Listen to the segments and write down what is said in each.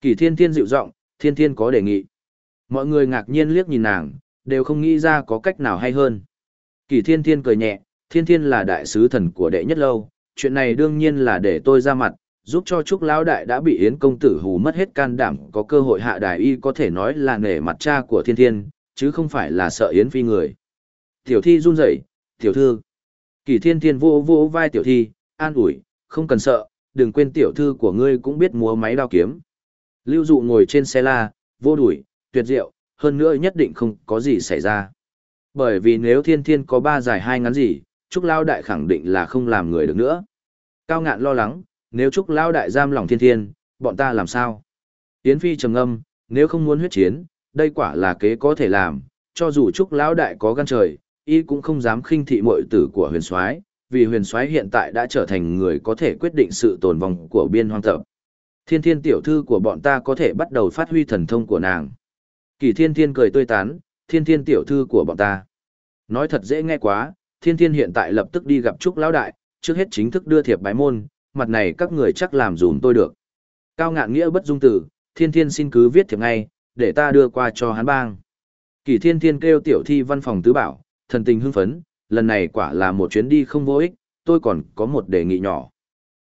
Kỳ thiên thiên dịu giọng, thiên thiên có đề nghị. Mọi người ngạc nhiên liếc nhìn nàng, đều không nghĩ ra có cách nào hay hơn. Kỳ thiên thiên cười nhẹ, thiên thiên là đại sứ thần của đệ nhất lâu, chuyện này đương nhiên là để tôi ra mặt, giúp cho Trúc Lão Đại đã bị Yến công tử hù mất hết can đảm có cơ hội hạ đài y có thể nói là nể mặt cha của thiên thiên, chứ không phải là sợ Yến phi người. Tiểu thi run rẩy, tiểu thư. Kỳ thiên thiên vô vô vai tiểu thi, an ủi, không cần sợ, đừng quên tiểu thư của ngươi cũng biết múa máy đao kiếm. Lưu dụ ngồi trên xe la, vô đuổi, tuyệt diệu, hơn nữa nhất định không có gì xảy ra. Bởi vì nếu thiên thiên có ba giải hai ngắn gì, Trúc Lao Đại khẳng định là không làm người được nữa. Cao ngạn lo lắng, nếu Trúc Lao Đại giam lòng thiên thiên, bọn ta làm sao? Yến Phi trầm ngâm, nếu không muốn huyết chiến, đây quả là kế có thể làm, cho dù Trúc Lão Đại có gan trời, y cũng không dám khinh thị muội tử của huyền soái vì huyền soái hiện tại đã trở thành người có thể quyết định sự tồn vong của biên hoang tập. Thiên thiên tiểu thư của bọn ta có thể bắt đầu phát huy thần thông của nàng. Kỳ thiên thiên cười tươi tán, thiên thiên tiểu thư của bọn ta. Nói thật dễ nghe quá, thiên thiên hiện tại lập tức đi gặp Trúc Lão Đại, trước hết chính thức đưa thiệp bái môn, mặt này các người chắc làm dùm tôi được. Cao ngạn nghĩa bất dung tử, thiên thiên xin cứ viết thiệp ngay, để ta đưa qua cho hắn bang. Kỳ thiên thiên kêu tiểu thi văn phòng tứ bảo, thần tình hưng phấn, lần này quả là một chuyến đi không vô ích, tôi còn có một đề nghị nhỏ.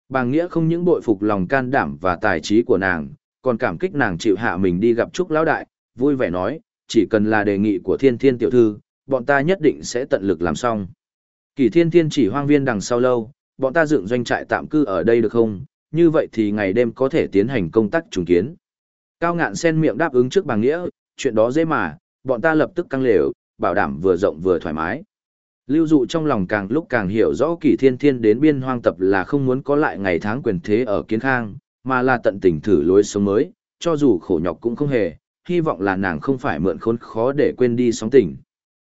Bàng Nghĩa không những bội phục lòng can đảm và tài trí của nàng, còn cảm kích nàng chịu hạ mình đi gặp Trúc Lão Đại, vui vẻ nói, chỉ cần là đề nghị của thiên thiên tiểu thư, bọn ta nhất định sẽ tận lực làm xong. Kỳ thiên thiên chỉ hoang viên đằng sau lâu, bọn ta dựng doanh trại tạm cư ở đây được không, như vậy thì ngày đêm có thể tiến hành công tác trùng kiến. Cao ngạn sen miệng đáp ứng trước bàng nghĩa, chuyện đó dễ mà, bọn ta lập tức căng lều, bảo đảm vừa rộng vừa thoải mái. Lưu dụ trong lòng càng lúc càng hiểu rõ kỳ thiên thiên đến biên hoang tập là không muốn có lại ngày tháng quyền thế ở kiến khang, mà là tận tình thử lối sống mới, cho dù khổ nhọc cũng không hề, hy vọng là nàng không phải mượn khốn khó để quên đi sóng tình.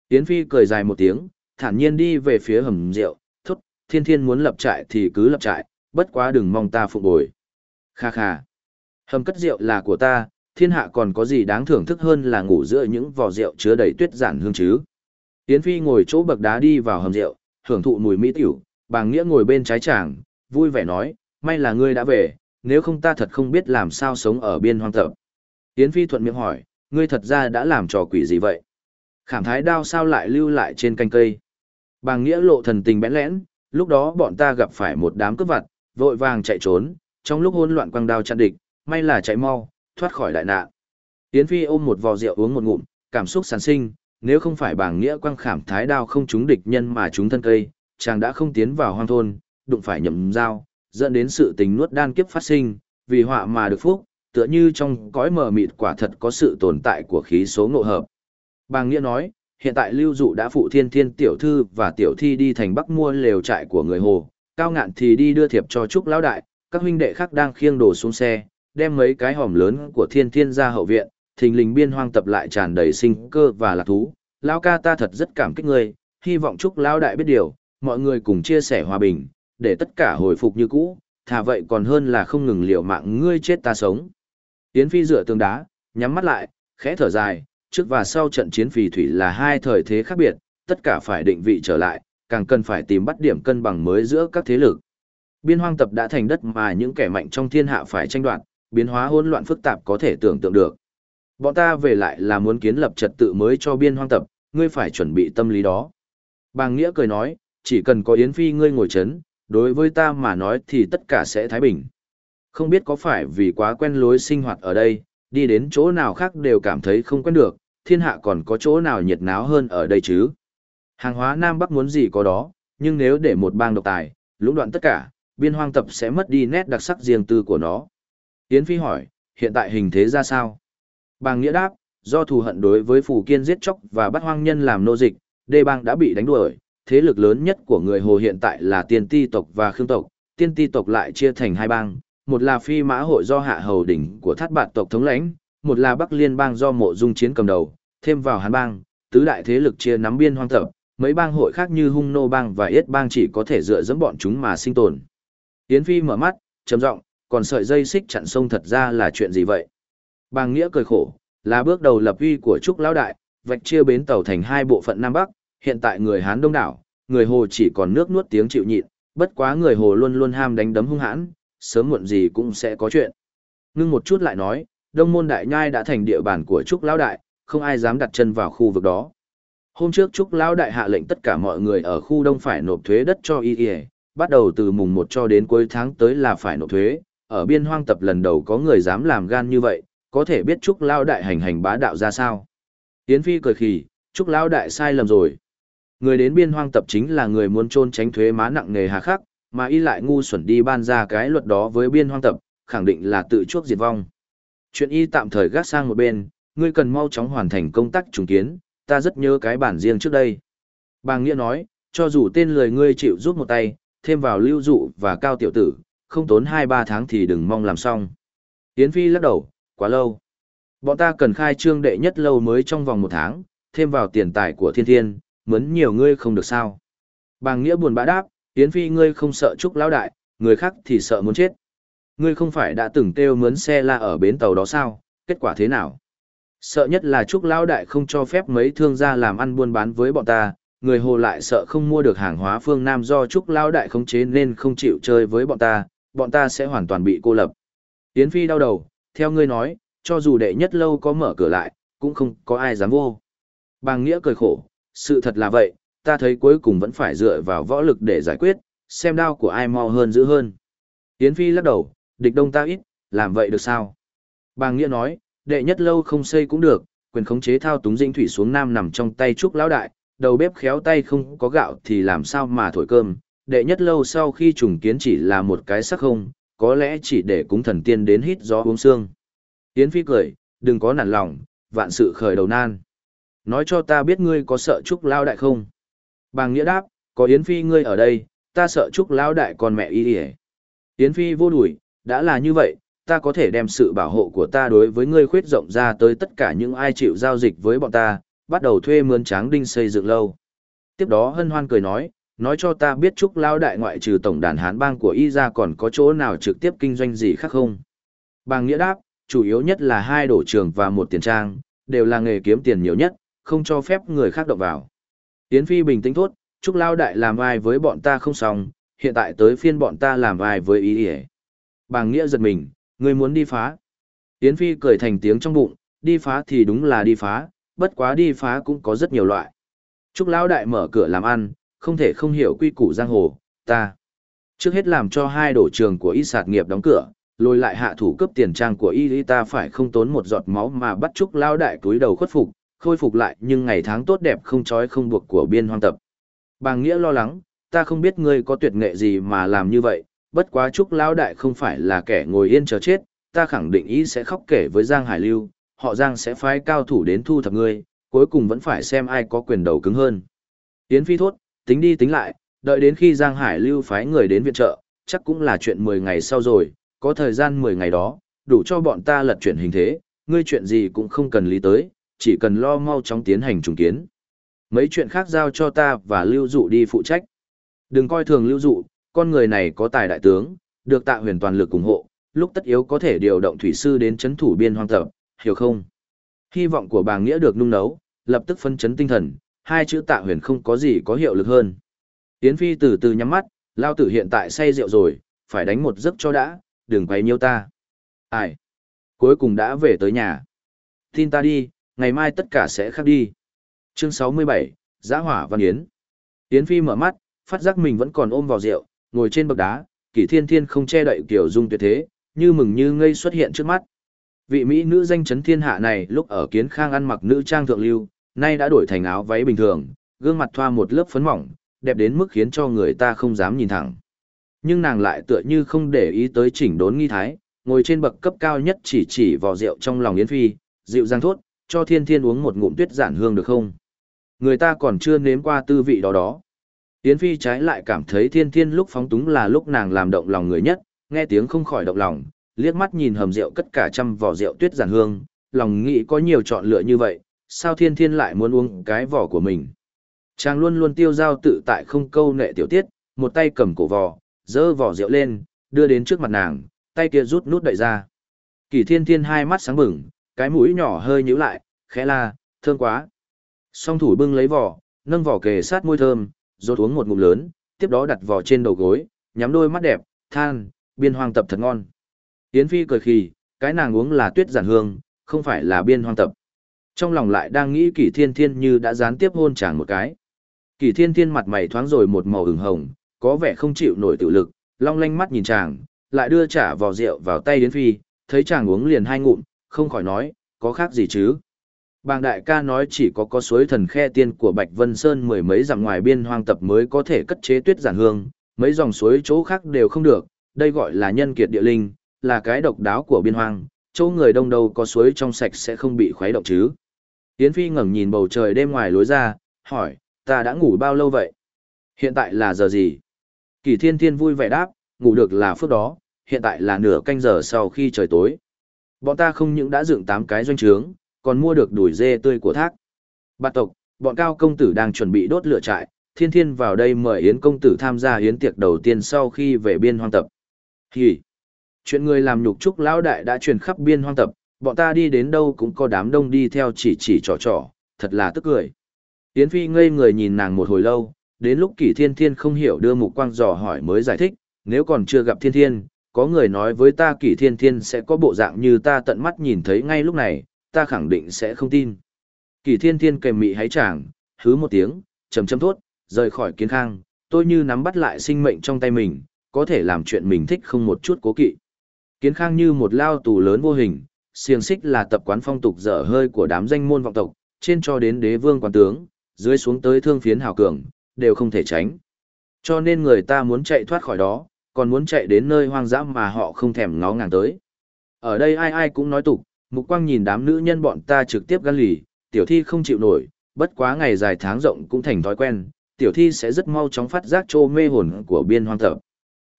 Yến Phi cười dài một tiếng, thản nhiên đi về phía hầm rượu, thốt, thiên thiên muốn lập trại thì cứ lập trại, bất quá đừng mong ta phục bồi. Kha kha. Hầm cất rượu là của ta, thiên hạ còn có gì đáng thưởng thức hơn là ngủ giữa những vò rượu chứa đầy tuyết giản hương chứ. Yến Phi ngồi chỗ bậc đá đi vào hầm rượu, hưởng thụ mùi mỹ tiểu, bàng nghĩa ngồi bên trái chàng, vui vẻ nói, may là ngươi đã về, nếu không ta thật không biết làm sao sống ở biên hoang tập. Yến Phi thuận miệng hỏi, ngươi thật ra đã làm trò quỷ gì vậy? Khảm thái đao sao lại lưu lại trên canh cây? Bàng nghĩa lộ thần tình bẽn lẽn, lúc đó bọn ta gặp phải một đám cướp vặt, vội vàng chạy trốn, trong lúc hỗn loạn quăng đao chặn địch, may là chạy mau, thoát khỏi đại nạn. Yến Phi ôm một vò rượu uống một ngụm, cảm xúc sản sinh, nếu không phải bàng nghĩa quang khảm thái đao không trúng địch nhân mà trúng thân cây, chàng đã không tiến vào hoang thôn, đụng phải nhầm dao, dẫn đến sự tình nuốt đan kiếp phát sinh, vì họa mà được phúc, tựa như trong cõi mờ mịt quả thật có sự tồn tại của khí số ngộ hợp. Bàng nghĩa nói, hiện tại lưu dụ đã phụ thiên thiên tiểu thư và tiểu thi đi thành bắc mua lều trại của người hồ, cao ngạn thì đi đưa thiệp cho trúc lão đại, các huynh đệ khác đang khiêng đồ xuống xe, đem mấy cái hòm lớn của thiên thiên ra hậu viện, thình lình biên hoang tập lại tràn đầy sinh cơ và lạc thú. Lão ca ta thật rất cảm kích ngươi, hy vọng chúc lão đại biết điều, mọi người cùng chia sẻ hòa bình, để tất cả hồi phục như cũ, thà vậy còn hơn là không ngừng liều mạng ngươi chết ta sống. Yến Phi dựa tường đá, nhắm mắt lại, khẽ thở dài, trước và sau trận chiến phì thủy là hai thời thế khác biệt, tất cả phải định vị trở lại, càng cần phải tìm bắt điểm cân bằng mới giữa các thế lực. Biên hoang tập đã thành đất mà những kẻ mạnh trong thiên hạ phải tranh đoạt, biến hóa hỗn loạn phức tạp có thể tưởng tượng được. Bọn ta về lại là muốn kiến lập trật tự mới cho biên hoang tập, ngươi phải chuẩn bị tâm lý đó. Bàng Nghĩa cười nói, chỉ cần có Yến Phi ngươi ngồi chấn, đối với ta mà nói thì tất cả sẽ thái bình. Không biết có phải vì quá quen lối sinh hoạt ở đây, đi đến chỗ nào khác đều cảm thấy không quen được, thiên hạ còn có chỗ nào nhiệt náo hơn ở đây chứ. Hàng hóa Nam Bắc muốn gì có đó, nhưng nếu để một bang độc tài, lũng đoạn tất cả, biên hoang tập sẽ mất đi nét đặc sắc riêng tư của nó. Yến Phi hỏi, hiện tại hình thế ra sao? Bàng Nghĩa đáp, do thù hận đối với Phù Kiên giết chóc và bắt hoang nhân làm nô dịch, Đê Bang đã bị đánh đuổi. Thế lực lớn nhất của người Hồ hiện tại là tiên ti tộc và khương tộc, tiên ti tộc lại chia thành hai bang, một là phi mã hội do hạ hầu đỉnh của thát bạt tộc thống lãnh, một là bắc liên bang do mộ dung chiến cầm đầu, thêm vào hán bang, tứ đại thế lực chia nắm biên hoang tập, mấy bang hội khác như hung nô bang và yết bang chỉ có thể dựa dẫm bọn chúng mà sinh tồn. Yến Phi mở mắt, trầm giọng, còn sợi dây xích chặn sông thật ra là chuyện gì vậy? Bàng Nghĩa cười khổ, là bước đầu lập uy của Trúc Lão Đại, vạch chia bến tàu thành hai bộ phận Nam Bắc, hiện tại người Hán đông đảo, người Hồ chỉ còn nước nuốt tiếng chịu nhịn, bất quá người Hồ luôn luôn ham đánh đấm hung hãn, sớm muộn gì cũng sẽ có chuyện. Ngưng một chút lại nói, đông môn đại nhai đã thành địa bàn của Trúc Lão Đại, không ai dám đặt chân vào khu vực đó. Hôm trước Trúc Lão Đại hạ lệnh tất cả mọi người ở khu đông phải nộp thuế đất cho y bắt đầu từ mùng 1 cho đến cuối tháng tới là phải nộp thuế. Ở biên hoang tập lần đầu có người dám làm gan như vậy, có thể biết Trúc Lão Đại hành hành bá đạo ra sao. Yến Phi cười khì, Trúc Lão Đại sai lầm rồi. Người đến biên hoang tập chính là người muốn trôn tránh thuế má nặng nghề hà khắc, mà y lại ngu xuẩn đi ban ra cái luật đó với biên hoang tập, khẳng định là tự chuốc diệt vong. Chuyện y tạm thời gác sang một bên, ngươi cần mau chóng hoàn thành công tác trùng kiến, ta rất nhớ cái bản riêng trước đây. Bàng Nghĩa nói, cho dù tên lười ngươi chịu giúp một tay, thêm vào lưu dụ và cao tiểu tử, không tốn 2-3 tháng thì đừng mong làm xong. Yến Phi lắc đầu, quá lâu. Bọn ta cần khai trương đệ nhất lâu mới trong vòng một tháng, thêm vào tiền tài của thiên thiên, mướn nhiều ngươi không được sao. Bàng Nghĩa buồn bã đáp, Yến Phi ngươi không sợ trúc lão đại, người khác thì sợ muốn chết. Ngươi không phải đã từng kêu mướn xe la ở bến tàu đó sao, kết quả thế nào? Sợ nhất là Trúc Lão Đại không cho phép mấy thương gia làm ăn buôn bán với bọn ta, người hồ lại sợ không mua được hàng hóa phương Nam do Trúc Lão Đại khống chế nên không chịu chơi với bọn ta, bọn ta sẽ hoàn toàn bị cô lập. Yến Phi đau đầu, theo ngươi nói, cho dù đệ nhất lâu có mở cửa lại, cũng không có ai dám vô. Bàng Nghĩa cười khổ, sự thật là vậy, ta thấy cuối cùng vẫn phải dựa vào võ lực để giải quyết, xem đao của ai mau hơn dữ hơn. Yến Phi lắc đầu, địch đông ta ít, làm vậy được sao? Bàng Nghĩa nói, đệ nhất lâu không xây cũng được, quyền khống chế thao túng dinh thủy xuống nam nằm trong tay trúc lão đại, đầu bếp khéo tay không có gạo thì làm sao mà thổi cơm. Đệ nhất lâu sau khi trùng kiến chỉ là một cái sắc không, có lẽ chỉ để cúng thần tiên đến hít gió uống xương. Yến Phi cười, đừng có nản lòng, vạn sự khởi đầu nan. Nói cho ta biết ngươi có sợ Trúc Lao Đại không? Bàng Nghĩa đáp, có Yến Phi ngươi ở đây, ta sợ Trúc Lao Đại còn mẹ y yể. Yến Phi vô đuổi, đã là như vậy, ta có thể đem sự bảo hộ của ta đối với ngươi khuyết rộng ra tới tất cả những ai chịu giao dịch với bọn ta, bắt đầu thuê mướn tráng đinh xây dựng lâu. Tiếp đó hân hoan cười nói, nói cho ta biết chúc lao đại ngoại trừ tổng đàn hán bang của y ra còn có chỗ nào trực tiếp kinh doanh gì khác không. Bàng nghĩa đáp, chủ yếu nhất là hai đổ trường và một tiền trang, đều là nghề kiếm tiền nhiều nhất, không cho phép người khác động vào. Yến Phi bình tĩnh thốt, chúc lao đại làm ai với bọn ta không xong, hiện tại tới phiên bọn ta làm ai với ý ỉa Bàng nghĩa giật mình, người muốn đi phá. Yến Phi cười thành tiếng trong bụng, đi phá thì đúng là đi phá, bất quá đi phá cũng có rất nhiều loại. Trúc Lão Đại mở cửa làm ăn, không thể không hiểu quy củ giang hồ, ta. Trước hết làm cho hai đổ trường của y sạt nghiệp đóng cửa, lôi lại hạ thủ cấp tiền trang của y ta phải không tốn một giọt máu mà bắt chúc Lão Đại túi đầu khuất phục, khôi phục lại nhưng ngày tháng tốt đẹp không trói không buộc của biên hoang tập. Bàng Nghĩa lo lắng, ta không biết ngươi có tuyệt nghệ gì mà làm như vậy, bất quá chúc Lão Đại không phải là kẻ ngồi yên chờ chết, ta khẳng định ý sẽ khóc kể với Giang Hải Lưu, họ Giang sẽ phái cao thủ đến thu thập ngươi, cuối cùng vẫn phải xem ai có quyền đầu cứng hơn. Yến Phi thốt, tính đi tính lại, đợi đến khi Giang Hải Lưu phái người đến viện trợ, chắc cũng là chuyện 10 ngày sau rồi, có thời gian 10 ngày đó, đủ cho bọn ta lật chuyển hình thế, ngươi chuyện gì cũng không cần lý tới, chỉ cần lo mau chóng tiến hành trùng kiến. Mấy chuyện khác giao cho ta và Lưu Dụ đi phụ trách. Đừng coi thường Lưu Dụ, con người này có tài đại tướng, được tạ huyền toàn lực ủng hộ, lúc tất yếu có thể điều động thủy sư đến chấn thủ biên hoang tập, hiểu không? Hy vọng của bà Nghĩa được nung nấu, lập tức phân chấn tinh thần, hai chữ tạ huyền không có gì có hiệu lực hơn. Yến Phi từ từ nhắm mắt, lao tử hiện tại say rượu rồi, phải đánh một giấc cho đã, đừng quay nhiêu ta. Ai? Cuối cùng đã về tới nhà. Tin ta đi, ngày mai tất cả sẽ khác đi. Chương 67, Giã Hỏa Văn Yến. Yến Phi mở mắt, phát giác mình vẫn còn ôm vào rượu, ngồi trên bậc đá, kỷ thiên thiên không che đậy kiểu dung tuyệt thế, như mừng như ngây xuất hiện trước mắt. Vị Mỹ nữ danh chấn thiên hạ này lúc ở kiến khang ăn mặc nữ trang thượng lưu, nay đã đổi thành áo váy bình thường, gương mặt thoa một lớp phấn mỏng, đẹp đến mức khiến cho người ta không dám nhìn thẳng. Nhưng nàng lại tựa như không để ý tới chỉnh đốn nghi thái, ngồi trên bậc cấp cao nhất chỉ chỉ vào rượu trong lòng Yến Phi, dịu dàng thốt, cho thiên thiên uống một ngụm tuyết giản hương được không? Người ta còn chưa nếm qua tư vị đó đó. Yến Phi trái lại cảm thấy thiên thiên lúc phóng túng là lúc nàng làm động lòng người nhất, nghe tiếng không khỏi động lòng, liếc mắt nhìn hầm rượu cất cả trăm vỏ rượu tuyết giản hương, lòng nghĩ có nhiều chọn lựa như vậy, sao thiên thiên lại muốn uống cái vỏ của mình. Chàng luôn luôn tiêu giao tự tại không câu nệ tiểu tiết, một tay cầm cổ vỏ, dơ vỏ rượu lên, đưa đến trước mặt nàng, tay kia rút nút đậy ra. Kỳ thiên thiên hai mắt sáng bừng, cái mũi nhỏ hơi nhíu lại, khẽ la, thơm quá. Song thủ bưng lấy vỏ, nâng vỏ kề sát môi thơm, rốt uống một ngụm lớn, tiếp đó đặt vỏ trên đầu gối, nhắm đôi mắt đẹp, than, biên hoang tập thật ngon. Yến Phi cười khì, cái nàng uống là tuyết giản hương, không phải là biên hoang tập. Trong lòng lại đang nghĩ kỷ thiên thiên như đã gián tiếp hôn chàng một cái. Kỷ thiên thiên mặt mày thoáng rồi một màu ửng hồng, có vẻ không chịu nổi tự lực, long lanh mắt nhìn chàng, lại đưa trả vò rượu vào tay Yến Phi, thấy chàng uống liền hai ngụm, không khỏi nói, có khác gì chứ. Bàng đại ca nói chỉ có có suối thần khe tiên của Bạch Vân Sơn mười mấy dặm ngoài biên hoang tập mới có thể cất chế tuyết giản hương, mấy dòng suối chỗ khác đều không được, đây gọi là nhân kiệt địa linh, là cái độc đáo của biên hoang, chỗ người đông đâu có suối trong sạch sẽ không bị khuấy động chứ. Yến Phi ngẩng nhìn bầu trời đêm ngoài lối ra, hỏi, ta đã ngủ bao lâu vậy? Hiện tại là giờ gì? Kỳ thiên thiên vui vẻ đáp, ngủ được là phước đó, hiện tại là nửa canh giờ sau khi trời tối. Bọn ta không những đã dựng 8 cái doanh trướng, còn mua được đùi dê tươi của thác. Bạt tộc, bọn cao công tử đang chuẩn bị đốt lửa trại, thiên thiên vào đây mời Yến công tử tham gia yến tiệc đầu tiên sau khi về biên hoang tập. Hì! Chuyện người làm nhục trúc lão đại đã truyền khắp biên hoang tập, bọn ta đi đến đâu cũng có đám đông đi theo chỉ chỉ trò trò, thật là tức cười. Yến Phi ngây người nhìn nàng một hồi lâu, đến lúc kỷ thiên thiên không hiểu đưa mục quang dò hỏi mới giải thích, nếu còn chưa gặp thiên thiên, có người nói với ta kỷ thiên thiên sẽ có bộ dạng như ta tận mắt nhìn thấy ngay lúc này, ta khẳng định sẽ không tin. Kỷ thiên thiên kèm mị hái chàng, hứ một tiếng, trầm chầm thốt, rời khỏi kiến khang, tôi như nắm bắt lại sinh mệnh trong tay mình, có thể làm chuyện mình thích không một chút cố kỵ. Kiến khang như một lao tù lớn vô hình, xiềng xích là tập quán phong tục dở hơi của đám danh môn vọng tộc, trên cho đến đế vương quan tướng, dưới xuống tới thương phiến hào cường, đều không thể tránh. Cho nên người ta muốn chạy thoát khỏi đó, còn muốn chạy đến nơi hoang dã mà họ không thèm ngó ngàng tới. Ở đây ai ai cũng nói tục, mục quang nhìn đám nữ nhân bọn ta trực tiếp gan lì, tiểu thi không chịu nổi, bất quá ngày dài tháng rộng cũng thành thói quen, tiểu thi sẽ rất mau chóng phát giác trô mê hồn của biên hoang tập.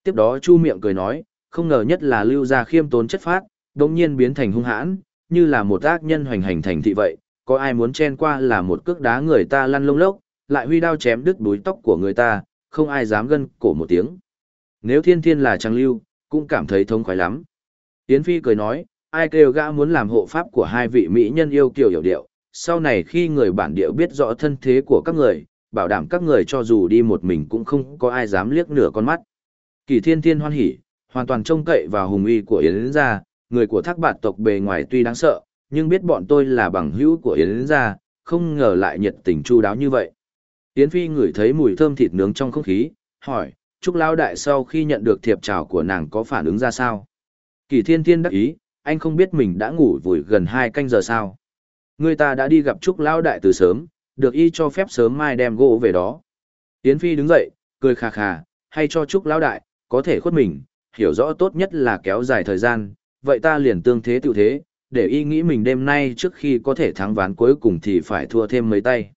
Tiếp đó chu miệng cười nói, không ngờ nhất là lưu gia khiêm tốn chất phát, đồng nhiên biến thành hung hãn, như là một ác nhân hoành hành thành thị vậy, có ai muốn chen qua là một cước đá người ta lăn lông lốc, lại huy đao chém đứt đuối tóc của người ta, không ai dám gân cổ một tiếng. Nếu thiên thiên là trang lưu, cũng cảm thấy thông khoái lắm. Yến Phi cười nói, ai kêu gã muốn làm hộ pháp của hai vị mỹ nhân yêu kiều hiểu điệu, sau này khi người bản địa biết rõ thân thế của các người, bảo đảm các người cho dù đi một mình cũng không có ai dám liếc nửa con mắt. Kỳ thiên thiên hoan hỉ, hoàn toàn trông cậy vào hùng uy của Yến gia, người của thác bạt tộc bề ngoài tuy đáng sợ, nhưng biết bọn tôi là bằng hữu của Yến gia, không ngờ lại nhiệt tình chu đáo như vậy. Yến Phi ngửi thấy mùi thơm thịt nướng trong không khí, hỏi, Trúc Lao Đại sau khi nhận được thiệp chào của nàng có phản ứng ra sao? Kỳ thiên thiên đắc ý, anh không biết mình đã ngủ vùi gần hai canh giờ sao. Người ta đã đi gặp Trúc Lao Đại từ sớm, được y cho phép sớm mai đem gỗ về đó. Yến Phi đứng dậy, cười khà khà, hay cho Trúc Lao Đại, có thể khuất mình, hiểu rõ tốt nhất là kéo dài thời gian, vậy ta liền tương thế tự thế, để y nghĩ mình đêm nay trước khi có thể thắng ván cuối cùng thì phải thua thêm mấy tay.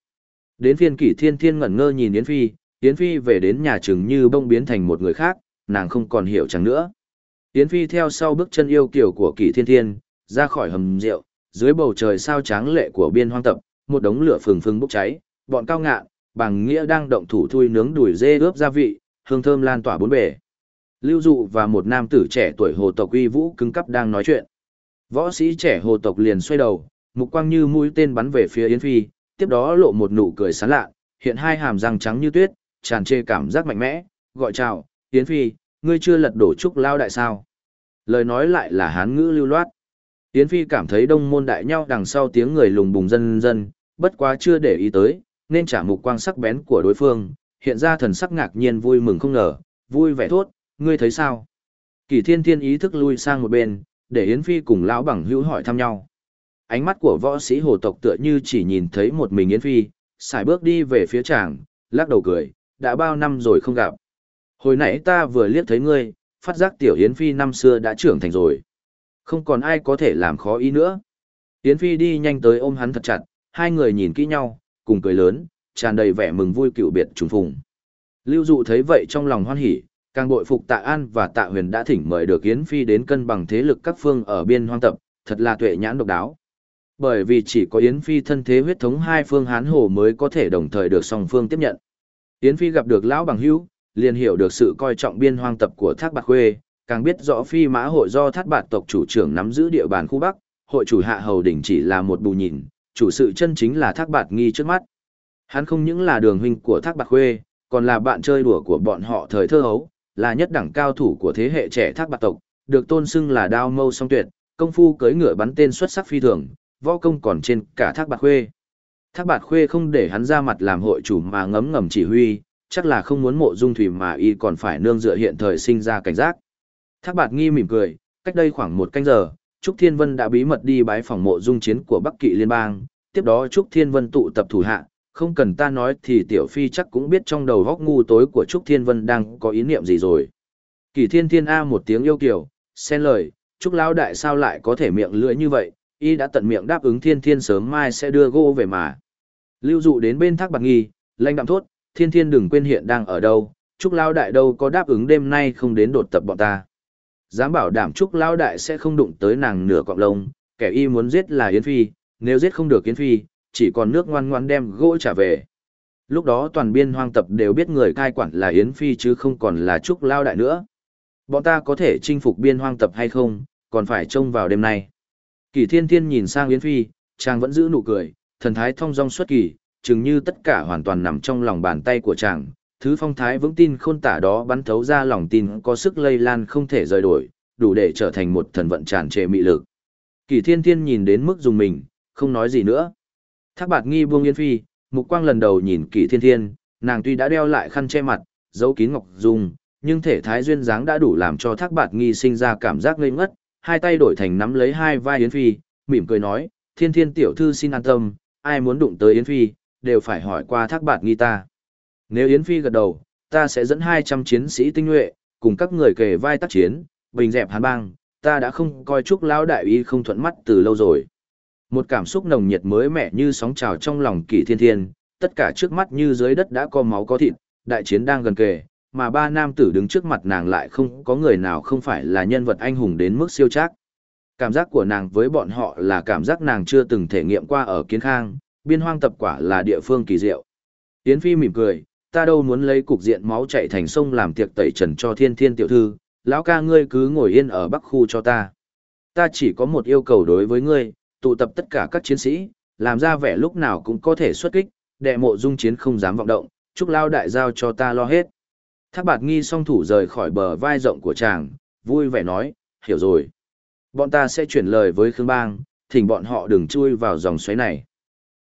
Đến phiên kỷ thiên thiên ngẩn ngơ nhìn Yến Phi, Yến Phi về đến nhà chừng như bông biến thành một người khác, nàng không còn hiểu chẳng nữa. Yến Phi theo sau bước chân yêu kiểu của kỷ thiên thiên, ra khỏi hầm rượu, dưới bầu trời sao tráng lệ của biên hoang tập, một đống lửa phừng phừng bốc cháy, bọn cao ngạn, bằng nghĩa đang động thủ thui nướng đùi dê ướp gia vị, hương thơm lan tỏa bốn bề. Lưu Dụ và một nam tử trẻ tuổi hồ tộc uy vũ cứng cắp đang nói chuyện. Võ sĩ trẻ hồ tộc liền xoay đầu, mục quang như mũi tên bắn về phía Yến Phi, tiếp đó lộ một nụ cười sán lạ, hiện hai hàm răng trắng như tuyết, tràn trề cảm giác mạnh mẽ, gọi chào, Yến Phi, ngươi chưa lật đổ trúc lao đại sao. Lời nói lại là hán ngữ lưu loát. Yến Phi cảm thấy đông môn đại nhau đằng sau tiếng người lùng bùng dân dân, bất quá chưa để ý tới, nên trả mục quang sắc bén của đối phương, hiện ra thần sắc ngạc nhiên vui mừng không ngờ, vui vẻ thốt, ngươi thấy sao? Kỳ thiên thiên ý thức lui sang một bên, để Yến Phi cùng lão bằng hữu hỏi thăm nhau. Ánh mắt của võ sĩ hồ tộc tựa như chỉ nhìn thấy một mình Yến Phi, xài bước đi về phía chàng, lắc đầu cười, đã bao năm rồi không gặp. Hồi nãy ta vừa liếc thấy ngươi, phát giác tiểu Yến Phi năm xưa đã trưởng thành rồi. Không còn ai có thể làm khó ý nữa. Yến Phi đi nhanh tới ôm hắn thật chặt, hai người nhìn kỹ nhau, cùng cười lớn, tràn đầy vẻ mừng vui cựu biệt trùng phùng. Lưu dụ thấy vậy trong lòng hoan hỉ, càng bội phục tạ an và tạ huyền đã thỉnh mời được Yến Phi đến cân bằng thế lực các phương ở biên hoang tập, thật là tuệ nhãn độc đáo. Bởi vì chỉ có Yến Phi thân thế huyết thống hai phương Hán Hồ mới có thể đồng thời được song phương tiếp nhận. Yến Phi gặp được lão bằng hữu, liền hiểu được sự coi trọng biên hoang tập của Thác Bạc Khuê, càng biết rõ Phi Mã hội do Thác Bạc tộc chủ trưởng nắm giữ địa bàn khu Bắc, hội chủ hạ hầu đỉnh chỉ là một bù nhìn, chủ sự chân chính là Thác Bạc nghi trước mắt. Hắn không những là đường huynh của Thác Bạc Khuê, còn là bạn chơi đùa của bọn họ thời thơ hấu, là nhất đẳng cao thủ của thế hệ trẻ Thác Bạc tộc, được tôn xưng là đao mâu song tuyệt, công phu cưỡi ngựa bắn tên xuất sắc phi thường, võ công còn trên cả thác bạc khuê. Thác bạc khuê không để hắn ra mặt làm hội chủ mà ngấm ngầm chỉ huy, chắc là không muốn mộ dung thủy mà y còn phải nương dựa hiện thời sinh ra cảnh giác. Thác bạc nghi mỉm cười, cách đây khoảng một canh giờ, Trúc Thiên Vân đã bí mật đi bái phòng mộ dung chiến của Bắc Kỵ Liên bang, tiếp đó Trúc Thiên Vân tụ tập thủ hạ, không cần ta nói thì Tiểu Phi chắc cũng biết trong đầu góc ngu tối của Trúc Thiên Vân đang có ý niệm gì rồi. Kỳ Thiên Thiên A một tiếng yêu kiều, xen lời, Trúc Lão Đại sao lại có thể miệng lưỡi như vậy, y đã tận miệng đáp ứng Thiên Thiên sớm mai sẽ đưa gỗ về mà. Lưu dụ đến bên thác bạc nghi, lanh đạm thốt, Thiên Thiên đừng quên hiện đang ở đâu, Trúc Lão Đại đâu có đáp ứng đêm nay không đến đột tập bọn ta. Dám bảo đảm Trúc Lão Đại sẽ không đụng tới nàng nửa cọng lông, kẻ y muốn giết là Yến Phi, nếu giết không được Yến Phi, chỉ còn nước ngoan ngoan đem gỗ trả về. Lúc đó toàn biên hoang tập đều biết người cai quản là Yến Phi chứ không còn là Trúc Lao Đại nữa. Bọn ta có thể chinh phục biên hoang tập hay không, còn phải trông vào đêm nay. Kỳ thiên thiên nhìn sang Yến Phi, chàng vẫn giữ nụ cười, thần thái thong dong xuất kỳ, chừng như tất cả hoàn toàn nằm trong lòng bàn tay của chàng. Thứ phong thái vững tin khôn tả đó bắn thấu ra lòng tin có sức lây lan không thể rời đổi, đủ để trở thành một thần vận tràn trề mị lực. Kỳ thiên thiên nhìn đến mức dùng mình, không nói gì nữa. Thác bạt nghi buông Yến Phi, mục quang lần đầu nhìn kỷ thiên thiên, nàng tuy đã đeo lại khăn che mặt, giấu kín ngọc dung, nhưng thể thái duyên dáng đã đủ làm cho thác bạt nghi sinh ra cảm giác ngây ngất, hai tay đổi thành nắm lấy hai vai Yến Phi, mỉm cười nói, thiên thiên tiểu thư xin an tâm, ai muốn đụng tới Yến Phi, đều phải hỏi qua thác bạt nghi ta. Nếu Yến Phi gật đầu, ta sẽ dẫn 200 chiến sĩ tinh nhuệ, cùng các người kề vai tác chiến, bình dẹp hàn bang, ta đã không coi chúc lão đại y không thuận mắt từ lâu rồi. Một cảm xúc nồng nhiệt mới mẻ như sóng trào trong lòng kỷ thiên thiên, tất cả trước mắt như dưới đất đã có máu có thịt, đại chiến đang gần kề, mà ba nam tử đứng trước mặt nàng lại không có người nào không phải là nhân vật anh hùng đến mức siêu trác. Cảm giác của nàng với bọn họ là cảm giác nàng chưa từng thể nghiệm qua ở kiến khang, biên hoang tập quả là địa phương kỳ diệu. Yến Phi mỉm cười, ta đâu muốn lấy cục diện máu chạy thành sông làm tiệc tẩy trần cho thiên thiên tiểu thư, lão ca ngươi cứ ngồi yên ở bắc khu cho ta. Ta chỉ có một yêu cầu đối với ngươi, tụ tập tất cả các chiến sĩ, làm ra vẻ lúc nào cũng có thể xuất kích, đệ mộ dung chiến không dám vọng động, chúc lao đại giao cho ta lo hết. Thác bạt nghi song thủ rời khỏi bờ vai rộng của chàng, vui vẻ nói, hiểu rồi. Bọn ta sẽ chuyển lời với Khương Bang, thỉnh bọn họ đừng chui vào dòng xoáy này.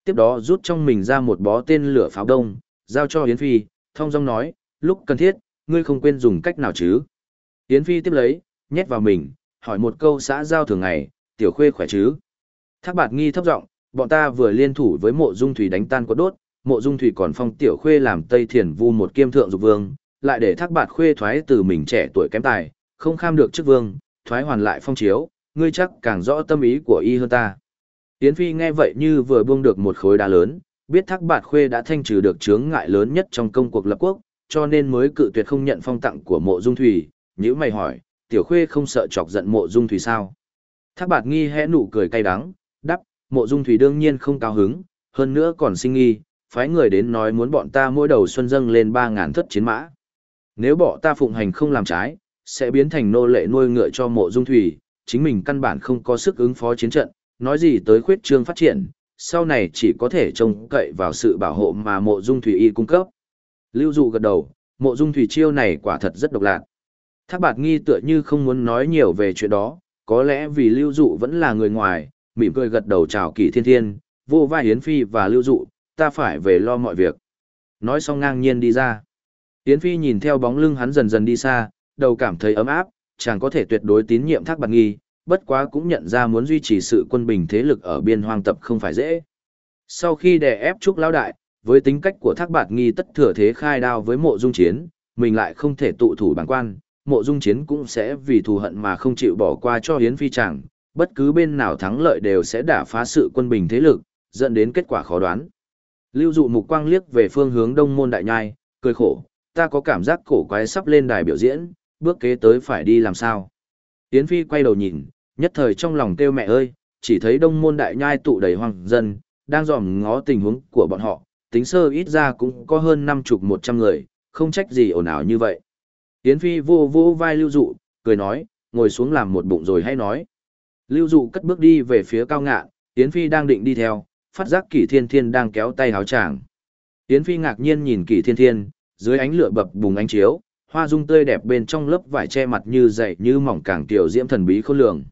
Tiếp đó rút trong mình ra một bó tên lửa pháo đông, giao cho Yến Phi, thông dong nói, lúc cần thiết, ngươi không quên dùng cách nào chứ. Yến Phi tiếp lấy, nhét vào mình, hỏi một câu xã giao thường ngày, tiểu khuê khỏe chứ. Thác bạt nghi thấp giọng, bọn ta vừa liên thủ với mộ dung thủy đánh tan có đốt, mộ dung thủy còn phong tiểu khuê làm tây thiền vu một kiêm thượng dục vương, lại để thác bạt khuê thoái từ mình trẻ tuổi kém tài, không kham được chức vương, thoái hoàn lại phong chiếu, ngươi chắc càng rõ tâm ý của y hơn ta. Yến Phi nghe vậy như vừa buông được một khối đá lớn, biết thác bạt khuê đã thanh trừ được chướng ngại lớn nhất trong công cuộc lập quốc, cho nên mới cự tuyệt không nhận phong tặng của mộ dung thủy, nhữ mày hỏi, tiểu khuê không sợ chọc giận mộ dung thủy sao? Thác bạt nghi hẽ nụ cười cay đắng, đắp, mộ dung thủy đương nhiên không cao hứng, hơn nữa còn sinh nghi, phái người đến nói muốn bọn ta mỗi đầu xuân dâng lên ba ngàn thất chiến mã. Nếu bọn ta phụng hành không làm trái, sẽ biến thành nô lệ nuôi ngựa cho mộ dung thủy, chính mình căn bản không có sức ứng phó chiến trận, nói gì tới khuyết trương phát triển, sau này chỉ có thể trông cậy vào sự bảo hộ mà mộ dung thủy y cung cấp. Lưu dụ gật đầu, mộ dung thủy chiêu này quả thật rất độc lạc. Thác bạt nghi tựa như không muốn nói nhiều về chuyện đó, có lẽ vì lưu dụ vẫn là người ngoài, mỉm cười gật đầu chào kỳ thiên thiên, vô vai Yến Phi và lưu dụ, ta phải về lo mọi việc. Nói xong ngang nhiên đi ra. Yến Phi nhìn theo bóng lưng hắn dần dần đi xa, đầu cảm thấy ấm áp, chàng có thể tuyệt đối tín nhiệm thác bạc nghi, bất quá cũng nhận ra muốn duy trì sự quân bình thế lực ở biên hoang tập không phải dễ. Sau khi đè ép trúc lão đại, với tính cách của thác bạc nghi tất thừa thế khai đao với mộ dung chiến, mình lại không thể tụ thủ bản quan, mộ dung chiến cũng sẽ vì thù hận mà không chịu bỏ qua cho Yến Phi chàng, bất cứ bên nào thắng lợi đều sẽ đả phá sự quân bình thế lực, dẫn đến kết quả khó đoán. Lưu dụ mục quang liếc về phương hướng đông môn đại nhai, cười khổ, ta có cảm giác cổ quái sắp lên đài biểu diễn, bước kế tới phải đi làm sao. Yến Phi quay đầu nhìn, nhất thời trong lòng kêu mẹ ơi, chỉ thấy đông môn đại nhai tụ đầy hoàng dân, đang dòm ngó tình huống của bọn họ, tính sơ ít ra cũng có hơn năm chục một trăm người, không trách gì ồn ào như vậy. Yến Phi vô vô vai lưu dụ, cười nói, ngồi xuống làm một bụng rồi hay nói. Lưu dụ cất bước đi về phía cao ngạn, Yến Phi đang định đi theo, phát giác kỷ thiên thiên đang kéo tay háo chàng. Yến Phi ngạc nhiên nhìn kỷ thiên thiên, dưới ánh lửa bập bùng ánh chiếu, hoa dung tươi đẹp bên trong lớp vải che mặt như dày như mỏng càng tiểu diễm thần bí khôn lường.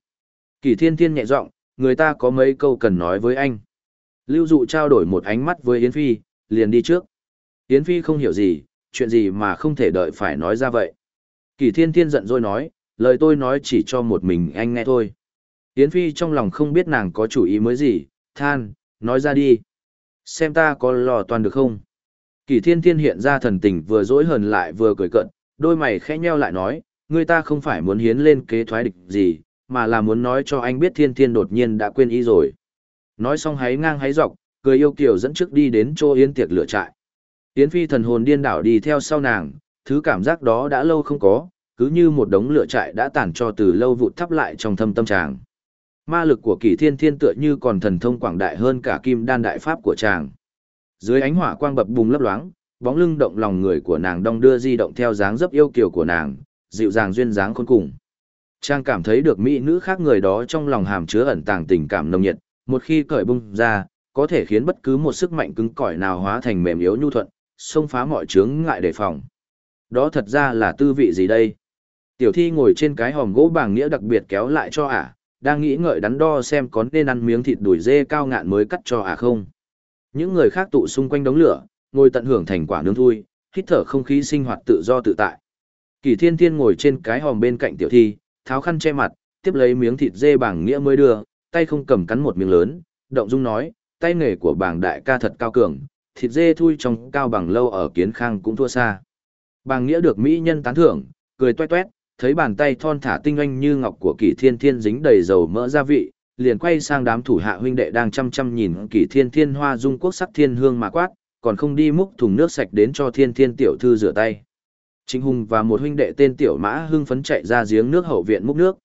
Kỷ thiên thiên nhẹ giọng, người ta có mấy câu cần nói với anh. Lưu dụ trao đổi một ánh mắt với Yến Phi, liền đi trước. Yến Phi không hiểu gì, chuyện gì mà không thể đợi phải nói ra vậy. Kỷ thiên thiên giận rồi nói, lời tôi nói chỉ cho một mình anh nghe thôi. Yến Phi trong lòng không biết nàng có chủ ý mới gì, than, nói ra đi. Xem ta có lò toàn được không? Kỳ thiên thiên hiện ra thần tình vừa dỗi hờn lại vừa cười cận, đôi mày khẽ nheo lại nói, người ta không phải muốn hiến lên kế thoái địch gì, mà là muốn nói cho anh biết thiên thiên đột nhiên đã quên ý rồi. Nói xong háy ngang háy dọc, cười yêu kiều dẫn trước đi đến chỗ Yến tiệc lửa trại. Yến Phi thần hồn điên đảo đi theo sau nàng, thứ cảm giác đó đã lâu không có, cứ như một đống lửa trại đã tàn cho từ lâu vụt thắp lại trong thâm tâm tràng. Ma lực của kỷ thiên thiên tựa như còn thần thông quảng đại hơn cả kim đan đại pháp của chàng. Dưới ánh hỏa quang bập bùng lấp loáng, bóng lưng động lòng người của nàng đong đưa di động theo dáng dấp yêu kiều của nàng, dịu dàng duyên dáng khôn cùng. Trang cảm thấy được mỹ nữ khác người đó trong lòng hàm chứa ẩn tàng tình cảm nồng nhiệt, một khi cởi bung ra, có thể khiến bất cứ một sức mạnh cứng cỏi nào hóa thành mềm yếu nhu thuận, xông phá mọi chướng ngại đề phòng. Đó thật ra là tư vị gì đây? Tiểu thi ngồi trên cái hòm gỗ bàng nghĩa đặc biệt kéo lại cho ả, đang nghĩ ngợi đắn đo xem có nên ăn miếng thịt đùi dê cao ngạn mới cắt cho à không. Những người khác tụ xung quanh đống lửa, ngồi tận hưởng thành quả nướng thui, hít thở không khí sinh hoạt tự do tự tại. Kỳ thiên thiên ngồi trên cái hòm bên cạnh tiểu thi, tháo khăn che mặt, tiếp lấy miếng thịt dê bảng nghĩa mới đưa, tay không cầm cắn một miếng lớn, động dung nói, tay nghề của bảng đại ca thật cao cường, thịt dê thui trong cao bằng lâu ở kiến khang cũng thua xa. Bàng nghĩa được mỹ nhân tán thưởng, cười toe toét, thấy bàn tay thon thả tinh anh như ngọc của Kỷ Thiên Thiên dính đầy dầu mỡ gia vị, liền quay sang đám thủ hạ huynh đệ đang chăm chăm nhìn Kỷ Thiên Thiên hoa dung quốc sắc thiên hương mà quát, còn không đi múc thùng nước sạch đến cho Thiên Thiên tiểu thư rửa tay. Trịnh Hùng và một huynh đệ tên Tiểu Mã hưng phấn chạy ra giếng nước hậu viện múc nước.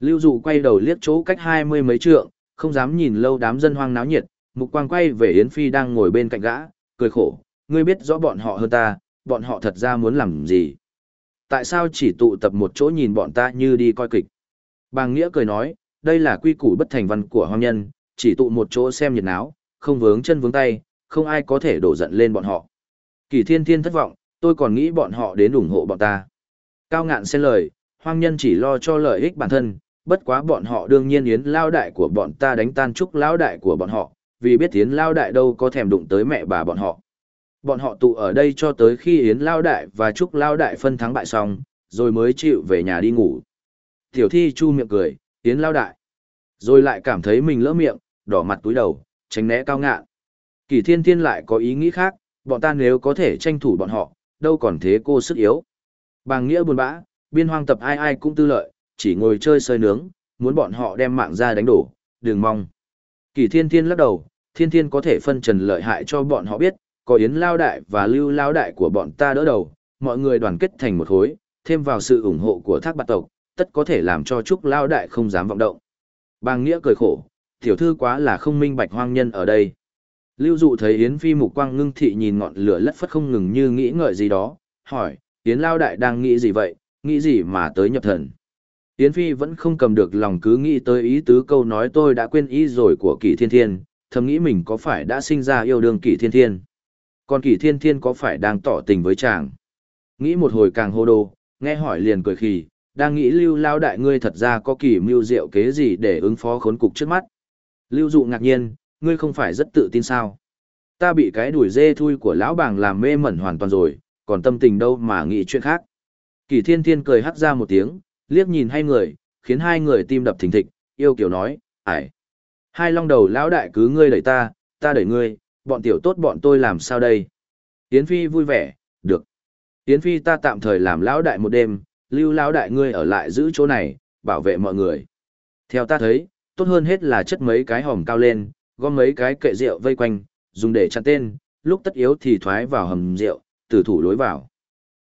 Lưu Dụ quay đầu liếc chỗ cách hai mươi mấy trượng, không dám nhìn lâu đám dân hoang náo nhiệt, mục quang quay về Yến Phi đang ngồi bên cạnh gã, cười khổ, ngươi biết rõ bọn họ hơn ta, bọn họ thật ra muốn làm gì tại sao chỉ tụ tập một chỗ nhìn bọn ta như đi coi kịch. Bàng Nghĩa cười nói, đây là quy củ bất thành văn của hoang nhân, chỉ tụ một chỗ xem nhiệt náo, không vướng chân vướng tay, không ai có thể đổ giận lên bọn họ. Kỳ thiên thiên thất vọng, tôi còn nghĩ bọn họ đến ủng hộ bọn ta. Cao ngạn xen lời, hoang nhân chỉ lo cho lợi ích bản thân, bất quá bọn họ đương nhiên yến lao đại của bọn ta đánh tan trúc lao đại của bọn họ, vì biết yến lao đại đâu có thèm đụng tới mẹ bà bọn họ. Bọn họ tụ ở đây cho tới khi Yến Lao Đại và Trúc Lao Đại phân thắng bại xong, rồi mới chịu về nhà đi ngủ. Tiểu thi chu miệng cười, Yến Lao Đại. Rồi lại cảm thấy mình lỡ miệng, đỏ mặt túi đầu, tránh né cao ngạn. Kỳ thiên thiên lại có ý nghĩ khác, bọn ta nếu có thể tranh thủ bọn họ, đâu còn thế cô sức yếu. Bàng nghĩa buồn bã, biên hoang tập ai ai cũng tư lợi, chỉ ngồi chơi sơi nướng, muốn bọn họ đem mạng ra đánh đổ, đừng mong. Kỳ thiên thiên lắc đầu, thiên thiên có thể phân trần lợi hại cho bọn họ biết, có Yến Lao Đại và Lưu Lao Đại của bọn ta đỡ đầu, mọi người đoàn kết thành một khối, thêm vào sự ủng hộ của thác bạt tộc, tất có thể làm cho Trúc Lao Đại không dám vọng động. Bàng Nghĩa cười khổ, tiểu thư quá là không minh bạch hoang nhân ở đây. Lưu Dụ thấy Yến Phi mục quang ngưng thị nhìn ngọn lửa lất phất không ngừng như nghĩ ngợi gì đó, hỏi, Yến Lao Đại đang nghĩ gì vậy, nghĩ gì mà tới nhập thần. Yến Phi vẫn không cầm được lòng cứ nghĩ tới ý tứ câu nói tôi đã quên ý rồi của kỷ thiên thiên, thầm nghĩ mình có phải đã sinh ra yêu đương kỷ thiên thiên. Còn kỷ thiên thiên có phải đang tỏ tình với chàng? Nghĩ một hồi càng hô đồ, nghe hỏi liền cười khì, đang nghĩ lưu lao đại ngươi thật ra có kỳ mưu diệu kế gì để ứng phó khốn cục trước mắt. Lưu dụ ngạc nhiên, ngươi không phải rất tự tin sao? Ta bị cái đuổi dê thui của lão bàng làm mê mẩn hoàn toàn rồi, còn tâm tình đâu mà nghĩ chuyện khác. Kỳ thiên thiên cười hắt ra một tiếng, liếc nhìn hai người, khiến hai người tim đập thình thịch, yêu kiểu nói, ải. Hai long đầu lão đại cứ ngươi đẩy ta, ta đẩy ngươi, bọn tiểu tốt bọn tôi làm sao đây? Yến Phi vui vẻ, được. Yến Phi ta tạm thời làm lão đại một đêm, lưu lão đại ngươi ở lại giữ chỗ này, bảo vệ mọi người. Theo ta thấy, tốt hơn hết là chất mấy cái hòm cao lên, gom mấy cái kệ rượu vây quanh, dùng để chặn tên, lúc tất yếu thì thoái vào hầm rượu, từ thủ lối vào.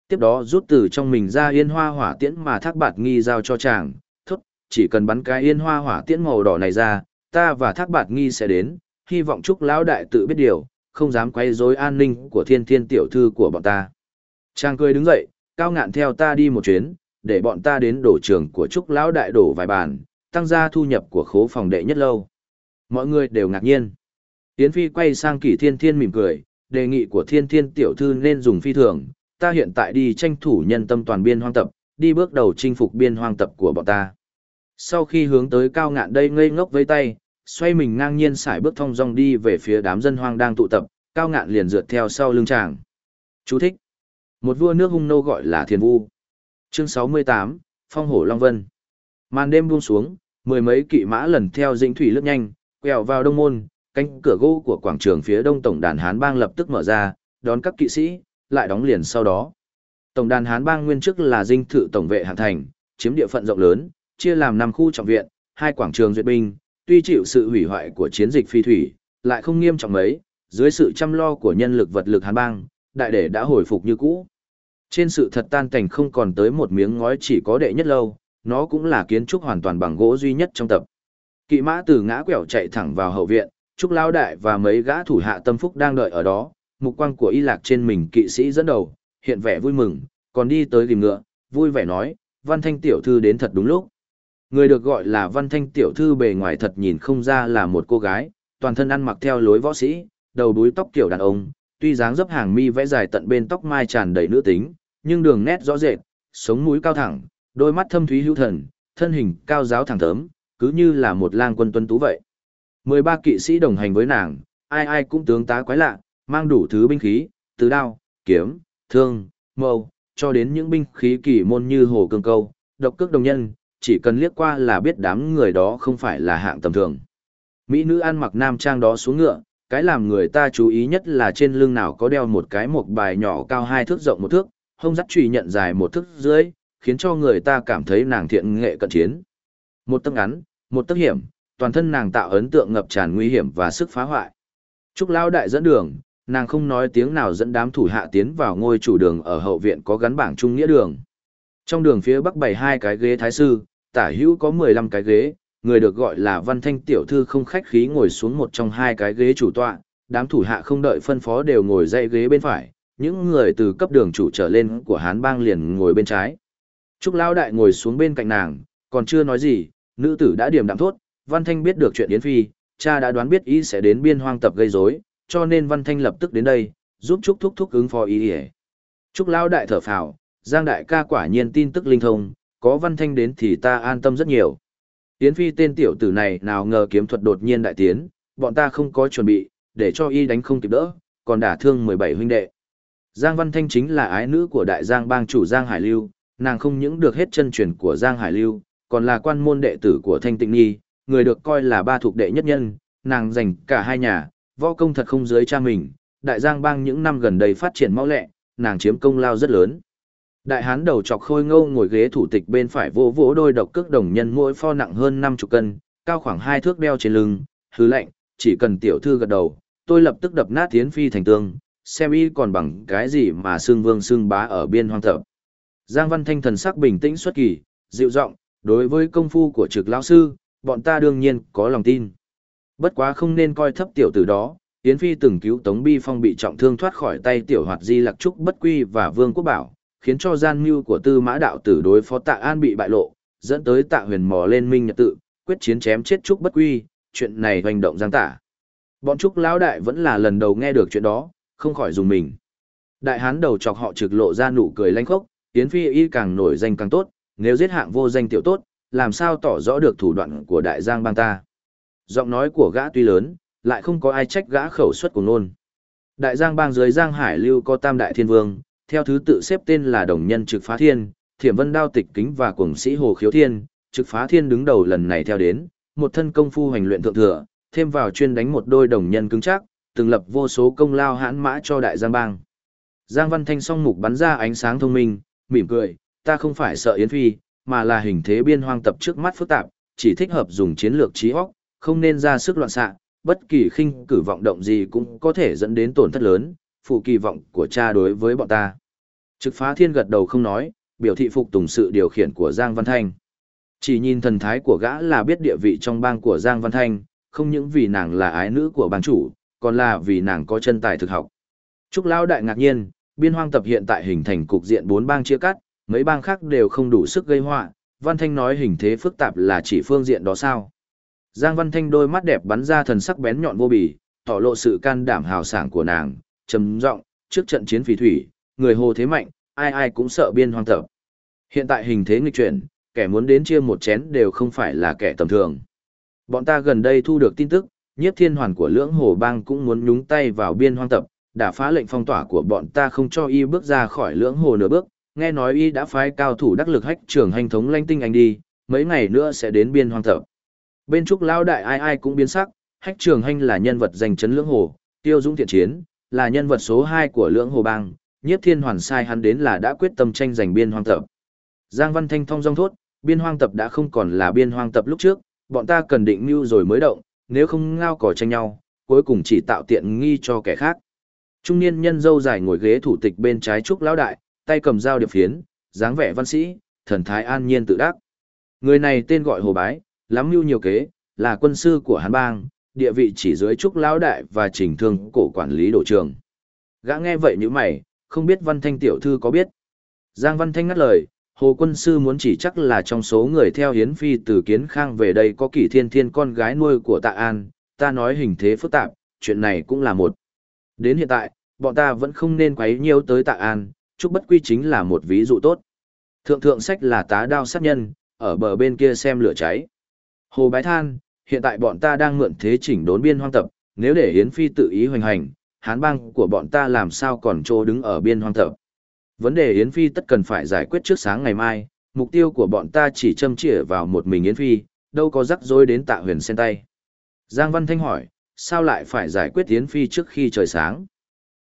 Tiếp đó rút từ trong mình ra yên hoa hỏa tiễn mà thác bạt nghi giao cho chàng, thốt, chỉ cần bắn cái yên hoa hỏa tiễn màu đỏ này ra, ta và thác bạt nghi sẽ đến, hy vọng chúc lão đại tự biết điều, không dám quay rối an ninh của thiên thiên tiểu thư của bọn ta. Trang cười đứng dậy, cao ngạn theo ta đi một chuyến, để bọn ta đến đổ trường của chúc lão đại đổ vài bàn, tăng gia thu nhập của khố phòng đệ nhất lâu. Mọi người đều ngạc nhiên. Yến Phi quay sang kỷ thiên thiên mỉm cười, đề nghị của thiên thiên tiểu thư nên dùng phi thường, ta hiện tại đi tranh thủ nhân tâm toàn biên hoang tập, đi bước đầu chinh phục biên hoang tập của bọn ta. Sau khi hướng tới cao ngạn đây ngây ngốc với tay, xoay mình ngang nhiên xài bước thong dong đi về phía đám dân hoang đang tụ tập, cao ngạn liền rượt theo sau lưng chàng. Chú thích. Một vua nước hung nô gọi là thiền vu. Chương 68, Phong hổ Long Vân. Màn đêm buông xuống, mười mấy kỵ mã lần theo dĩnh thủy lướt nhanh, quẹo vào đông môn, cánh cửa gỗ của quảng trường phía đông tổng đàn Hán bang lập tức mở ra, đón các kỵ sĩ, lại đóng liền sau đó. Tổng đàn Hán bang nguyên chức là dinh thự tổng vệ hạng thành, chiếm địa phận rộng lớn, chia làm năm khu trọng viện, hai quảng trường duyệt binh, tuy chịu sự hủy hoại của chiến dịch phi thủy, lại không nghiêm trọng mấy, dưới sự chăm lo của nhân lực vật lực Hán bang, đại đệ đã hồi phục như cũ. Trên sự thật tan cảnh không còn tới một miếng ngói chỉ có đệ nhất lâu, nó cũng là kiến trúc hoàn toàn bằng gỗ duy nhất trong tập. Kỵ mã từ ngã quẹo chạy thẳng vào hậu viện, Trúc Lao Đại và mấy gã thủ hạ tâm phúc đang đợi ở đó, mục quang của y lạc trên mình kỵ sĩ dẫn đầu, hiện vẻ vui mừng, còn đi tới tìm ngựa, vui vẻ nói, Văn Thanh tiểu thư đến thật đúng lúc. Người được gọi là Văn Thanh tiểu thư bề ngoài thật nhìn không ra là một cô gái, toàn thân ăn mặc theo lối võ sĩ, đầu đuôi tóc kiểu đàn ông, tuy dáng dấp hàng mi vẽ dài tận bên tóc mai tràn đầy nữ tính, nhưng đường nét rõ rệt, sống mũi cao thẳng, đôi mắt thâm thúy hữu thần, thân hình cao giáo thẳng thớm, cứ như là một lang quân tuân tú vậy. 13 kỵ sĩ đồng hành với nàng, ai ai cũng tướng tá quái lạ, mang đủ thứ binh khí, từ đao, kiếm, thương, mâu, cho đến những binh khí kỳ môn như hồ cương câu, độc cước đồng nhân, chỉ cần liếc qua là biết đám người đó không phải là hạng tầm thường. Mỹ nữ ăn mặc nam trang đó xuống ngựa, cái làm người ta chú ý nhất là trên lưng nào có đeo một cái một bài nhỏ cao hai thước rộng một thước, hông dắt trùy nhận dài một thước dưới, khiến cho người ta cảm thấy nàng thiện nghệ cận chiến. Một tấc ngắn, một tấc hiểm, toàn thân nàng tạo ấn tượng ngập tràn nguy hiểm và sức phá hoại. Trúc Lao Đại dẫn đường, nàng không nói tiếng nào dẫn đám thủ hạ tiến vào ngôi chủ đường ở hậu viện có gắn bảng trung nghĩa đường. Trong đường phía bắc bày hai cái ghế thái sư, tả hữu có 15 cái ghế, người được gọi là văn thanh tiểu thư không khách khí ngồi xuống một trong hai cái ghế chủ tọa, đám thủ hạ không đợi phân phó đều ngồi dậy ghế bên phải, những người từ cấp đường chủ trở lên của Hán bang liền ngồi bên trái. Trúc Lão Đại ngồi xuống bên cạnh nàng, còn chưa nói gì, nữ tử đã điểm đạm thốt, Văn Thanh biết được chuyện Yến Phi, cha đã đoán biết ý sẽ đến biên hoang tập gây rối, cho nên Văn Thanh lập tức đến đây, giúp Trúc Thúc Thúc ứng phó ý ý. Trúc Lão Đại thở phào, Giang Đại ca quả nhiên tin tức linh thông, có Văn Thanh đến thì ta an tâm rất nhiều. Yến Phi tên tiểu tử này nào ngờ kiếm thuật đột nhiên đại tiến, bọn ta không có chuẩn bị, để cho y đánh không kịp đỡ, còn đả thương 17 huynh đệ. Giang Văn Thanh chính là ái nữ của đại giang bang chủ Giang Hải Lưu, nàng không những được hết chân truyền của Giang Hải Lưu, còn là quan môn đệ tử của Thanh Tịnh Nhi, người được coi là ba thuộc đệ nhất nhân, nàng giành cả hai nhà, võ công thật không dưới cha mình, đại giang bang những năm gần đây phát triển mau lẹ, nàng chiếm công lao rất lớn. Đại hán đầu chọc khôi ngâu ngồi ghế thủ tịch bên phải vỗ vỗ đôi độc cước đồng nhân mỗi pho nặng hơn 50 cân, cao khoảng hai thước đeo trên lưng, hứ lệnh, chỉ cần tiểu thư gật đầu, tôi lập tức đập nát tiến phi thành tương, xem y còn bằng cái gì mà xương vương xương bá ở biên hoang thập. Giang Văn Thanh thần sắc bình tĩnh xuất kỳ, dịu giọng, đối với công phu của trực lão sư, bọn ta đương nhiên có lòng tin. Bất quá không nên coi thấp tiểu tử đó, Yến Phi từng cứu Tống Bi Phong bị trọng thương thoát khỏi tay tiểu hoạt di lạc trúc bất quy và vương quốc bảo, khiến cho gian mưu của tư mã đạo tử đối phó tạ an bị bại lộ, dẫn tới tạ huyền mò lên minh nhật tự, quyết chiến chém chết trúc bất quy, chuyện này hoành động giang tả. Bọn trúc lão đại vẫn là lần đầu nghe được chuyện đó, không khỏi dùng mình. Đại hán đầu chọc họ trực lộ ra nụ cười lanh khốc, Yến Phi y càng nổi danh càng tốt, nếu giết hạng vô danh tiểu tốt, làm sao tỏ rõ được thủ đoạn của đại giang bang ta. Giọng nói của gã tuy lớn, lại không có ai trách gã khẩu suất của nôn. Đại giang bang dưới giang hải lưu có tam đại thiên vương, theo thứ tự xếp tên là đồng nhân trực phá thiên, thiểm vân đao tịch kính và cuồng sĩ hồ khiếu thiên, trực phá thiên đứng đầu lần này theo đến, một thân công phu hành luyện thượng thừa, thêm vào chuyên đánh một đôi đồng nhân cứng chắc, từng lập vô số công lao hãn mã cho đại giang bang. Giang Văn Thanh song mục bắn ra ánh sáng thông minh, mỉm cười, ta không phải sợ Yến Phi, mà là hình thế biên hoang tập trước mắt phức tạp, chỉ thích hợp dùng chiến lược trí óc, không nên ra sức loạn xạ, bất kỳ khinh cử vọng động gì cũng có thể dẫn đến tổn thất lớn, phụ kỳ vọng của cha đối với bọn ta. Trực phá thiên gật đầu không nói, biểu thị phục tùng sự điều khiển của Giang Văn Thanh. Chỉ nhìn thần thái của gã là biết địa vị trong bang của Giang Văn Thanh, không những vì nàng là ái nữ của bang chủ, còn là vì nàng có chân tài thực học. Trúc Lao Đại ngạc nhiên, biên hoang tập hiện tại hình thành cục diện bốn bang chia cắt, mấy bang khác đều không đủ sức gây họa. Văn Thanh nói hình thế phức tạp là chỉ phương diện đó sao. Giang Văn Thanh đôi mắt đẹp bắn ra thần sắc bén nhọn vô bì, tỏ lộ sự can đảm hào sảng của nàng, trầm giọng trước trận chiến phỉ thủy, người hồ thế mạnh, ai ai cũng sợ biên hoang tập. Hiện tại hình thế nghịch chuyển, kẻ muốn đến chia một chén đều không phải là kẻ tầm thường. Bọn ta gần đây thu được tin tức, nhiếp thiên hoàn của lưỡng hồ bang cũng muốn nhúng tay vào biên hoang tập, đã phá lệnh phong tỏa của bọn ta không cho y bước ra khỏi lưỡng hồ nửa bước, nghe nói y đã phái cao thủ đắc lực hách trưởng hành thống lanh tinh anh đi, mấy ngày nữa sẽ đến biên hoang tập. Bên trúc lão đại ai ai cũng biến sắc, hách trường hành là nhân vật danh chấn lưỡng hồ, tiêu dũng thiện chiến, là nhân vật số 2 của lưỡng hồ bang, nhiếp thiên hoàn sai hắn đến là đã quyết tâm tranh giành biên hoang tập. Giang Văn Thanh thông dong thốt, biên hoang tập đã không còn là biên hoang tập lúc trước, bọn ta cần định mưu rồi mới động, nếu không ngao cỏ tranh nhau, cuối cùng chỉ tạo tiện nghi cho kẻ khác. Trung niên nhân dâu dài ngồi ghế thủ tịch bên trái trúc lão đại, tay cầm dao điệp phiến, dáng vẻ văn sĩ, thần thái an nhiên tự đắc. Người này tên gọi Hồ Bái, lắm mưu nhiều kế, là quân sư của Hán Bang, địa vị chỉ dưới trúc lão đại và trình thương cổ quản lý đổ trường. Gã nghe vậy như mày, không biết Văn Thanh tiểu thư có biết. Giang Văn Thanh ngắt lời, Hồ quân sư muốn chỉ chắc là trong số người theo hiến phi từ kiến khang về đây có kỷ thiên thiên con gái nuôi của tạ an, ta nói hình thế phức tạp, chuyện này cũng là một. Đến hiện tại, bọn ta vẫn không nên quấy nhiều tới tạ an, trúc bất quy chính là một ví dụ tốt. Thượng thượng sách là tá đao sát nhân, ở bờ bên kia xem lửa cháy. Hồ bái than, hiện tại bọn ta đang mượn thế chỉnh đốn biên hoang tập, nếu để hiến phi tự ý hoành hành, hán bang của bọn ta làm sao còn trô đứng ở biên hoang tập. Vấn đề Yến Phi tất cần phải giải quyết trước sáng ngày mai, mục tiêu của bọn ta chỉ châm chỉa vào một mình Yến Phi, đâu có rắc rối đến tạ huyền sen tay. Giang Văn Thanh hỏi, sao lại phải giải quyết Yến Phi trước khi trời sáng?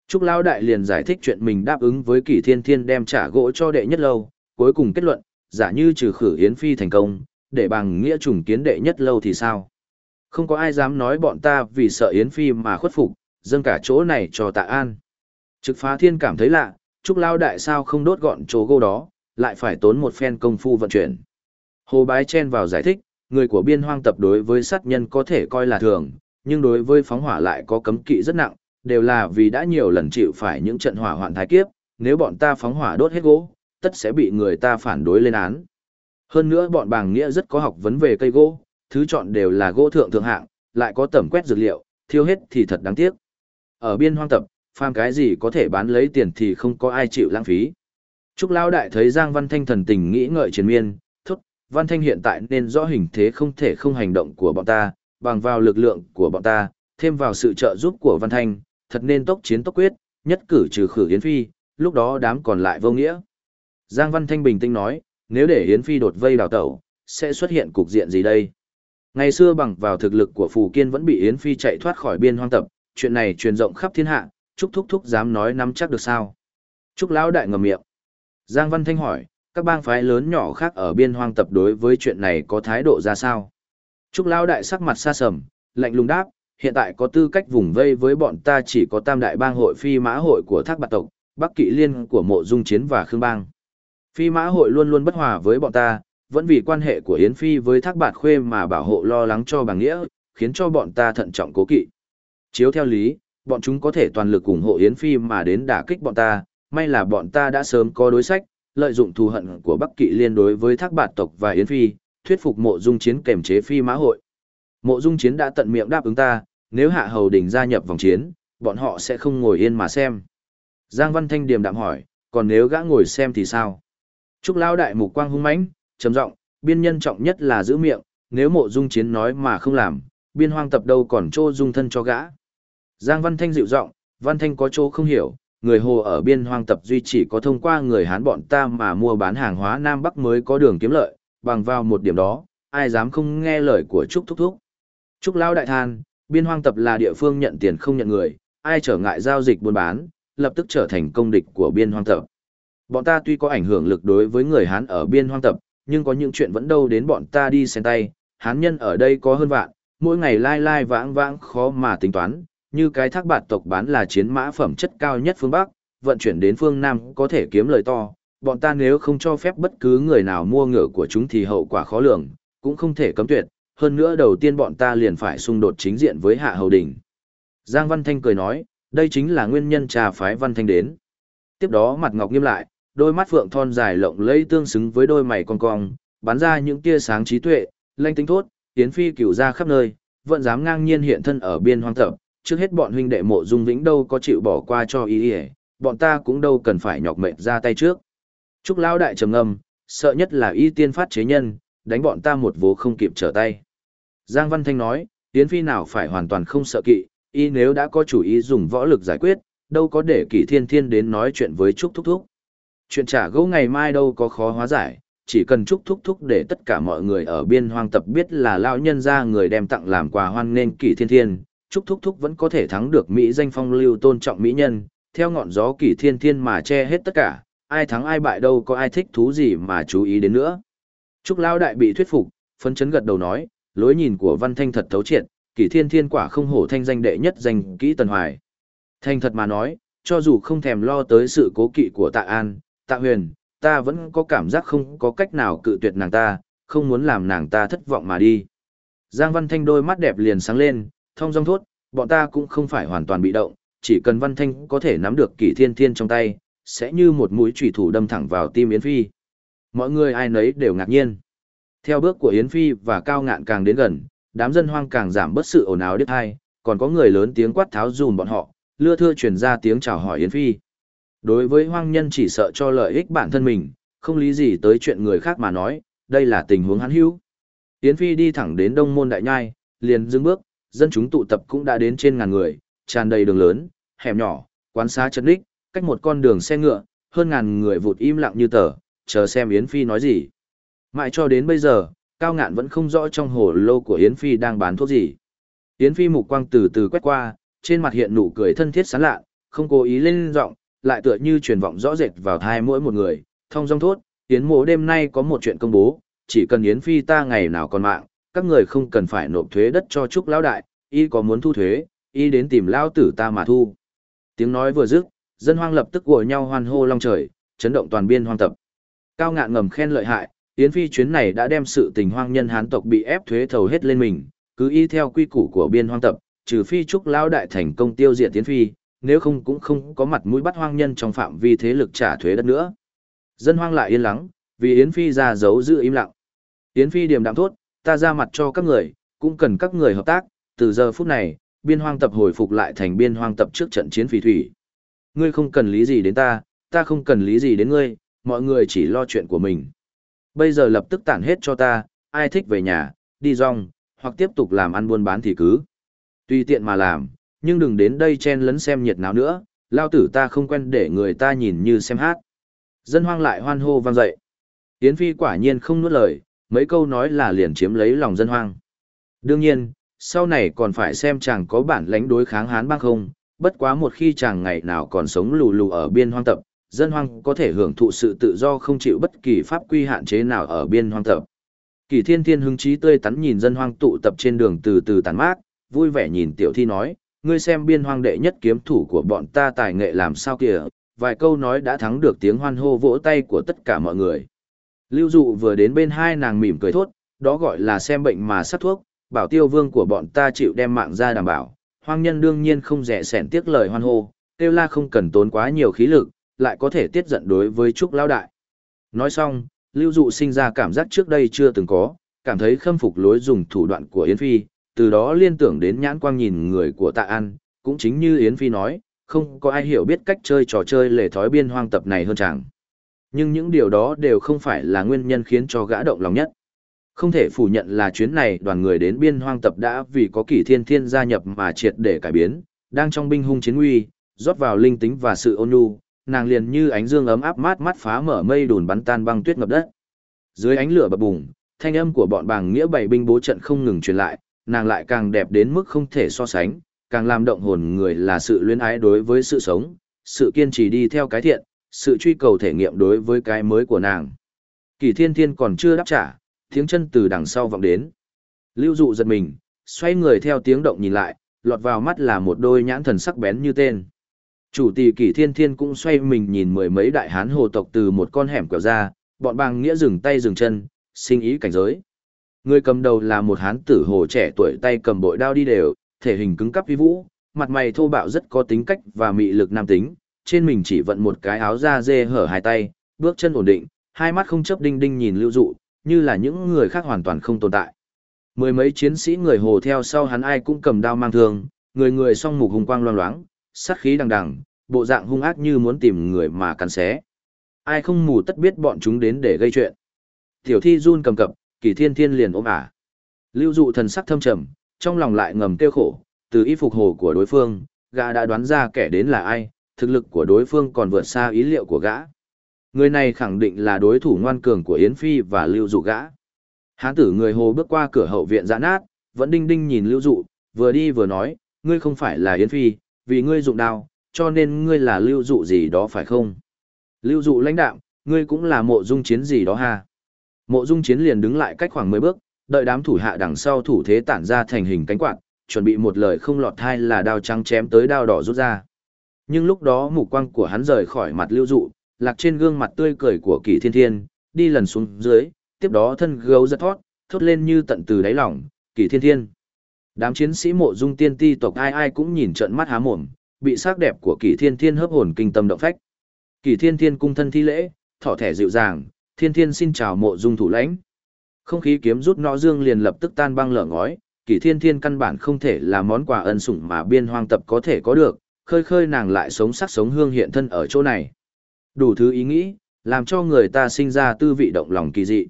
Trúc Lão Đại liền giải thích chuyện mình đáp ứng với Kỷ Thiên Thiên đem trả gỗ cho đệ nhất lâu, cuối cùng kết luận, giả như trừ khử Yến Phi thành công, để bằng nghĩa trùng kiến đệ nhất lâu thì sao? Không có ai dám nói bọn ta vì sợ Yến Phi mà khuất phục, dâng cả chỗ này cho tạ an. Trực phá thiên cảm thấy lạ, Trúc Lao Đại sao không đốt gọn chỗ gô đó, lại phải tốn một phen công phu vận chuyển. Hồ Bái chen vào giải thích, người của biên hoang tập đối với sát nhân có thể coi là thường, nhưng đối với phóng hỏa lại có cấm kỵ rất nặng, đều là vì đã nhiều lần chịu phải những trận hỏa hoạn thái kiếp, nếu bọn ta phóng hỏa đốt hết gỗ, tất sẽ bị người ta phản đối lên án. Hơn nữa bọn bàng nghĩa rất có học vấn về cây gỗ, thứ chọn đều là gỗ thượng thượng hạng, lại có tẩm quét dược liệu, thiêu hết thì thật đáng tiếc. Ở biên hoang tập, phàm cái gì có thể bán lấy tiền thì không có ai chịu lãng phí. Trúc Lão Đại thấy Giang Văn Thanh thần tình nghĩ ngợi chiến miên, thốt, Văn Thanh hiện tại nên rõ hình thế không thể không hành động của bọn ta, bằng vào lực lượng của bọn ta, thêm vào sự trợ giúp của Văn Thanh, thật nên tốc chiến tốc quyết, nhất cử trừ khử Yến Phi, lúc đó đám còn lại vô nghĩa. Giang Văn Thanh bình tĩnh nói, nếu để Yến Phi đột vây đào tẩu, sẽ xuất hiện cục diện gì đây? Ngày xưa bằng vào thực lực của Phù Kiên vẫn bị Yến Phi chạy thoát khỏi biên hoang tập, chuyện này truyền rộng khắp thiên hạ, Trúc Thúc Thúc dám nói nắm chắc được sao? Trúc Lão Đại ngầm miệng. Giang Văn Thanh hỏi, các bang phái lớn nhỏ khác ở biên hoang tập đối với chuyện này có thái độ ra sao? Trúc Lão Đại sắc mặt xa sầm, lạnh lùng đáp, hiện tại có tư cách vùng vây với bọn ta chỉ có tam đại bang hội phi mã hội của thác bạc tộc, Bắc Kỵ Liên của mộ dung chiến và Khương Bang. Phi mã hội luôn luôn bất hòa với bọn ta, vẫn vì quan hệ của Yến Phi với thác bạt khuê mà bảo hộ lo lắng cho bằng nghĩa, khiến cho bọn ta thận trọng cố kỵ. Chiếu theo lý, bọn chúng có thể toàn lực ủng hộ Yến Phi mà đến đả kích bọn ta, may là bọn ta đã sớm có đối sách, lợi dụng thù hận của Bắc Kỵ liên đối với Thác Bạt tộc và Yến Phi, thuyết phục Mộ Dung Chiến kềm chế Phi Mã hội. Mộ Dung Chiến đã tận miệng đáp ứng ta, nếu Hạ Hầu Đình gia nhập vòng chiến, bọn họ sẽ không ngồi yên mà xem. Giang Văn Thanh điềm đạm hỏi, còn nếu gã ngồi xem thì sao? Trúc Lão đại mục quang hung mãnh, trầm giọng, biên nhân trọng nhất là giữ miệng, nếu Mộ Dung Chiến nói mà không làm, biên hoang tập đâu còn chỗ dung thân cho gã. Giang Văn Thanh dịu giọng, Văn Thanh có chỗ không hiểu, người Hồ ở biên hoang tập duy chỉ có thông qua người Hán bọn ta mà mua bán hàng hóa Nam Bắc mới có đường kiếm lợi, bằng vào một điểm đó, ai dám không nghe lời của Trúc Thúc Thúc. Trúc Lao Đại Than, biên hoang tập là địa phương nhận tiền không nhận người, ai trở ngại giao dịch buôn bán, lập tức trở thành công địch của biên hoang tập. Bọn ta tuy có ảnh hưởng lực đối với người Hán ở biên hoang tập, nhưng có những chuyện vẫn đâu đến bọn ta đi xen tay, Hán nhân ở đây có hơn vạn, mỗi ngày lai lai vãng vãng khó mà tính toán, như cái thác bạt tộc bán là chiến mã phẩm chất cao nhất phương Bắc, vận chuyển đến phương Nam có thể kiếm lời to, bọn ta nếu không cho phép bất cứ người nào mua ngựa của chúng thì hậu quả khó lường, cũng không thể cấm tuyệt, hơn nữa đầu tiên bọn ta liền phải xung đột chính diện với Hạ Hầu Đình. Giang Văn Thanh cười nói, đây chính là nguyên nhân trà phái Văn Thanh đến. Tiếp đó mặt ngọc nghiêm lại, đôi mắt phượng thon dài lộng lẫy tương xứng với đôi mày con cong, bắn ra những tia sáng trí tuệ, lanh tính thốt, tiến phi cửu ra khắp nơi, vẫn dám ngang nhiên hiện thân ở biên hoang tập, trước hết bọn huynh đệ mộ dung vĩnh đâu có chịu bỏ qua cho ý ỉa bọn ta cũng đâu cần phải nhọc mệt ra tay trước trúc lão đại trầm ngâm sợ nhất là y tiên phát chế nhân, đánh bọn ta một vố không kịp trở tay. Giang Văn Thanh nói, tiến Phi nào phải hoàn toàn không sợ kỵ, y nếu đã có chủ ý dùng võ lực giải quyết, đâu có để kỷ thiên thiên đến nói chuyện với Trúc Thúc Thúc. Chuyện trả gỗ ngày mai đâu có khó hóa giải, chỉ cần Trúc Thúc Thúc để tất cả mọi người ở biên hoang tập biết là lão nhân ra người đem tặng làm quà hoan nên kỷ thiên thiên, Trúc Thúc Thúc vẫn có thể thắng được Mỹ danh phong lưu tôn trọng Mỹ nhân, theo ngọn gió kỷ thiên thiên mà che hết tất cả, ai thắng ai bại đâu có ai thích thú gì mà chú ý đến nữa. Trúc Lão Đại bị thuyết phục, phấn chấn gật đầu nói, lối nhìn của Văn Thanh thật thấu triệt, kỷ thiên thiên quả không hổ thanh danh đệ nhất danh kỹ tần hoài. Thanh thật mà nói, cho dù không thèm lo tới sự cố kỵ của tạ an, tạ huyền, ta vẫn có cảm giác không có cách nào cự tuyệt nàng ta, không muốn làm nàng ta thất vọng mà đi. Giang Văn Thanh đôi mắt đẹp liền sáng lên, thông dong thốt, bọn ta cũng không phải hoàn toàn bị động, chỉ cần Văn Thanh có thể nắm được kỷ thiên thiên trong tay, sẽ như một mũi chủy thủ đâm thẳng vào tim Yến Phi. Mọi người ai nấy đều ngạc nhiên. Theo bước của Yến Phi và Cao Ngạn càng đến gần, đám dân hoang càng giảm bớt sự ồn ào đứt hai, còn có người lớn tiếng quát tháo dùm bọn họ, lưa thưa truyền ra tiếng chào hỏi Yến Phi. Đối với hoang nhân chỉ sợ cho lợi ích bản thân mình, không lý gì tới chuyện người khác mà nói, đây là tình huống hắn hữu. Yến Phi đi thẳng đến đông môn đại nhai, liền dừng bước, dân chúng tụ tập cũng đã đến trên ngàn người, tràn đầy đường lớn, hẻm nhỏ, quán xá chân đích, cách một con đường xe ngựa, hơn ngàn người vụt im lặng như tờ, chờ xem Yến Phi nói gì. Mãi cho đến bây giờ, Cao Ngạn vẫn không rõ trong hồ lô của Yến Phi đang bán thuốc gì. Yến Phi mục quang từ từ quét qua, trên mặt hiện nụ cười thân thiết sán lạ, không cố ý lên giọng, lại tựa như truyền vọng rõ rệt vào thai mỗi một người, thông dong thốt, Yến mộ đêm nay có một chuyện công bố, chỉ cần Yến Phi ta ngày nào còn mạng, các người không cần phải nộp thuế đất cho Trúc Lão Đại, y có muốn thu thuế, y đến tìm Lão Tử ta mà thu. Tiếng nói vừa dứt, dân hoang lập tức gội nhau hoan hô long trời, chấn động toàn biên hoang tập. Cao ngạn ngầm khen lợi hại, Yến Phi chuyến này đã đem sự tình hoang nhân hán tộc bị ép thuế thầu hết lên mình, cứ y theo quy củ của biên hoang tập, trừ phi trúc lão đại thành công tiêu diệt Yến Phi, nếu không cũng không có mặt mũi bắt hoang nhân trong phạm vi thế lực trả thuế đất nữa. Dân hoang lại yên lắng, vì Yến Phi ra giấu giữ im lặng. Yến Phi điềm đạm thốt, ta ra mặt cho các người, cũng cần các người hợp tác, từ giờ phút này, biên hoang tập hồi phục lại thành biên hoang tập trước trận chiến phỉ thủy. Ngươi không cần lý gì đến ta, ta không cần lý gì đến ngươi, mọi người chỉ lo chuyện của mình. Bây giờ lập tức tản hết cho ta, ai thích về nhà, đi rong, hoặc tiếp tục làm ăn buôn bán thì cứ. Tùy tiện mà làm, nhưng đừng đến đây chen lấn xem nhiệt nào nữa, lao tử ta không quen để người ta nhìn như xem hát. Dân hoang lại hoan hô vang dậy. Yến Phi quả nhiên không nuốt lời, mấy câu nói là liền chiếm lấy lòng dân hoang. Đương nhiên, sau này còn phải xem chàng có bản lãnh đối kháng hán bang không, bất quá một khi chàng ngày nào còn sống lù lù ở biên hoang tập, dân hoang có thể hưởng thụ sự tự do không chịu bất kỳ pháp quy hạn chế nào ở biên hoang tập. Kỳ thiên thiên hứng chí tươi tắn nhìn dân hoang tụ tập trên đường từ từ tàn mát, vui vẻ nhìn tiểu thi nói, ngươi xem biên hoang đệ nhất kiếm thủ của bọn ta tài nghệ làm sao kìa, vài câu nói đã thắng được tiếng hoan hô vỗ tay của tất cả mọi người. Lưu dụ vừa đến bên hai nàng mỉm cười thốt, đó gọi là xem bệnh mà sát thuốc, bảo tiêu vương của bọn ta chịu đem mạng ra đảm bảo, hoang nhân đương nhiên không rẻ sẻn tiếc lời hoan hô, tiêu la không cần tốn quá nhiều khí lực, lại có thể tiết giận đối với Trúc Lao Đại. Nói xong, Lưu Dụ sinh ra cảm giác trước đây chưa từng có, cảm thấy khâm phục lối dùng thủ đoạn của Yến Phi, từ đó liên tưởng đến nhãn quang nhìn người của Tạ An, cũng chính như Yến Phi nói, không có ai hiểu biết cách chơi trò chơi lề thói biên hoang tập này hơn chàng. Nhưng những điều đó đều không phải là nguyên nhân khiến cho gã động lòng nhất. Không thể phủ nhận là chuyến này đoàn người đến biên hoang tập đã vì có kỷ thiên thiên gia nhập mà triệt để cải biến, đang trong binh hung chiến uy rót vào linh tính và sự ôn nhu, nàng liền như ánh dương ấm áp mát mắt phá mở mây đùn bắn tan băng tuyết ngập đất. Dưới ánh lửa bập bùng, thanh âm của bọn bàng nghĩa bảy binh bố trận không ngừng truyền lại, nàng lại càng đẹp đến mức không thể so sánh, càng làm động hồn người là sự luyến ái đối với sự sống, sự kiên trì đi theo cái thiện, sự truy cầu thể nghiệm đối với cái mới của nàng. Kỳ thiên thiên còn chưa đáp trả, tiếng chân từ đằng sau vọng đến. Lưu dụ giật mình, xoay người theo tiếng động nhìn lại, lọt vào mắt là một đôi nhãn thần sắc bén như tên. Chủ tỷ kỷ thiên thiên cũng xoay mình nhìn mười mấy đại hán hồ tộc từ một con hẻm quẹo ra, bọn bằng nghĩa dừng tay dừng chân, sinh ý cảnh giới. Người cầm đầu là một hán tử hồ trẻ tuổi tay cầm bội đao đi đều, thể hình cứng cắp vi vũ, mặt mày thô bạo rất có tính cách và mị lực nam tính, trên mình chỉ vận một cái áo da dê hở hai tay, bước chân ổn định, hai mắt không chấp đinh đinh nhìn lưu dụ, như là những người khác hoàn toàn không tồn tại. Mười mấy chiến sĩ người hồ theo sau hắn ai cũng cầm đao mang thương, người người song mục hùng quang loang loáng, sát khí đằng đằng, bộ dạng hung ác như muốn tìm người mà cắn xé. Ai không mù tất biết bọn chúng đến để gây chuyện. Tiểu thi run cầm cập, kỳ thiên thiên liền ôm ả. Lưu dụ thần sắc thâm trầm, trong lòng lại ngầm tiêu khổ, từ y phục hồ của đối phương, gã đã đoán ra kẻ đến là ai, thực lực của đối phương còn vượt xa ý liệu của gã. Người này khẳng định là đối thủ ngoan cường của Yến Phi và lưu dụ gã. Hán tử người hồ bước qua cửa hậu viện giãn nát, vẫn đinh đinh nhìn lưu dụ, vừa đi vừa nói, ngươi không phải là Yến Phi, vì ngươi dụng đao, cho nên ngươi là lưu dụ gì đó phải không? Lưu dụ lãnh đạo, ngươi cũng là mộ dung chiến gì đó ha? Mộ dung chiến liền đứng lại cách khoảng 10 bước, đợi đám thủ hạ đằng sau thủ thế tản ra thành hình cánh quạt, chuẩn bị một lời không lọt thai là đao trắng chém tới đao đỏ rút ra. Nhưng lúc đó mục quang của hắn rời khỏi mặt lưu dụ, lạc trên gương mặt tươi cười của Kỷ thiên thiên, đi lần xuống dưới, tiếp đó thân gấu giật thoát, thốt lên như tận từ đáy lòng, Kỷ thiên thiên. Đám chiến sĩ mộ dung tiên ti tộc ai ai cũng nhìn trợn mắt há mồm, bị sắc đẹp của Kỷ thiên thiên hấp hồn kinh tâm động phách. Kỷ thiên thiên cung thân thi lễ, thỏ thẻ dịu dàng, thiên thiên xin chào mộ dung thủ lãnh. Không khí kiếm rút nó dương liền lập tức tan băng lở ngói, Kỷ thiên thiên căn bản không thể là món quà ân sủng mà biên hoang tập có thể có được, khơi khơi nàng lại sống sắc sống hương hiện thân ở chỗ này. Đủ thứ ý nghĩ, làm cho người ta sinh ra tư vị động lòng kỳ dị.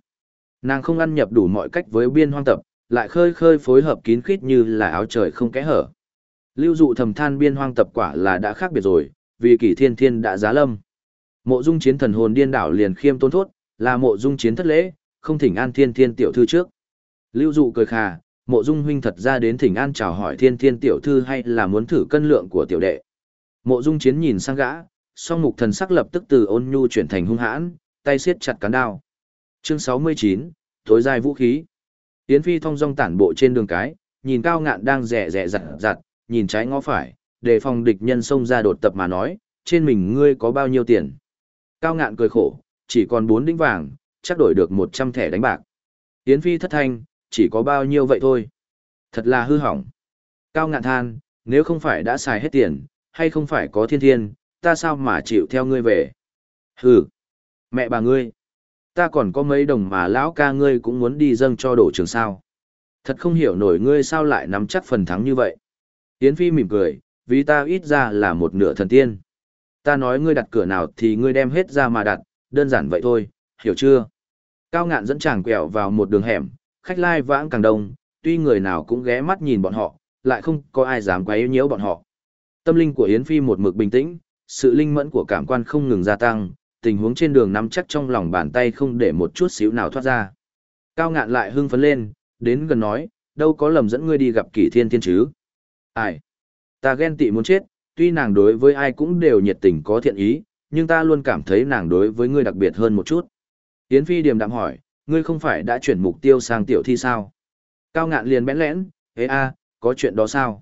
Nàng không ăn nhập đủ mọi cách với biên hoang tập, lại khơi khơi phối hợp kín khít như là áo trời không kẽ hở. Lưu dụ thầm than biên hoang tập quả là đã khác biệt rồi, vì kỷ thiên thiên đã giá lâm. Mộ dung chiến thần hồn điên đảo liền khiêm tôn thốt, là mộ dung chiến thất lễ, không thỉnh an thiên thiên tiểu thư trước. Lưu dụ cười khà, mộ dung huynh thật ra đến thỉnh an chào hỏi thiên thiên tiểu thư hay là muốn thử cân lượng của tiểu đệ. Mộ dung chiến nhìn sang gã, song mục thần sắc lập tức từ ôn nhu chuyển thành hung hãn, tay siết chặt cán đao. Chương 69, tối dài vũ khí. Yến Phi thong dong tản bộ trên đường cái, nhìn cao ngạn đang rẻ rẻ giặt giặt, nhìn trái ngó phải, đề phòng địch nhân xông ra đột tập mà nói, trên mình ngươi có bao nhiêu tiền. Cao ngạn cười khổ, chỉ còn 4 đĩnh vàng, chắc đổi được 100 thẻ đánh bạc. Yến Phi thất thanh, chỉ có bao nhiêu vậy thôi. Thật là hư hỏng. Cao ngạn than, nếu không phải đã xài hết tiền, hay không phải có thiên thiên, ta sao mà chịu theo ngươi về. Hừ, mẹ bà ngươi, ta còn có mấy đồng mà lão ca ngươi cũng muốn đi dâng cho đổ trường sao. Thật không hiểu nổi ngươi sao lại nắm chắc phần thắng như vậy. Yến Phi mỉm cười, vì ta ít ra là một nửa thần tiên. Ta nói ngươi đặt cửa nào thì ngươi đem hết ra mà đặt, đơn giản vậy thôi, hiểu chưa? Cao ngạn dẫn chàng quẹo vào một đường hẻm, khách lai vãng càng đông, tuy người nào cũng ghé mắt nhìn bọn họ, lại không có ai dám quấy nhiễu bọn họ. Tâm linh của Yến Phi một mực bình tĩnh, sự linh mẫn của cảm quan không ngừng gia tăng, tình huống trên đường nắm chắc trong lòng bàn tay không để một chút xíu nào thoát ra. Cao ngạn lại hưng phấn lên, đến gần nói, đâu có lầm dẫn ngươi đi gặp kỷ thiên thiên chứ. Ai? Ta ghen tị muốn chết, tuy nàng đối với ai cũng đều nhiệt tình có thiện ý, nhưng ta luôn cảm thấy nàng đối với ngươi đặc biệt hơn một chút. Yến Phi điềm đạm hỏi, ngươi không phải đã chuyển mục tiêu sang tiểu thi sao? Cao ngạn liền bẽn lẽn, ê a, có chuyện đó sao?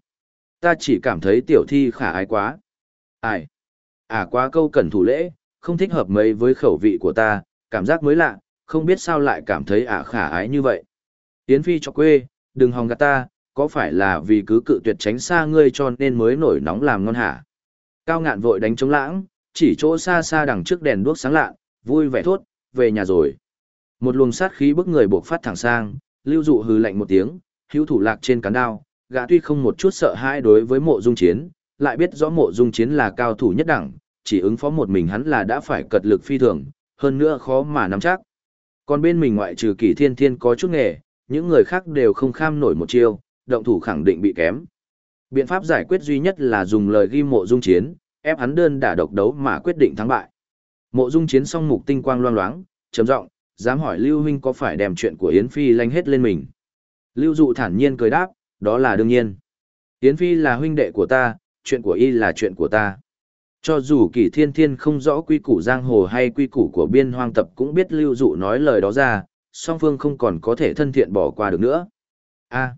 Ta chỉ cảm thấy tiểu thi khả ái quá. Ai? À quá câu cẩn thủ lễ, không thích hợp mấy với khẩu vị của ta, cảm giác mới lạ, không biết sao lại cảm thấy ả khả ái như vậy. Yến Phi cho quê, đừng hòng gạt ta, có phải là vì cứ cự tuyệt tránh xa ngươi cho nên mới nổi nóng làm ngon hả? Cao ngạn vội đánh chống lãng, chỉ chỗ xa xa đằng trước đèn đuốc sáng lạ, vui vẻ thốt, về nhà rồi. Một luồng sát khí bức người buộc phát thẳng sang, lưu dụ hừ lạnh một tiếng, hữu thủ lạc trên cán đao, gã tuy không một chút sợ hãi đối với mộ dung chiến, lại biết rõ mộ dung chiến là cao thủ nhất đẳng, chỉ ứng phó một mình hắn là đã phải cật lực phi thường, hơn nữa khó mà nắm chắc. Còn bên mình ngoại trừ kỳ thiên thiên có chút nghề, những người khác đều không kham nổi một chiêu, động thủ khẳng định bị kém. Biện pháp giải quyết duy nhất là dùng lời ghi mộ dung chiến, ép hắn đơn đả độc đấu mà quyết định thắng bại. Mộ dung chiến song mục tinh quang loang loáng, trầm giọng, dám hỏi Lưu huynh có phải đem chuyện của Yến Phi lanh hết lên mình. Lưu dụ thản nhiên cười đáp, đó là đương nhiên. Yến Phi là huynh đệ của ta, chuyện của y là chuyện của ta. Cho dù kỷ thiên thiên không rõ quy củ giang hồ hay quy củ của biên hoang tập cũng biết lưu dụ nói lời đó ra, song phương không còn có thể thân thiện bỏ qua được nữa. A.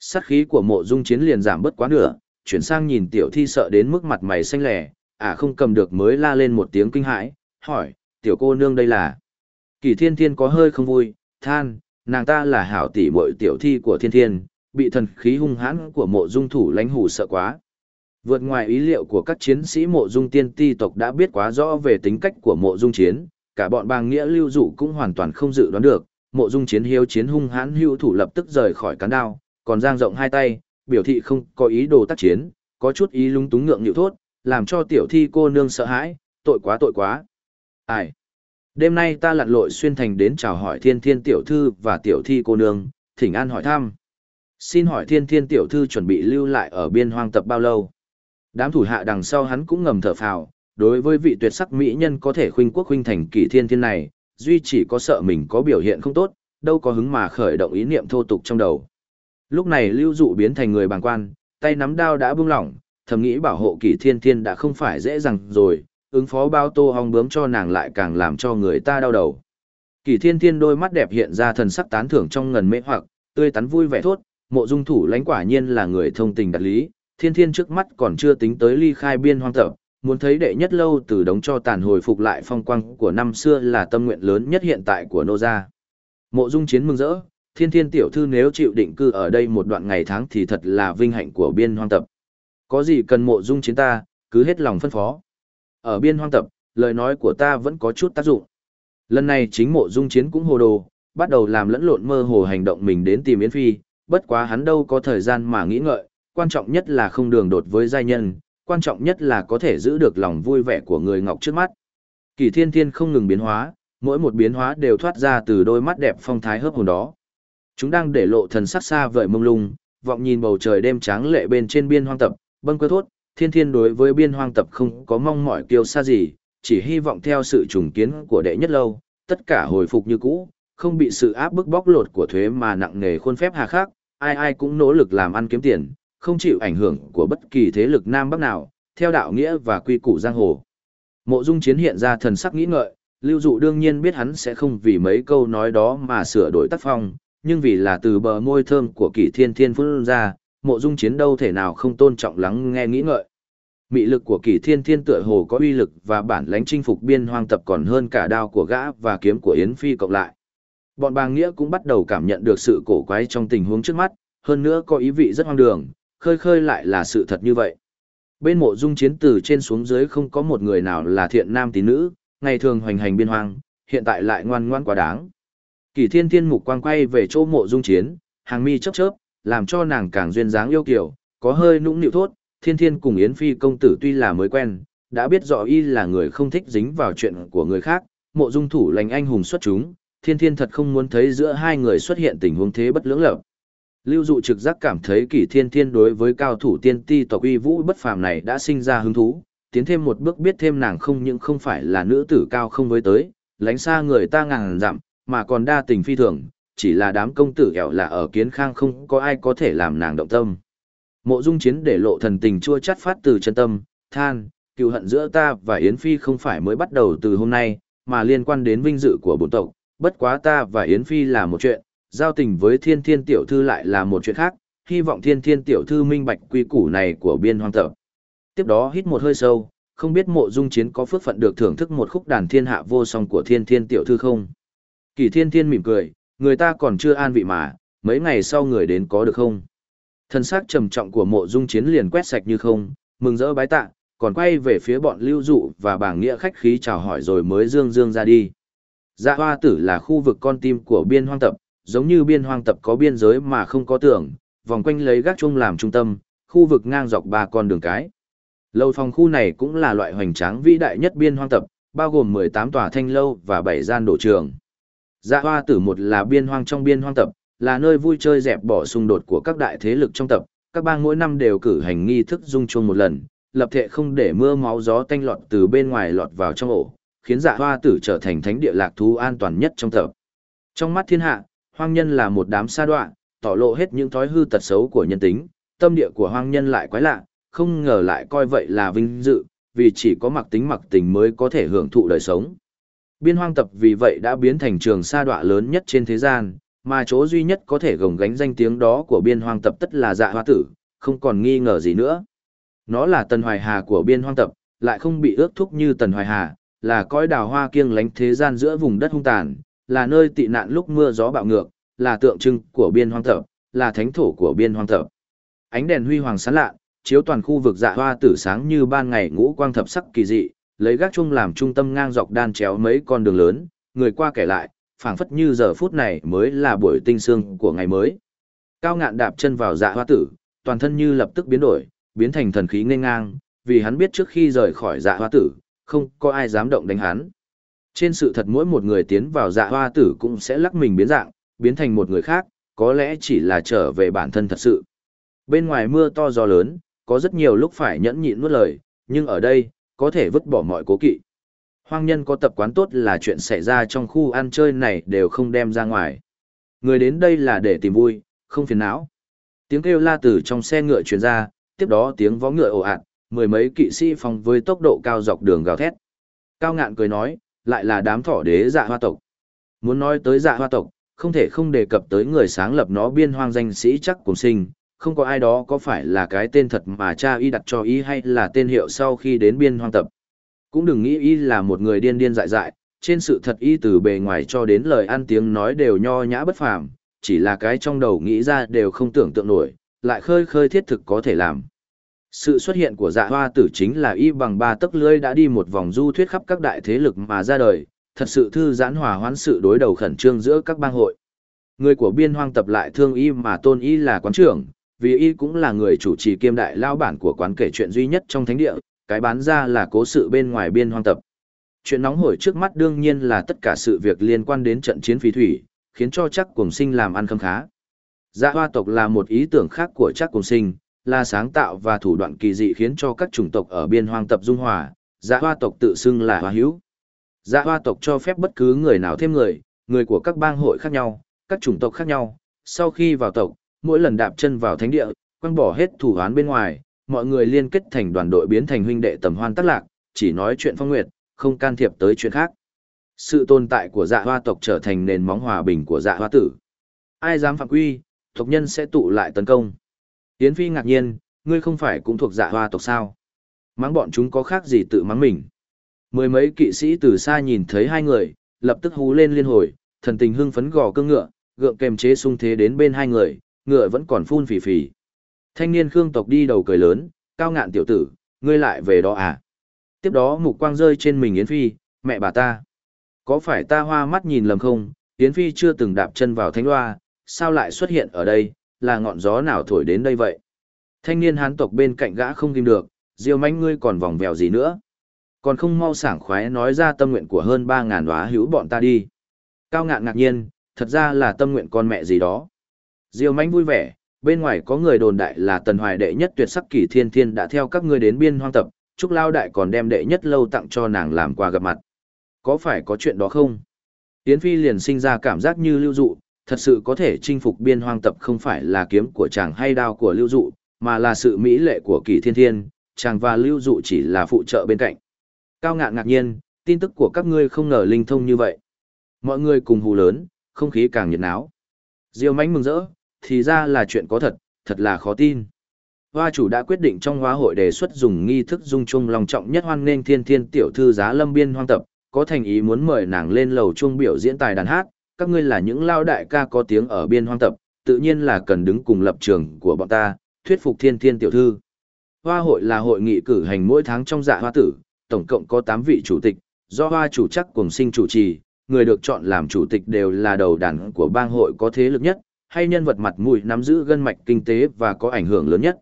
sát khí của mộ dung chiến liền giảm bớt quá nửa, chuyển sang nhìn tiểu thi sợ đến mức mặt mày xanh lẻ, à không cầm được mới la lên một tiếng kinh hãi, hỏi, tiểu cô nương đây là. kỳ thiên thiên có hơi không vui, than, nàng ta là hảo tỷ muội tiểu thi của thiên thiên, bị thần khí hung hãn của mộ dung thủ lãnh hủ sợ quá. Vượt ngoài ý liệu của các chiến sĩ mộ dung tiên ti tộc đã biết quá rõ về tính cách của mộ dung chiến, cả bọn bàng nghĩa lưu dụ cũng hoàn toàn không dự đoán được, mộ dung chiến hiếu chiến hung hãn hưu thủ lập tức rời khỏi cán đao, còn giang rộng hai tay, biểu thị không có ý đồ tác chiến, có chút ý lung túng ngượng nhịu thốt, làm cho tiểu thi cô nương sợ hãi, tội quá tội quá. Ai? Đêm nay ta lặn lội xuyên thành đến chào hỏi thiên thiên tiểu thư và tiểu thi cô nương, thỉnh an hỏi thăm. Xin hỏi thiên thiên tiểu thư chuẩn bị lưu lại ở biên hoang tập bao lâu? Đám thủ hạ đằng sau hắn cũng ngầm thở phào, đối với vị tuyệt sắc mỹ nhân có thể khuynh quốc khuynh thành kỳ thiên thiên này, duy chỉ có sợ mình có biểu hiện không tốt, đâu có hứng mà khởi động ý niệm thô tục trong đầu. Lúc này lưu dụ biến thành người bàng quan, tay nắm đao đã buông lỏng, thầm nghĩ bảo hộ kỷ thiên thiên đã không phải dễ dàng rồi, ứng phó bao tô hong bướm cho nàng lại càng làm cho người ta đau đầu. Kỷ thiên thiên đôi mắt đẹp hiện ra thần sắc tán thưởng trong ngần mê hoặc, tươi tắn vui vẻ thốt, mộ dung thủ lãnh quả nhiên là người thông tình đạt lý, thiên thiên trước mắt còn chưa tính tới ly khai biên hoang tập, muốn thấy đệ nhất lâu từ đống cho tàn hồi phục lại phong quang của năm xưa là tâm nguyện lớn nhất hiện tại của nô gia. Mộ dung chiến mừng rỡ, thiên thiên tiểu thư nếu chịu định cư ở đây một đoạn ngày tháng thì thật là vinh hạnh của biên hoang tập. Có gì cần mộ dung chiến ta, cứ hết lòng phân phó. Ở biên hoang tập, lời nói của ta vẫn có chút tác dụng. Lần này chính mộ dung chiến cũng hồ đồ, bắt đầu làm lẫn lộn mơ hồ hành động mình đến tìm Yến Phi, bất quá hắn đâu có thời gian mà nghĩ ngợi, quan trọng nhất là không đường đột với giai nhân, quan trọng nhất là có thể giữ được lòng vui vẻ của người ngọc trước mắt. Kỳ thiên thiên không ngừng biến hóa, mỗi một biến hóa đều thoát ra từ đôi mắt đẹp phong thái hớp hồn đó. Chúng đang để lộ thần sắc xa vời mông lung, vọng nhìn bầu trời đêm trắng lệ bên trên biên hoang tập, bâng quơ thốt, thiên thiên đối với biên hoang tập không có mong mỏi kiêu xa gì, chỉ hy vọng theo sự trùng kiến của đệ nhất lâu, tất cả hồi phục như cũ, không bị sự áp bức bóc lột của thuế mà nặng nề khuôn phép hà khắc, ai ai cũng nỗ lực làm ăn kiếm tiền, không chịu ảnh hưởng của bất kỳ thế lực Nam Bắc nào, theo đạo nghĩa và quy củ giang hồ. Mộ Dung Chiến hiện ra thần sắc nghĩ ngợi, Lưu Dụ đương nhiên biết hắn sẽ không vì mấy câu nói đó mà sửa đổi tác phong, nhưng vì là từ bờ môi thơm của Kỷ Thiên Thiên phun ra, Mộ Dung Chiến đâu thể nào không tôn trọng lắng nghe nghĩ ngợi. Mị lực của Kỷ Thiên Thiên tựa hồ có uy lực và bản lãnh chinh phục biên hoang tập còn hơn cả đao của gã và kiếm của Yến Phi cộng lại. Bọn bà Nghĩa cũng bắt đầu cảm nhận được sự cổ quái trong tình huống trước mắt, hơn nữa có ý vị rất hoang đường, khơi khơi lại là sự thật như vậy. Bên mộ dung chiến từ trên xuống dưới không có một người nào là thiện nam tín nữ, ngày thường hoành hành biên hoang, hiện tại lại ngoan ngoan quá đáng. Kỳ thiên thiên mục quang quay về chỗ mộ dung chiến, hàng mi chớp chớp, làm cho nàng càng duyên dáng yêu kiều, có hơi nũng nịu thốt, thiên thiên cùng Yến Phi công tử tuy là mới quen, đã biết rõ y là người không thích dính vào chuyện của người khác, mộ dung thủ lành anh hùng xuất chúng, thiên thiên thật không muốn thấy giữa hai người xuất hiện tình huống thế bất lưỡng lập. Lưu dụ trực giác cảm thấy Kỳ thiên thiên đối với cao thủ tiên ti tộc uy vũ bất phàm này đã sinh ra hứng thú, tiến thêm một bước biết thêm nàng không những không phải là nữ tử cao không với tới, lánh xa người ta ngàn dặm, mà còn đa tình phi thường, chỉ là đám công tử ẻo là ở kiến khang không có ai có thể làm nàng động tâm. Mộ dung chiến để lộ thần tình chua chát phát từ chân tâm, than, cựu hận giữa ta và Yến Phi không phải mới bắt đầu từ hôm nay, mà liên quan đến vinh dự của bổn tộc, bất quá ta và Yến Phi là một chuyện, giao tình với thiên thiên tiểu thư lại là một chuyện khác, hy vọng thiên thiên tiểu thư minh bạch quy củ này của biên hoang tập. Tiếp đó hít một hơi sâu, không biết mộ dung chiến có phước phận được thưởng thức một khúc đàn thiên hạ vô song của thiên thiên tiểu thư không? Kỳ thiên thiên mỉm cười, người ta còn chưa an vị mà, mấy ngày sau người đến có được không? Thân xác trầm trọng của mộ dung chiến liền quét sạch như không, mừng rỡ bái tạ, còn quay về phía bọn lưu dụ và bảng nghĩa khách khí chào hỏi rồi mới dương dương ra đi. Dạ hoa tử là khu vực con tim của biên hoang tập, giống như biên hoang tập có biên giới mà không có tường, vòng quanh lấy gác chung làm trung tâm, khu vực ngang dọc ba con đường cái. Lâu phòng khu này cũng là loại hoành tráng vĩ đại nhất biên hoang tập, bao gồm 18 tòa thanh lâu và 7 gian đổ trường. Dạ hoa tử một là biên hoang trong biên hoang tập, là nơi vui chơi dẹp bỏ xung đột của các đại thế lực trong tập, các bang mỗi năm đều cử hành nghi thức dung chuông một lần, lập thể không để mưa máu gió tanh lọt từ bên ngoài lọt vào trong ổ, khiến dạ hoa tử trở thành thánh địa lạc thú an toàn nhất trong tập. Trong mắt thiên hạ, hoang nhân là một đám sa đoạn, tỏ lộ hết những thói hư tật xấu của nhân tính, tâm địa của hoang nhân lại quái lạ, không ngờ lại coi vậy là vinh dự, vì chỉ có mặc tính mặc tình mới có thể hưởng thụ đời sống. Biên hoang tập vì vậy đã biến thành trường sa đọa lớn nhất trên thế gian, mà chỗ duy nhất có thể gồng gánh danh tiếng đó của biên hoang tập tất là dạ hoa tử, không còn nghi ngờ gì nữa. Nó là tần hoài hà của biên hoang tập, lại không bị ước thúc như tần hoài hà, là cõi đào hoa kiêng lánh thế gian giữa vùng đất hung tàn, là nơi tị nạn lúc mưa gió bạo ngược, là tượng trưng của biên hoang tập, là thánh thổ của biên hoang tập. Ánh đèn huy hoàng sáng lạ, chiếu toàn khu vực dạ hoa tử sáng như ban ngày ngũ quang thập sắc kỳ dị, lấy gác chung làm trung tâm ngang dọc đan chéo mấy con đường lớn, người qua kể lại, phảng phất như giờ phút này mới là buổi tinh sương của ngày mới. Cao ngạn đạp chân vào dạ hoa tử, toàn thân như lập tức biến đổi, biến thành thần khí nghênh ngang, vì hắn biết trước khi rời khỏi dạ hoa tử, không có ai dám động đánh hắn. Trên sự thật mỗi một người tiến vào dạ hoa tử cũng sẽ lắc mình biến dạng, biến thành một người khác, có lẽ chỉ là trở về bản thân thật sự. Bên ngoài mưa to gió lớn, có rất nhiều lúc phải nhẫn nhịn nuốt lời, nhưng ở đây, có thể vứt bỏ mọi cố kỵ. Hoang nhân có tập quán tốt là chuyện xảy ra trong khu ăn chơi này đều không đem ra ngoài. Người đến đây là để tìm vui, không phiền não. Tiếng kêu la từ trong xe ngựa truyền ra, tiếp đó tiếng vó ngựa ồ ạt, mười mấy kỵ sĩ phong với tốc độ cao dọc đường gào thét. Cao ngạn cười nói, lại là đám thỏ đế dạ hoa tộc. Muốn nói tới dạ hoa tộc, không thể không đề cập tới người sáng lập nó biên hoang danh sĩ chắc cùng sinh, không có ai đó có phải là cái tên thật mà cha y đặt cho y hay là tên hiệu sau khi đến biên hoang tập. Cũng đừng nghĩ y là một người điên điên dại dại, trên sự thật y từ bề ngoài cho đến lời ăn tiếng nói đều nho nhã bất phàm, chỉ là cái trong đầu nghĩ ra đều không tưởng tượng nổi, lại khơi khơi thiết thực có thể làm. Sự xuất hiện của dạ hoa tử chính là y bằng ba tấc lưỡi đã đi một vòng du thuyết khắp các đại thế lực mà ra đời, thật sự thư giãn hòa hoãn sự đối đầu khẩn trương giữa các bang hội. Người của biên hoang tập lại thương y mà tôn y là quán trưởng, vì y cũng là người chủ trì kiêm đại lao bản của quán kể chuyện duy nhất trong thánh địa, cái bán ra là cố sự bên ngoài biên hoang tập. Chuyện nóng hổi trước mắt đương nhiên là tất cả sự việc liên quan đến trận chiến phí thủy, khiến cho chắc cùng sinh làm ăn khâm khá. Dạ hoa tộc là một ý tưởng khác của chắc cùng sinh, là sáng tạo và thủ đoạn kỳ dị khiến cho các chủng tộc ở biên hoang tập dung hòa, dạ hoa tộc tự xưng là hoa hữu. Dạ hoa tộc cho phép bất cứ người nào thêm người, người của các bang hội khác nhau, các chủng tộc khác nhau, sau khi vào tộc, mỗi lần đạp chân vào thánh địa, quăng bỏ hết thủ án bên ngoài, mọi người liên kết thành đoàn đội biến thành huynh đệ tầm hoan tác lạc, chỉ nói chuyện phong nguyệt, không can thiệp tới chuyện khác. Sự tồn tại của dạ hoa tộc trở thành nền móng hòa bình của dạ hoa tử. Ai dám phạm quy, tộc nhân sẽ tụ lại tấn công. Yến Phi ngạc nhiên, ngươi không phải cũng thuộc dạ hoa tộc sao? Mắng bọn chúng có khác gì tự mắng mình. Mười mấy kỵ sĩ từ xa nhìn thấy hai người, lập tức hú lên liên hồi, thần tình hưng phấn gò cương ngựa, gượng kềm chế sung thế đến bên hai người, ngựa vẫn còn phun phì phì. Thanh niên Khương tộc đi đầu cười lớn, cao ngạn tiểu tử, ngươi lại về đó à? Tiếp đó mục quang rơi trên mình Yến Phi, mẹ bà ta. Có phải ta hoa mắt nhìn lầm không? Yến Phi chưa từng đạp chân vào thánh loa, sao lại xuất hiện ở đây, là ngọn gió nào thổi đến đây vậy? Thanh niên hán tộc bên cạnh gã không tìm được, diêu mánh ngươi còn vòng vèo gì nữa? Còn không mau sảng khoái nói ra tâm nguyện của hơn 3.000 hóa hữu bọn ta đi. Cao ngạn ngạc nhiên, thật ra là tâm nguyện con mẹ gì đó. Diêu Mạnh vui vẻ, bên ngoài có người đồn đại là tần hoài đệ nhất tuyệt sắc kỳ thiên thiên đã theo các ngươi đến biên hoang tập, chúc lao đại còn đem đệ nhất lâu tặng cho nàng làm quà gặp mặt. Có phải có chuyện đó không? Yến Phi liền sinh ra cảm giác như lưu dụ, thật sự có thể chinh phục biên hoang tập không phải là kiếm của chàng hay đao của lưu dụ, mà là sự mỹ lệ của kỷ thiên thiên, chàng và lưu dụ chỉ là phụ trợ bên cạnh. Cao ngạn ngạc nhiên, tin tức của các ngươi không ngờ linh thông như vậy. Mọi người cùng hù lớn, không khí càng nhiệt náo. Diêu mánh mừng rỡ, thì ra là chuyện có thật, thật là khó tin. Hoa chủ đã quyết định trong hóa hội đề xuất dùng nghi thức dung chung lòng trọng nhất hoan nghênh thiên thiên tiểu thư giá lâm biên hoang tập, có thành ý muốn mời nàng lên lầu chung biểu diễn tài đàn hát, các ngươi là những lao đại ca có tiếng ở biên hoang tập, tự nhiên là cần đứng cùng lập trường của bọn ta, thuyết phục thiên thiên tiểu thư. Hoa hội là hội nghị cử hành mỗi tháng trong dạ hoa tử, tổng cộng có 8 vị chủ tịch, do hoa chủ chắc cùng sinh chủ trì, người được chọn làm chủ tịch đều là đầu đàn của bang hội có thế lực nhất, hay nhân vật mặt mũi nắm giữ gân mạch kinh tế và có ảnh hưởng lớn nhất.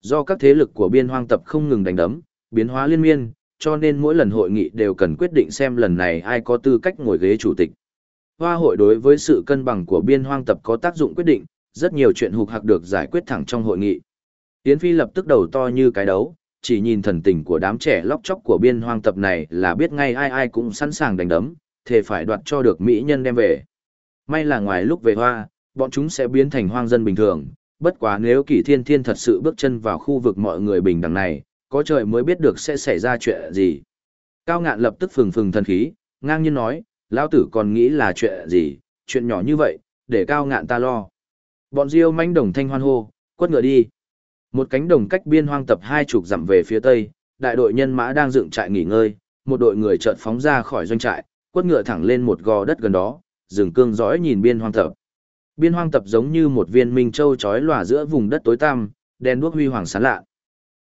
Do các thế lực của biên hoang tập không ngừng đánh đấm, biến hóa liên miên, cho nên mỗi lần hội nghị đều cần quyết định xem lần này ai có tư cách ngồi ghế chủ tịch. Hoa hội đối với sự cân bằng của biên hoang tập có tác dụng quyết định, rất nhiều chuyện hục hạc được giải quyết thẳng trong hội nghị. Yến Phi lập tức đầu to như cái đấu, chỉ nhìn thần tình của đám trẻ lóc chóc của biên hoang tập này là biết ngay ai ai cũng sẵn sàng đánh đấm, thề phải đoạt cho được mỹ nhân đem về. May là ngoài lúc về hoa, bọn chúng sẽ biến thành hoang dân bình thường, bất quá nếu kỷ thiên thiên thật sự bước chân vào khu vực mọi người bình đẳng này, có trời mới biết được sẽ xảy ra chuyện gì. Cao ngạn lập tức phừng phừng thần khí, ngang nhiên nói, lão tử còn nghĩ là chuyện gì, chuyện nhỏ như vậy, để cao ngạn ta lo. Bọn diêu manh đồng thanh hoan hô, quất ngựa đi. Một cánh đồng cách biên hoang tập hai chục dặm về phía tây, đại đội nhân mã đang dựng trại nghỉ ngơi, một đội người chợt phóng ra khỏi doanh trại, quất ngựa thẳng lên một gò đất gần đó, dừng cương dõi nhìn biên hoang tập. Biên hoang tập giống như một viên minh châu chói lòa giữa vùng đất tối tăm, đen đuốc huy hoàng sáng lạ.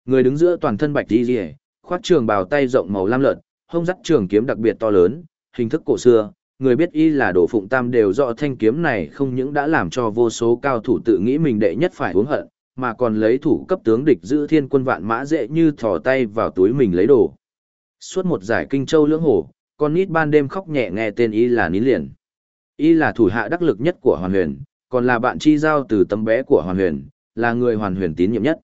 Người đứng giữa toàn thân bạch đi rìa, khoác trường bào tay rộng màu lam lợn, hông dắt trường kiếm đặc biệt to lớn, hình thức cổ xưa, người biết y là đổ phụng tam đều rõ thanh kiếm này không những đã làm cho vô số cao thủ tự nghĩ mình đệ nhất phải uống hận, mà còn lấy thủ cấp tướng địch giữ thiên quân vạn mã dễ như thò tay vào túi mình lấy đồ. Suốt một giải kinh châu lưỡng hổ, con nít ban đêm khóc nhẹ nghe tên y là nín liền. Y là thủ hạ đắc lực nhất của Hoàn Huyền, còn là bạn chi giao từ tấm bé của Hoàn Huyền, là người Hoàn Huyền tín nhiệm nhất.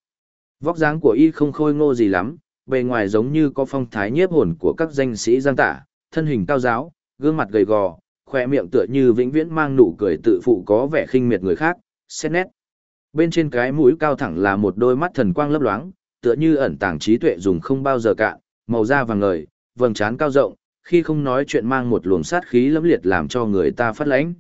Vóc dáng của y không khôi ngô gì lắm, bề ngoài giống như có phong thái nhiếp hồn của các danh sĩ giang tả, thân hình cao giáo, gương mặt gầy gò, khoe miệng tựa như vĩnh viễn mang nụ cười tự phụ có vẻ khinh miệt người khác, xét nét. Bên trên cái mũi cao thẳng là một đôi mắt thần quang lấp loáng, tựa như ẩn tàng trí tuệ dùng không bao giờ cạn, màu da vàng ngời, vầng trán cao rộng, khi không nói chuyện mang một luồng sát khí lẫm liệt làm cho người ta phát lãnh.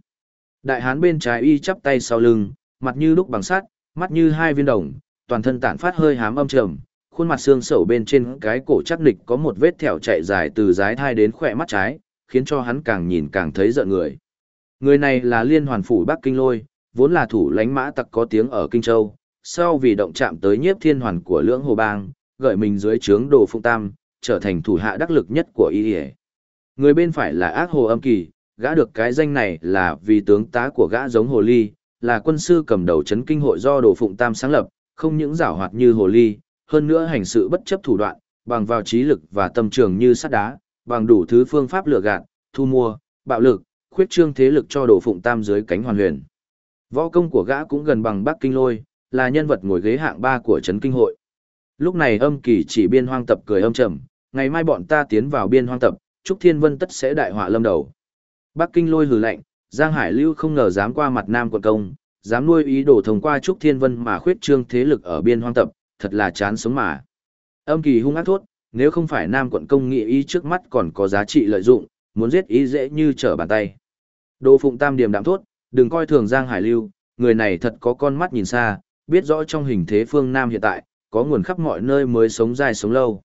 Đại hán bên trái y chắp tay sau lưng, mặt như lúc bằng sắt, mắt như hai viên đồng, toàn thân tản phát hơi hám âm trầm, khuôn mặt xương sẩu bên trên cái cổ chắc nịch có một vết thẹo chạy dài từ dái thai đến khỏe mắt trái, khiến cho hắn càng nhìn càng thấy giận người. Người này là liên hoàn phủ Bắc Kinh Lôi, vốn là thủ lãnh mã tặc có tiếng ở Kinh Châu, sau vì động chạm tới nhiếp thiên hoàn của lưỡng hồ bang, gợi mình dưới trướng đồ phụng tam, trở thành thủ hạ đắc lực nhất của y Người bên phải là ác hồ âm kỳ, gã được cái danh này là vì tướng tá của gã giống hồ ly, là quân sư cầm đầu chấn kinh hội do đồ phụng tam sáng lập, không những giảo hoạt như hồ ly, hơn nữa hành sự bất chấp thủ đoạn, bằng vào trí lực và tâm trường như sắt đá, bằng đủ thứ phương pháp lừa gạt, thu mua, bạo lực, khuyết trương thế lực cho đồ phụng tam dưới cánh hoàn huyền. Võ công của gã cũng gần bằng Bắc Kinh Lôi, là nhân vật ngồi ghế hạng ba của trấn kinh hội. Lúc này âm kỳ chỉ biên hoang tập cười âm trầm, ngày mai bọn ta tiến vào biên hoang tập, Trúc Thiên Vân tất sẽ đại họa lâm đầu. Bắc Kinh Lôi hừ lạnh, Giang Hải Lưu không ngờ dám qua mặt Nam quận công, dám nuôi ý đồ thông qua Trúc Thiên Vân mà khuyết trương thế lực ở biên hoang tập, thật là chán sống mà. Âm kỳ hung ác thốt, nếu không phải Nam quận công nghị ý trước mắt còn có giá trị lợi dụng, muốn giết ý dễ như trở bàn tay. Đỗ Phụng Tam điểm đạm thốt, đừng coi thường Giang Hải Lưu, người này thật có con mắt nhìn xa, biết rõ trong hình thế phương Nam hiện tại, có nguồn khắp mọi nơi mới sống dài sống lâu.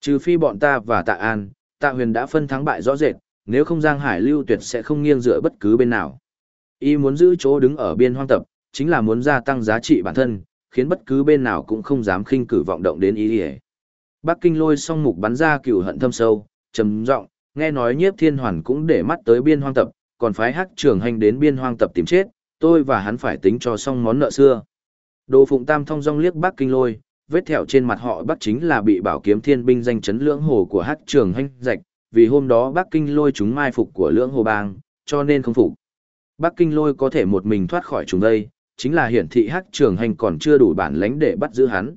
Trừ phi bọn ta và Tạ An, Tạ Huyền đã phân thắng bại rõ rệt, nếu không Giang Hải Lưu tuyệt sẽ không nghiêng dựa bất cứ bên nào. Y muốn giữ chỗ đứng ở biên hoang tập, chính là muốn gia tăng giá trị bản thân, khiến bất cứ bên nào cũng không dám khinh cử vọng động đến ý ý. Bắc Kinh lôi song mục bắn ra cựu hận thâm sâu, trầm giọng, nghe nói nhiếp thiên hoàn cũng để mắt tới biên hoang tập, còn phái hắc trường hành đến biên hoang tập tìm chết, tôi và hắn phải tính cho xong món nợ xưa. Đồ Phụng Tam thông dong liếc Bắc Kinh lôi, vết thẹo trên mặt họ Bắc chính là bị bảo kiếm thiên binh danh chấn lưỡng hồ của hắc trường hành rạch, vì hôm đó Bắc Kinh lôi chúng mai phục của lưỡng hồ bang, cho nên không phục. Bắc Kinh lôi có thể một mình thoát khỏi chúng đây, chính là hiển thị hắc trường hành còn chưa đủ bản lãnh để bắt giữ hắn.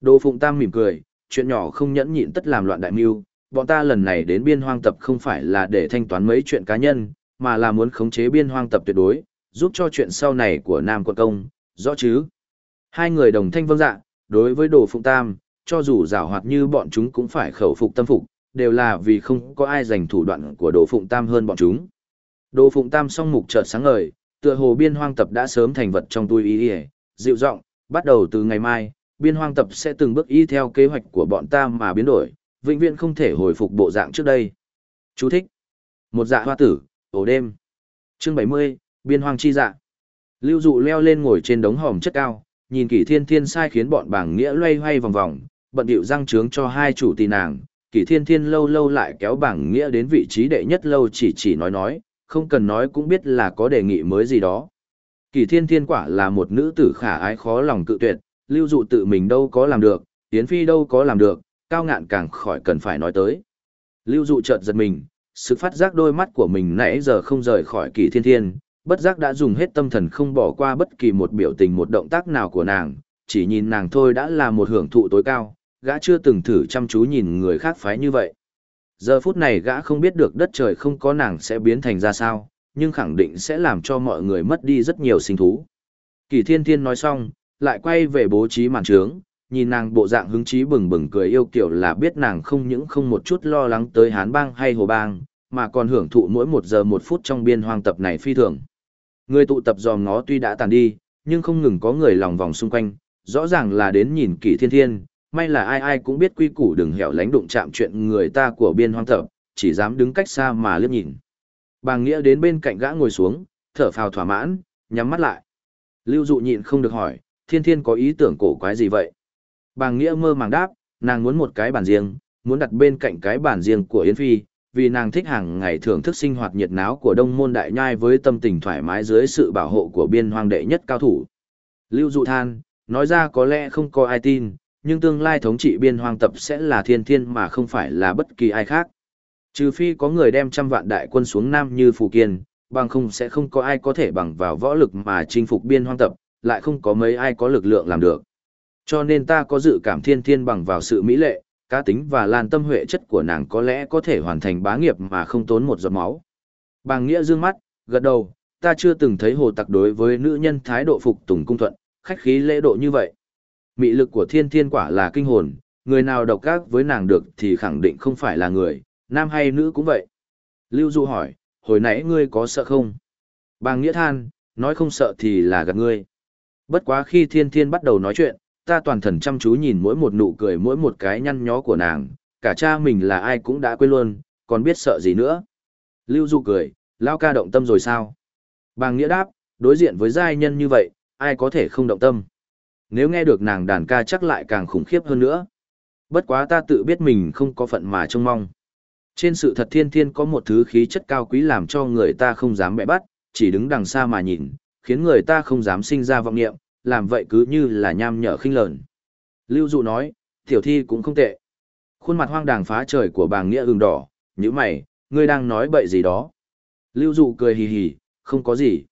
Đồ Phụng Tam mỉm cười, chuyện nhỏ không nhẫn nhịn tất làm loạn đại mưu, bọn ta lần này đến biên hoang tập không phải là để thanh toán mấy chuyện cá nhân, mà là muốn khống chế biên hoang tập tuyệt đối, giúp cho chuyện sau này của Nam quận công, rõ chứ? Hai người đồng thanh vâng dạ, đối với đồ phụng tam, cho dù giảo hoạt như bọn chúng cũng phải khẩu phục tâm phục, đều là vì không có ai giành thủ đoạn của đồ phụng tam hơn bọn chúng. Đồ phụng tam song mục chợt sáng ngời, tựa hồ biên hoang tập đã sớm thành vật trong tôi ý, ý dịu giọng bắt đầu từ ngày mai, biên hoang tập sẽ từng bước y theo kế hoạch của bọn ta mà biến đổi, vĩnh viễn không thể hồi phục bộ dạng trước đây. Chú thích. Một dạ hoa tử, ổ đêm. Chương 70, biên hoang chi dạ. Lưu dụ leo lên ngồi trên đống hòm chất cao, nhìn kỷ thiên thiên sai khiến bọn bảng nghĩa loay hoay vòng vòng, bận điệu răng trướng cho hai chủ tì nàng. Kỷ thiên thiên lâu lâu lại kéo bảng nghĩa đến vị trí đệ nhất lâu chỉ chỉ nói nói, không cần nói cũng biết là có đề nghị mới gì đó. Kỷ thiên thiên quả là một nữ tử khả ái khó lòng cự tuyệt, lưu dụ tự mình đâu có làm được, tiến Phi đâu có làm được, cao ngạn càng khỏi cần phải nói tới. Lưu dụ chợt giật mình, sự phát giác đôi mắt của mình nãy giờ không rời khỏi kỷ thiên thiên, bất giác đã dùng hết tâm thần không bỏ qua bất kỳ một biểu tình một động tác nào của nàng, chỉ nhìn nàng thôi đã là một hưởng thụ tối cao, gã chưa từng thử chăm chú nhìn người khác phái như vậy. Giờ phút này gã không biết được đất trời không có nàng sẽ biến thành ra sao, nhưng khẳng định sẽ làm cho mọi người mất đi rất nhiều sinh thú. Kỳ thiên thiên nói xong, lại quay về bố trí màn trướng, nhìn nàng bộ dạng hứng chí bừng bừng cười yêu kiểu là biết nàng không những không một chút lo lắng tới hán bang hay hồ bang, mà còn hưởng thụ mỗi một giờ một phút trong biên hoang tập này phi thường. Người tụ tập dòm ngó tuy đã tàn đi, nhưng không ngừng có người lòng vòng xung quanh, rõ ràng là đến nhìn kỷ thiên thiên, may là ai ai cũng biết quy củ đừng hẻo lánh đụng chạm chuyện người ta của biên hoang tập, chỉ dám đứng cách xa mà liếc nhìn. Bàng Nghĩa đến bên cạnh gã ngồi xuống, thở phào thỏa mãn, nhắm mắt lại. Lưu dụ nhịn không được hỏi, thiên thiên có ý tưởng cổ quái gì vậy? Bàng Nghĩa mơ màng đáp, nàng muốn một cái bàn riêng, muốn đặt bên cạnh cái bàn riêng của Yến Phi, vì nàng thích hàng ngày thưởng thức sinh hoạt nhiệt náo của đông môn đại nhai với tâm tình thoải mái dưới sự bảo hộ của biên hoang đệ nhất cao thủ. Lưu Dụ than, nói ra có lẽ không có ai tin, nhưng tương lai thống trị biên hoang tập sẽ là thiên thiên mà không phải là bất kỳ ai khác. Trừ phi có người đem trăm vạn đại quân xuống Nam như Phù Kiên, bằng không sẽ không có ai có thể bằng vào võ lực mà chinh phục biên hoang tập, lại không có mấy ai có lực lượng làm được. Cho nên ta có dự cảm thiên thiên bằng vào sự mỹ lệ, cá tính và lan tâm huệ chất của nàng có lẽ có thể hoàn thành bá nghiệp mà không tốn một giọt máu. Bàng Nghĩa dương mắt, gật đầu, ta chưa từng thấy hồ tặc đối với nữ nhân thái độ phục tùng cung thuận, khách khí lễ độ như vậy. Mị lực của thiên thiên quả là kinh hồn, người nào độc ác với nàng được thì khẳng định không phải là người, nam hay nữ cũng vậy. Lưu Du hỏi, hồi nãy ngươi có sợ không? Bàng Nghĩa than, nói không sợ thì là gặp ngươi. Bất quá khi thiên thiên bắt đầu nói chuyện, ta toàn thần chăm chú nhìn mỗi một nụ cười mỗi một cái nhăn nhó của nàng, cả cha mình là ai cũng đã quên luôn, còn biết sợ gì nữa. Lưu Du cười, lao ca động tâm rồi sao? Bàng Nghĩa đáp, đối diện với giai nhân như vậy, ai có thể không động tâm. Nếu nghe được nàng đàn ca chắc lại càng khủng khiếp hơn nữa. Bất quá ta tự biết mình không có phận mà trông mong. Trên sự thật thiên thiên có một thứ khí chất cao quý làm cho người ta không dám bẽ bắt, chỉ đứng đằng xa mà nhìn, khiến người ta không dám sinh ra vọng niệm, làm vậy cứ như là nham nhở khinh lợn. Lưu Dụ nói, tiểu thi cũng không tệ. Khuôn mặt hoang đàng phá trời của bàng nghĩa ửng đỏ, như mày, ngươi đang nói bậy gì đó. Lưu Dụ cười hì hì, không có gì.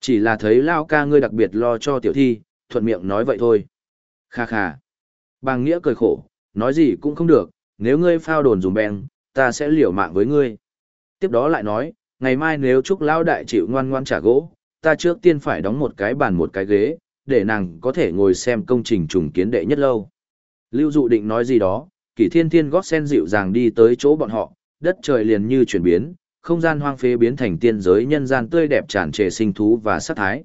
Chỉ là thấy Lao ca ngươi đặc biệt lo cho tiểu thi, thuận miệng nói vậy thôi. Kha kha. Bàng nghĩa cười khổ, nói gì cũng không được, nếu ngươi phao đồn dùng bèn, ta sẽ liều mạng với ngươi. Tiếp đó lại nói, ngày mai nếu chúc Lão Đại chịu ngoan ngoan trả gỗ, ta trước tiên phải đóng một cái bàn một cái ghế, để nàng có thể ngồi xem công trình trùng kiến đệ nhất lâu. Lưu Dụ định nói gì đó, Kỷ Thiên Thiên gót sen dịu dàng đi tới chỗ bọn họ, đất trời liền như chuyển biến, không gian hoang phế biến thành tiên giới nhân gian tươi đẹp tràn trề sinh thú và sát thái.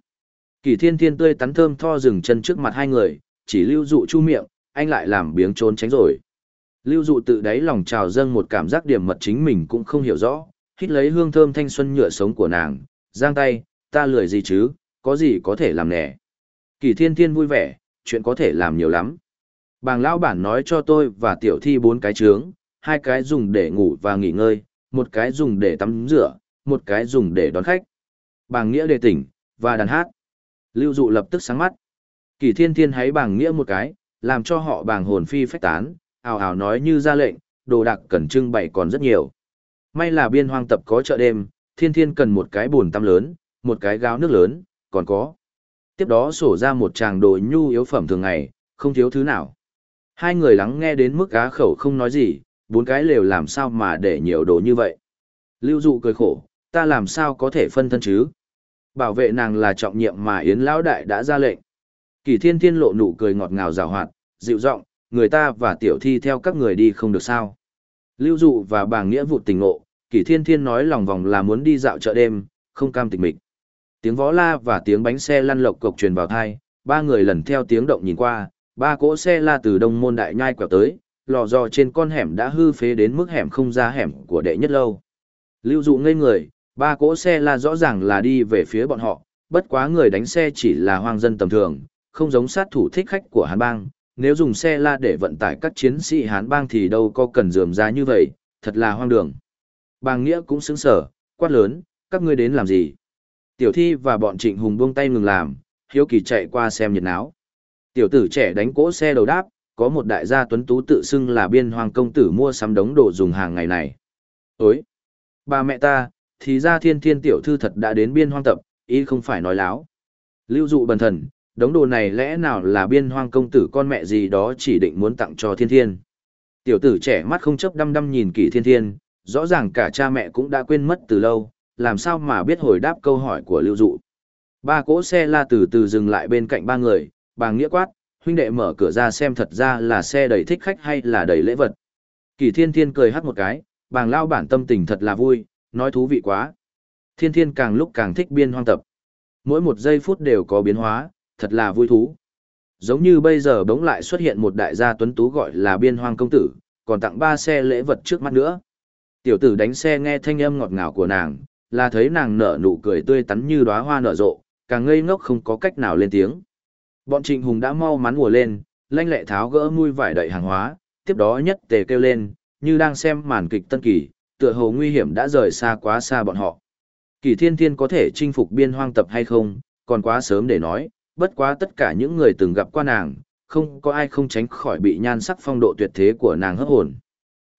Kỷ Thiên Thiên tươi tắn thơm tho dừng chân trước mặt hai người, chỉ Lưu Dụ chu miệng, anh lại làm biếng trốn tránh rồi. Lưu Dụ tự đáy lòng trào dâng một cảm giác điểm mật chính mình cũng không hiểu rõ, hít lấy hương thơm thanh xuân nhựa sống của nàng, giang tay, ta lười gì chứ, có gì có thể làm nè. Kỳ thiên thiên vui vẻ, chuyện có thể làm nhiều lắm. Bàng lão bản nói cho tôi và tiểu thi bốn cái trướng, hai cái dùng để ngủ và nghỉ ngơi, một cái dùng để tắm rửa, một cái dùng để đón khách. Bàng nghĩa đề tỉnh, và đàn hát. Lưu dụ lập tức sáng mắt. Kỳ thiên thiên hãy bàng nghĩa một cái, làm cho họ bàng hồn phi phách tán, ào ào nói như ra lệnh, đồ đạc cần trưng bày còn rất nhiều. May là biên hoang tập có chợ đêm, thiên thiên cần một cái bồn tăm lớn, một cái gáo nước lớn, còn có. Tiếp đó sổ ra một tràng đồ nhu yếu phẩm thường ngày, không thiếu thứ nào. Hai người lắng nghe đến mức á khẩu không nói gì, bốn cái lều làm sao mà để nhiều đồ như vậy. Lưu dụ cười khổ, ta làm sao có thể phân thân chứ? Bảo vệ nàng là trọng nhiệm mà Yến Lão Đại đã ra lệnh. Kỳ thiên thiên lộ nụ cười ngọt ngào rào hoạt, dịu giọng người ta và tiểu thi theo các người đi không được sao. Lưu dụ và bàng nghĩa vụ tình ngộ, kỳ thiên thiên nói lòng vòng là muốn đi dạo chợ đêm, không cam tịch mịch. Tiếng vó la và tiếng bánh xe lăn lộc cộc truyền vào thai, ba người lần theo tiếng động nhìn qua, ba cỗ xe la từ đông môn đại nhai quẹo tới, lò dò trên con hẻm đã hư phế đến mức hẻm không ra hẻm của đệ nhất lâu. Lưu dụ ngây người, ba cỗ xe la rõ ràng là đi về phía bọn họ, bất quá người đánh xe chỉ là hoang dân tầm thường, không giống sát thủ thích khách của Hán Bang. Nếu dùng xe la để vận tải các chiến sĩ Hán Bang thì đâu có cần dườm ra như vậy, thật là hoang đường. Bàng Nghĩa cũng sững sở, quát lớn, các ngươi đến làm gì? Tiểu thi và bọn trịnh hùng buông tay ngừng làm, hiếu kỳ chạy qua xem nhiệt náo. Tiểu tử trẻ đánh cỗ xe đầu đáp, có một đại gia tuấn tú tự xưng là biên hoàng công tử mua sắm đống đồ dùng hàng ngày này. Ối! Bà mẹ ta, thì ra thiên thiên tiểu thư thật đã đến biên hoang tập, ý không phải nói láo. Lưu dụ bần thần, đống đồ này lẽ nào là biên hoang công tử con mẹ gì đó chỉ định muốn tặng cho thiên thiên. Tiểu tử trẻ mắt không chấp đăm đăm nhìn kỹ thiên thiên, rõ ràng cả cha mẹ cũng đã quên mất từ lâu, làm sao mà biết hồi đáp câu hỏi của lưu dụ. Ba cỗ xe la từ từ dừng lại bên cạnh ba người, bà nghĩa quát, huynh đệ mở cửa ra xem thật ra là xe đầy thích khách hay là đầy lễ vật. Kỳ thiên thiên cười hắt một cái, bàng lao bản tâm tình thật là vui, nói thú vị quá. Thiên thiên càng lúc càng thích biên hoang tập. Mỗi một giây phút đều có biến hóa, thật là vui thú. Giống như bây giờ bỗng lại xuất hiện một đại gia tuấn tú gọi là biên hoang công tử, còn tặng ba xe lễ vật trước mắt nữa. Tiểu tử đánh xe nghe thanh âm ngọt ngào của nàng, là thấy nàng nở nụ cười tươi tắn như đóa hoa nở rộ, càng ngây ngốc không có cách nào lên tiếng. Bọn Trịnh Hùng đã mau mắn ùa lên, lanh lẹ tháo gỡ mui vải đậy hàng hóa, tiếp đó nhất tề kêu lên, như đang xem màn kịch tân kỳ, tựa hồ nguy hiểm đã rời xa quá xa bọn họ. Kỳ thiên thiên có thể chinh phục biên hoang tập hay không, còn quá sớm để nói, bất quá tất cả những người từng gặp qua nàng, không có ai không tránh khỏi bị nhan sắc phong độ tuyệt thế của nàng hấp hồn.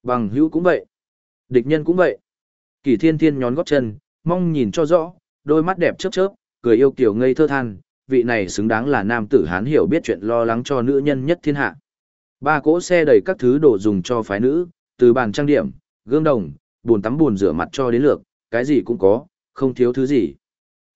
Bằng hữu cũng vậy. Địch nhân cũng vậy. Kỳ thiên thiên nhón gót chân, mong nhìn cho rõ, đôi mắt đẹp chớp chớp, cười yêu kiều ngây thơ than, vị này xứng đáng là nam tử hán hiểu biết chuyện lo lắng cho nữ nhân nhất thiên hạ. Ba cỗ xe đầy các thứ đồ dùng cho phái nữ, từ bàn trang điểm, gương đồng, bồn tắm bồn rửa mặt cho đến lược, cái gì cũng có, không thiếu thứ gì.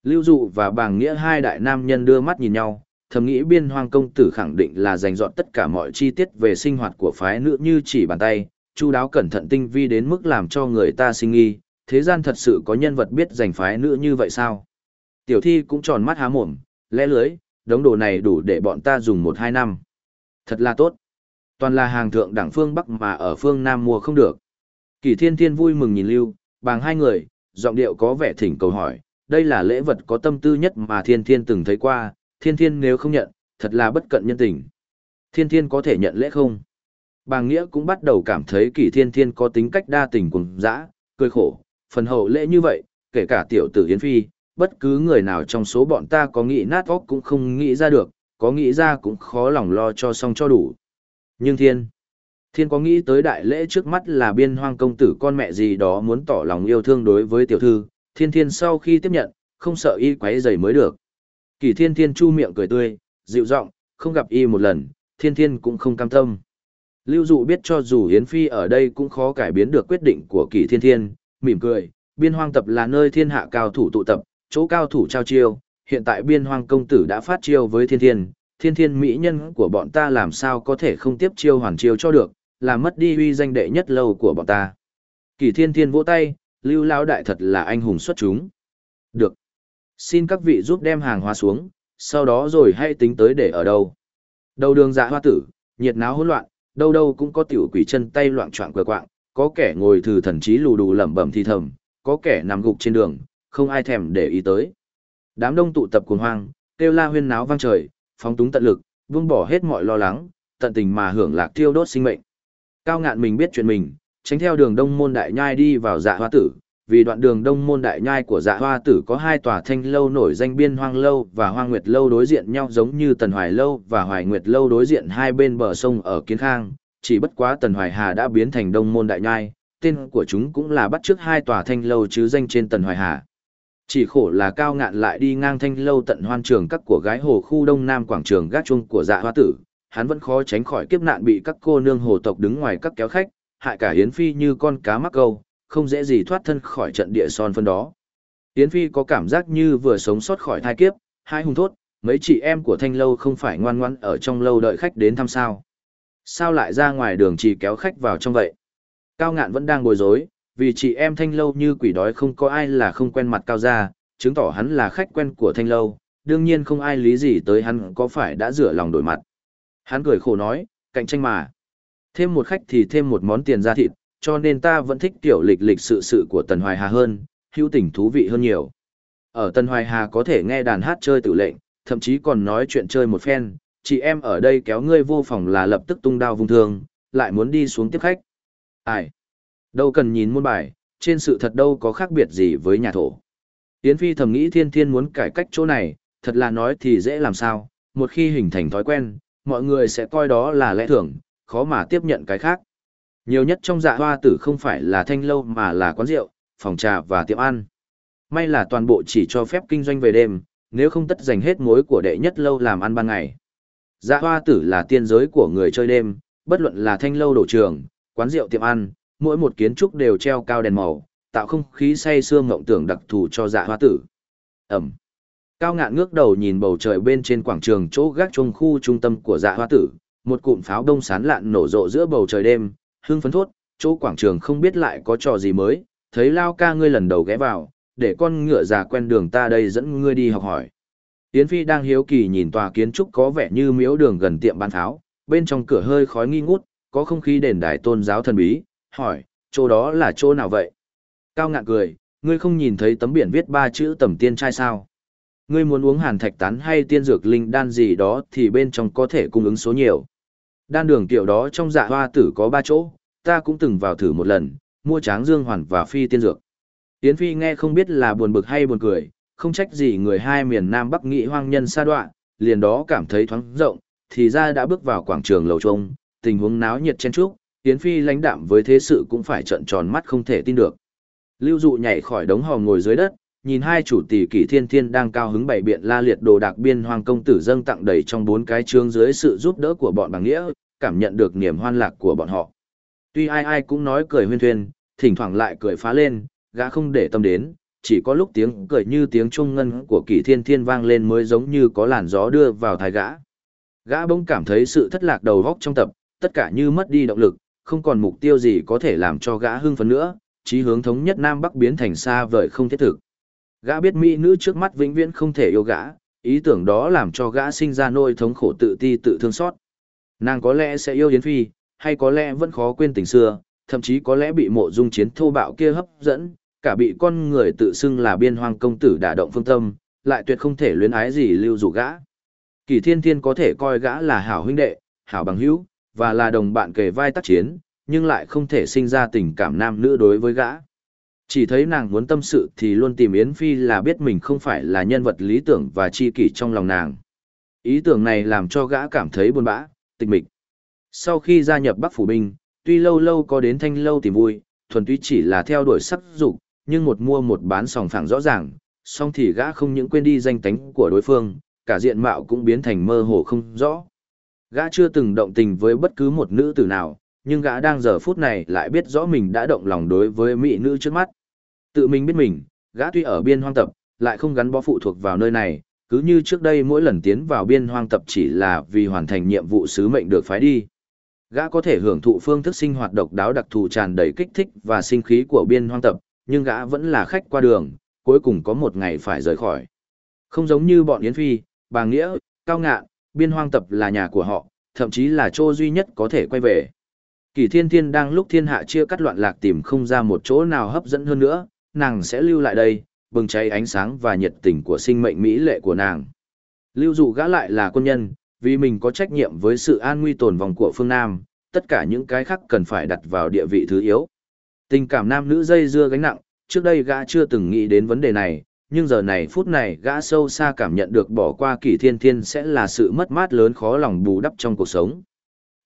Lưu dụ và bàng nghĩa hai đại nam nhân đưa mắt nhìn nhau, thầm nghĩ biên hoang công tử khẳng định là dành dọn tất cả mọi chi tiết về sinh hoạt của phái nữ như chỉ bàn tay, chu đáo cẩn thận tinh vi đến mức làm cho người ta sinh nghi, thế gian thật sự có nhân vật biết giành phái nữ như vậy sao? Tiểu thi cũng tròn mắt há mồm, lẽ lưới, đống đồ này đủ để bọn ta dùng một hai năm. Thật là tốt. Toàn là hàng thượng đẳng phương Bắc mà ở phương Nam mua không được. Kỳ thiên thiên vui mừng nhìn lưu, bằng hai người, giọng điệu có vẻ thỉnh cầu hỏi, đây là lễ vật có tâm tư nhất mà thiên thiên từng thấy qua, thiên thiên nếu không nhận, thật là bất cận nhân tình. Thiên thiên có thể nhận lễ không? Bàng Nghĩa cũng bắt đầu cảm thấy kỳ thiên thiên có tính cách đa tình cùng dã, cười khổ, phần hậu lễ như vậy, kể cả tiểu tử Yến Phi, bất cứ người nào trong số bọn ta có nghĩ nát óc cũng không nghĩ ra được, có nghĩ ra cũng khó lòng lo cho xong cho đủ. Nhưng thiên, thiên có nghĩ tới đại lễ trước mắt là biên hoang công tử con mẹ gì đó muốn tỏ lòng yêu thương đối với tiểu thư, thiên thiên sau khi tiếp nhận, không sợ y quấy giày mới được. Kỳ thiên thiên chu miệng cười tươi, dịu giọng không gặp y một lần, thiên thiên cũng không cam tâm. Lưu dụ biết cho dù Yến Phi ở đây cũng khó cải biến được quyết định của kỳ thiên thiên, mỉm cười, biên hoang tập là nơi thiên hạ cao thủ tụ tập, chỗ cao thủ trao chiêu, hiện tại biên hoang công tử đã phát chiêu với thiên thiên, thiên thiên mỹ nhân của bọn ta làm sao có thể không tiếp chiêu hoàn chiêu cho được, làm mất đi uy danh đệ nhất lâu của bọn ta. Kỳ thiên thiên vỗ tay, lưu Lão đại thật là anh hùng xuất chúng. Được. Xin các vị giúp đem hàng hóa xuống, sau đó rồi hãy tính tới để ở đâu. Đầu đường dạ hoa tử, nhiệt náo hỗn loạn, đâu đâu cũng có tiểu quỷ chân tay loạn choạng quờ quạng, có kẻ ngồi thử thần trí lù đù lẩm bẩm thì thầm, có kẻ nằm gục trên đường, không ai thèm để ý tới. Đám đông tụ tập cuồng hoang, kêu la huyên náo vang trời, phóng túng tận lực, buông bỏ hết mọi lo lắng, tận tình mà hưởng lạc thiêu đốt sinh mệnh. Cao ngạn mình biết chuyện mình, tránh theo đường đông môn đại nhai đi vào dạ hoa tử, vì đoạn đường đông môn đại nhai của dạ hoa tử có hai tòa thanh lâu nổi danh biên hoang lâu và hoang nguyệt lâu đối diện nhau giống như tần hoài lâu và hoài nguyệt lâu đối diện hai bên bờ sông ở kiến khang chỉ bất quá tần hoài hà đã biến thành đông môn đại nhai tên của chúng cũng là bắt trước hai tòa thanh lâu chứ danh trên tần hoài hà chỉ khổ là cao ngạn lại đi ngang thanh lâu tận hoan trường các của gái hồ khu đông nam quảng trường gác chung của dạ hoa tử hắn vẫn khó tránh khỏi kiếp nạn bị các cô nương hồ tộc đứng ngoài các kéo khách hại cả hiến phi như con cá mắc câu không dễ gì thoát thân khỏi trận địa son phân đó. Yến Phi có cảm giác như vừa sống sót khỏi thai kiếp, hai hùng thốt, mấy chị em của thanh lâu không phải ngoan ngoãn ở trong lâu đợi khách đến thăm sao. Sao lại ra ngoài đường chỉ kéo khách vào trong vậy? Cao ngạn vẫn đang bối rối, vì chị em thanh lâu như quỷ đói không có ai là không quen mặt cao gia, chứng tỏ hắn là khách quen của thanh lâu, đương nhiên không ai lý gì tới hắn có phải đã rửa lòng đổi mặt. Hắn cười khổ nói, cạnh tranh mà. Thêm một khách thì thêm một món tiền ra thịt, cho nên ta vẫn thích tiểu lịch lịch sự sự của Tần Hoài Hà hơn, hữu tình thú vị hơn nhiều. Ở Tần Hoài Hà có thể nghe đàn hát chơi tự lệnh, thậm chí còn nói chuyện chơi một phen, chị em ở đây kéo ngươi vô phòng là lập tức tung đao vung thương, lại muốn đi xuống tiếp khách. Ai? Đâu cần nhìn môn bài, trên sự thật đâu có khác biệt gì với nhà thổ. Yến Phi thầm nghĩ thiên thiên muốn cải cách chỗ này, thật là nói thì dễ làm sao, một khi hình thành thói quen, mọi người sẽ coi đó là lẽ thường, khó mà tiếp nhận cái khác. Nhiều nhất trong dạ hoa tử không phải là thanh lâu mà là quán rượu, phòng trà và tiệm ăn. May là toàn bộ chỉ cho phép kinh doanh về đêm, nếu không tất dành hết mối của đệ nhất lâu làm ăn ban ngày. Dạ hoa tử là tiên giới của người chơi đêm, bất luận là thanh lâu đổ trường, quán rượu tiệm ăn, mỗi một kiến trúc đều treo cao đèn màu, tạo không khí say sương ngộng tưởng đặc thù cho dạ hoa tử. Ẩm. Cao ngạn ngước đầu nhìn bầu trời bên trên quảng trường chỗ gác chung khu trung tâm của dạ hoa tử, một cụm pháo đông sán lạn nổ rộ giữa bầu trời đêm, hương phấn thốt, chỗ quảng trường không biết lại có trò gì mới, thấy lao ca ngươi lần đầu ghé vào, để con ngựa già quen đường ta đây dẫn ngươi đi học hỏi. Yến Phi đang hiếu kỳ nhìn tòa kiến trúc có vẻ như miếu đường gần tiệm bán tháo, bên trong cửa hơi khói nghi ngút, có không khí đền đài tôn giáo thần bí, hỏi, chỗ đó là chỗ nào vậy? Cao ngạn cười, ngươi không nhìn thấy tấm biển viết ba chữ tầm tiên trai sao? Ngươi muốn uống hàn thạch tán hay tiên dược linh đan gì đó thì bên trong có thể cung ứng số nhiều. Đan đường tiểu đó trong dạ hoa tử có ba chỗ, ta cũng từng vào thử một lần, mua tráng dương hoàn và phi tiên dược. Yến Phi nghe không biết là buồn bực hay buồn cười, không trách gì người hai miền Nam Bắc nghị hoang nhân xa đoạn, liền đó cảm thấy thoáng rộng, thì ra đã bước vào quảng trường lầu trông, tình huống náo nhiệt chen trúc, Yến Phi lãnh đạm với thế sự cũng phải trợn tròn mắt không thể tin được. Lưu dụ nhảy khỏi đống hòm ngồi dưới đất, nhìn hai chủ tỷ kỷ thiên thiên đang cao hứng bày biện la liệt đồ đạc biên hoàng công tử dâng tặng đầy trong bốn cái trương dưới sự giúp đỡ của bọn bằng nghĩa, cảm nhận được niềm hoan lạc của bọn họ. Tuy ai ai cũng nói cười huyên thuyên, thỉnh thoảng lại cười phá lên, gã không để tâm đến, chỉ có lúc tiếng cười như tiếng trung ngân của kỷ thiên thiên vang lên mới giống như có làn gió đưa vào thái gã. Gã bỗng cảm thấy sự thất lạc đầu góc trong tập, tất cả như mất đi động lực, không còn mục tiêu gì có thể làm cho gã hưng phấn nữa, chí hướng thống nhất Nam Bắc biến thành xa vời không thiết thực. Gã biết mỹ nữ trước mắt vĩnh viễn không thể yêu gã, ý tưởng đó làm cho gã sinh ra nỗi thống khổ tự ti tự thương xót. Nàng có lẽ sẽ yêu Yến Phi, hay có lẽ vẫn khó quên tình xưa, thậm chí có lẽ bị mộ dung chiến thô bạo kia hấp dẫn, cả bị con người tự xưng là biên hoang công tử đả động phương tâm, lại tuyệt không thể luyến ái gì lưu dụ gã. Kỳ thiên thiên có thể coi gã là hảo huynh đệ, hảo bằng hữu, và là đồng bạn kề vai tác chiến, nhưng lại không thể sinh ra tình cảm nam nữ đối với gã. Chỉ thấy nàng muốn tâm sự thì luôn tìm Yến Phi là biết mình không phải là nhân vật lý tưởng và chi kỷ trong lòng nàng. Ý tưởng này làm cho gã cảm thấy buồn bã, tịch mịch. Sau khi gia nhập Bắc Phủ Binh, tuy lâu lâu có đến thanh lâu tìm vui, thuần túy chỉ là theo đuổi sắc dục, nhưng một mua một bán sòng phẳng rõ ràng, song thì gã không những quên đi danh tánh của đối phương, cả diện mạo cũng biến thành mơ hồ không rõ. Gã chưa từng động tình với bất cứ một nữ tử nào, nhưng gã đang giờ phút này lại biết rõ mình đã động lòng đối với mỹ nữ trước mắt. Tự mình biết mình, gã tuy ở biên hoang tập, lại không gắn bó phụ thuộc vào nơi này, cứ như trước đây mỗi lần tiến vào biên hoang tập chỉ là vì hoàn thành nhiệm vụ sứ mệnh được phái đi. Gã có thể hưởng thụ phương thức sinh hoạt độc đáo đặc thù tràn đầy kích thích và sinh khí của biên hoang tập, nhưng gã vẫn là khách qua đường, cuối cùng có một ngày phải rời khỏi. Không giống như bọn Yến Phi, bà Nghĩa, Cao Ngạn, biên hoang tập là nhà của họ, thậm chí là chỗ duy nhất có thể quay về. Kỳ thiên thiên đang lúc thiên hạ chia cắt loạn lạc tìm không ra một chỗ nào hấp dẫn hơn nữa, nàng sẽ lưu lại đây, bừng cháy ánh sáng và nhiệt tình của sinh mệnh mỹ lệ của nàng. Lưu dụ gã lại là quân nhân, vì mình có trách nhiệm với sự an nguy tồn vong của phương Nam, tất cả những cái khác cần phải đặt vào địa vị thứ yếu. Tình cảm nam nữ dây dưa gánh nặng, trước đây gã chưa từng nghĩ đến vấn đề này, nhưng giờ này phút này gã sâu xa cảm nhận được bỏ qua kỷ thiên thiên sẽ là sự mất mát lớn khó lòng bù đắp trong cuộc sống.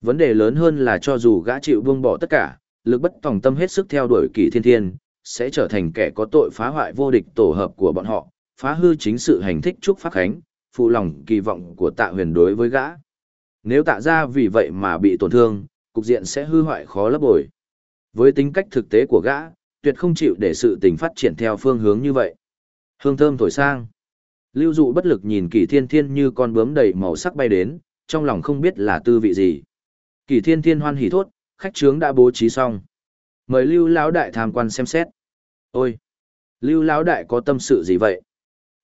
Vấn đề lớn hơn là cho dù gã chịu buông bỏ tất cả, lực bất tòng tâm hết sức theo đuổi kỷ thiên thiên, sẽ trở thành kẻ có tội phá hoại vô địch tổ hợp của bọn họ, phá hư chính sự hành thích chúc phát khánh, phụ lòng kỳ vọng của tạ huyền đối với gã. Nếu tạ ra vì vậy mà bị tổn thương, cục diện sẽ hư hoại khó lấp bồi. Với tính cách thực tế của gã, tuyệt không chịu để sự tình phát triển theo phương hướng như vậy. Hương thơm thổi sang. Lưu dụ bất lực nhìn kỳ thiên thiên như con bướm đầy màu sắc bay đến, trong lòng không biết là tư vị gì. Kỳ thiên thiên hoan hỉ thốt, khách trướng đã bố trí xong. Mời lưu lão đại tham quan xem xét. Ôi! Lưu lão đại có tâm sự gì vậy?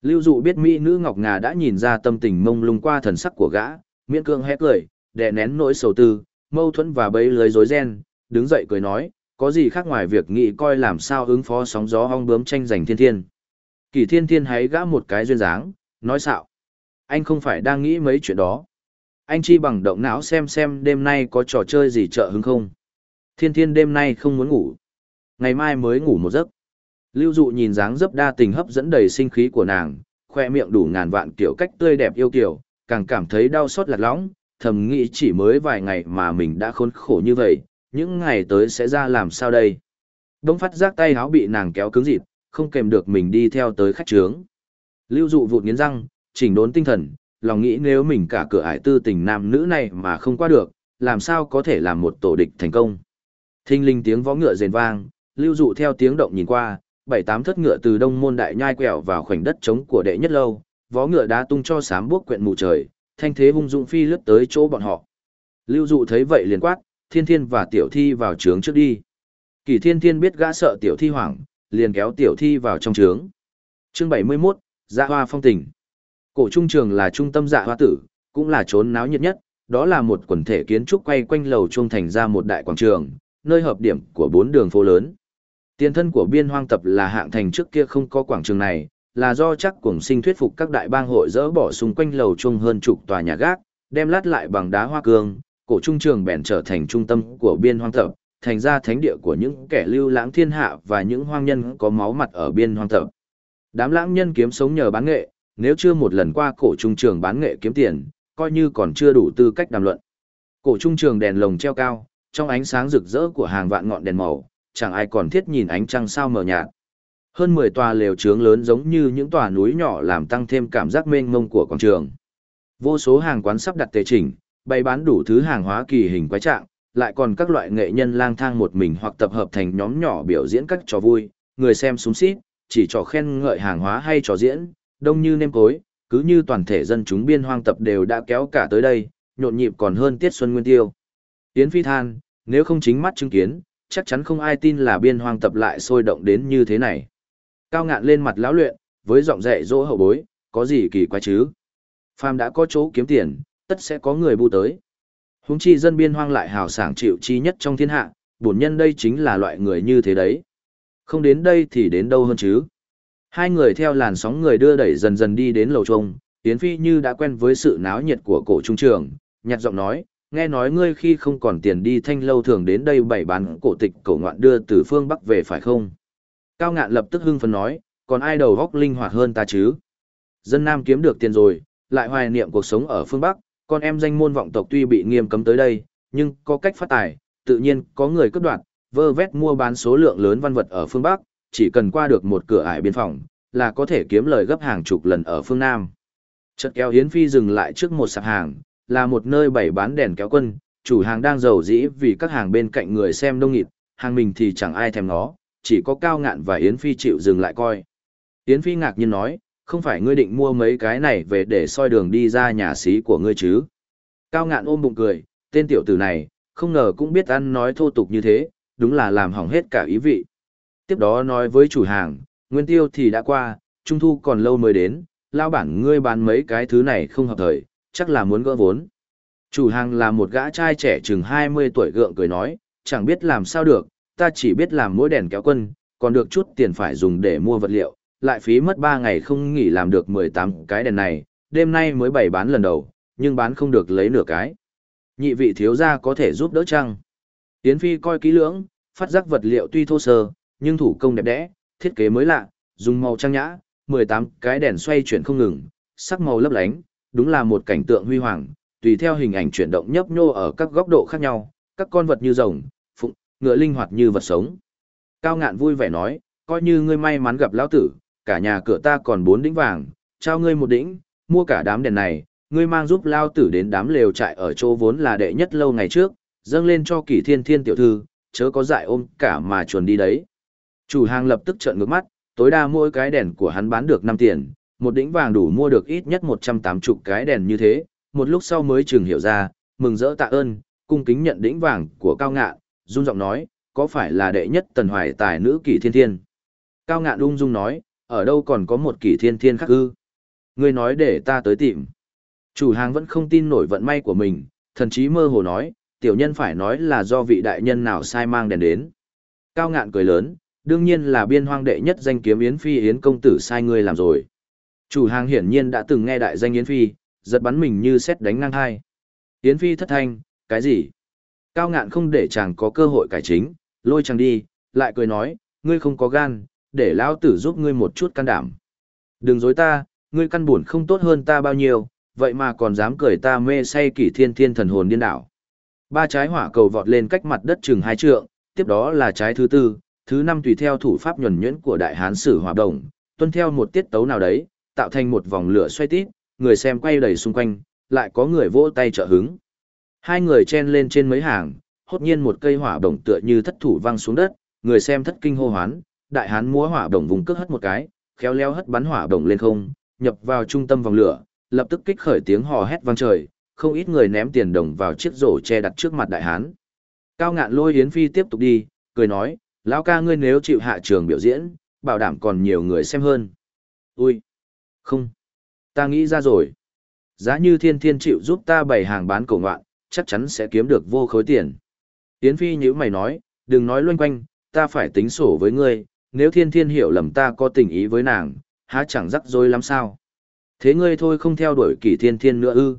Lưu dụ biết mỹ nữ Ngọc Ngà đã nhìn ra tâm tình mông lung qua thần sắc của gã, miễn cương hét cười, đè nén nỗi sầu tư, mâu thuẫn và bấy lưới rối ren, đứng dậy cười nói, có gì khác ngoài việc nghĩ coi làm sao ứng phó sóng gió hong bướm tranh giành thiên thiên. Kỳ thiên thiên hãy gã một cái duyên dáng, nói xạo. Anh không phải đang nghĩ mấy chuyện đó. Anh chi bằng động não xem xem đêm nay có trò chơi gì trợ hứng không. Thiên thiên đêm nay không muốn ngủ. Ngày mai mới ngủ một giấc. Lưu dụ nhìn dáng dấp đa tình hấp dẫn đầy sinh khí của nàng, khoe miệng đủ ngàn vạn kiểu cách tươi đẹp yêu kiểu, càng cảm thấy đau xót lạc lõng, thầm nghĩ chỉ mới vài ngày mà mình đã khốn khổ như vậy, những ngày tới sẽ ra làm sao đây. Đông phát giác tay áo bị nàng kéo cứng dịt, không kèm được mình đi theo tới khách trướng. Lưu dụ vụt nghiến răng, chỉnh đốn tinh thần, lòng nghĩ nếu mình cả cửa ải tư tình nam nữ này mà không qua được, làm sao có thể làm một tổ địch thành công. Thinh linh tiếng võ ngựa rền vang, lưu dụ theo tiếng động nhìn qua, bảy tám thất ngựa từ đông môn đại nhai quẹo vào khoảnh đất trống của đệ nhất lâu, vó ngựa đá tung cho sám buốc quyện mù trời, thanh thế hung dũng phi lướt tới chỗ bọn họ. Lưu dụ thấy vậy liền quát, thiên thiên và tiểu thi vào trướng trước đi. Kỳ thiên thiên biết gã sợ tiểu thi hoảng, liền kéo tiểu thi vào trong trướng. Chương 71, Dạ Hoa Phong Tình. Cổ trung trường là trung tâm dạ hoa tử, cũng là trốn náo nhiệt nhất, đó là một quần thể kiến trúc quay quanh lầu trung thành ra một đại quảng trường, nơi hợp điểm của bốn đường phố lớn. Tiền thân của biên hoang tập là hạng thành trước kia không có quảng trường này, là do chắc cuồng sinh thuyết phục các đại bang hội dỡ bỏ xung quanh lầu trung hơn chục tòa nhà gác, đem lát lại bằng đá hoa cương, cổ trung trường bèn trở thành trung tâm của biên hoang tập, thành ra thánh địa của những kẻ lưu lãng thiên hạ và những hoang nhân có máu mặt ở biên hoang tập. Đám lãng nhân kiếm sống nhờ bán nghệ, nếu chưa một lần qua cổ trung trường bán nghệ kiếm tiền, coi như còn chưa đủ tư cách đàm luận. Cổ trung trường đèn lồng treo cao, trong ánh sáng rực rỡ của hàng vạn ngọn đèn màu, chẳng ai còn thiết nhìn ánh trăng sao mờ nhạt. Hơn 10 tòa lều trướng lớn giống như những tòa núi nhỏ làm tăng thêm cảm giác mênh mông của quảng trường. Vô số hàng quán sắp đặt tề chỉnh, bày bán đủ thứ hàng hóa kỳ hình quái trạng, lại còn các loại nghệ nhân lang thang một mình hoặc tập hợp thành nhóm nhỏ biểu diễn các trò vui, người xem súng xít, chỉ trò khen ngợi hàng hóa hay trò diễn, đông như nêm cối, cứ như toàn thể dân chúng biên hoang tập đều đã kéo cả tới đây, nhộn nhịp còn hơn tiết xuân nguyên tiêu. Yến Phi than, nếu không chính mắt chứng kiến, chắc chắn không ai tin là biên hoang tập lại sôi động đến như thế này. Cao ngạn lên mặt lão luyện, với giọng dạy dỗ hậu bối, có gì kỳ quái chứ? Phàm đã có chỗ kiếm tiền, tất sẽ có người bu tới. Huống chi dân biên hoang lại hào sảng chịu chi nhất trong thiên hạ, bổn nhân đây chính là loại người như thế đấy. Không đến đây thì đến đâu hơn chứ? Hai người theo làn sóng người đưa đẩy dần dần đi đến lầu trông, Yến Phi như đã quen với sự náo nhiệt của cổ trung trường, nhặt giọng nói, nghe nói ngươi khi không còn tiền đi thanh lâu thường đến đây bày bán cổ tịch cổ ngoạn đưa từ phương Bắc về phải không? Cao ngạn lập tức hưng phấn nói, còn ai đầu góc linh hoạt hơn ta chứ? Dân Nam kiếm được tiền rồi, lại hoài niệm cuộc sống ở phương Bắc, con em danh môn vọng tộc tuy bị nghiêm cấm tới đây, nhưng có cách phát tài, tự nhiên có người cướp đoạt, vơ vét mua bán số lượng lớn văn vật ở phương Bắc, chỉ cần qua được một cửa ải biên phòng, là có thể kiếm lời gấp hàng chục lần ở phương Nam. Chợt kéo Hiến Phi dừng lại trước một sạp hàng, là một nơi bày bán đèn kéo quân, chủ hàng đang giàu dĩ vì các hàng bên cạnh người xem đông nghịt, hàng mình thì chẳng ai thèm nó, chỉ có Cao Ngạn và Yến Phi chịu dừng lại coi. Yến Phi ngạc nhiên nói, không phải ngươi định mua mấy cái này về để soi đường đi ra nhà xí của ngươi chứ? Cao Ngạn ôm bụng cười, tên tiểu tử này, không ngờ cũng biết ăn nói thô tục như thế, đúng là làm hỏng hết cả ý vị. Tiếp đó nói với chủ hàng, nguyên tiêu thì đã qua, trung thu còn lâu mới đến, lao bản ngươi bán mấy cái thứ này không hợp thời, chắc là muốn gỡ vốn. Chủ hàng là một gã trai trẻ chừng 20 tuổi gượng cười nói, chẳng biết làm sao được, ta chỉ biết làm mỗi đèn kéo quân, còn được chút tiền phải dùng để mua vật liệu, lại phí mất 3 ngày không nghỉ làm được 18 cái đèn này, đêm nay mới bày bán lần đầu, nhưng bán không được lấy nửa cái. Nhị vị thiếu gia có thể giúp đỡ chăng? Yến Phi coi kỹ lưỡng, phát giác vật liệu tuy thô sơ, nhưng thủ công đẹp đẽ, thiết kế mới lạ, dùng màu trang nhã, 18 cái đèn xoay chuyển không ngừng, sắc màu lấp lánh, đúng là một cảnh tượng huy hoàng, tùy theo hình ảnh chuyển động nhấp nhô ở các góc độ khác nhau, các con vật như rồng, phụng, ngựa linh hoạt như vật sống. Cao ngạn vui vẻ nói, coi như ngươi may mắn gặp lão tử, cả nhà cửa ta còn bốn đĩnh vàng, trao ngươi một đĩnh, mua cả đám đèn này, ngươi mang giúp lao tử đến đám lều trại ở chỗ vốn là đệ nhất lâu ngày trước, dâng lên cho kỷ thiên thiên tiểu thư, chớ có dại ôm cả mà chuồn đi đấy. Chủ hàng lập tức trợn ngược mắt, tối đa mỗi cái đèn của hắn bán được 5 tiền, một đĩnh vàng đủ mua được ít nhất 180 cái đèn như thế, một lúc sau mới chừng hiểu ra, mừng rỡ tạ ơn, cung kính nhận đĩnh vàng của Cao Ngạn, run giọng nói, có phải là đệ nhất tần hoài tài nữ kỷ thiên thiên? Cao Ngạn ung dung nói, ở đâu còn có một kỷ thiên thiên khác ư? Ngươi nói để ta tới tìm. Chủ hàng vẫn không tin nổi vận may của mình, thần chí mơ hồ nói, tiểu nhân phải nói là do vị đại nhân nào sai mang đèn đến. Cao Ngạn cười lớn, đương nhiên là biên hoang đệ nhất danh kiếm Yến Phi Yến công tử sai ngươi làm rồi. Chủ hàng hiển nhiên đã từng nghe đại danh Yến Phi, giật bắn mình như xét đánh ngang hai. Yến Phi thất thanh, cái gì? Cao ngạn không để chàng có cơ hội cải chính, lôi chàng đi, lại cười nói, ngươi không có gan, để lão tử giúp ngươi một chút can đảm. Đừng dối ta, ngươi căn buồn không tốt hơn ta bao nhiêu, vậy mà còn dám cười ta mê say kỷ thiên thiên thần hồn điên đảo. Ba trái hỏa cầu vọt lên cách mặt đất chừng hai trượng, tiếp đó là trái thứ tư, thứ năm tùy theo thủ pháp nhuần nhuyễn của đại hán sử hỏa đồng, tuân theo một tiết tấu nào đấy, tạo thành một vòng lửa xoay tít, người xem quay đầy xung quanh, lại có người vỗ tay trợ hứng. Hai người chen lên trên mấy hàng, hốt nhiên một cây hỏa đồng tựa như thất thủ văng xuống đất, người xem thất kinh hô hoán, đại hán múa hỏa đồng vùng cước hất một cái, khéo léo hất bắn hỏa đồng lên không, nhập vào trung tâm vòng lửa, lập tức kích khởi tiếng hò hét vang trời, không ít người ném tiền đồng vào chiếc rổ che đặt trước mặt đại hán. Cao ngạn lôi Yến Phi tiếp tục đi, cười nói, lão ca ngươi nếu chịu hạ trường biểu diễn, bảo đảm còn nhiều người xem hơn. Ui! Không! Ta nghĩ ra rồi. Giá như thiên thiên chịu giúp ta bày hàng bán cổ ngoạn, chắc chắn sẽ kiếm được vô khối tiền. Yến Phi như mày nói, đừng nói loanh quanh, ta phải tính sổ với ngươi, nếu thiên thiên hiểu lầm ta có tình ý với nàng, há chẳng rắc rối lắm sao. Thế ngươi thôi không theo đuổi kỷ thiên thiên nữa ư.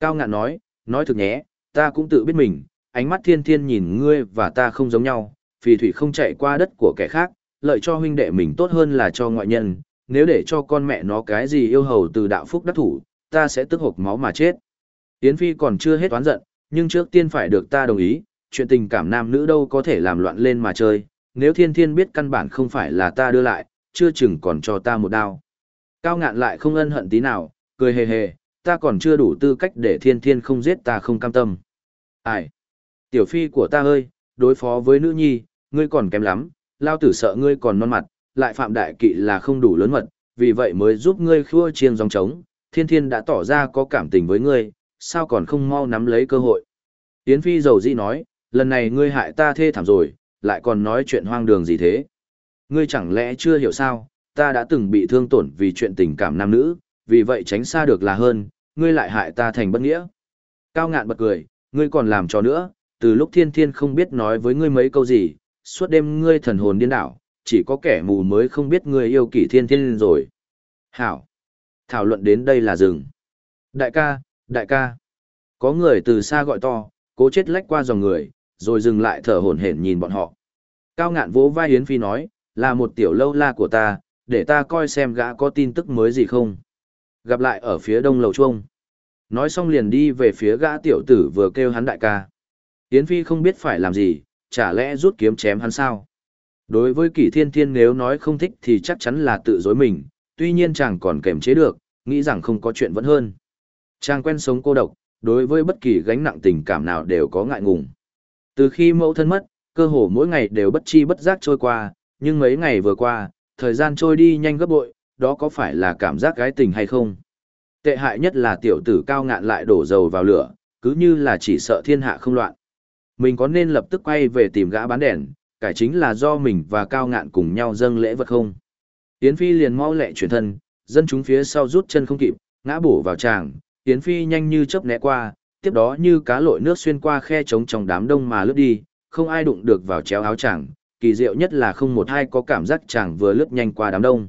Cao ngạn nói, nói thực nhé, ta cũng tự biết mình, ánh mắt thiên thiên nhìn ngươi và ta không giống nhau, phì thủy không chạy qua đất của kẻ khác, lợi cho huynh đệ mình tốt hơn là cho ngoại nhân, nếu để cho con mẹ nó cái gì yêu hầu từ đạo phúc đắc thủ, ta sẽ tức hộp máu mà chết. Yến Phi còn chưa hết oán giận, nhưng trước tiên phải được ta đồng ý, chuyện tình cảm nam nữ đâu có thể làm loạn lên mà chơi, nếu thiên thiên biết căn bản không phải là ta đưa lại, chưa chừng còn cho ta một đao. Cao ngạn lại không ân hận tí nào, cười hề hề, ta còn chưa đủ tư cách để thiên thiên không giết ta không cam tâm. Ai? Tiểu phi của ta ơi, đối phó với nữ nhi, ngươi còn kém lắm, lao tử sợ ngươi còn non mặt, lại phạm đại kỵ là không đủ lớn mật, vì vậy mới giúp ngươi khua chiêng dòng trống, thiên thiên đã tỏ ra có cảm tình với ngươi, sao còn không mau nắm lấy cơ hội. Yến Phi dầu dĩ nói, lần này ngươi hại ta thê thảm rồi, lại còn nói chuyện hoang đường gì thế. Ngươi chẳng lẽ chưa hiểu sao, ta đã từng bị thương tổn vì chuyện tình cảm nam nữ, vì vậy tránh xa được là hơn, ngươi lại hại ta thành bất nghĩa. Cao ngạn bật cười, ngươi còn làm cho nữa, từ lúc thiên thiên không biết nói với ngươi mấy câu gì, suốt đêm ngươi thần hồn điên đảo, chỉ có kẻ mù mới không biết ngươi yêu kỷ thiên thiên rồi. Hảo! Thảo luận đến đây là dừng. Đại ca, đại ca! Có người từ xa gọi to, cố chết lách qua dòng người, rồi dừng lại thở hổn hển nhìn bọn họ. Cao ngạn vỗ vai Yến Phi nói, là một tiểu lâu la của ta, để ta coi xem gã có tin tức mới gì không. Gặp lại ở phía đông lầu chuông. Nói xong liền đi về phía gã tiểu tử vừa kêu hắn đại ca. Yến Phi không biết phải làm gì, chả lẽ rút kiếm chém hắn sao? Đối với kỷ thiên thiên nếu nói không thích thì chắc chắn là tự dối mình, tuy nhiên chàng còn kềm chế được, nghĩ rằng không có chuyện vẫn hơn. Chàng quen sống cô độc, đối với bất kỳ gánh nặng tình cảm nào đều có ngại ngùng. Từ khi mẫu thân mất, cơ hồ mỗi ngày đều bất chi bất giác trôi qua, nhưng mấy ngày vừa qua, thời gian trôi đi nhanh gấp bội, đó có phải là cảm giác gái tình hay không? Tệ hại nhất là tiểu tử cao ngạn lại đổ dầu vào lửa, cứ như là chỉ sợ thiên hạ không loạn. Mình có nên lập tức quay về tìm gã bán đèn, cải chính là do mình và cao ngạn cùng nhau dâng lễ vật không? Yến Phi liền mau lẹ chuyển thân, dân chúng phía sau rút chân không kịp, ngã bổ vào tràng, Yến Phi nhanh như chớp né qua, tiếp đó như cá lội nước xuyên qua khe trống trong đám đông mà lướt đi, không ai đụng được vào chéo áo chàng, kỳ diệu nhất là không một ai có cảm giác chàng vừa lướt nhanh qua đám đông.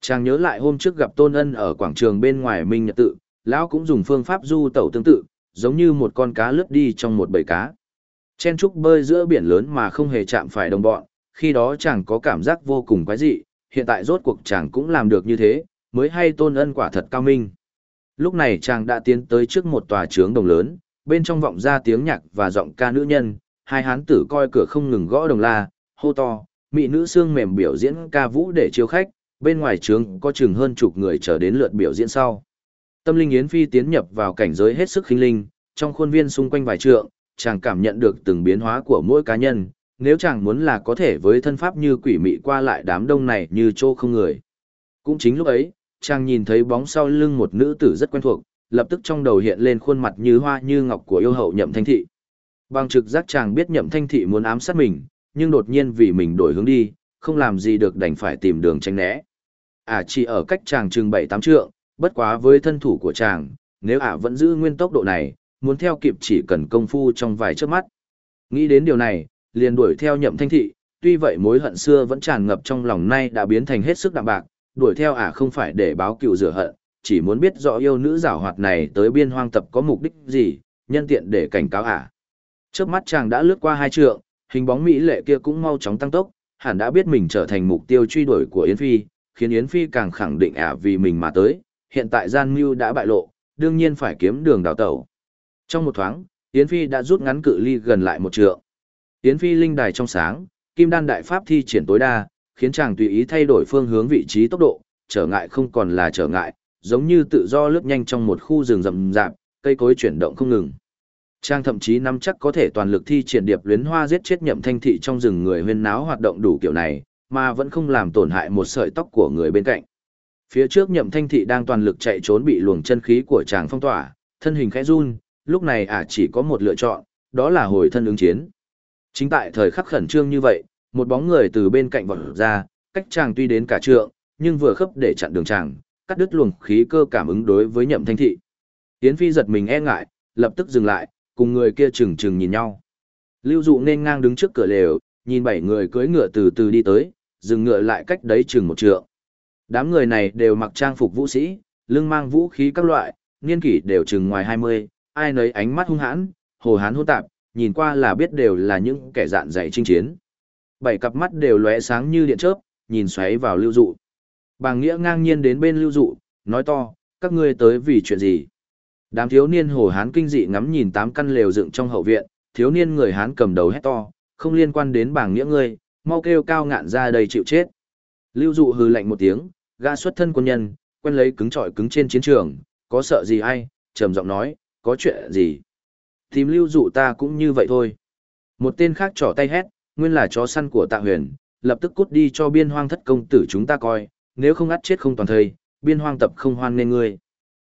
Chàng nhớ lại hôm trước gặp Tôn Ân ở quảng trường bên ngoài Minh Nhật tự, lão cũng dùng phương pháp du tẩu tương tự, giống như một con cá lướt đi trong một bầy cá. Chen trúc bơi giữa biển lớn mà không hề chạm phải đồng bọn, khi đó chàng có cảm giác vô cùng quái dị, hiện tại rốt cuộc chàng cũng làm được như thế, mới hay Tôn Ân quả thật cao minh. Lúc này chàng đã tiến tới trước một tòa trướng đồng lớn, bên trong vọng ra tiếng nhạc và giọng ca nữ nhân, hai hán tử coi cửa không ngừng gõ đồng la, hô to, mỹ nữ xương mềm biểu diễn ca vũ để chiêu khách, bên ngoài trướng có chừng hơn chục người chờ đến lượt biểu diễn sau. Tâm linh Yến Phi tiến nhập vào cảnh giới hết sức khinh linh, trong khuôn viên xung quanh vài trượng, chàng cảm nhận được từng biến hóa của mỗi cá nhân, nếu chàng muốn là có thể với thân pháp như quỷ mị qua lại đám đông này như chỗ không người. Cũng chính lúc ấy, chàng nhìn thấy bóng sau lưng một nữ tử rất quen thuộc, lập tức trong đầu hiện lên khuôn mặt như hoa như ngọc của yêu hậu nhậm thanh thị. Bằng trực giác chàng biết nhậm thanh thị muốn ám sát mình, nhưng đột nhiên vì mình đổi hướng đi, không làm gì được đành phải tìm đường tránh né. À chỉ ở cách chàng chừng 7-8 trượng, bất quá với thân thủ của chàng, nếu ả vẫn giữ nguyên tốc độ này, muốn theo kịp chỉ cần công phu trong vài chớp mắt. Nghĩ đến điều này, liền đuổi theo nhậm thanh thị, tuy vậy mối hận xưa vẫn tràn ngập trong lòng nay đã biến thành hết sức đạm bạc, đuổi theo ả không phải để báo cựu rửa hận, chỉ muốn biết rõ yêu nữ giảo hoạt này tới biên hoang tập có mục đích gì, nhân tiện để cảnh cáo ả. Trước mắt chàng đã lướt qua hai trượng, hình bóng mỹ lệ kia cũng mau chóng tăng tốc, hẳn đã biết mình trở thành mục tiêu truy đuổi của Yến Phi, khiến Yến Phi càng khẳng định ả vì mình mà tới, hiện tại gian mưu đã bại lộ, đương nhiên phải kiếm đường đào tẩu. Trong một thoáng, Yến Phi đã rút ngắn cự ly gần lại một trượng. Yến Phi linh đài trong sáng, kim đan đại pháp thi triển tối đa, khiến chàng tùy ý thay đổi phương hướng vị trí tốc độ, trở ngại không còn là trở ngại, giống như tự do lướt nhanh trong một khu rừng rậm rạp, cây cối chuyển động không ngừng. Trang thậm chí nắm chắc có thể toàn lực thi triển điệp luyến hoa giết chết nhậm thanh thị trong rừng người huyên náo hoạt động đủ kiểu này, mà vẫn không làm tổn hại một sợi tóc của người bên cạnh. Phía trước nhậm thanh thị đang toàn lực chạy trốn bị luồng chân khí của chàng phong tỏa, thân hình khẽ run, lúc này ả chỉ có một lựa chọn, đó là hồi thân ứng chiến. Chính tại thời khắc khẩn trương như vậy, một bóng người từ bên cạnh vọt ra, cách chàng tuy đến cả trượng, nhưng vừa khớp để chặn đường chàng, cắt đứt luồng khí cơ cảm ứng đối với nhậm thanh thị. Yến Phi giật mình e ngại, lập tức dừng lại, cùng người kia chừng chừng nhìn nhau. Lưu dụ nên ngang đứng trước cửa lều, nhìn bảy người cưỡi ngựa từ từ đi tới, dừng ngựa lại cách đấy chừng một trượng. Đám người này đều mặc trang phục vũ sĩ, lưng mang vũ khí các loại, niên kỷ đều chừng ngoài 20, ai nấy ánh mắt hung hãn, hồ hán hỗn tạp, nhìn qua là biết đều là những kẻ dạn dày chinh chiến. Bảy cặp mắt đều lóe sáng như điện chớp, nhìn xoáy vào lưu dụ. Bàng nghĩa ngang nhiên đến bên lưu dụ, nói to, các ngươi tới vì chuyện gì? Đám thiếu niên hồ hán kinh dị ngắm nhìn tám căn lều dựng trong hậu viện, thiếu niên người Hán cầm đầu hét to, không liên quan đến bảng nghĩa ngươi, mau kêu cao ngạn ra đây chịu chết. Lưu dụ hừ lạnh một tiếng, gã xuất thân quân nhân, quen lấy cứng trọi cứng trên chiến trường, có sợ gì ai, trầm giọng nói, có chuyện gì. Tìm lưu dụ ta cũng như vậy thôi. Một tên khác trỏ tay hét, nguyên là chó săn của tạ huyền, lập tức cút đi cho biên hoang thất công tử chúng ta coi, nếu không ắt chết không toàn thây, biên hoang tập không hoan nên ngươi.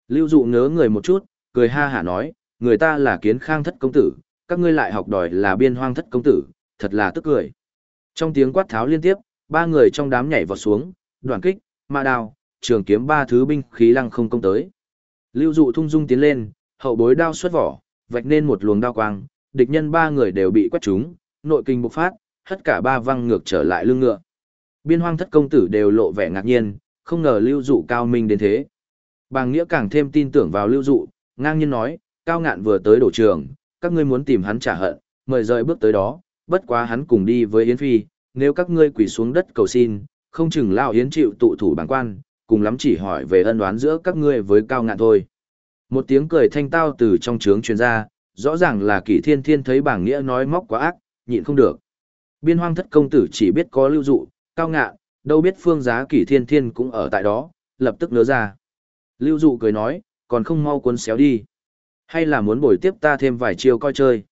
Lưu dụ ngớ người một chút, cười ha hả nói, người ta là kiến khang thất công tử, các ngươi lại học đòi là biên hoang thất công tử, thật là tức cười. Trong tiếng quát tháo liên tiếp, ba người trong đám nhảy vào xuống, đoàn kích, mã đao, trường kiếm ba thứ binh khí lăng không công tới. Lưu dụ thung dung tiến lên, hậu bối đao xuất vỏ, vạch nên một luồng đao quang, địch nhân ba người đều bị quét trúng, nội kinh bộc phát, tất cả ba văng ngược trở lại lưng ngựa. Biên hoang thất công tử đều lộ vẻ ngạc nhiên, không ngờ lưu dụ cao minh đến thế. Bàng nghĩa càng thêm tin tưởng vào lưu dụ, ngang nhiên nói, cao ngạn vừa tới đổ trường, các ngươi muốn tìm hắn trả hận, mời rời bước tới đó, bất quá hắn cùng đi với Yến Phi, nếu các ngươi quỳ xuống đất cầu xin, không chừng lao Yến chịu tụ thủ bản quan, cùng lắm chỉ hỏi về ân đoán giữa các ngươi với cao ngạn thôi. Một tiếng cười thanh tao từ trong trướng truyền ra, rõ ràng là kỷ thiên thiên thấy bảng nghĩa nói móc quá ác, nhịn không được. Biên hoang thất công tử chỉ biết có lưu dụ, cao ngạ, đâu biết phương giá kỷ thiên thiên cũng ở tại đó, lập tức nỡ ra. Lưu dụ cười nói, còn không mau cuốn xéo đi. Hay là muốn bồi tiếp ta thêm vài chiều coi chơi.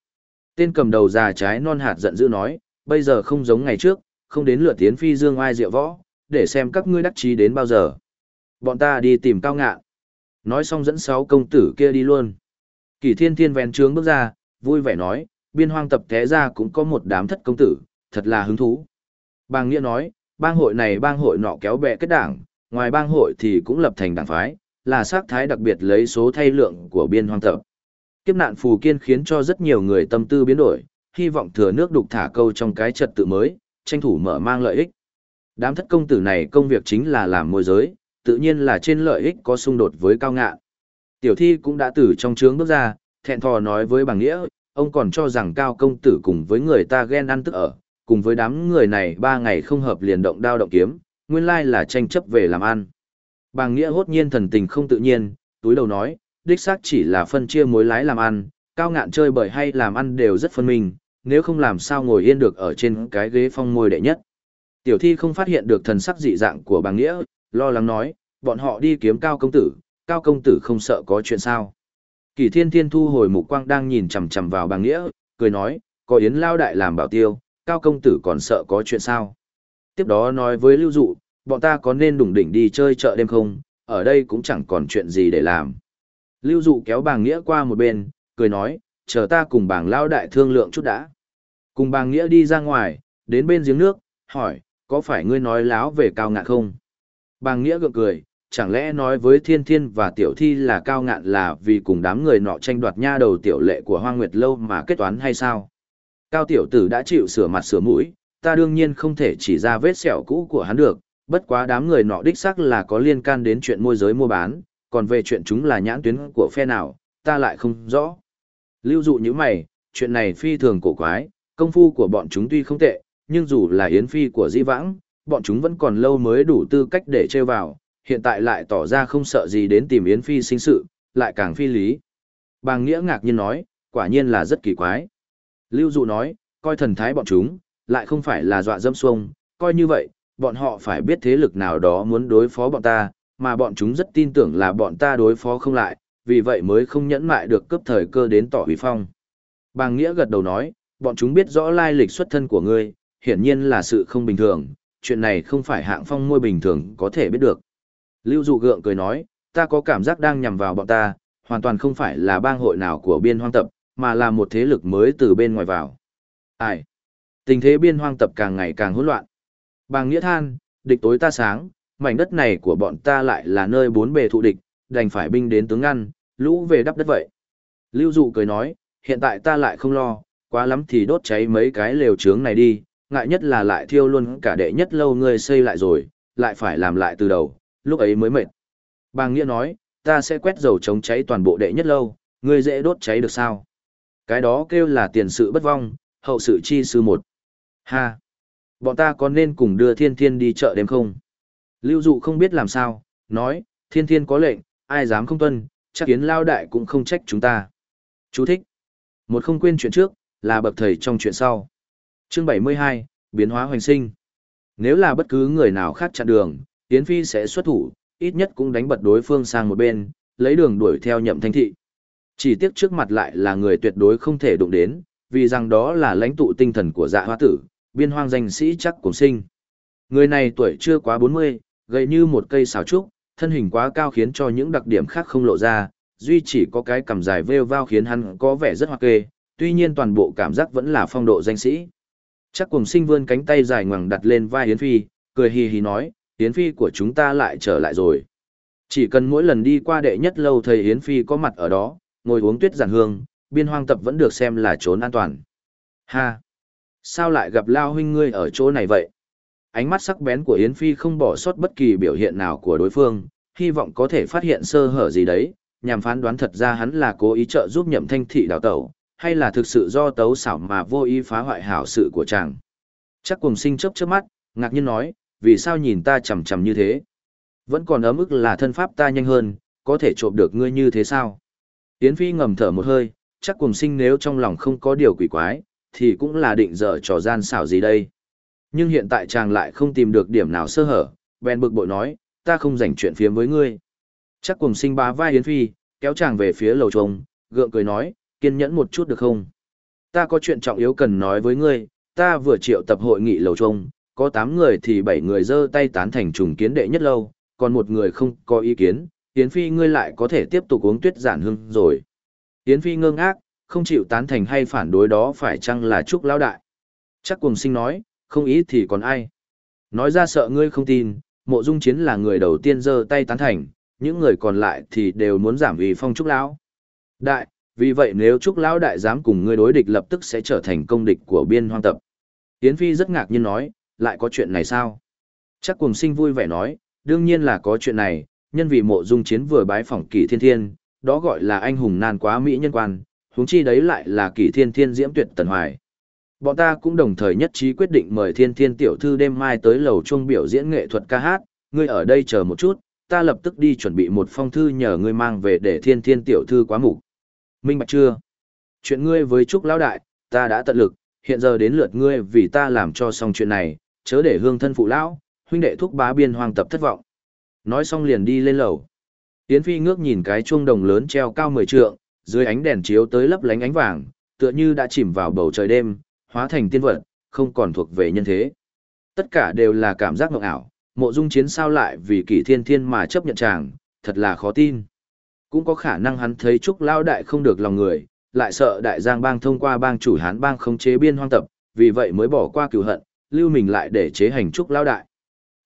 Tên cầm đầu già trái non hạt giận dữ nói, bây giờ không giống ngày trước, không đến lượt tiến phi dương ai diệu võ, để xem các ngươi đắc chí đến bao giờ. Bọn ta đi tìm cao ngạn. Nói xong dẫn sáu công tử kia đi luôn. Kỷ thiên thiên vèn trướng bước ra, vui vẻ nói, biên hoang tập thế ra cũng có một đám thất công tử, thật là hứng thú. Bang Nghĩa nói, bang hội này bang hội nọ kéo bè kết đảng, ngoài bang hội thì cũng lập thành đảng phái, là sắc thái đặc biệt lấy số thay lượng của biên hoang tập. Kiếp nạn phù kiên khiến cho rất nhiều người tâm tư biến đổi, hy vọng thừa nước đục thả câu trong cái trật tự mới, tranh thủ mở mang lợi ích. Đám thất công tử này công việc chính là làm môi giới, tự nhiên là trên lợi ích có xung đột với cao ngạn. Tiểu thi cũng đã từ trong trướng bước ra, thẹn thò nói với bằng nghĩa, ông còn cho rằng cao công tử cùng với người ta ghen ăn tức ở, cùng với đám người này ba ngày không hợp liền động đao động kiếm, nguyên lai là tranh chấp về làm ăn. Bàng nghĩa hốt nhiên thần tình không tự nhiên, túi đầu nói, đích xác chỉ là phân chia mối lái làm ăn, cao ngạn chơi bời hay làm ăn đều rất phân minh, nếu không làm sao ngồi yên được ở trên cái ghế phong môi đệ nhất. Tiểu thi không phát hiện được thần sắc dị dạng của bàng nghĩa, lo lắng nói, bọn họ đi kiếm cao công tử, cao công tử không sợ có chuyện sao. Kỳ thiên thiên thu hồi mục quang đang nhìn chằm chằm vào bàng nghĩa, cười nói, có yến lao đại làm bảo tiêu, cao công tử còn sợ có chuyện sao. Tiếp đó nói với lưu dụ, bọn ta có nên đủng đỉnh đi chơi chợ đêm không, ở đây cũng chẳng còn chuyện gì để làm. Lưu dụ kéo bàng nghĩa qua một bên, cười nói, chờ ta cùng bàng lao đại thương lượng chút đã. Cùng bàng nghĩa đi ra ngoài, đến bên giếng nước, hỏi, có phải ngươi nói láo về cao ngạn không? Bàng nghĩa gượng cười, chẳng lẽ nói với thiên thiên và tiểu thi là cao ngạn là vì cùng đám người nọ tranh đoạt nha đầu tiểu lệ của Hoa nguyệt lâu mà kết toán hay sao? Cao tiểu tử đã chịu sửa mặt sửa mũi, ta đương nhiên không thể chỉ ra vết sẹo cũ của hắn được, bất quá đám người nọ đích xác là có liên can đến chuyện môi giới mua bán, còn về chuyện chúng là nhãn tuyến của phe nào, ta lại không rõ. Lưu dụ như mày, chuyện này phi thường cổ quái, công phu của bọn chúng tuy không tệ, nhưng dù là yến phi của di vãng, bọn chúng vẫn còn lâu mới đủ tư cách để trêu vào, hiện tại lại tỏ ra không sợ gì đến tìm yến phi sinh sự, lại càng phi lý. Bàng Nghĩa ngạc nhiên nói, quả nhiên là rất kỳ quái. Lưu dụ nói, coi thần thái bọn chúng, lại không phải là dọa dâm xuông, coi như vậy, bọn họ phải biết thế lực nào đó muốn đối phó bọn ta, mà bọn chúng rất tin tưởng là bọn ta đối phó không lại, vì vậy mới không nhẫn mại được cấp thời cơ đến tỏ hủy phong. Bàng Nghĩa gật đầu nói, bọn chúng biết rõ lai lịch xuất thân của ngươi, hiển nhiên là sự không bình thường, chuyện này không phải hạng phong môi bình thường có thể biết được. Lưu Dụ Gượng cười nói, ta có cảm giác đang nhằm vào bọn ta, hoàn toàn không phải là bang hội nào của biên hoang tập, mà là một thế lực mới từ bên ngoài vào. Ai? Tình thế biên hoang tập càng ngày càng hỗn loạn. bang Nghĩa than, địch tối ta sáng, mảnh đất này của bọn ta lại là nơi bốn bề thụ địch, đành phải binh đến tướng ngăn, lũ về đắp đất vậy. Lưu Dụ cười nói, hiện tại ta lại không lo, quá lắm thì đốt cháy mấy cái lều trướng này đi, ngại nhất là lại thiêu luôn cả đệ nhất lâu ngươi xây lại rồi, lại phải làm lại từ đầu, lúc ấy mới mệt. Bàng Nghĩa nói, ta sẽ quét dầu chống cháy toàn bộ đệ nhất lâu, ngươi dễ đốt cháy được sao? Cái đó kêu là tiền sự bất vong, hậu sự chi sư một. Ha! Bọn ta có nên cùng đưa thiên thiên đi chợ đêm không? Lưu dụ không biết làm sao, nói, thiên thiên có lệnh, ai dám không tuân, chắc kiến lao đại cũng không trách chúng ta. Chú thích. Một không quên chuyện trước, là bậc thầy trong chuyện sau. Chương 72, biến hóa hoành sinh. Nếu là bất cứ người nào khác chặn đường, Yến Phi sẽ xuất thủ, ít nhất cũng đánh bật đối phương sang một bên, lấy đường đuổi theo nhậm thanh thị. Chỉ tiếc trước mặt lại là người tuyệt đối không thể đụng đến, vì rằng đó là lãnh tụ tinh thần của dạ hoa tử, biên hoang danh sĩ chắc cùng sinh. Người này tuổi chưa quá 40, gầy như một cây xào trúc, thân hình quá cao khiến cho những đặc điểm khác không lộ ra, duy chỉ có cái cằm dài vêu vao khiến hắn có vẻ rất hoa kê, tuy nhiên toàn bộ cảm giác vẫn là phong độ danh sĩ. Chắc cùng sinh vươn cánh tay dài ngoằng đặt lên vai Yến Phi, cười hì hì nói, Yến Phi của chúng ta lại trở lại rồi. Chỉ cần mỗi lần đi qua đệ nhất lâu thầy Yến Phi có mặt ở đó, ngồi uống tuyết giản hương, biên hoang tập vẫn được xem là trốn an toàn. Ha! Sao lại gặp Lao huynh ngươi ở chỗ này vậy? Ánh mắt sắc bén của Yến Phi không bỏ sót bất kỳ biểu hiện nào của đối phương, hy vọng có thể phát hiện sơ hở gì đấy, nhằm phán đoán thật ra hắn là cố ý trợ giúp nhậm thanh thị đào tẩu, hay là thực sự do tấu xảo mà vô ý phá hoại hảo sự của chàng. Chắc cùng sinh chớp chớp mắt, ngạc nhiên nói, vì sao nhìn ta chằm chằm như thế? Vẫn còn ấm ức là thân pháp ta nhanh hơn, có thể trộm được ngươi như thế sao? Yến Phi ngầm thở một hơi, chắc cùng sinh nếu trong lòng không có điều quỷ quái, thì cũng là định dở trò gian xảo gì đây. Nhưng hiện tại chàng lại không tìm được điểm nào sơ hở, bèn bực bội nói, ta không rảnh chuyện phiếm với ngươi. Chắc cùng sinh bá vai Yến Phi, kéo chàng về phía lầu trông, gượng cười nói, kiên nhẫn một chút được không? Ta có chuyện trọng yếu cần nói với ngươi, ta vừa triệu tập hội nghị lầu trông, có 8 người thì 7 người dơ tay tán thành trùng kiến đệ nhất lâu, còn một người không có ý kiến, Yến Phi ngươi lại có thể tiếp tục uống tuyết giản hương rồi. Yến Phi ngơ ngác, không chịu tán thành hay phản đối đó phải chăng là Trúc Lão Đại. Chắc cùng sinh nói, không ý thì còn ai. Nói ra sợ ngươi không tin, mộ dung chiến là người đầu tiên giơ tay tán thành, những người còn lại thì đều muốn giảm vì phong Trúc Lão. Đại, vì vậy nếu Trúc Lão Đại dám cùng ngươi đối địch lập tức sẽ trở thành công địch của biên hoang tập. Yến Phi rất ngạc nhiên nói, lại có chuyện này sao? Chắc cùng sinh vui vẻ nói, đương nhiên là có chuyện này, nhân vì mộ dung chiến vừa bái phỏng kỷ thiên thiên, đó gọi là anh hùng nan quá mỹ nhân quan, huống chi đấy lại là kỷ thiên thiên diễm tuyệt tần hoài. Bọn ta cũng đồng thời nhất trí quyết định mời thiên thiên tiểu thư đêm mai tới lầu chuông biểu diễn nghệ thuật ca hát, ngươi ở đây chờ một chút, ta lập tức đi chuẩn bị một phong thư nhờ ngươi mang về để thiên thiên tiểu thư quá mục. Minh bạch chưa? Chuyện ngươi với Trúc Lão Đại, ta đã tận lực, hiện giờ đến lượt ngươi vì ta làm cho xong chuyện này, chớ để hương thân phụ lão, huynh đệ thúc bá biên hoang tập thất vọng. Nói xong liền đi lên lầu. Yến Phi ngước nhìn cái chuông đồng lớn treo cao 10 trượng, dưới ánh đèn chiếu tới lấp lánh ánh vàng, tựa như đã chìm vào bầu trời đêm, hóa thành tiên vật, không còn thuộc về nhân thế. Tất cả đều là cảm giác mộng ảo, mộ dung chiến sao lại vì kỷ thiên thiên mà chấp nhận chàng, thật là khó tin. Cũng có khả năng hắn thấy Trúc Lao Đại không được lòng người, lại sợ đại giang bang thông qua bang chủ hán bang không chế biên hoang tập, vì vậy mới bỏ qua cửu hận, lưu mình lại để chế hành Trúc Lao Đại.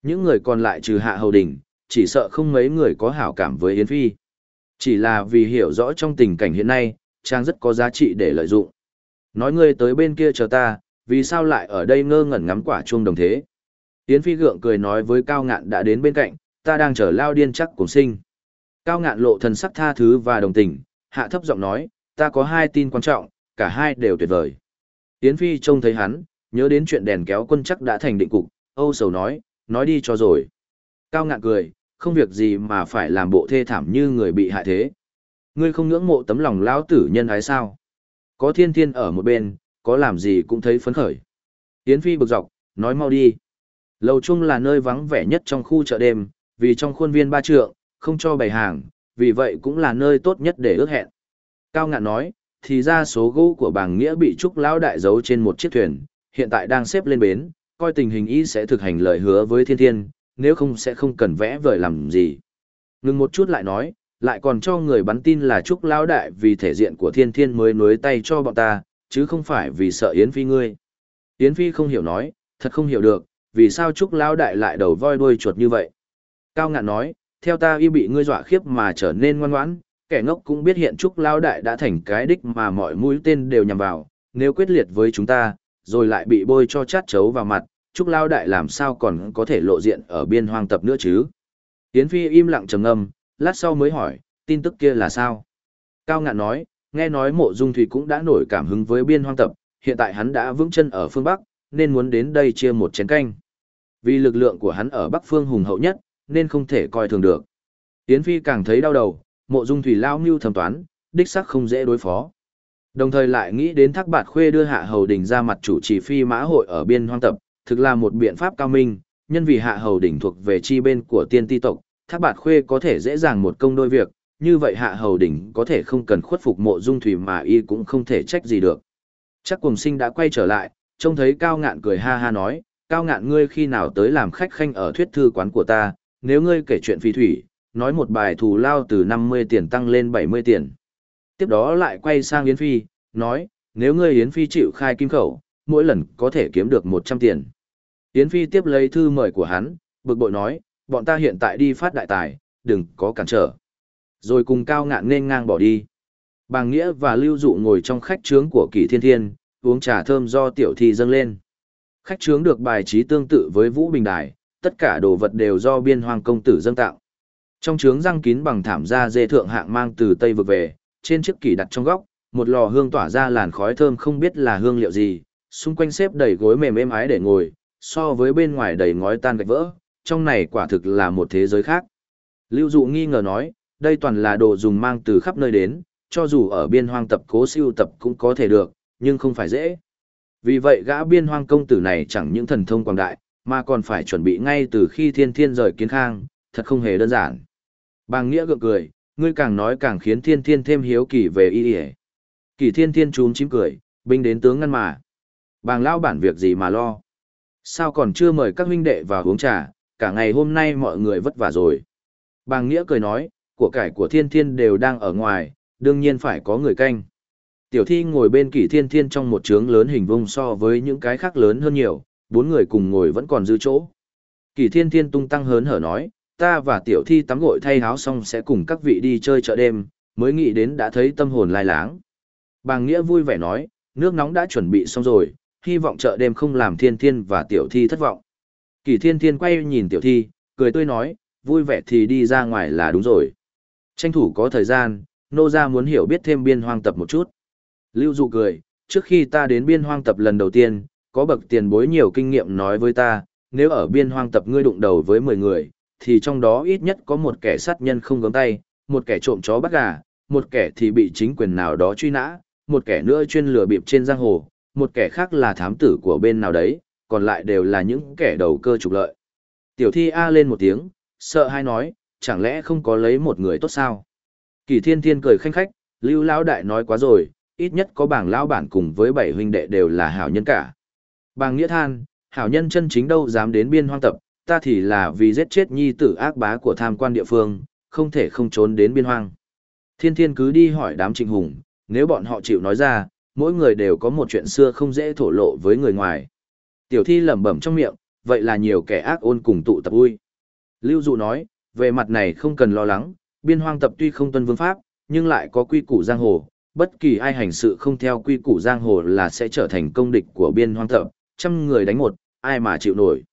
Những người còn lại trừ hạ hầu đình, chỉ sợ không mấy người có hảo cảm với Yến Phi. Chỉ là vì hiểu rõ trong tình cảnh hiện nay, trang rất có giá trị để lợi dụng. Nói ngươi tới bên kia chờ ta, vì sao lại ở đây ngơ ngẩn ngắm quả chuông đồng thế. Yến Phi gượng cười nói với Cao Ngạn đã đến bên cạnh, ta đang chờ lao điên chắc cùng sinh. Cao Ngạn lộ thần sắc tha thứ và đồng tình, hạ thấp giọng nói, ta có hai tin quan trọng, cả hai đều tuyệt vời. Yến Phi trông thấy hắn, nhớ đến chuyện đèn kéo quân chắc đã thành định cục, âu sầu nói, nói đi cho rồi. Cao Ngạn cười, không việc gì mà phải làm bộ thê thảm như người bị hại thế. Ngươi không ngưỡng mộ tấm lòng lão tử nhân ái sao? Có thiên thiên ở một bên, có làm gì cũng thấy phấn khởi. Yến Phi bực dọc, nói mau đi. Lầu chung là nơi vắng vẻ nhất trong khu chợ đêm, vì trong khuôn viên ba trượng, không cho bày hàng, vì vậy cũng là nơi tốt nhất để ước hẹn. Cao ngạn nói, thì ra số gỗ của bàng nghĩa bị trúc lão đại giấu trên một chiếc thuyền, hiện tại đang xếp lên bến, coi tình hình ý sẽ thực hành lời hứa với thiên thiên, nếu không sẽ không cần vẽ vời làm gì. Ngừng một chút lại nói, lại còn cho người bắn tin là Trúc Lão Đại vì thể diện của thiên thiên mới nối tay cho bọn ta, chứ không phải vì sợ Yến Phi ngươi. Yến Phi không hiểu nói, thật không hiểu được, vì sao Trúc Lão Đại lại đầu voi đuôi chuột như vậy. Cao ngạn nói, theo ta y bị ngươi dọa khiếp mà trở nên ngoan ngoãn, kẻ ngốc cũng biết hiện Trúc Lão Đại đã thành cái đích mà mọi mũi tên đều nhằm vào, nếu quyết liệt với chúng ta, rồi lại bị bôi cho chát chấu vào mặt, Trúc Lao Đại làm sao còn có thể lộ diện ở biên hoang tập nữa chứ? Yến Phi im lặng trầm ngâm, lát sau mới hỏi, tin tức kia là sao? Cao ngạn nói, nghe nói mộ dung thủy cũng đã nổi cảm hứng với biên hoang tập, hiện tại hắn đã vững chân ở phương Bắc, nên muốn đến đây chia một chén canh. Vì lực lượng của hắn ở Bắc phương hùng hậu nhất, nên không thể coi thường được. Yến Phi càng thấy đau đầu, mộ dung thủy lao mưu thầm toán, đích xác không dễ đối phó. Đồng thời lại nghĩ đến thác bạt khuê đưa hạ hầu đỉnh ra mặt chủ trì phi mã hội ở biên hoang tập, thực là một biện pháp cao minh, nhân vì hạ hầu đỉnh thuộc về chi bên của tiên ti tộc, thác bạt khuê có thể dễ dàng một công đôi việc, như vậy hạ hầu đỉnh có thể không cần khuất phục mộ dung thủy mà y cũng không thể trách gì được. Chắc cùng sinh đã quay trở lại, trông thấy cao ngạn cười ha ha nói, cao ngạn ngươi khi nào tới làm khách khanh ở thuyết thư quán của ta, nếu ngươi kể chuyện phi thủy, nói một bài thù lao từ 50 tiền tăng lên 70 tiền. Tiếp đó lại quay sang Yến Phi, nói, nếu ngươi Yến Phi chịu khai kim khẩu, mỗi lần có thể kiếm được 100 tiền. Yến Phi tiếp lấy thư mời của hắn, bực bội nói, bọn ta hiện tại đi phát đại tài, đừng có cản trở. Rồi cùng cao ngạn nên ngang bỏ đi. Bàng Nghĩa và Lưu Dụ ngồi trong khách trướng của Kỷ Thiên Thiên, uống trà thơm do tiểu thi dâng lên. Khách trướng được bài trí tương tự với Vũ Bình Đài, tất cả đồ vật đều do biên hoàng công tử dâng tạo. Trong trướng răng kín bằng thảm da dê thượng hạng mang từ Tây vực về, trên chiếc kỷ đặt trong góc, một lò hương tỏa ra làn khói thơm không biết là hương liệu gì, xung quanh xếp đầy gối mềm êm ái để ngồi, so với bên ngoài đầy ngói tan gạch vỡ, trong này quả thực là một thế giới khác. Lưu Dụ nghi ngờ nói, đây toàn là đồ dùng mang từ khắp nơi đến, cho dù ở biên hoang tập cố siêu tập cũng có thể được, nhưng không phải dễ. Vì vậy gã biên hoang công tử này chẳng những thần thông quảng đại, mà còn phải chuẩn bị ngay từ khi thiên thiên rời kiến khang, thật không hề đơn giản. Bàng Nghĩa gượng cười, ngươi càng nói càng khiến thiên thiên thêm hiếu kỳ về y ỉa kỳ thiên thiên trúm chím cười, binh đến tướng ngăn mà. Bàng lao bản việc gì mà lo? Sao còn chưa mời các huynh đệ vào uống trà, cả ngày hôm nay mọi người vất vả rồi? Bàng nghĩa cười nói, của cải của thiên thiên đều đang ở ngoài, đương nhiên phải có người canh. Tiểu thi ngồi bên kỷ thiên thiên trong một trướng lớn hình vông so với những cái khác lớn hơn nhiều, bốn người cùng ngồi vẫn còn dư chỗ. Kỷ thiên thiên tung tăng hớn hở nói ta và tiểu thi tắm gội thay áo xong sẽ cùng các vị đi chơi chợ đêm, mới nghĩ đến đã thấy tâm hồn lai láng. Bàng Nghĩa vui vẻ nói, nước nóng đã chuẩn bị xong rồi, hy vọng chợ đêm không làm thiên thiên và tiểu thi thất vọng. Kỳ thiên thiên quay nhìn tiểu thi, cười tươi nói, vui vẻ thì đi ra ngoài là đúng rồi. Tranh thủ có thời gian, nô ra muốn hiểu biết thêm biên hoang tập một chút. Lưu dụ cười, trước khi ta đến biên hoang tập lần đầu tiên, có bậc tiền bối nhiều kinh nghiệm nói với ta, nếu ở biên hoang tập ngươi đụng đầu với 10 người, thì trong đó ít nhất có một kẻ sát nhân không gấm tay, một kẻ trộm chó bắt gà, một kẻ thì bị chính quyền nào đó truy nã, một kẻ nữa chuyên lừa bịp trên giang hồ, một kẻ khác là thám tử của bên nào đấy, còn lại đều là những kẻ đầu cơ trục lợi. Tiểu thi A lên một tiếng, sợ hai nói, chẳng lẽ không có lấy một người tốt sao? Kỳ thiên thiên cười khanh khách, lưu lão đại nói quá rồi, ít nhất có bảng lão bản cùng với bảy huynh đệ đều là hảo nhân cả. Bàng nghĩa than, hảo nhân chân chính đâu dám đến biên hoang tập, ta thì là vì giết chết nhi tử ác bá của tham quan địa phương, không thể không trốn đến biên hoang. Thiên thiên cứ đi hỏi đám trịnh hùng, nếu bọn họ chịu nói ra, mỗi người đều có một chuyện xưa không dễ thổ lộ với người ngoài. Tiểu thi lẩm bẩm trong miệng, vậy là nhiều kẻ ác ôn cùng tụ tập vui. Lưu Dụ nói, về mặt này không cần lo lắng, biên hoang tập tuy không tuân vương pháp, nhưng lại có quy củ giang hồ, bất kỳ ai hành sự không theo quy củ giang hồ là sẽ trở thành công địch của biên hoang tập, trăm người đánh một, ai mà chịu nổi.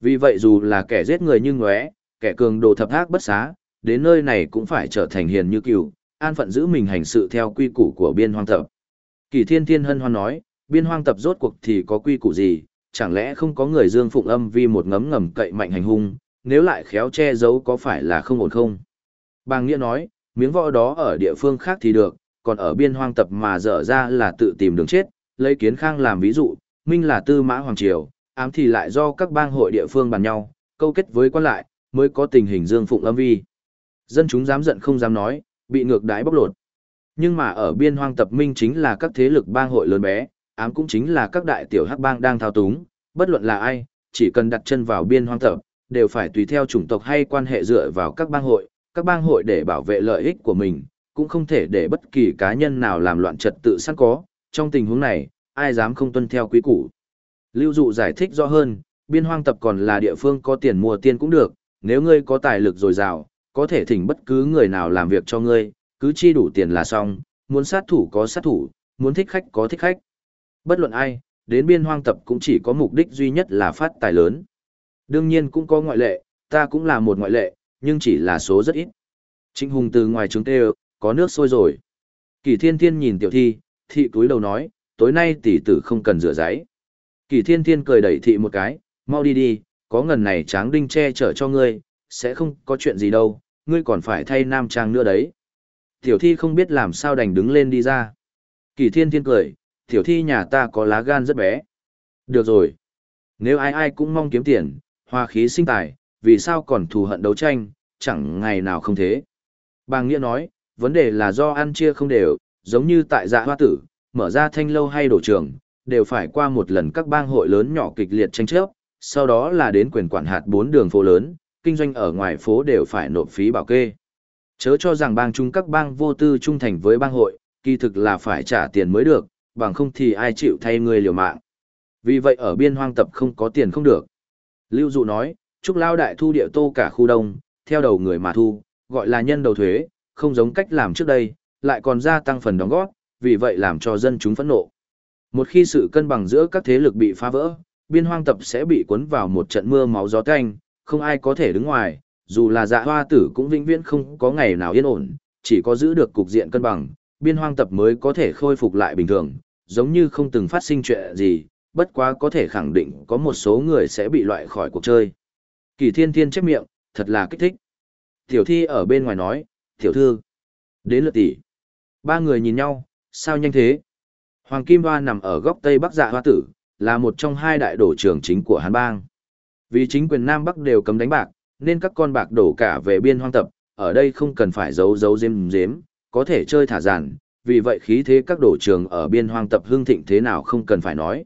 Vì vậy dù là kẻ giết người như ngóe, kẻ cường đồ thập ác bất xá, đến nơi này cũng phải trở thành hiền như cừu, an phận giữ mình hành sự theo quy củ của biên hoang tập. Kỳ thiên thiên hân hoan nói, biên hoang tập rốt cuộc thì có quy củ gì, chẳng lẽ không có người dương phụng âm vì một ngấm ngầm cậy mạnh hành hung, nếu lại khéo che giấu có phải là không ổn không? Bàng Nghĩa nói, miếng võ đó ở địa phương khác thì được, còn ở biên hoang tập mà dở ra là tự tìm đường chết, lấy kiến khang làm ví dụ, minh là tư mã hoàng triều, ám thì lại do các bang hội địa phương bàn nhau, câu kết với quan lại, mới có tình hình dương phụng âm vi. Dân chúng dám giận không dám nói, bị ngược đái bóc lột. Nhưng mà ở biên hoang tập minh chính là các thế lực bang hội lớn bé, ám cũng chính là các đại tiểu hắc bang đang thao túng, bất luận là ai, chỉ cần đặt chân vào biên hoang tập, đều phải tùy theo chủng tộc hay quan hệ dựa vào các bang hội, các bang hội để bảo vệ lợi ích của mình, cũng không thể để bất kỳ cá nhân nào làm loạn trật tự sẵn có, trong tình huống này, ai dám không tuân theo quý củ. Lưu dụ giải thích rõ hơn, biên hoang tập còn là địa phương có tiền mua tiên cũng được, nếu ngươi có tài lực dồi dào, có thể thỉnh bất cứ người nào làm việc cho ngươi, cứ chi đủ tiền là xong, muốn sát thủ có sát thủ, muốn thích khách có thích khách. Bất luận ai, đến biên hoang tập cũng chỉ có mục đích duy nhất là phát tài lớn. Đương nhiên cũng có ngoại lệ, ta cũng là một ngoại lệ, nhưng chỉ là số rất ít. Trịnh Hùng từ ngoài trứng tê có nước sôi rồi. Kỳ thiên thiên nhìn tiểu thi, thị túi đầu nói, tối nay tỷ tử không cần rửa giấy. Kỳ thiên thiên cười đẩy thị một cái, mau đi đi, có ngần này tráng đinh che chở cho ngươi, sẽ không có chuyện gì đâu, ngươi còn phải thay nam trang nữa đấy. Tiểu thi không biết làm sao đành đứng lên đi ra. Kỳ thiên thiên cười, tiểu thi nhà ta có lá gan rất bé. Được rồi. Nếu ai ai cũng mong kiếm tiền, hoa khí sinh tài, vì sao còn thù hận đấu tranh, chẳng ngày nào không thế. Bàng Nghĩa nói, vấn đề là do ăn chia không đều, giống như tại dạ hoa tử, mở ra thanh lâu hay đổ trường, đều phải qua một lần các bang hội lớn nhỏ kịch liệt tranh chấp, sau đó là đến quyền quản hạt bốn đường phố lớn, kinh doanh ở ngoài phố đều phải nộp phí bảo kê. Chớ cho rằng bang chúng các bang vô tư trung thành với bang hội, kỳ thực là phải trả tiền mới được, bằng không thì ai chịu thay người liều mạng. Vì vậy ở biên hoang tập không có tiền không được. Lưu Dụ nói, Trúc Lao Đại thu địa tô cả khu đông, theo đầu người mà thu, gọi là nhân đầu thuế, không giống cách làm trước đây, lại còn gia tăng phần đóng góp, vì vậy làm cho dân chúng phẫn nộ. Một khi sự cân bằng giữa các thế lực bị phá vỡ, biên hoang tập sẽ bị cuốn vào một trận mưa máu gió canh, không ai có thể đứng ngoài, dù là dạ hoa tử cũng vĩnh viễn không có ngày nào yên ổn, chỉ có giữ được cục diện cân bằng, biên hoang tập mới có thể khôi phục lại bình thường, giống như không từng phát sinh chuyện gì, bất quá có thể khẳng định có một số người sẽ bị loại khỏi cuộc chơi. Kỳ thiên thiên chép miệng, thật là kích thích. Tiểu thi ở bên ngoài nói, tiểu thư, đến lượt tỷ. Ba người nhìn nhau, sao nhanh thế? Hoàng Kim Hoa nằm ở góc tây bắc dạ hoa tử, là một trong hai đại đổ trưởng chính của Hàn Bang. Vì chính quyền Nam Bắc đều cấm đánh bạc, nên các con bạc đổ cả về biên hoang tập, ở đây không cần phải giấu giấu giếm giếm, có thể chơi thả giản, vì vậy khí thế các đổ trường ở biên hoang tập hưng thịnh thế nào không cần phải nói.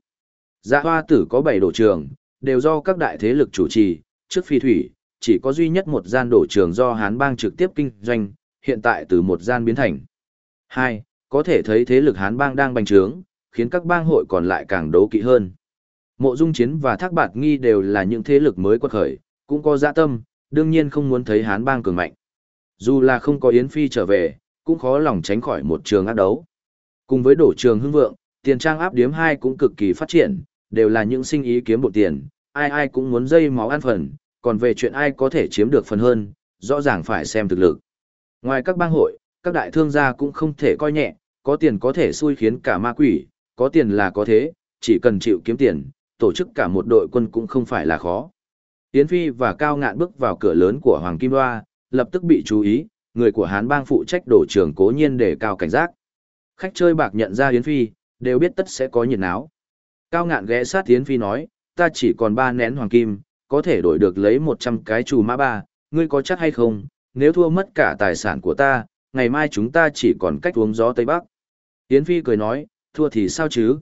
Dạ hoa tử có 7 đổ trường, đều do các đại thế lực chủ trì, trước phi thủy, chỉ có duy nhất một gian đổ trường do Hán bang trực tiếp kinh doanh, hiện tại từ một gian biến thành. 2. Có thể thấy thế lực Hán bang đang bành trướng, khiến các bang hội còn lại càng đấu kỵ hơn. Mộ Dung Chiến và Thác Bạt Nghi đều là những thế lực mới quật khởi, cũng có dạ tâm, đương nhiên không muốn thấy Hán bang cường mạnh. Dù là không có Yến Phi trở về, cũng khó lòng tránh khỏi một trường ác đấu. Cùng với đổ trường hưng vượng, tiền trang áp điếm hai cũng cực kỳ phát triển, đều là những sinh ý kiếm bộ tiền, ai ai cũng muốn dây máu ăn phần, còn về chuyện ai có thể chiếm được phần hơn, rõ ràng phải xem thực lực. Ngoài các bang hội, các đại thương gia cũng không thể coi nhẹ, có tiền có thể xui khiến cả ma quỷ, có tiền là có thế, chỉ cần chịu kiếm tiền, tổ chức cả một đội quân cũng không phải là khó. Yến Phi và Cao Ngạn bước vào cửa lớn của Hoàng Kim Hoa, lập tức bị chú ý, người của Hán bang phụ trách đổ trưởng cố nhiên để cao cảnh giác. Khách chơi bạc nhận ra Yến Phi, đều biết tất sẽ có nhiệt náo. Cao Ngạn ghé sát Yến Phi nói, ta chỉ còn ba nén hoàng kim, có thể đổi được lấy 100 cái chù mã ba, ngươi có chắc hay không, nếu thua mất cả tài sản của ta, ngày mai chúng ta chỉ còn cách uống gió Tây Bắc. Yến Phi cười nói, thua thì sao chứ?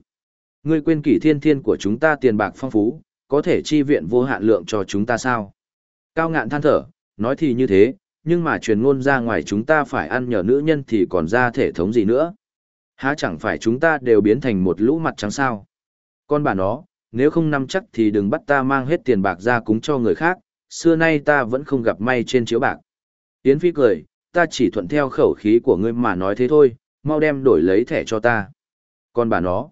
Ngươi quên kỷ thiên thiên của chúng ta tiền bạc phong phú, có thể chi viện vô hạn lượng cho chúng ta sao? Cao ngạn than thở, nói thì như thế, nhưng mà truyền ngôn ra ngoài chúng ta phải ăn nhờ nữ nhân thì còn ra thể thống gì nữa? Há chẳng phải chúng ta đều biến thành một lũ mặt trắng sao? Con bà nó, nếu không nắm chắc thì đừng bắt ta mang hết tiền bạc ra cúng cho người khác, xưa nay ta vẫn không gặp may trên chiếu bạc. Yến Phi cười, ta chỉ thuận theo khẩu khí của ngươi mà nói thế thôi, mau đem đổi lấy thẻ cho ta. Còn bà nó,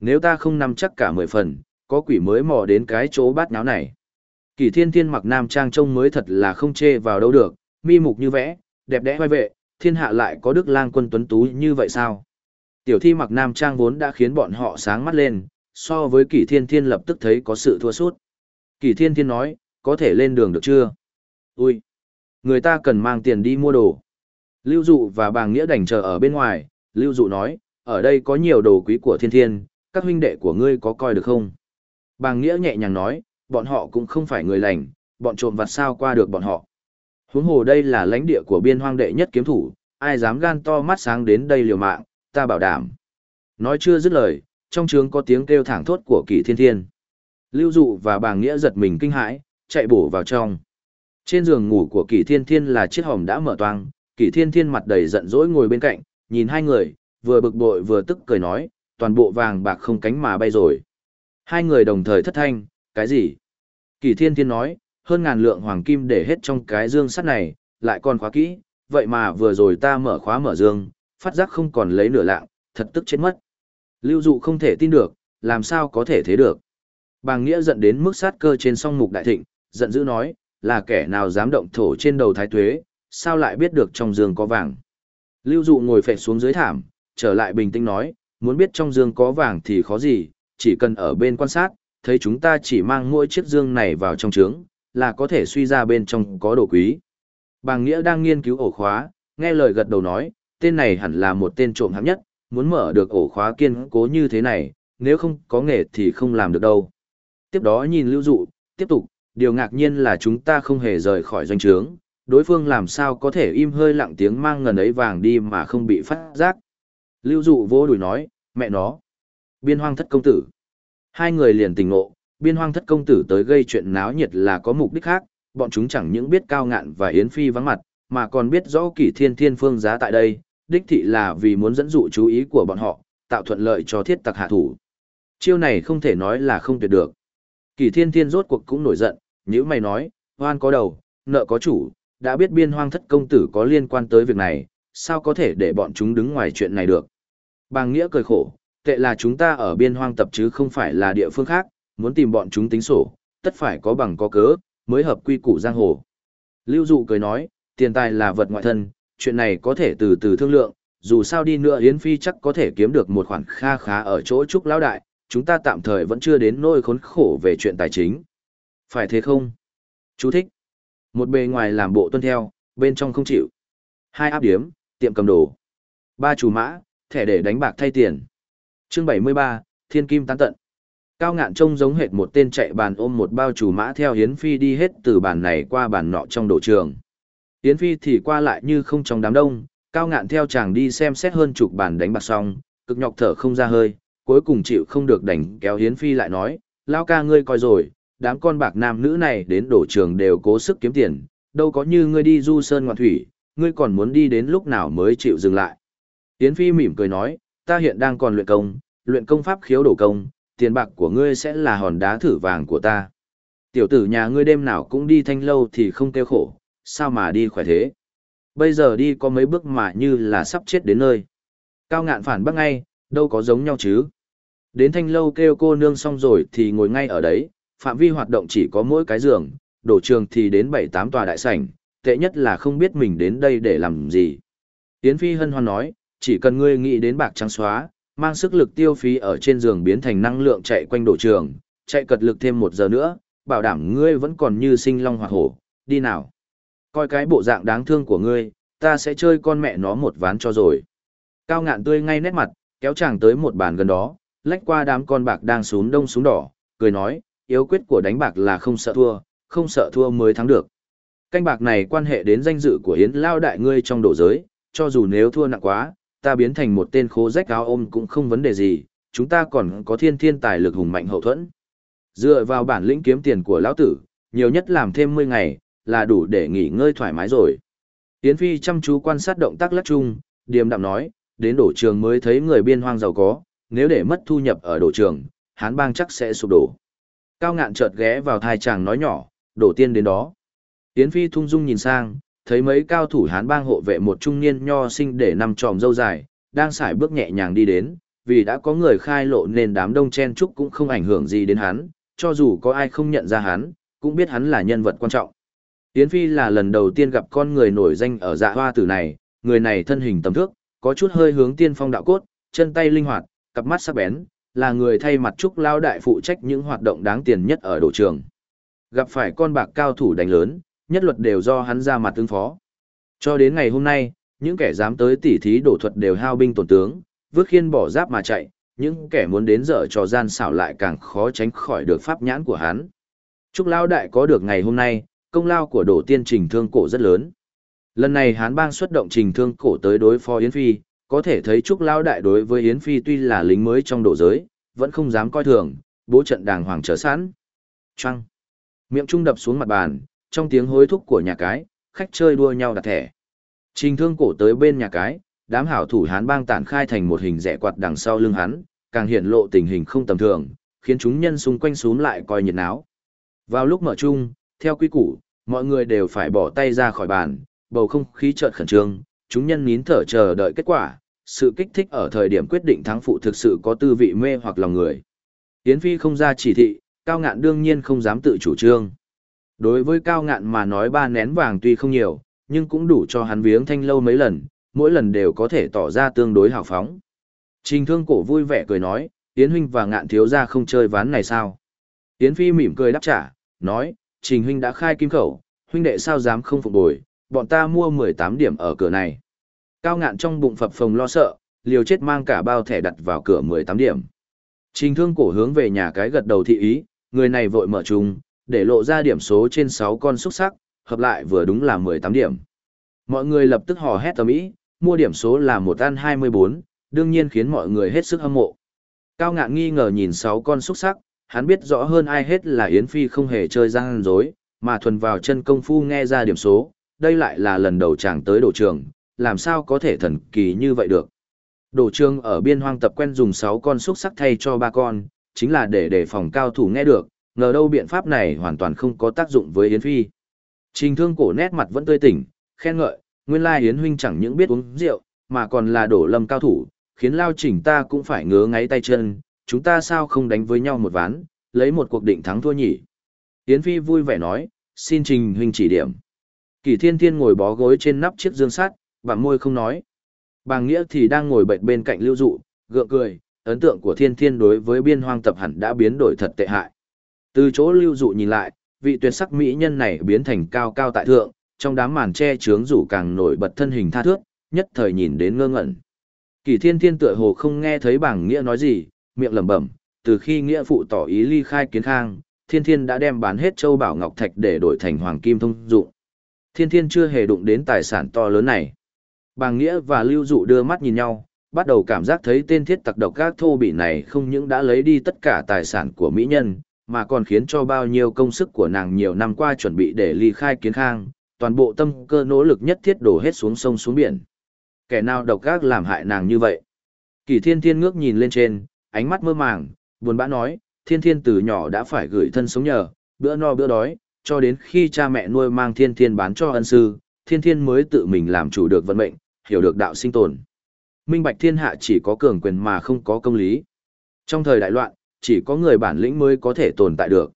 nếu ta không nắm chắc cả mười phần, có quỷ mới mò đến cái chỗ bát nháo này. Kỳ thiên thiên mặc nam trang trông mới thật là không chê vào đâu được, mi mục như vẽ, đẹp đẽ vai vệ, thiên hạ lại có đức lang quân tuấn tú như vậy sao? Tiểu thi mặc nam trang vốn đã khiến bọn họ sáng mắt lên, so với kỷ thiên thiên lập tức thấy có sự thua sút. Kỷ thiên thiên nói, có thể lên đường được chưa? Ui! Người ta cần mang tiền đi mua đồ. Lưu dụ và bàng nghĩa đành chờ ở bên ngoài, lưu dụ nói, ở đây có nhiều đồ quý của thiên thiên, các huynh đệ của ngươi có coi được không? Bàng nghĩa nhẹ nhàng nói, bọn họ cũng không phải người lành, bọn trộm vặt sao qua được bọn họ. Huống hồ đây là lãnh địa của biên hoang đệ nhất kiếm thủ, ai dám gan to mắt sáng đến đây liều mạng, ta bảo đảm. Nói chưa dứt lời, trong trướng có tiếng kêu thẳng thốt của kỳ thiên thiên. Lưu dụ và bàng nghĩa giật mình kinh hãi, chạy bổ vào trong. Trên giường ngủ của kỳ thiên thiên là chiếc hòm đã mở toang, kỳ thiên thiên mặt đầy giận dỗi ngồi bên cạnh, nhìn hai người, vừa bực bội vừa tức cười nói, toàn bộ vàng bạc không cánh mà bay rồi. Hai người đồng thời thất thanh, cái gì? Kỳ thiên thiên nói, hơn ngàn lượng hoàng kim để hết trong cái dương sắt này, lại còn khóa kỹ, vậy mà vừa rồi ta mở khóa mở dương, phát giác không còn lấy nửa lạng, thật tức chết mất. Lưu dụ không thể tin được, làm sao có thể thế được. Bàng Nghĩa giận đến mức sát cơ trên song mục đại thịnh, giận dữ nói, là kẻ nào dám động thổ trên đầu thái tuế, sao lại biết được trong giường có vàng. Lưu dụ ngồi phệ xuống dưới thảm, trở lại bình tĩnh nói, muốn biết trong giường có vàng thì khó gì, chỉ cần ở bên quan sát, thấy chúng ta chỉ mang mỗi chiếc dương này vào trong trướng, là có thể suy ra bên trong có đồ quý. Bàng Nghĩa đang nghiên cứu ổ khóa, nghe lời gật đầu nói, tên này hẳn là một tên trộm hạng nhất, muốn mở được ổ khóa kiên cố như thế này, nếu không có nghề thì không làm được đâu. Tiếp đó nhìn lưu dụ, tiếp tục, điều ngạc nhiên là chúng ta không hề rời khỏi doanh trướng, đối phương làm sao có thể im hơi lặng tiếng mang ngần ấy vàng đi mà không bị phát giác. Lưu dụ vô đùi nói, mẹ nó. Biên hoang thất công tử. Hai người liền tình ngộ, biên hoang thất công tử tới gây chuyện náo nhiệt là có mục đích khác, bọn chúng chẳng những biết cao ngạn và Yến Phi vắng mặt, mà còn biết rõ kỷ thiên thiên phương giá tại đây, đích thị là vì muốn dẫn dụ chú ý của bọn họ, tạo thuận lợi cho thiết tặc hạ thủ. Chiêu này không thể nói là không tuyệt được. Kỷ thiên thiên rốt cuộc cũng nổi giận, như mày nói, hoan có đầu, nợ có chủ, đã biết biên hoang thất công tử có liên quan tới việc này, sao có thể để bọn chúng đứng ngoài chuyện này được. Bàng Nghĩa cười khổ, tệ là chúng ta ở biên hoang tập chứ không phải là địa phương khác, muốn tìm bọn chúng tính sổ, tất phải có bằng có cớ, mới hợp quy củ giang hồ. Lưu Dụ cười nói, tiền tài là vật ngoại thân, chuyện này có thể từ từ thương lượng, dù sao đi nữa Yến Phi chắc có thể kiếm được một khoản kha khá ở chỗ Trúc Lão Đại, chúng ta tạm thời vẫn chưa đến nỗi khốn khổ về chuyện tài chính. Phải thế không? Chú thích. Một bề ngoài làm bộ tuân theo, bên trong không chịu. Hai áp điếm, tiệm cầm đồ. Ba chủ mã, thẻ để đánh bạc thay tiền. Chương 73, Thiên Kim tán tận. Cao ngạn trông giống hệt một tên chạy bàn ôm một bao chủ mã theo Hiến Phi đi hết từ bàn này qua bàn nọ trong đồ trường. Hiến Phi thì qua lại như không trong đám đông, cao ngạn theo chàng đi xem xét hơn chục bàn đánh bạc xong, cực nhọc thở không ra hơi, cuối cùng chịu không được đành kéo Hiến Phi lại nói, lao ca ngươi coi rồi, đám con bạc nam nữ này đến đổ trường đều cố sức kiếm tiền, đâu có như ngươi đi du sơn ngoạn thủy, ngươi còn muốn đi đến lúc nào mới chịu dừng lại. Yến Phi mỉm cười nói, ta hiện đang còn luyện công, luyện công pháp khiếu đổ công, tiền bạc của ngươi sẽ là hòn đá thử vàng của ta. Tiểu tử nhà ngươi đêm nào cũng đi thanh lâu thì không kêu khổ, sao mà đi khỏe thế. Bây giờ đi có mấy bước mà như là sắp chết đến nơi. Cao ngạn phản bác ngay, đâu có giống nhau chứ. Đến thanh lâu kêu cô nương xong rồi thì ngồi ngay ở đấy, phạm vi hoạt động chỉ có mỗi cái giường, đổ trường thì đến 7-8 tòa đại sảnh, tệ nhất là không biết mình đến đây để làm gì. Yến Phi hân hoan nói, chỉ cần ngươi nghĩ đến bạc trắng xóa, mang sức lực tiêu phí ở trên giường biến thành năng lượng chạy quanh đổ trường, chạy cật lực thêm một giờ nữa, bảo đảm ngươi vẫn còn như sinh long hoặc hổ, đi nào. Coi cái bộ dạng đáng thương của ngươi, ta sẽ chơi con mẹ nó một ván cho rồi. Cao ngạn tươi ngay nét mặt, kéo chàng tới một bàn gần đó, lách qua đám con bạc đang xuống đông xuống đỏ, cười nói, yếu quyết của đánh bạc là không sợ thua, không sợ thua mới thắng được. Canh bạc này quan hệ đến danh dự của Yến Lao đại ngươi trong độ giới, cho dù nếu thua nặng quá, ta biến thành một tên khố rách áo ôm cũng không vấn đề gì, chúng ta còn có thiên thiên tài lực hùng mạnh hậu thuẫn. Dựa vào bản lĩnh kiếm tiền của lão tử, nhiều nhất làm thêm 10 ngày, là đủ để nghỉ ngơi thoải mái rồi. Yến Phi chăm chú quan sát động tác lắc chung, điềm đạm nói, đến đổ trường mới thấy người biên hoang giàu có, nếu để mất thu nhập ở đổ trường, hán bang chắc sẽ sụp đổ. Cao ngạn chợt ghé vào thai chàng nói nhỏ, đổ tiên đến đó. Yến Phi thung dung nhìn sang, thấy mấy cao thủ hán bang hộ vệ một trung niên nho sinh để nằm tròm dâu dài, đang sải bước nhẹ nhàng đi đến, vì đã có người khai lộ nên đám đông chen trúc cũng không ảnh hưởng gì đến hắn, cho dù có ai không nhận ra hắn, cũng biết hắn là nhân vật quan trọng. Yến Phi là lần đầu tiên gặp con người nổi danh ở dạ hoa tử này, người này thân hình tầm thước, có chút hơi hướng tiên phong đạo cốt, chân tay linh hoạt, cặp mắt sắc bén, là người thay mặt trúc lao đại phụ trách những hoạt động đáng tiền nhất ở đổ trường. Gặp phải con bạc cao thủ đánh lớn, nhất luật đều do hắn ra mặt tương phó. Cho đến ngày hôm nay, những kẻ dám tới tỉ thí đổ thuật đều hao binh tổn tướng, vước khiên bỏ giáp mà chạy, những kẻ muốn đến dở trò gian xảo lại càng khó tránh khỏi được pháp nhãn của hắn. Trúc Lao Đại có được ngày hôm nay, công lao của đổ tiên trình thương cổ rất lớn. Lần này hán bang xuất động trình thương cổ tới đối phó Yến Phi, có thể thấy Trúc Lao Đại đối với Yến Phi tuy là lính mới trong độ giới, vẫn không dám coi thường, bố trận đàng hoàng trở sẵn. Trăng. Miệng trung đập xuống mặt bàn, trong tiếng hối thúc của nhà cái, khách chơi đua nhau đặt thẻ. Trình thương cổ tới bên nhà cái, đám hảo thủ hán bang tản khai thành một hình rẻ quạt đằng sau lưng hắn, càng hiện lộ tình hình không tầm thường, khiến chúng nhân xung quanh xuống lại coi nhiệt náo. Vào lúc mở chung, theo quy củ, mọi người đều phải bỏ tay ra khỏi bàn, bầu không khí chợt khẩn trương, chúng nhân nín thở chờ đợi kết quả, sự kích thích ở thời điểm quyết định thắng phụ thực sự có tư vị mê hoặc lòng người. Yến Phi không ra chỉ thị, Cao Ngạn đương nhiên không dám tự chủ trương. Đối với Cao Ngạn mà nói ba nén vàng tuy không nhiều, nhưng cũng đủ cho hắn viếng thanh lâu mấy lần, mỗi lần đều có thể tỏ ra tương đối hào phóng. Trình thương cổ vui vẻ cười nói, Yến huynh và Ngạn thiếu gia không chơi ván này sao? Yến Phi mỉm cười đáp trả, nói, Trình huynh đã khai kim khẩu, huynh đệ sao dám không phục bồi, bọn ta mua 18 điểm ở cửa này. Cao ngạn trong bụng phập phồng lo sợ, liều chết mang cả bao thẻ đặt vào cửa 18 điểm. Trình thương cổ hướng về nhà cái gật đầu thị ý, người này vội mở chung, để lộ ra điểm số trên 6 con xúc sắc, hợp lại vừa đúng là 18 điểm. Mọi người lập tức hò hét tầm ý, mua điểm số là một ăn 24, đương nhiên khiến mọi người hết sức hâm mộ. Cao ngạn nghi ngờ nhìn 6 con xúc sắc, hắn biết rõ hơn ai hết là Yến Phi không hề chơi răng dối, mà thuần vào chân công phu nghe ra điểm số, đây lại là lần đầu chàng tới đổ trường, làm sao có thể thần kỳ như vậy được. Đổ trường ở biên hoang tập quen dùng 6 con xúc sắc thay cho ba con, chính là để đề phòng cao thủ nghe được, ngờ đâu biện pháp này hoàn toàn không có tác dụng với Yến Phi. Trình thương cổ nét mặt vẫn tươi tỉnh, khen ngợi, nguyên lai Yến huynh chẳng những biết uống rượu, mà còn là đổ lâm cao thủ, khiến lao chỉnh ta cũng phải ngứa ngáy tay chân, chúng ta sao không đánh với nhau một ván, lấy một cuộc định thắng thua nhỉ. Yến Phi vui vẻ nói, xin trình huynh chỉ điểm. Kỳ thiên thiên ngồi bó gối trên nắp chiếc dương sắt, và môi không nói. Bàng Nghĩa thì đang ngồi bệnh bên cạnh lưu dụ, gượng cười, ấn tượng của thiên thiên đối với biên hoang tập hẳn đã biến đổi thật tệ hại. Từ chỗ lưu dụ nhìn lại, vị tuyệt sắc mỹ nhân này biến thành cao cao tại thượng, trong đám màn che trướng rủ càng nổi bật thân hình tha thước, nhất thời nhìn đến ngơ ngẩn. Kỳ thiên thiên tựa hồ không nghe thấy bảng nghĩa nói gì, miệng lẩm bẩm, từ khi nghĩa phụ tỏ ý ly khai kiến khang, thiên thiên đã đem bán hết châu bảo ngọc thạch để đổi thành hoàng kim thông dụng. Thiên thiên chưa hề đụng đến tài sản to lớn này. Bàng nghĩa và lưu dụ đưa mắt nhìn nhau, bắt đầu cảm giác thấy tên thiết tặc độc các thô bị này không những đã lấy đi tất cả tài sản của mỹ nhân, mà còn khiến cho bao nhiêu công sức của nàng nhiều năm qua chuẩn bị để ly khai kiến khang, toàn bộ tâm cơ nỗ lực nhất thiết đổ hết xuống sông xuống biển. Kẻ nào độc gác làm hại nàng như vậy? Kỳ thiên thiên ngước nhìn lên trên, ánh mắt mơ màng, buồn bã nói, thiên thiên từ nhỏ đã phải gửi thân sống nhờ, bữa no bữa đói, cho đến khi cha mẹ nuôi mang thiên thiên bán cho ân sư, thiên thiên mới tự mình làm chủ được vận mệnh, hiểu được đạo sinh tồn. Minh bạch thiên hạ chỉ có cường quyền mà không có công lý. Trong thời đại loạn, chỉ có người bản lĩnh mới có thể tồn tại được.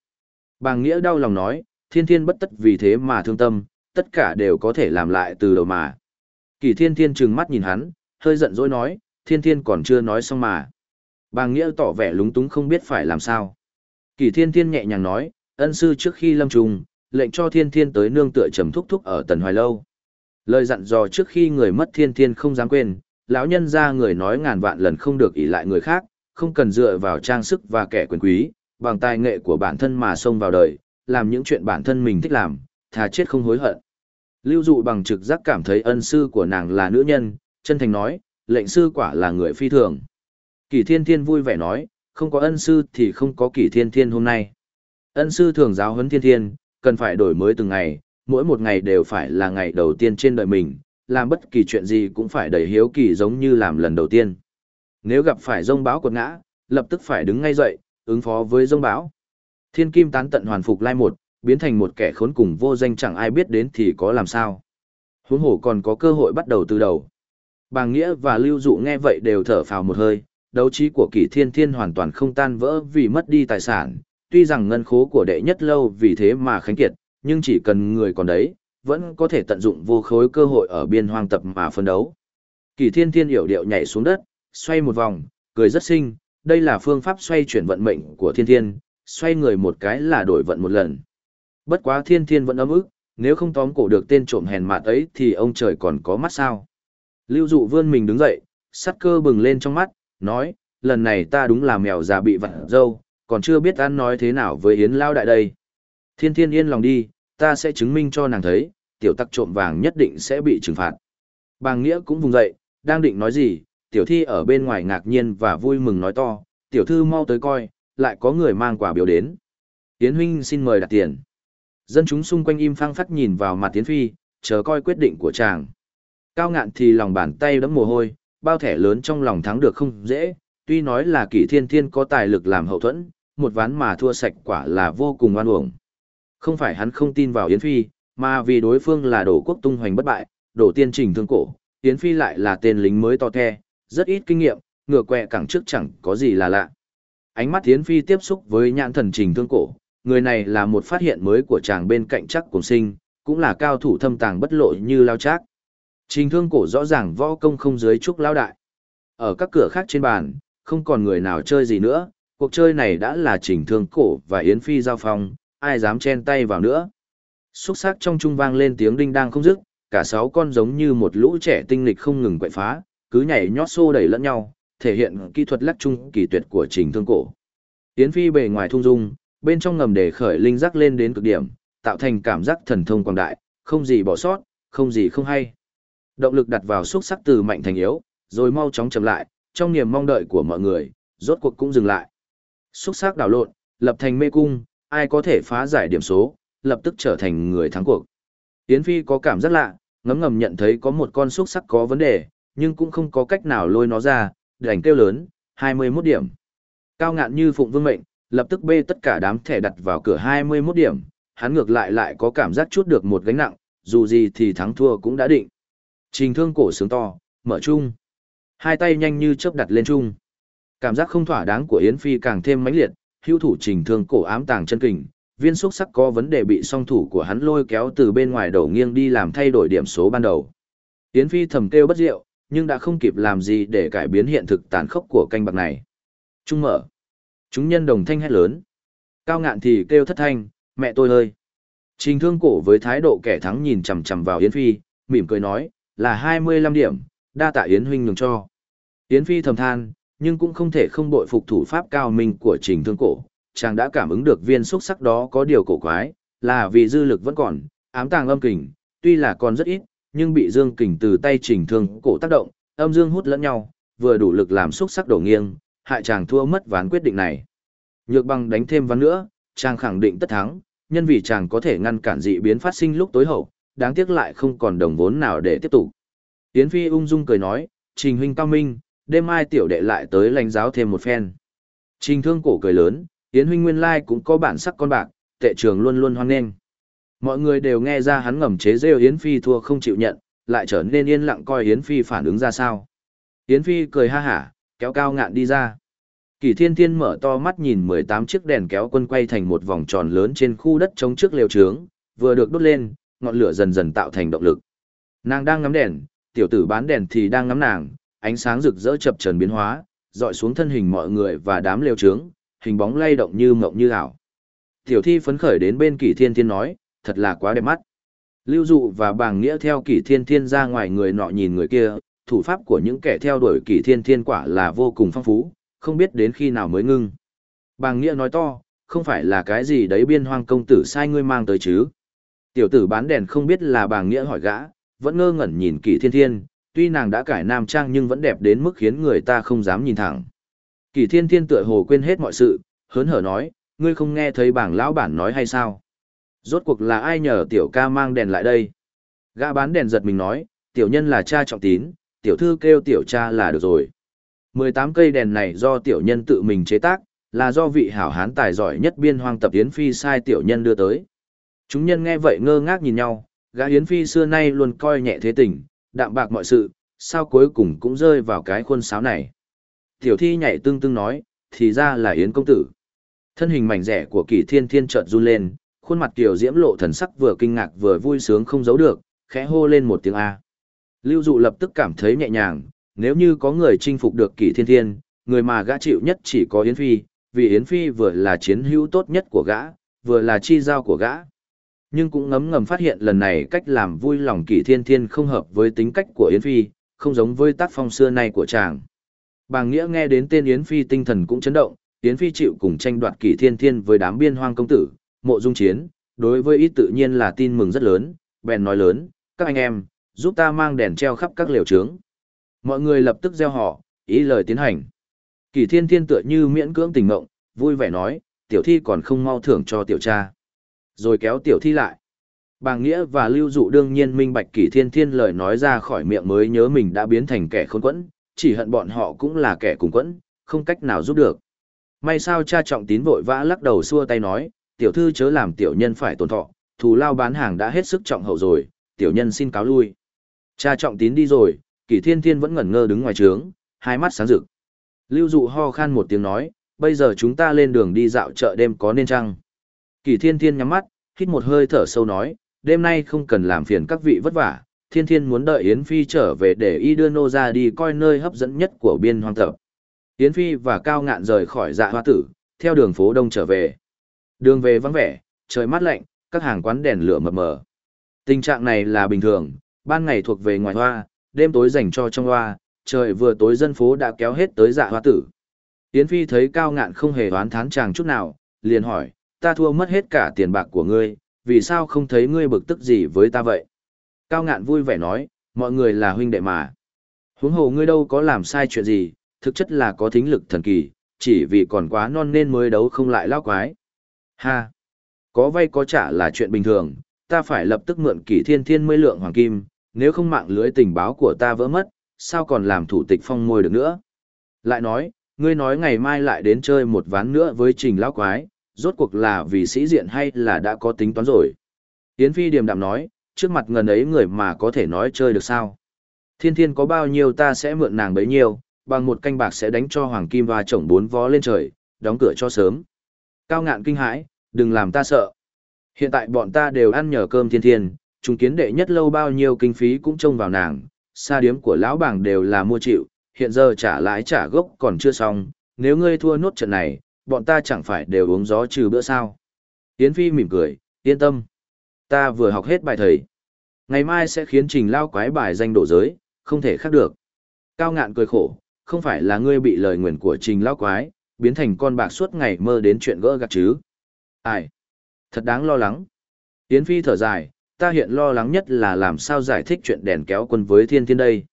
Bàng Nghĩa đau lòng nói, thiên thiên bất tất vì thế mà thương tâm, tất cả đều có thể làm lại từ đầu mà. Kỳ thiên thiên trừng mắt nhìn hắn, hơi giận dỗi nói, thiên thiên còn chưa nói xong mà. Bàng Nghĩa tỏ vẻ lúng túng không biết phải làm sao. Kỳ thiên thiên nhẹ nhàng nói, ân sư trước khi lâm trùng, lệnh cho thiên thiên tới nương tựa trầm thúc thúc ở tần hoài lâu. Lời dặn dò trước khi người mất thiên thiên không dám quên, lão nhân ra người nói ngàn vạn lần không được ỷ lại người khác, không cần dựa vào trang sức và kẻ quyền quý, bằng tài nghệ của bản thân mà xông vào đời, làm những chuyện bản thân mình thích làm, thà chết không hối hận. Lưu dụ bằng trực giác cảm thấy ân sư của nàng là nữ nhân, chân thành nói, lệnh sư quả là người phi thường. Kỳ thiên thiên vui vẻ nói, không có ân sư thì không có kỳ thiên thiên hôm nay. Ân sư thường giáo huấn thiên thiên, cần phải đổi mới từng ngày, mỗi một ngày đều phải là ngày đầu tiên trên đời mình, làm bất kỳ chuyện gì cũng phải đầy hiếu kỳ giống như làm lần đầu tiên. Nếu gặp phải rông bão quật ngã, lập tức phải đứng ngay dậy, ứng phó với rông bão. Thiên kim tán tận hoàn phục lai một, biến thành một kẻ khốn cùng vô danh chẳng ai biết đến thì có làm sao. Huống hổ còn có cơ hội bắt đầu từ đầu. Bàng Nghĩa và Lưu Dụ nghe vậy đều thở phào một hơi, đấu trí của kỷ thiên thiên hoàn toàn không tan vỡ vì mất đi tài sản, tuy rằng ngân khố của đệ nhất lâu vì thế mà khánh kiệt, nhưng chỉ cần người còn đấy, vẫn có thể tận dụng vô khối cơ hội ở biên hoang tập mà phân đấu. kỳ thiên thiên hiểu điệu nhảy xuống đất, xoay một vòng, cười rất xinh, đây là phương pháp xoay chuyển vận mệnh của thiên thiên, xoay người một cái là đổi vận một lần. Bất quá thiên thiên vẫn ấm ức, nếu không tóm cổ được tên trộm hèn mạt ấy thì ông trời còn có mắt sao. Lưu dụ vươn mình đứng dậy, sắt cơ bừng lên trong mắt, nói, lần này ta đúng là mèo già bị vặn dâu, còn chưa biết ăn nói thế nào với Yến Lao Đại đây. Thiên thiên yên lòng đi, ta sẽ chứng minh cho nàng thấy, tiểu tắc trộm vàng nhất định sẽ bị trừng phạt. Bàng Nghĩa cũng vùng dậy, đang định nói gì, tiểu thi ở bên ngoài ngạc nhiên và vui mừng nói to, tiểu thư mau tới coi, lại có người mang quà biểu đến. Tiến huynh xin mời đặt tiền. Dân chúng xung quanh im phăng phát nhìn vào mặt Tiến Phi, chờ coi quyết định của chàng. Cao ngạn thì lòng bàn tay đẫm mồ hôi, bao thẻ lớn trong lòng thắng được không dễ, tuy nói là kỷ thiên thiên có tài lực làm hậu thuẫn, một ván mà thua sạch quả là vô cùng oan uổng. Không phải hắn không tin vào Yến Phi, mà vì đối phương là đổ quốc tung hoành bất bại, đổ tiên trình thương cổ, Yến Phi lại là tên lính mới to the, rất ít kinh nghiệm, ngựa quẹ cẳng trước chẳng có gì là lạ. Ánh mắt Yến Phi tiếp xúc với nhãn thần trình thương cổ, người này là một phát hiện mới của chàng bên cạnh chắc cùng sinh, cũng là cao thủ thâm tàng bất lộ như lao trác. Trình thương cổ rõ ràng võ công không dưới trúc lao đại. Ở các cửa khác trên bàn, không còn người nào chơi gì nữa, cuộc chơi này đã là trình thương cổ và Yến Phi giao phong, ai dám chen tay vào nữa. Xúc sắc trong trung vang lên tiếng đinh đang không dứt, cả sáu con giống như một lũ trẻ tinh lịch không ngừng quậy phá, cứ nhảy nhót xô đẩy lẫn nhau, thể hiện kỹ thuật lắc trung kỳ tuyệt của trình thương cổ. Yến Phi bề ngoài thung dung, bên trong ngầm để khởi linh giác lên đến cực điểm, tạo thành cảm giác thần thông quang đại, không gì bỏ sót, không gì không hay. Động lực đặt vào xúc sắc từ mạnh thành yếu, rồi mau chóng chậm lại, trong niềm mong đợi của mọi người, rốt cuộc cũng dừng lại. Xúc sắc đảo lộn, lập thành mê cung, ai có thể phá giải điểm số, lập tức trở thành người thắng cuộc. Yến Phi có cảm giác lạ, ngấm ngầm nhận thấy có một con xúc sắc có vấn đề, nhưng cũng không có cách nào lôi nó ra, đành kêu lớn, 21 điểm. Cao ngạn như phụng vương mệnh, lập tức bê tất cả đám thẻ đặt vào cửa 21 điểm, hắn ngược lại lại có cảm giác chút được một gánh nặng, dù gì thì thắng thua cũng đã định. Trình thương cổ sướng to, mở chung. Hai tay nhanh như chớp đặt lên chung. Cảm giác không thỏa đáng của Yến Phi càng thêm mãnh liệt, hưu thủ trình thương cổ ám tàng chân kình, viên xúc sắc có vấn đề bị song thủ của hắn lôi kéo từ bên ngoài đầu nghiêng đi làm thay đổi điểm số ban đầu. Yến Phi thầm kêu bất diệu, nhưng đã không kịp làm gì để cải biến hiện thực tàn khốc của canh bạc này. Trung mở. Chúng nhân đồng thanh hét lớn. Cao ngạn thì kêu thất thanh, mẹ tôi ơi. Trình thương cổ với thái độ kẻ thắng nhìn chằm chằm vào Yến Phi, mỉm cười nói, là 25 điểm, đa tạ Yến huynh nhường cho. Yến Phi thầm than, nhưng cũng không thể không bội phục thủ pháp cao minh của trình thương cổ. Chàng đã cảm ứng được viên xúc sắc đó có điều cổ quái, là vì dư lực vẫn còn, ám tàng âm kình, tuy là còn rất ít, nhưng bị dương kình từ tay trình thương cổ tác động, âm dương hút lẫn nhau, vừa đủ lực làm xúc sắc đổ nghiêng, hại chàng thua mất ván quyết định này. Nhược bằng đánh thêm ván nữa, chàng khẳng định tất thắng, nhân vì chàng có thể ngăn cản dị biến phát sinh lúc tối hậu, đáng tiếc lại không còn đồng vốn nào để tiếp tục. Yến Phi ung dung cười nói, Trình huynh cao minh, đêm mai tiểu đệ lại tới lãnh giáo thêm một phen. Trình thương cổ cười lớn, Yến huynh nguyên lai cũng có bản sắc con bạc, tệ trường luôn luôn hoan nghênh. Mọi người đều nghe ra hắn ngầm chế rêu Yến Phi thua không chịu nhận, lại trở nên yên lặng coi Yến Phi phản ứng ra sao. Yến Phi cười ha hả, kéo cao ngạn đi ra. Kỳ thiên thiên mở to mắt nhìn 18 chiếc đèn kéo quân quay thành một vòng tròn lớn trên khu đất trống trước lều trướng, vừa được đốt lên, ngọn lửa dần dần tạo thành động lực. Nàng đang ngắm đèn, tiểu tử bán đèn thì đang ngắm nàng, ánh sáng rực rỡ chập trần biến hóa, dọi xuống thân hình mọi người và đám lều trướng, hình bóng lay động như mộng như ảo. Tiểu thi phấn khởi đến bên Kỷ Thiên Thiên nói, thật là quá đẹp mắt. Lưu dụ và bàng nghĩa theo Kỷ Thiên Thiên ra ngoài người nọ nhìn người kia, thủ pháp của những kẻ theo đuổi Kỷ Thiên Thiên quả là vô cùng phong phú, không biết đến khi nào mới ngưng. Bàng nghĩa nói to, không phải là cái gì đấy biên hoang công tử sai ngươi mang tới chứ. Tiểu tử bán đèn không biết là bàng nghĩa hỏi gã, vẫn ngơ ngẩn nhìn Kỷ Thiên Thiên, tuy nàng đã cải nam trang nhưng vẫn đẹp đến mức khiến người ta không dám nhìn thẳng. Kỳ thiên thiên tựa hồ quên hết mọi sự, hớn hở nói, ngươi không nghe thấy bảng lão bản nói hay sao? Rốt cuộc là ai nhờ tiểu ca mang đèn lại đây? Gã bán đèn giật mình nói, tiểu nhân là cha trọng tín, tiểu thư kêu tiểu cha là được rồi. 18 cây đèn này do tiểu nhân tự mình chế tác, là do vị hảo hán tài giỏi nhất biên hoang tập Yến Phi sai tiểu nhân đưa tới. Chúng nhân nghe vậy ngơ ngác nhìn nhau, gã Yến Phi xưa nay luôn coi nhẹ thế tình, đạm bạc mọi sự, sao cuối cùng cũng rơi vào cái khuôn sáo này. Tiểu thi nhảy tương tương nói, thì ra là Yến công tử. Thân hình mảnh rẻ của kỳ thiên thiên chợt run lên, khuôn mặt tiểu diễm lộ thần sắc vừa kinh ngạc vừa vui sướng không giấu được, khẽ hô lên một tiếng A. Lưu dụ lập tức cảm thấy nhẹ nhàng, nếu như có người chinh phục được kỳ thiên thiên, người mà gã chịu nhất chỉ có Yến Phi, vì Yến Phi vừa là chiến hữu tốt nhất của gã, vừa là chi giao của gã nhưng cũng ngấm ngầm phát hiện lần này cách làm vui lòng kỷ thiên thiên không hợp với tính cách của Yến Phi, không giống với tác phong xưa nay của chàng. Bàng Nghĩa nghe đến tên Yến Phi tinh thần cũng chấn động, Yến Phi chịu cùng tranh đoạt kỷ thiên thiên với đám biên hoang công tử, mộ dung chiến, đối với ít tự nhiên là tin mừng rất lớn, bèn nói lớn, các anh em, giúp ta mang đèn treo khắp các liều trướng. Mọi người lập tức gieo họ, ý lời tiến hành. Kỷ thiên thiên tựa như miễn cưỡng tình ngộng, vui vẻ nói, tiểu thi còn không mau thưởng cho tiểu cha. Rồi kéo tiểu thi lại. Bàng Nghĩa và Lưu Dụ đương nhiên minh bạch kỷ thiên thiên lời nói ra khỏi miệng mới nhớ mình đã biến thành kẻ khốn quẫn, chỉ hận bọn họ cũng là kẻ cùng quẫn, không cách nào giúp được. May sao cha trọng tín vội vã lắc đầu xua tay nói, tiểu thư chớ làm tiểu nhân phải tổn thọ, thù lao bán hàng đã hết sức trọng hậu rồi, tiểu nhân xin cáo lui. Cha trọng tín đi rồi, kỷ thiên thiên vẫn ngẩn ngơ đứng ngoài trướng, hai mắt sáng rực. Lưu dụ ho khan một tiếng nói, bây giờ chúng ta lên đường đi dạo chợ đêm có nên chăng? Kỳ thiên thiên nhắm mắt, hít một hơi thở sâu nói, đêm nay không cần làm phiền các vị vất vả, thiên thiên muốn đợi Yến Phi trở về để y đưa nô ra đi coi nơi hấp dẫn nhất của biên hoang tập. Yến Phi và Cao Ngạn rời khỏi dạ hoa tử, theo đường phố đông trở về. Đường về vắng vẻ, trời mát lạnh, các hàng quán đèn lửa mờ mờ. Tình trạng này là bình thường, ban ngày thuộc về ngoài hoa, đêm tối dành cho trong hoa, trời vừa tối dân phố đã kéo hết tới dạ hoa tử. Yến Phi thấy cao ngạn không hề oán thán chàng chút nào, liền hỏi, ta thua mất hết cả tiền bạc của ngươi, vì sao không thấy ngươi bực tức gì với ta vậy? Cao ngạn vui vẻ nói, mọi người là huynh đệ mà. Huống hồ ngươi đâu có làm sai chuyện gì, thực chất là có thính lực thần kỳ, chỉ vì còn quá non nên mới đấu không lại lao quái. Ha! Có vay có trả là chuyện bình thường, ta phải lập tức mượn kỷ thiên thiên mươi lượng hoàng kim, nếu không mạng lưới tình báo của ta vỡ mất, sao còn làm thủ tịch phong môi được nữa. Lại nói, ngươi nói ngày mai lại đến chơi một ván nữa với trình lão quái, rốt cuộc là vì sĩ diện hay là đã có tính toán rồi. Yến Phi điềm đạm nói, trước mặt ngần ấy người mà có thể nói chơi được sao. Thiên thiên có bao nhiêu ta sẽ mượn nàng bấy nhiêu, bằng một canh bạc sẽ đánh cho hoàng kim và chồng bốn vó lên trời, đóng cửa cho sớm. Cao ngạn kinh hãi, đừng làm ta sợ. Hiện tại bọn ta đều ăn nhờ cơm thiên thiên, chúng kiến đệ nhất lâu bao nhiêu kinh phí cũng trông vào nàng, xa điếm của lão bảng đều là mua chịu, hiện giờ trả lãi trả gốc còn chưa xong, nếu ngươi thua nốt trận này, bọn ta chẳng phải đều uống gió trừ bữa sao. Yến Phi mỉm cười, yên tâm. Ta vừa học hết bài thầy. Ngày mai sẽ khiến trình lao quái bài danh đổ giới, không thể khác được. Cao ngạn cười khổ, không phải là ngươi bị lời nguyền của trình lao quái, biến thành con bạc suốt ngày mơ đến chuyện gỡ gạt chứ. Ai? Thật đáng lo lắng. Yến Phi thở dài, ta hiện lo lắng nhất là làm sao giải thích chuyện đèn kéo quân với thiên thiên đây.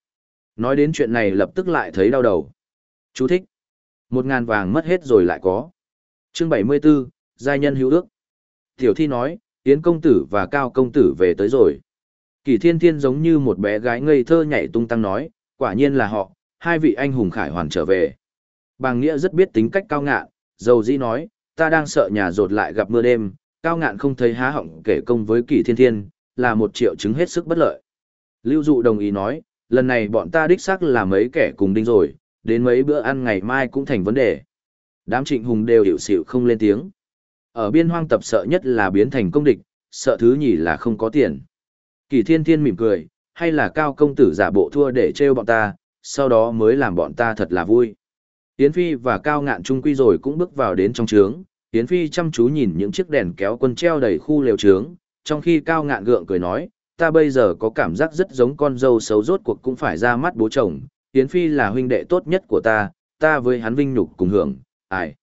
Nói đến chuyện này lập tức lại thấy đau đầu. Chú thích. Một ngàn vàng mất hết rồi lại có. Chương 74, Giai nhân hữu ước. Tiểu thi nói, Yến công tử và Cao công tử về tới rồi. Kỳ thiên thiên giống như một bé gái ngây thơ nhảy tung tăng nói, quả nhiên là họ, hai vị anh hùng khải hoàn trở về. Bàng Nghĩa rất biết tính cách cao ngạn, dầu dĩ nói, ta đang sợ nhà rột lại gặp mưa đêm, cao ngạn không thấy há họng kể công với kỳ thiên thiên, là một triệu chứng hết sức bất lợi. Lưu dụ đồng ý nói, lần này bọn ta đích xác là mấy kẻ cùng đinh rồi, đến mấy bữa ăn ngày mai cũng thành vấn đề. Đám trịnh hùng đều hiểu xịu không lên tiếng. Ở biên hoang tập sợ nhất là biến thành công địch, sợ thứ nhì là không có tiền. Kỳ thiên thiên mỉm cười, hay là cao công tử giả bộ thua để trêu bọn ta, sau đó mới làm bọn ta thật là vui. Yến Phi và Cao Ngạn Trung Quy rồi cũng bước vào đến trong trướng, Yến Phi chăm chú nhìn những chiếc đèn kéo quân treo đầy khu lều trướng, trong khi Cao Ngạn gượng cười nói, ta bây giờ có cảm giác rất giống con dâu xấu rốt cuộc cũng phải ra mắt bố chồng, Yến Phi là huynh đệ tốt nhất của ta, ta với hắn vinh nhục cùng hưởng, ai.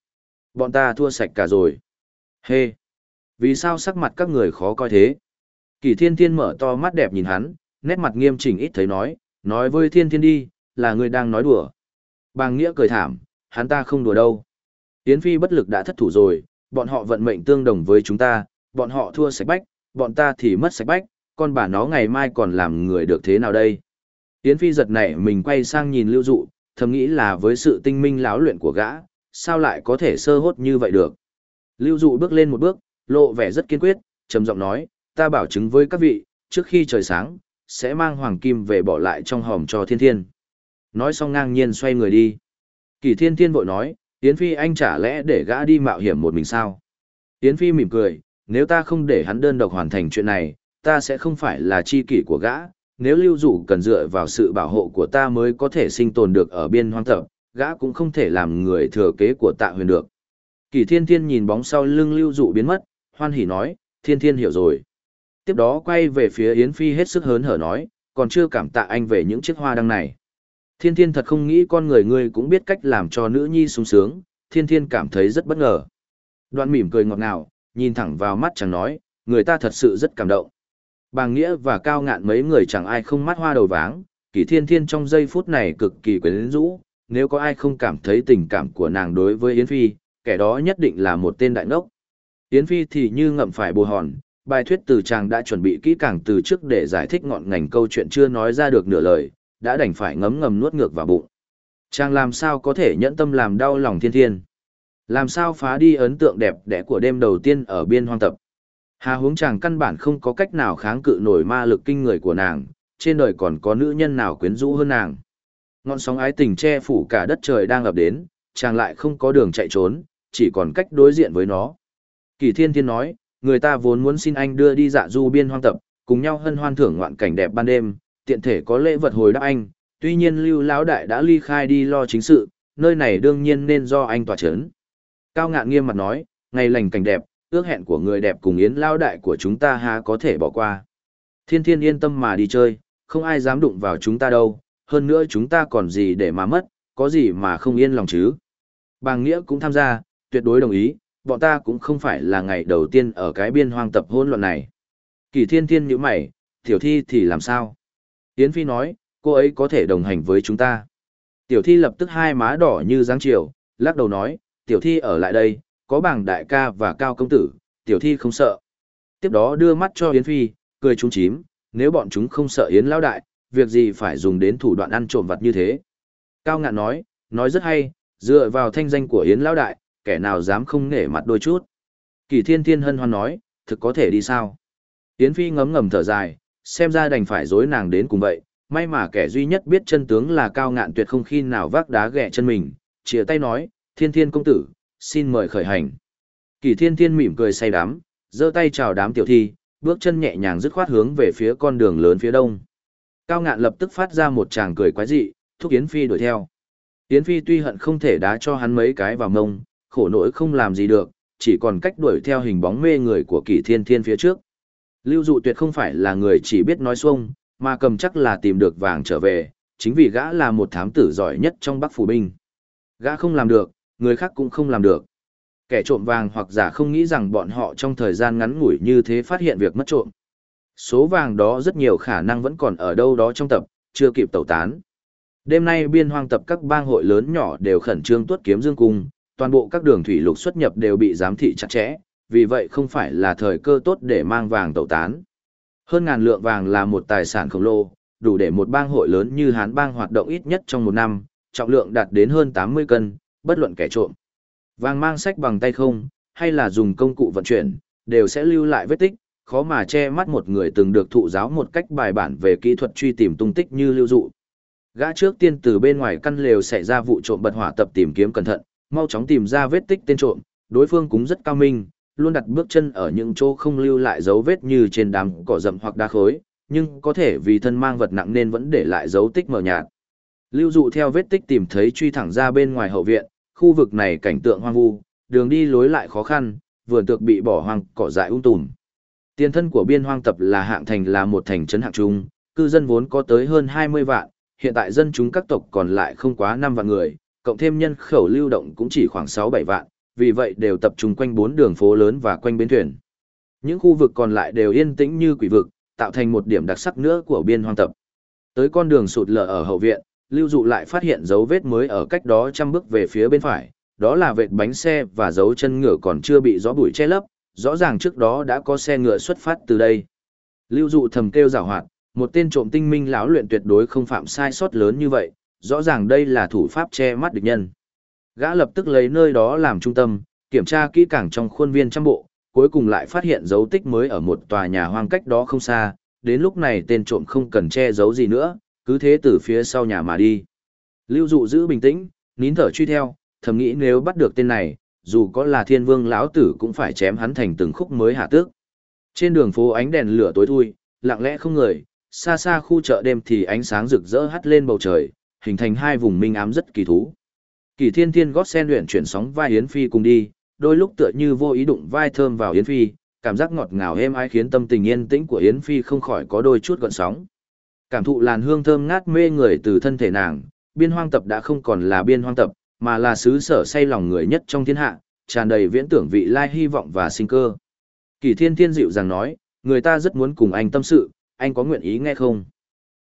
Bọn ta thua sạch cả rồi. Hê! Hey. Vì sao sắc mặt các người khó coi thế? Kỳ thiên thiên mở to mắt đẹp nhìn hắn, nét mặt nghiêm chỉnh ít thấy nói, nói với thiên thiên đi, là người đang nói đùa. Bàng nghĩa cười thảm, hắn ta không đùa đâu. Yến Phi bất lực đã thất thủ rồi, bọn họ vận mệnh tương đồng với chúng ta, bọn họ thua sạch bách, bọn ta thì mất sạch bách, con bà nó ngày mai còn làm người được thế nào đây? Yến Phi giật nảy mình quay sang nhìn Lưu Dụ, thầm nghĩ là với sự tinh minh láo luyện của gã, sao lại có thể sơ hốt như vậy được? Lưu Dụ bước lên một bước, lộ vẻ rất kiên quyết, trầm giọng nói, ta bảo chứng với các vị, trước khi trời sáng, sẽ mang hoàng kim về bỏ lại trong hòm cho thiên thiên. Nói xong ngang nhiên xoay người đi. Kỳ thiên thiên vội nói, Yến Phi anh chả lẽ để gã đi mạo hiểm một mình sao? Yến Phi mỉm cười, nếu ta không để hắn đơn độc hoàn thành chuyện này, ta sẽ không phải là chi kỷ của gã. Nếu lưu dụ cần dựa vào sự bảo hộ của ta mới có thể sinh tồn được ở biên hoang tập, gã cũng không thể làm người thừa kế của tạ huyền được. Kỳ thiên thiên nhìn bóng sau lưng lưu dụ biến mất, hoan hỉ nói, thiên thiên hiểu rồi. Tiếp đó quay về phía Yến Phi hết sức hớn hở nói, còn chưa cảm tạ anh về những chiếc hoa đăng này. Thiên thiên thật không nghĩ con người ngươi cũng biết cách làm cho nữ nhi sung sướng, thiên thiên cảm thấy rất bất ngờ. Đoạn mỉm cười ngọt ngào, nhìn thẳng vào mắt chẳng nói, người ta thật sự rất cảm động. Bàng Nghĩa và Cao Ngạn mấy người chẳng ai không mắt hoa đầu váng, kỷ thiên thiên trong giây phút này cực kỳ quyến rũ, nếu có ai không cảm thấy tình cảm của nàng đối với Yến Phi, kẻ đó nhất định là một tên đại ngốc. Yến Phi thì như ngậm phải bồ hòn, bài thuyết từ chàng đã chuẩn bị kỹ càng từ trước để giải thích ngọn ngành câu chuyện chưa nói ra được nửa lời, đã đành phải ngấm ngầm nuốt ngược vào bụng. Chàng làm sao có thể nhẫn tâm làm đau lòng thiên thiên. Làm sao phá đi ấn tượng đẹp đẽ của đêm đầu tiên ở biên hoang tập. Hà Huống chàng căn bản không có cách nào kháng cự nổi ma lực kinh người của nàng, trên đời còn có nữ nhân nào quyến rũ hơn nàng. Ngọn sóng ái tình che phủ cả đất trời đang ập đến, chàng lại không có đường chạy trốn, chỉ còn cách đối diện với nó. Kỳ thiên thiên nói, người ta vốn muốn xin anh đưa đi dạ du biên hoang tập, cùng nhau hân hoan thưởng ngoạn cảnh đẹp ban đêm, tiện thể có lễ vật hồi đáp anh, tuy nhiên lưu lão đại đã ly khai đi lo chính sự, nơi này đương nhiên nên do anh tỏa chấn. Cao ngạn nghiêm mặt nói, ngày lành cảnh đẹp, ước hẹn của người đẹp cùng yến lao đại của chúng ta há có thể bỏ qua. Thiên thiên yên tâm mà đi chơi, không ai dám đụng vào chúng ta đâu, hơn nữa chúng ta còn gì để mà mất, có gì mà không yên lòng chứ. Bàng Nghĩa cũng tham gia, tuyệt đối đồng ý, bọn ta cũng không phải là ngày đầu tiên ở cái biên hoang tập hôn luận này. Kỳ thiên thiên như mày, tiểu thi thì làm sao? Yến Phi nói, cô ấy có thể đồng hành với chúng ta. Tiểu thi lập tức hai má đỏ như dáng chiều, lắc đầu nói, tiểu thi ở lại đây, có bảng đại ca và cao công tử, tiểu thi không sợ. Tiếp đó đưa mắt cho Yến Phi, cười trúng chím, nếu bọn chúng không sợ Yến lão đại, việc gì phải dùng đến thủ đoạn ăn trộm vặt như thế. Cao ngạn nói, nói rất hay, dựa vào thanh danh của Yến lão đại, kẻ nào dám không nể mặt đôi chút. Kỳ thiên thiên hân hoan nói, thực có thể đi sao? Yến Phi ngấm ngầm thở dài, xem ra đành phải dối nàng đến cùng vậy, may mà kẻ duy nhất biết chân tướng là cao ngạn tuyệt không khi nào vác đá ghẹ chân mình, chia tay nói, thiên thiên công tử, xin mời khởi hành. Kỳ thiên thiên mỉm cười say đắm, giơ tay chào đám tiểu thi, bước chân nhẹ nhàng dứt khoát hướng về phía con đường lớn phía đông. Cao ngạn lập tức phát ra một tràng cười quái dị, thúc Yến Phi đuổi theo. Yến Phi tuy hận không thể đá cho hắn mấy cái vào mông, khổ nỗi không làm gì được, chỉ còn cách đuổi theo hình bóng mê người của kỳ thiên thiên phía trước. Lưu dụ tuyệt không phải là người chỉ biết nói xuông, mà cầm chắc là tìm được vàng trở về, chính vì gã là một thám tử giỏi nhất trong Bắc Phủ Binh. Gã không làm được, người khác cũng không làm được. Kẻ trộm vàng hoặc giả không nghĩ rằng bọn họ trong thời gian ngắn ngủi như thế phát hiện việc mất trộm. Số vàng đó rất nhiều khả năng vẫn còn ở đâu đó trong tập, chưa kịp tẩu tán. Đêm nay biên hoang tập các bang hội lớn nhỏ đều khẩn trương tuốt kiếm dương cung, toàn bộ các đường thủy lục xuất nhập đều bị giám thị chặt chẽ, vì vậy không phải là thời cơ tốt để mang vàng tẩu tán. Hơn ngàn lượng vàng là một tài sản khổng lồ, đủ để một bang hội lớn như Hán bang hoạt động ít nhất trong một năm, trọng lượng đạt đến hơn 80 cân, bất luận kẻ trộm. Vàng mang sách bằng tay không, hay là dùng công cụ vận chuyển, đều sẽ lưu lại vết tích, khó mà che mắt một người từng được thụ giáo một cách bài bản về kỹ thuật truy tìm tung tích như lưu dụ. Gã trước tiên từ bên ngoài căn lều xảy ra vụ trộm bật hỏa tập tìm kiếm cẩn thận, mau chóng tìm ra vết tích tên trộm, đối phương cũng rất cao minh, luôn đặt bước chân ở những chỗ không lưu lại dấu vết như trên đám cỏ rậm hoặc đá khối, nhưng có thể vì thân mang vật nặng nên vẫn để lại dấu tích mờ nhạt. Lưu dụ theo vết tích tìm thấy truy thẳng ra bên ngoài hậu viện, khu vực này cảnh tượng hoang vu, đường đi lối lại khó khăn, vườn tược bị bỏ hoang, cỏ dại ung tùm. Tiền thân của biên hoang tập là hạng thành là một thành trấn hạng trung, cư dân vốn có tới hơn 20 vạn, hiện tại dân chúng các tộc còn lại không quá 5 vạn người, cộng thêm nhân khẩu lưu động cũng chỉ khoảng 6-7 vạn, vì vậy đều tập trung quanh bốn đường phố lớn và quanh bến thuyền. Những khu vực còn lại đều yên tĩnh như quỷ vực, tạo thành một điểm đặc sắc nữa của biên hoang tập. Tới con đường sụt lở ở hậu viện, Lưu Dụ lại phát hiện dấu vết mới ở cách đó trăm bước về phía bên phải, đó là vệt bánh xe và dấu chân ngựa còn chưa bị gió bụi che lấp, rõ ràng trước đó đã có xe ngựa xuất phát từ đây. Lưu Dụ thầm kêu giảo hoạt, một tên trộm tinh minh lão luyện tuyệt đối không phạm sai sót lớn như vậy, rõ ràng đây là thủ pháp che mắt địch nhân. Gã lập tức lấy nơi đó làm trung tâm, kiểm tra kỹ càng trong khuôn viên trăm bộ, cuối cùng lại phát hiện dấu tích mới ở một tòa nhà hoang cách đó không xa, đến lúc này tên trộm không cần che giấu gì nữa, cứ thế từ phía sau nhà mà đi. Lưu dụ giữ bình tĩnh, nín thở truy theo, thầm nghĩ nếu bắt được tên này, dù có là thiên vương lão tử cũng phải chém hắn thành từng khúc mới hạ tước. Trên đường phố ánh đèn lửa tối thui, lặng lẽ không người, xa xa khu chợ đêm thì ánh sáng rực rỡ hắt lên bầu trời, hình thành hai vùng minh ám rất kỳ thú. Kỳ thiên thiên gót sen luyện chuyển sóng vai Yến Phi cùng đi, đôi lúc tựa như vô ý đụng vai thơm vào Yến Phi, cảm giác ngọt ngào êm ái khiến tâm tình yên tĩnh của Yến Phi không khỏi có đôi chút gợn sóng. Cảm thụ làn hương thơm ngát mê người từ thân thể nàng, biên hoang tập đã không còn là biên hoang tập, mà là xứ sở say lòng người nhất trong thiên hạ, tràn đầy viễn tưởng vị lai hy vọng và sinh cơ. Kỳ thiên thiên dịu rằng nói, người ta rất muốn cùng anh tâm sự, anh có nguyện ý nghe không?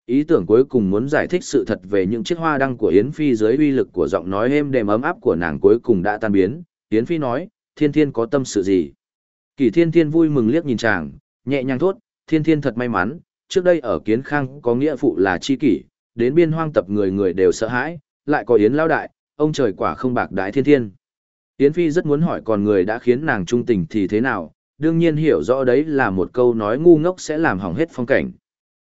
Ý tưởng cuối cùng muốn giải thích sự thật về những chiếc hoa đăng của Yến Phi dưới uy lực của giọng nói êm đềm ấm áp của nàng cuối cùng đã tan biến. Yến Phi nói, thiên thiên có tâm sự gì? Kỳ thiên thiên vui mừng liếc nhìn chàng, nhẹ nhàng thốt, thiên thiên thật may mắn, trước đây ở kiến khang có nghĩa phụ là chi kỷ, đến biên hoang tập người người đều sợ hãi, lại có Yến lao đại, ông trời quả không bạc đại thiên thiên. Yến Phi rất muốn hỏi còn người đã khiến nàng trung tình thì thế nào, đương nhiên hiểu rõ đấy là một câu nói ngu ngốc sẽ làm hỏng hết phong cảnh.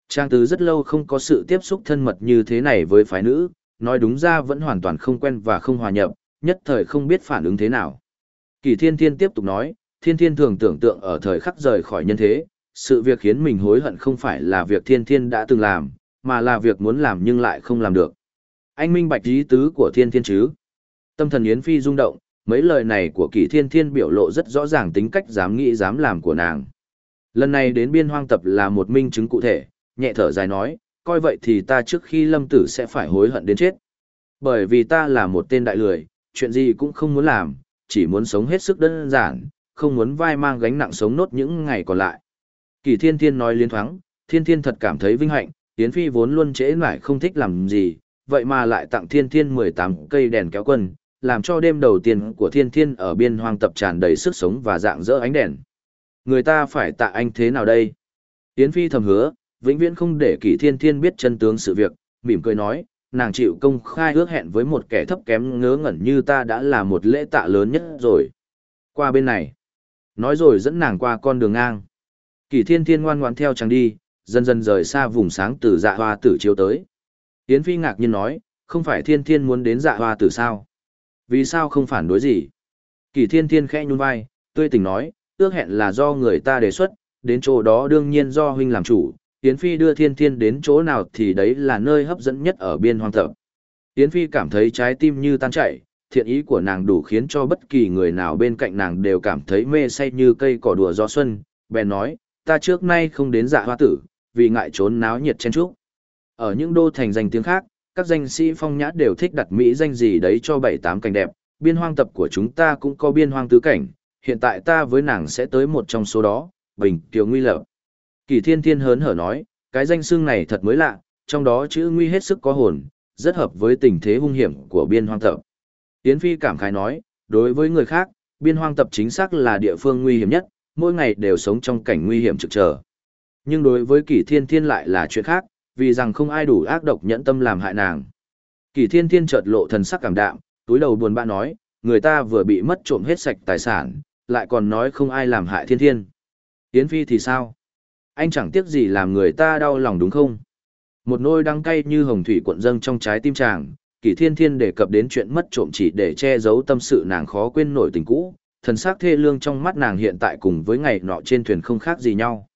Trang tứ rất lâu không có sự tiếp xúc thân mật như thế này với phái nữ, nói đúng ra vẫn hoàn toàn không quen và không hòa nhập, nhất thời không biết phản ứng thế nào. Kỳ thiên thiên tiếp tục nói, thiên thiên thường tưởng tượng ở thời khắc rời khỏi nhân thế, sự việc khiến mình hối hận không phải là việc thiên thiên đã từng làm, mà là việc muốn làm nhưng lại không làm được. Anh minh bạch ý tứ của thiên thiên chứ. Tâm thần Yến Phi rung động, mấy lời này của kỳ thiên thiên biểu lộ rất rõ ràng tính cách dám nghĩ dám làm của nàng. Lần này đến biên hoang tập là một minh chứng cụ thể, nhẹ thở dài nói, coi vậy thì ta trước khi lâm tử sẽ phải hối hận đến chết. Bởi vì ta là một tên đại lười, chuyện gì cũng không muốn làm, chỉ muốn sống hết sức đơn giản, không muốn vai mang gánh nặng sống nốt những ngày còn lại. Kỳ thiên thiên nói liên thoáng, thiên thiên thật cảm thấy vinh hạnh, Yến Phi vốn luôn trễ nải không thích làm gì, vậy mà lại tặng thiên thiên 18 cây đèn kéo quân, làm cho đêm đầu tiên của thiên thiên ở biên hoang tập tràn đầy sức sống và dạng dỡ ánh đèn. Người ta phải tạ anh thế nào đây? Yến Phi thầm hứa, vĩnh viễn không để kỳ thiên thiên biết chân tướng sự việc, mỉm cười nói, nàng chịu công khai ước hẹn với một kẻ thấp kém ngớ ngẩn như ta đã là một lễ tạ lớn nhất rồi. Qua bên này. Nói rồi dẫn nàng qua con đường ngang. Kỷ thiên thiên ngoan ngoãn theo chàng đi, dần dần rời xa vùng sáng từ dạ hoa tử chiếu tới. Yến Phi ngạc nhiên nói, không phải thiên thiên muốn đến dạ hoa tử sao? Vì sao không phản đối gì? Kỷ thiên thiên khẽ nhún vai, tươi tỉnh nói, ước hẹn là do người ta đề xuất, đến chỗ đó đương nhiên do huynh làm chủ, Yến Phi đưa thiên thiên đến chỗ nào thì đấy là nơi hấp dẫn nhất ở biên hoang thập. Yến Phi cảm thấy trái tim như tan chảy, thiện ý của nàng đủ khiến cho bất kỳ người nào bên cạnh nàng đều cảm thấy mê say như cây cỏ đùa gió xuân, bèn nói, ta trước nay không đến dạ hoa tử, vì ngại trốn náo nhiệt chen chúc. Ở những đô thành danh tiếng khác, các danh sĩ phong nhã đều thích đặt mỹ danh gì đấy cho bảy tám cảnh đẹp, biên hoang tập của chúng ta cũng có biên hoang tứ cảnh, hiện tại ta với nàng sẽ tới một trong số đó, Bình Kiều Nguy Lập. Kỳ Thiên Thiên hớn hở nói, cái danh xưng này thật mới lạ, trong đó chữ nguy hết sức có hồn, rất hợp với tình thế hung hiểm của biên hoang tập. Tiến Phi cảm khái nói, đối với người khác, biên hoang tập chính xác là địa phương nguy hiểm nhất, mỗi ngày đều sống trong cảnh nguy hiểm trực trở. Nhưng đối với Kỷ Thiên Thiên lại là chuyện khác, vì rằng không ai đủ ác độc nhẫn tâm làm hại nàng. Kỷ Thiên Thiên chợt lộ thần sắc cảm đạm, túi đầu buồn bã nói, người ta vừa bị mất trộm hết sạch tài sản, lại còn nói không ai làm hại Thiên Thiên. Yến Phi thì sao? Anh chẳng tiếc gì làm người ta đau lòng đúng không? Một nôi đắng cay như hồng thủy cuộn dâng trong trái tim chàng, Kỷ Thiên Thiên đề cập đến chuyện mất trộm chỉ để che giấu tâm sự nàng khó quên nổi tình cũ, thần sắc thê lương trong mắt nàng hiện tại cùng với ngày nọ trên thuyền không khác gì nhau.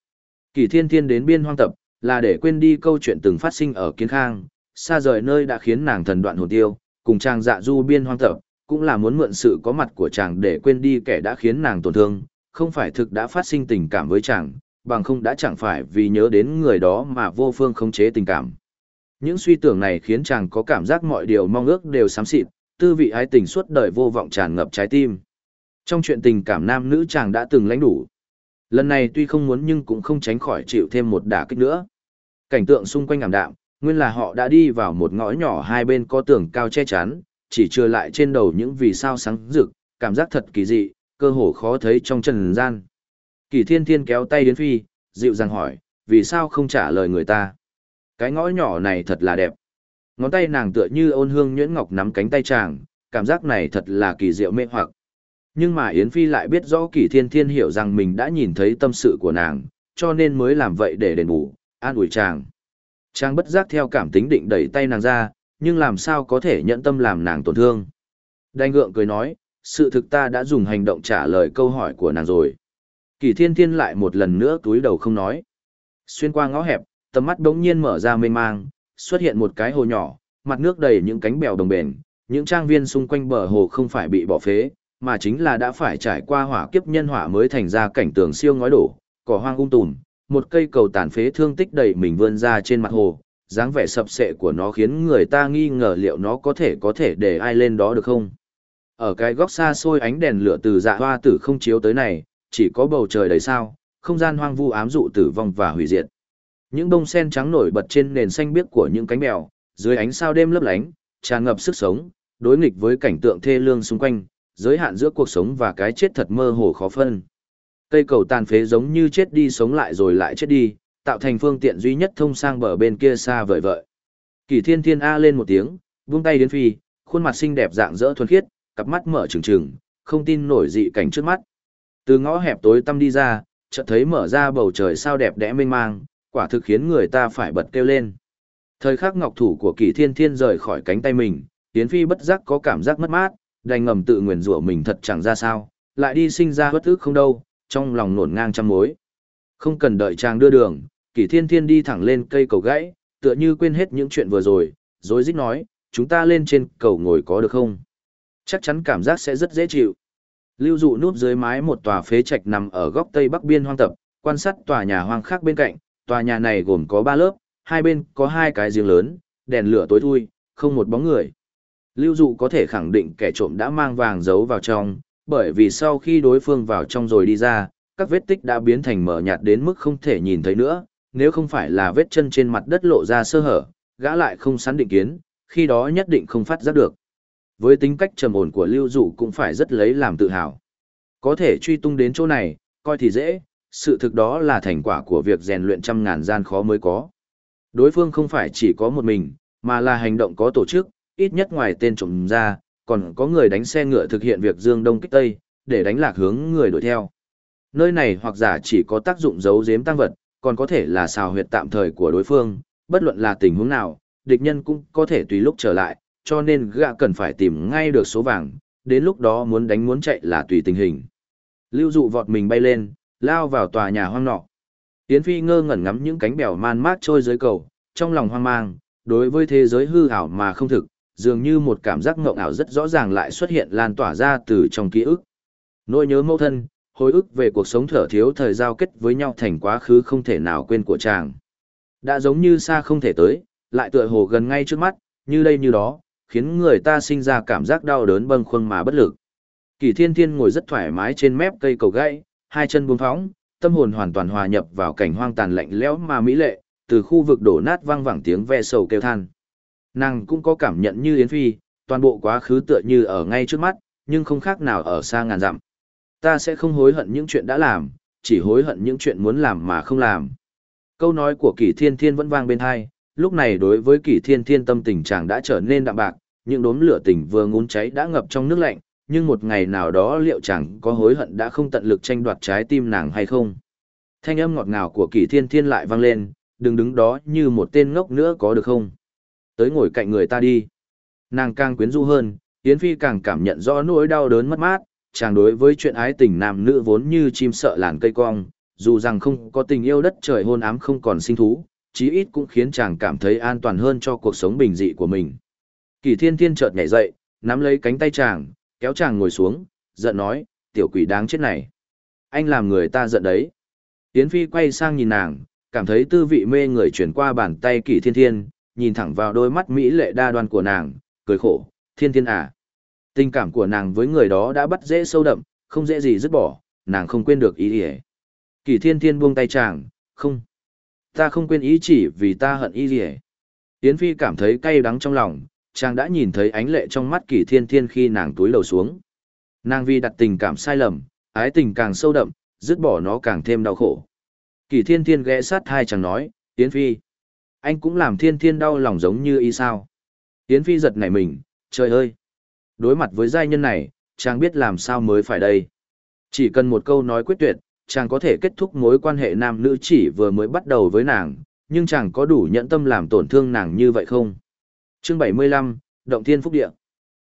Kỳ Thiên Thiên đến biên hoang tập, là để quên đi câu chuyện từng phát sinh ở Kiến Khang, xa rời nơi đã khiến nàng thần đoạn hồn tiêu, cùng chàng dạ du biên hoang tập, cũng là muốn mượn sự có mặt của chàng để quên đi kẻ đã khiến nàng tổn thương, không phải thực đã phát sinh tình cảm với chàng, bằng không đã chẳng phải vì nhớ đến người đó mà vô phương khống chế tình cảm. Những suy tưởng này khiến chàng có cảm giác mọi điều mong ước đều xám xịt, tư vị ái tình suốt đời vô vọng tràn ngập trái tim. Trong chuyện tình cảm nam nữ chàng đã từng lãnh đủ. Lần này tuy không muốn nhưng cũng không tránh khỏi chịu thêm một đả kích nữa. Cảnh tượng xung quanh ảm đạm, nguyên là họ đã đi vào một ngõ nhỏ hai bên có tường cao che chắn, chỉ chưa lại trên đầu những vì sao sáng rực, cảm giác thật kỳ dị, cơ hồ khó thấy trong trần gian. Kỳ thiên thiên kéo tay đến phi, dịu dàng hỏi, vì sao không trả lời người ta? Cái ngõ nhỏ này thật là đẹp. Ngón tay nàng tựa như ôn hương nhuyễn ngọc nắm cánh tay chàng, cảm giác này thật là kỳ diệu mê hoặc. Nhưng mà Yến Phi lại biết rõ Kỳ Thiên Thiên hiểu rằng mình đã nhìn thấy tâm sự của nàng, cho nên mới làm vậy để đền bù, an ủi chàng. Chàng bất giác theo cảm tính định đẩy tay nàng ra, nhưng làm sao có thể nhận tâm làm nàng tổn thương. Đanh gượng cười nói, sự thực ta đã dùng hành động trả lời câu hỏi của nàng rồi. Kỳ thiên thiên lại một lần nữa túi đầu không nói. Xuyên qua ngõ hẹp, tầm mắt đống nhiên mở ra mênh mang, xuất hiện một cái hồ nhỏ, mặt nước đầy những cánh bèo đồng bền, những trang viên xung quanh bờ hồ không phải bị bỏ phế, mà chính là đã phải trải qua hỏa kiếp nhân hỏa mới thành ra cảnh tường siêu ngói đổ, cỏ hoang ung tùm, một cây cầu tàn phế thương tích đầy mình vươn ra trên mặt hồ, dáng vẻ sập sệ của nó khiến người ta nghi ngờ liệu nó có thể có thể để ai lên đó được không. Ở cái góc xa xôi ánh đèn lửa từ dạ hoa tử không chiếu tới này, chỉ có bầu trời đầy sao, không gian hoang vu ám dụ tử vong và hủy diệt. Những bông sen trắng nổi bật trên nền xanh biếc của những cánh bèo, dưới ánh sao đêm lấp lánh, tràn ngập sức sống, đối nghịch với cảnh tượng thê lương xung quanh, giới hạn giữa cuộc sống và cái chết thật mơ hồ khó phân. Cây cầu tàn phế giống như chết đi sống lại rồi lại chết đi, tạo thành phương tiện duy nhất thông sang bờ bên kia xa vời vợi. Kỳ thiên thiên A lên một tiếng, buông tay đến phi, khuôn mặt xinh đẹp dạng dỡ thuần khiết, cặp mắt mở trừng trừng, không tin nổi dị cảnh trước mắt. Từ ngõ hẹp tối tăm đi ra, chợt thấy mở ra bầu trời sao đẹp đẽ mênh mang, quả thực khiến người ta phải bật kêu lên. Thời khắc ngọc thủ của Kỳ Thiên Thiên rời khỏi cánh tay mình, Yến Phi bất giác có cảm giác mất mát, đành ngầm tự nguyền rủa mình thật chẳng ra sao, lại đi sinh ra bất ức không đâu, trong lòng nổn ngang trăm mối. Không cần đợi chàng đưa đường, kỷ Thiên Thiên đi thẳng lên cây cầu gãy, tựa như quên hết những chuyện vừa rồi, rồi dích nói, chúng ta lên trên cầu ngồi có được không? Chắc chắn cảm giác sẽ rất dễ chịu. Lưu dụ núp dưới mái một tòa phế trạch nằm ở góc tây bắc biên hoang tập, quan sát tòa nhà hoang khác bên cạnh, tòa nhà này gồm có ba lớp, hai bên có hai cái giếng lớn, đèn lửa tối thui, không một bóng người. Lưu dụ có thể khẳng định kẻ trộm đã mang vàng giấu vào trong, bởi vì sau khi đối phương vào trong rồi đi ra, các vết tích đã biến thành mờ nhạt đến mức không thể nhìn thấy nữa, nếu không phải là vết chân trên mặt đất lộ ra sơ hở, gã lại không sẵn định kiến, khi đó nhất định không phát giác được. Với tính cách trầm ổn của Lưu Dụ cũng phải rất lấy làm tự hào. Có thể truy tung đến chỗ này, coi thì dễ, sự thực đó là thành quả của việc rèn luyện trăm ngàn gian khó mới có. Đối phương không phải chỉ có một mình, mà là hành động có tổ chức, ít nhất ngoài tên trộm ra, còn có người đánh xe ngựa thực hiện việc dương đông kích tây, để đánh lạc hướng người đuổi theo. Nơi này hoặc giả chỉ có tác dụng giấu giếm tăng vật, còn có thể là xào huyệt tạm thời của đối phương, bất luận là tình huống nào, địch nhân cũng có thể tùy lúc trở lại, cho nên gã cần phải tìm ngay được số vàng, đến lúc đó muốn đánh muốn chạy là tùy tình hình. Lưu dụ vọt mình bay lên, lao vào tòa nhà hoang nọ. Yến Phi ngơ ngẩn ngắm những cánh bèo man mát trôi dưới cầu, trong lòng hoang mang, đối với thế giới hư ảo mà không thực, dường như một cảm giác ngộng ảo rất rõ ràng lại xuất hiện lan tỏa ra từ trong ký ức. Nỗi nhớ mẫu thân, hồi ức về cuộc sống thở thiếu thời giao kết với nhau thành quá khứ không thể nào quên của chàng. Đã giống như xa không thể tới, lại tựa hồ gần ngay trước mắt, như đây như đó, khiến người ta sinh ra cảm giác đau đớn bâng khuâng mà bất lực. Kỳ thiên thiên ngồi rất thoải mái trên mép cây cầu gãy, hai chân buông phóng, tâm hồn hoàn toàn hòa nhập vào cảnh hoang tàn lạnh lẽo mà mỹ lệ, từ khu vực đổ nát vang vẳng tiếng ve sầu kêu than. Nàng cũng có cảm nhận như Yến Phi, toàn bộ quá khứ tựa như ở ngay trước mắt, nhưng không khác nào ở xa ngàn dặm. Ta sẽ không hối hận những chuyện đã làm, chỉ hối hận những chuyện muốn làm mà không làm. Câu nói của Kỷ Thiên Thiên vẫn vang bên tai, lúc này đối với Kỷ Thiên Thiên tâm tình chàng đã trở nên đạm bạc, những đốm lửa tình vừa ngún cháy đã ngập trong nước lạnh, nhưng một ngày nào đó liệu chàng có hối hận đã không tận lực tranh đoạt trái tim nàng hay không. Thanh âm ngọt ngào của Kỷ Thiên Thiên lại vang lên, đừng đứng đó như một tên ngốc nữa có được không? Tới ngồi cạnh người ta đi. Nàng càng quyến rũ hơn, Yến Phi càng cảm nhận rõ nỗi đau đớn mất mát, chàng đối với chuyện ái tình nam nữ vốn như chim sợ làn cây cong, dù rằng không có tình yêu đất trời hôn ám không còn sinh thú, chí ít cũng khiến chàng cảm thấy an toàn hơn cho cuộc sống bình dị của mình. Kỳ thiên thiên chợt nhảy dậy, nắm lấy cánh tay chàng, kéo chàng ngồi xuống, giận nói, tiểu quỷ đáng chết này. Anh làm người ta giận đấy. Yến Phi quay sang nhìn nàng, cảm thấy tư vị mê người chuyển qua bàn tay kỳ thiên thiên, nhìn thẳng vào đôi mắt mỹ lệ đa đoan của nàng, cười khổ, thiên thiên à. Tình cảm của nàng với người đó đã bắt dễ sâu đậm, không dễ gì dứt bỏ, nàng không quên được ý ý. Kỳ thiên thiên buông tay chàng, không. Ta không quên ý chỉ vì ta hận ý gì Yến Phi cảm thấy cay đắng trong lòng, chàng đã nhìn thấy ánh lệ trong mắt kỳ thiên thiên khi nàng túi đầu xuống. Nàng vì đặt tình cảm sai lầm, ái tình càng sâu đậm, dứt bỏ nó càng thêm đau khổ. Kỳ thiên thiên ghé sát hai chàng nói, Yến Phi. Anh cũng làm thiên thiên đau lòng giống như y sao. Yến Phi giật nảy mình, trời ơi. Đối mặt với giai nhân này, chàng biết làm sao mới phải đây. Chỉ cần một câu nói quyết tuyệt, chàng có thể kết thúc mối quan hệ nam nữ chỉ vừa mới bắt đầu với nàng, nhưng chàng có đủ nhẫn tâm làm tổn thương nàng như vậy không? Chương 75, Động Thiên Phúc Địa.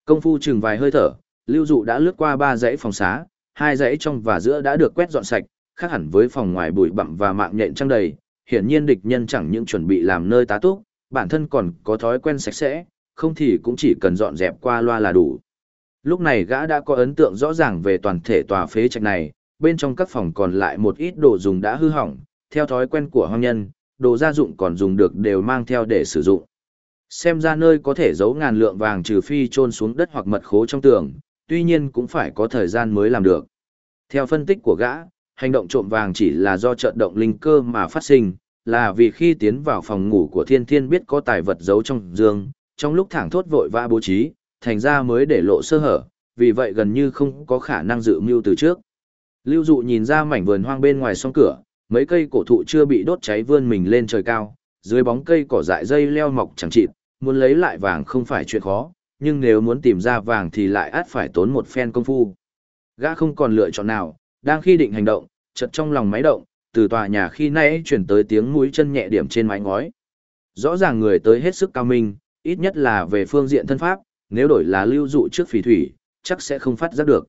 Công phu chừng vài hơi thở, Lưu Dụ đã lướt qua ba dãy phòng xá, hai dãy trong và giữa đã được quét dọn sạch, khác hẳn với phòng ngoài bụi bặm và mạng nhện trăng đầy, hiển nhiên địch nhân chẳng những chuẩn bị làm nơi tá túc, bản thân còn có thói quen sạch sẽ, không thì cũng chỉ cần dọn dẹp qua loa là đủ. Lúc này gã đã có ấn tượng rõ ràng về toàn thể tòa phế trạch này, bên trong các phòng còn lại một ít đồ dùng đã hư hỏng, theo thói quen của hoang nhân, đồ gia dụng còn dùng được đều mang theo để sử dụng. Xem ra nơi có thể giấu ngàn lượng vàng trừ phi trôn xuống đất hoặc mật khố trong tường, tuy nhiên cũng phải có thời gian mới làm được. Theo phân tích của gã, hành động trộm vàng chỉ là do trận động linh cơ mà phát sinh, là vì khi tiến vào phòng ngủ của thiên thiên biết có tài vật giấu trong giường, trong lúc thẳng thốt vội vã bố trí, thành ra mới để lộ sơ hở, vì vậy gần như không có khả năng dự mưu từ trước. Lưu dụ nhìn ra mảnh vườn hoang bên ngoài song cửa, mấy cây cổ thụ chưa bị đốt cháy vươn mình lên trời cao, dưới bóng cây cỏ dại dây leo mọc chẳng chịt, muốn lấy lại vàng không phải chuyện khó, nhưng nếu muốn tìm ra vàng thì lại át phải tốn một phen công phu. Gã không còn lựa chọn nào, đang khi định hành động, chợt trong lòng máy động, từ tòa nhà khi nãy chuyển tới tiếng mũi chân nhẹ điểm trên mái ngói. Rõ ràng người tới hết sức cao minh, ít nhất là về phương diện thân pháp, nếu đổi là lưu dụ trước phỉ thủy, chắc sẽ không phát giác được.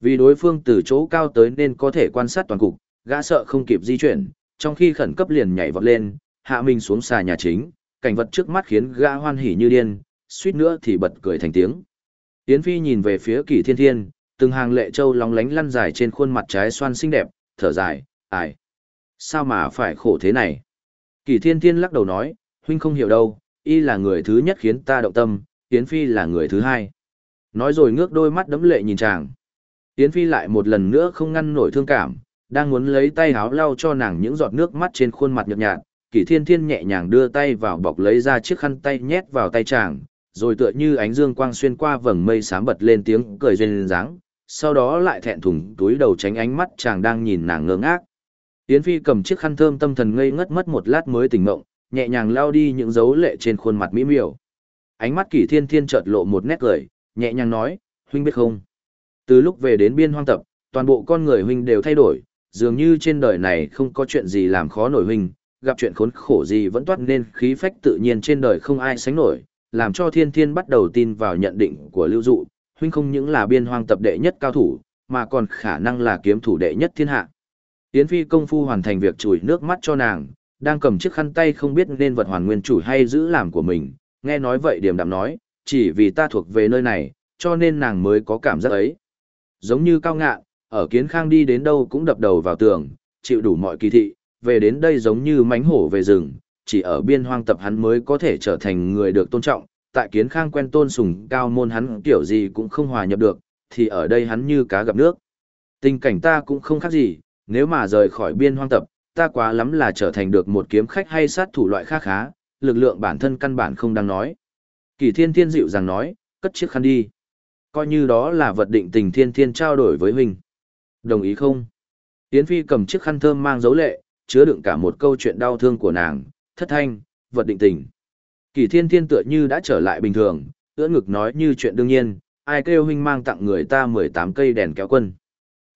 Vì đối phương từ chỗ cao tới nên có thể quan sát toàn cục, gã sợ không kịp di chuyển, trong khi khẩn cấp liền nhảy vọt lên, hạ mình xuống xà nhà chính, cảnh vật trước mắt khiến gã hoan hỉ như điên, suýt nữa thì bật cười thành tiếng. Yến Phi nhìn về phía Kỷ Thiên Thiên, từng hàng lệ châu lóng lánh lăn dài trên khuôn mặt trái xoan xinh đẹp, thở dài, ai? Sao mà phải khổ thế này? Kỳ thiên thiên lắc đầu nói, huynh không hiểu đâu, y là người thứ nhất khiến ta động tâm, Yến Phi là người thứ hai. Nói rồi ngước đôi mắt đấm lệ nhìn chàng. Yến Phi lại một lần nữa không ngăn nổi thương cảm, đang muốn lấy tay háo lau cho nàng những giọt nước mắt trên khuôn mặt nhợt nhạt, Kỷ Thiên Thiên nhẹ nhàng đưa tay vào bọc lấy ra chiếc khăn tay nhét vào tay chàng, rồi tựa như ánh dương quang xuyên qua vầng mây sáng bật lên tiếng cười duyên dáng, sau đó lại thẹn thùng túi đầu tránh ánh mắt chàng đang nhìn nàng ngơ ngác. Yến Phi cầm chiếc khăn thơm tâm thần ngây ngất mất một lát mới tỉnh ngộng, nhẹ nhàng lao đi những dấu lệ trên khuôn mặt mỹ miều. Ánh mắt Kỷ Thiên Thiên chợt lộ một nét cười, nhẹ nhàng nói, huynh biết không? Từ lúc về đến biên hoang tập, toàn bộ con người huynh đều thay đổi, dường như trên đời này không có chuyện gì làm khó nổi huynh, gặp chuyện khốn khổ gì vẫn toát nên khí phách tự nhiên trên đời không ai sánh nổi, làm cho thiên thiên bắt đầu tin vào nhận định của lưu dụ, huynh không những là biên hoang tập đệ nhất cao thủ, mà còn khả năng là kiếm thủ đệ nhất thiên hạ. Yến Phi công phu hoàn thành việc chùi nước mắt cho nàng, đang cầm chiếc khăn tay không biết nên vật hoàn nguyên chủ hay giữ làm của mình, nghe nói vậy điềm đạm nói, chỉ vì ta thuộc về nơi này, cho nên nàng mới có cảm giác ấy. Giống như cao ngạn, ở kiến khang đi đến đâu cũng đập đầu vào tường, chịu đủ mọi kỳ thị, về đến đây giống như mánh hổ về rừng, chỉ ở biên hoang tập hắn mới có thể trở thành người được tôn trọng, tại kiến khang quen tôn sùng cao môn hắn kiểu gì cũng không hòa nhập được, thì ở đây hắn như cá gặp nước. Tình cảnh ta cũng không khác gì, nếu mà rời khỏi biên hoang tập, ta quá lắm là trở thành được một kiếm khách hay sát thủ loại khác khá, lực lượng bản thân căn bản không đang nói. Kỳ thiên thiên dịu rằng nói, cất chiếc khăn đi. Coi như đó là vật định tình thiên thiên trao đổi với mình. Đồng ý không? Yến Phi cầm chiếc khăn thơm mang dấu lệ, chứa đựng cả một câu chuyện đau thương của nàng, thất thanh, vật định tình. Kỳ thiên thiên tựa như đã trở lại bình thường, ưỡn ngực nói như chuyện đương nhiên, ai kêu huynh mang tặng người ta 18 cây đèn kéo quân.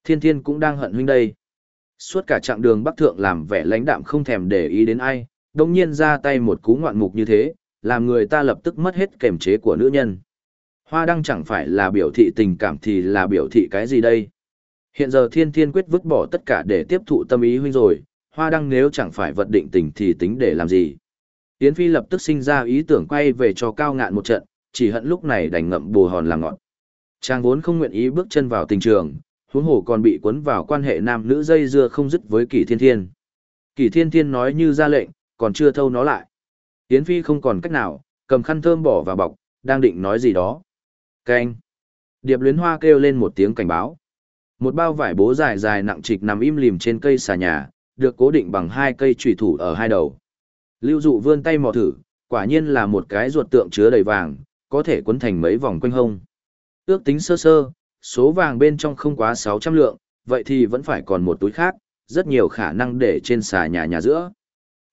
Thiên thiên cũng đang hận huynh đây. Suốt cả chặng đường bắc thượng làm vẻ lãnh đạm không thèm để ý đến ai, đồng nhiên ra tay một cú ngoạn mục như thế, làm người ta lập tức mất hết kềm chế của nữ nhân. Hoa đăng chẳng phải là biểu thị tình cảm thì là biểu thị cái gì đây? Hiện giờ thiên thiên quyết vứt bỏ tất cả để tiếp thụ tâm ý huynh rồi, hoa đăng nếu chẳng phải vật định tình thì tính để làm gì? Yến Phi lập tức sinh ra ý tưởng quay về cho cao ngạn một trận, chỉ hận lúc này đành ngậm bù hòn làm ngọn. Chàng vốn không nguyện ý bước chân vào tình trường, huống hồ còn bị cuốn vào quan hệ nam nữ dây dưa không dứt với Kỷ Thiên Thiên. Kỷ Thiên Thiên nói như ra lệnh, còn chưa thâu nó lại. Yến Phi không còn cách nào, cầm khăn thơm bỏ vào bọc, đang định nói gì đó. Canh. Điệp luyến hoa kêu lên một tiếng cảnh báo. Một bao vải bố dài dài nặng trịch nằm im lìm trên cây xà nhà, được cố định bằng hai cây trùy thủ ở hai đầu. Lưu dụ vươn tay mò thử, quả nhiên là một cái ruột tượng chứa đầy vàng, có thể quấn thành mấy vòng quanh hông. Ước tính sơ sơ, số vàng bên trong không quá 600 lượng, vậy thì vẫn phải còn một túi khác, rất nhiều khả năng để trên xà nhà nhà giữa.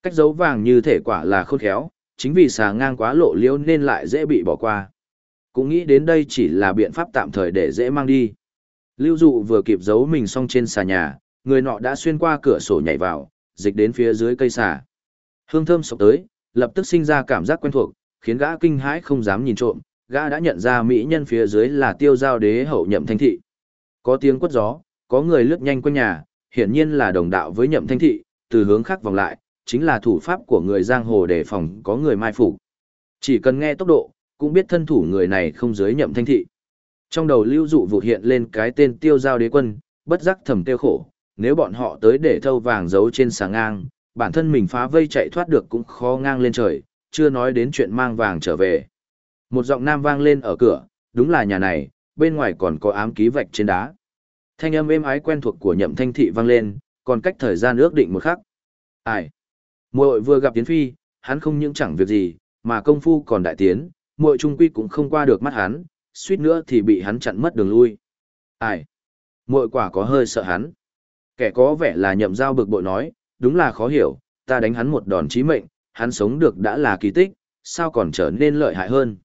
Cách giấu vàng như thể quả là khôn khéo, chính vì xà ngang quá lộ liễu nên lại dễ bị bỏ qua. Cũng nghĩ đến đây chỉ là biện pháp tạm thời để dễ mang đi. Lưu dụ vừa kịp giấu mình xong trên xà nhà, người nọ đã xuyên qua cửa sổ nhảy vào, dịch đến phía dưới cây xà. Hương thơm sộc tới, lập tức sinh ra cảm giác quen thuộc, khiến gã kinh hãi không dám nhìn trộm, gã đã nhận ra mỹ nhân phía dưới là tiêu giao đế hậu nhậm thanh thị. Có tiếng quất gió, có người lướt nhanh quanh nhà, hiển nhiên là đồng đạo với nhậm thanh thị, từ hướng khác vòng lại, chính là thủ pháp của người giang hồ để phòng có người mai phục. Chỉ cần nghe tốc độ, cũng biết thân thủ người này không dưới nhậm thanh thị. Trong đầu lưu dụ vụ hiện lên cái tên tiêu giao đế quân, bất giác thầm tiêu khổ, nếu bọn họ tới để thâu vàng giấu trên sáng ngang, bản thân mình phá vây chạy thoát được cũng khó ngang lên trời, chưa nói đến chuyện mang vàng trở về. Một giọng nam vang lên ở cửa, đúng là nhà này, bên ngoài còn có ám ký vạch trên đá. Thanh âm êm ái quen thuộc của nhậm thanh thị vang lên, còn cách thời gian ước định một khắc. Ai? Muội vừa gặp Tiến Phi, hắn không những chẳng việc gì, mà công phu còn đại tiến, muội trung quy cũng không qua được mắt hắn, suýt nữa thì bị hắn chặn mất đường lui. Ai? Muội quả có hơi sợ hắn. Kẻ có vẻ là nhậm giao bực bội nói, đúng là khó hiểu, ta đánh hắn một đòn chí mệnh, hắn sống được đã là kỳ tích, sao còn trở nên lợi hại hơn.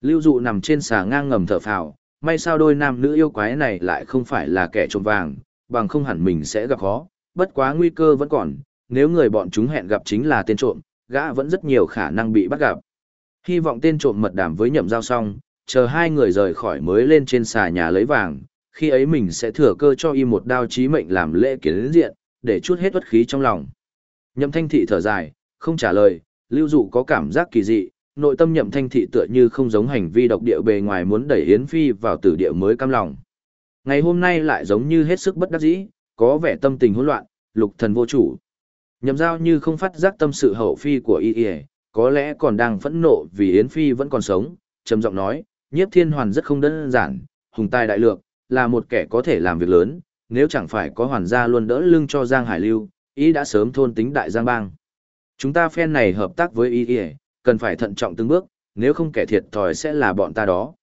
Lưu dụ nằm trên xà ngang ngầm thở phào, may sao đôi nam nữ yêu quái này lại không phải là kẻ trộm vàng, bằng không hẳn mình sẽ gặp khó, bất quá nguy cơ vẫn còn, nếu người bọn chúng hẹn gặp chính là tên trộm, gã vẫn rất nhiều khả năng bị bắt gặp. Hy vọng tên trộm mật đàm với nhậm giao xong, chờ hai người rời khỏi mới lên trên xà nhà lấy vàng, khi ấy mình sẽ thừa cơ cho y một đao chí mệnh làm lễ kiến diện, để chút hết uất khí trong lòng. Nhậm thanh thị thở dài, không trả lời, lưu dụ có cảm giác kỳ dị, nội tâm nhậm thanh thị tựa như không giống hành vi độc địa bề ngoài muốn đẩy Yến Phi vào tử địa mới cam lòng. Ngày hôm nay lại giống như hết sức bất đắc dĩ, có vẻ tâm tình hỗn loạn, lục thần vô chủ. Nhậm giao như không phát giác tâm sự hậu phi của y y, có lẽ còn đang phẫn nộ vì Yến Phi vẫn còn sống, trầm giọng nói, nhiếp thiên hoàn rất không đơn giản, hùng tài đại lược, là một kẻ có thể làm việc lớn, nếu chẳng phải có hoàn gia luôn đỡ lưng cho Giang Hải Lưu, ý đã sớm thôn tính đại Giang Bang. Chúng ta phen này hợp tác với ý ý, cần phải thận trọng từng bước, nếu không kẻ thiệt thòi sẽ là bọn ta đó.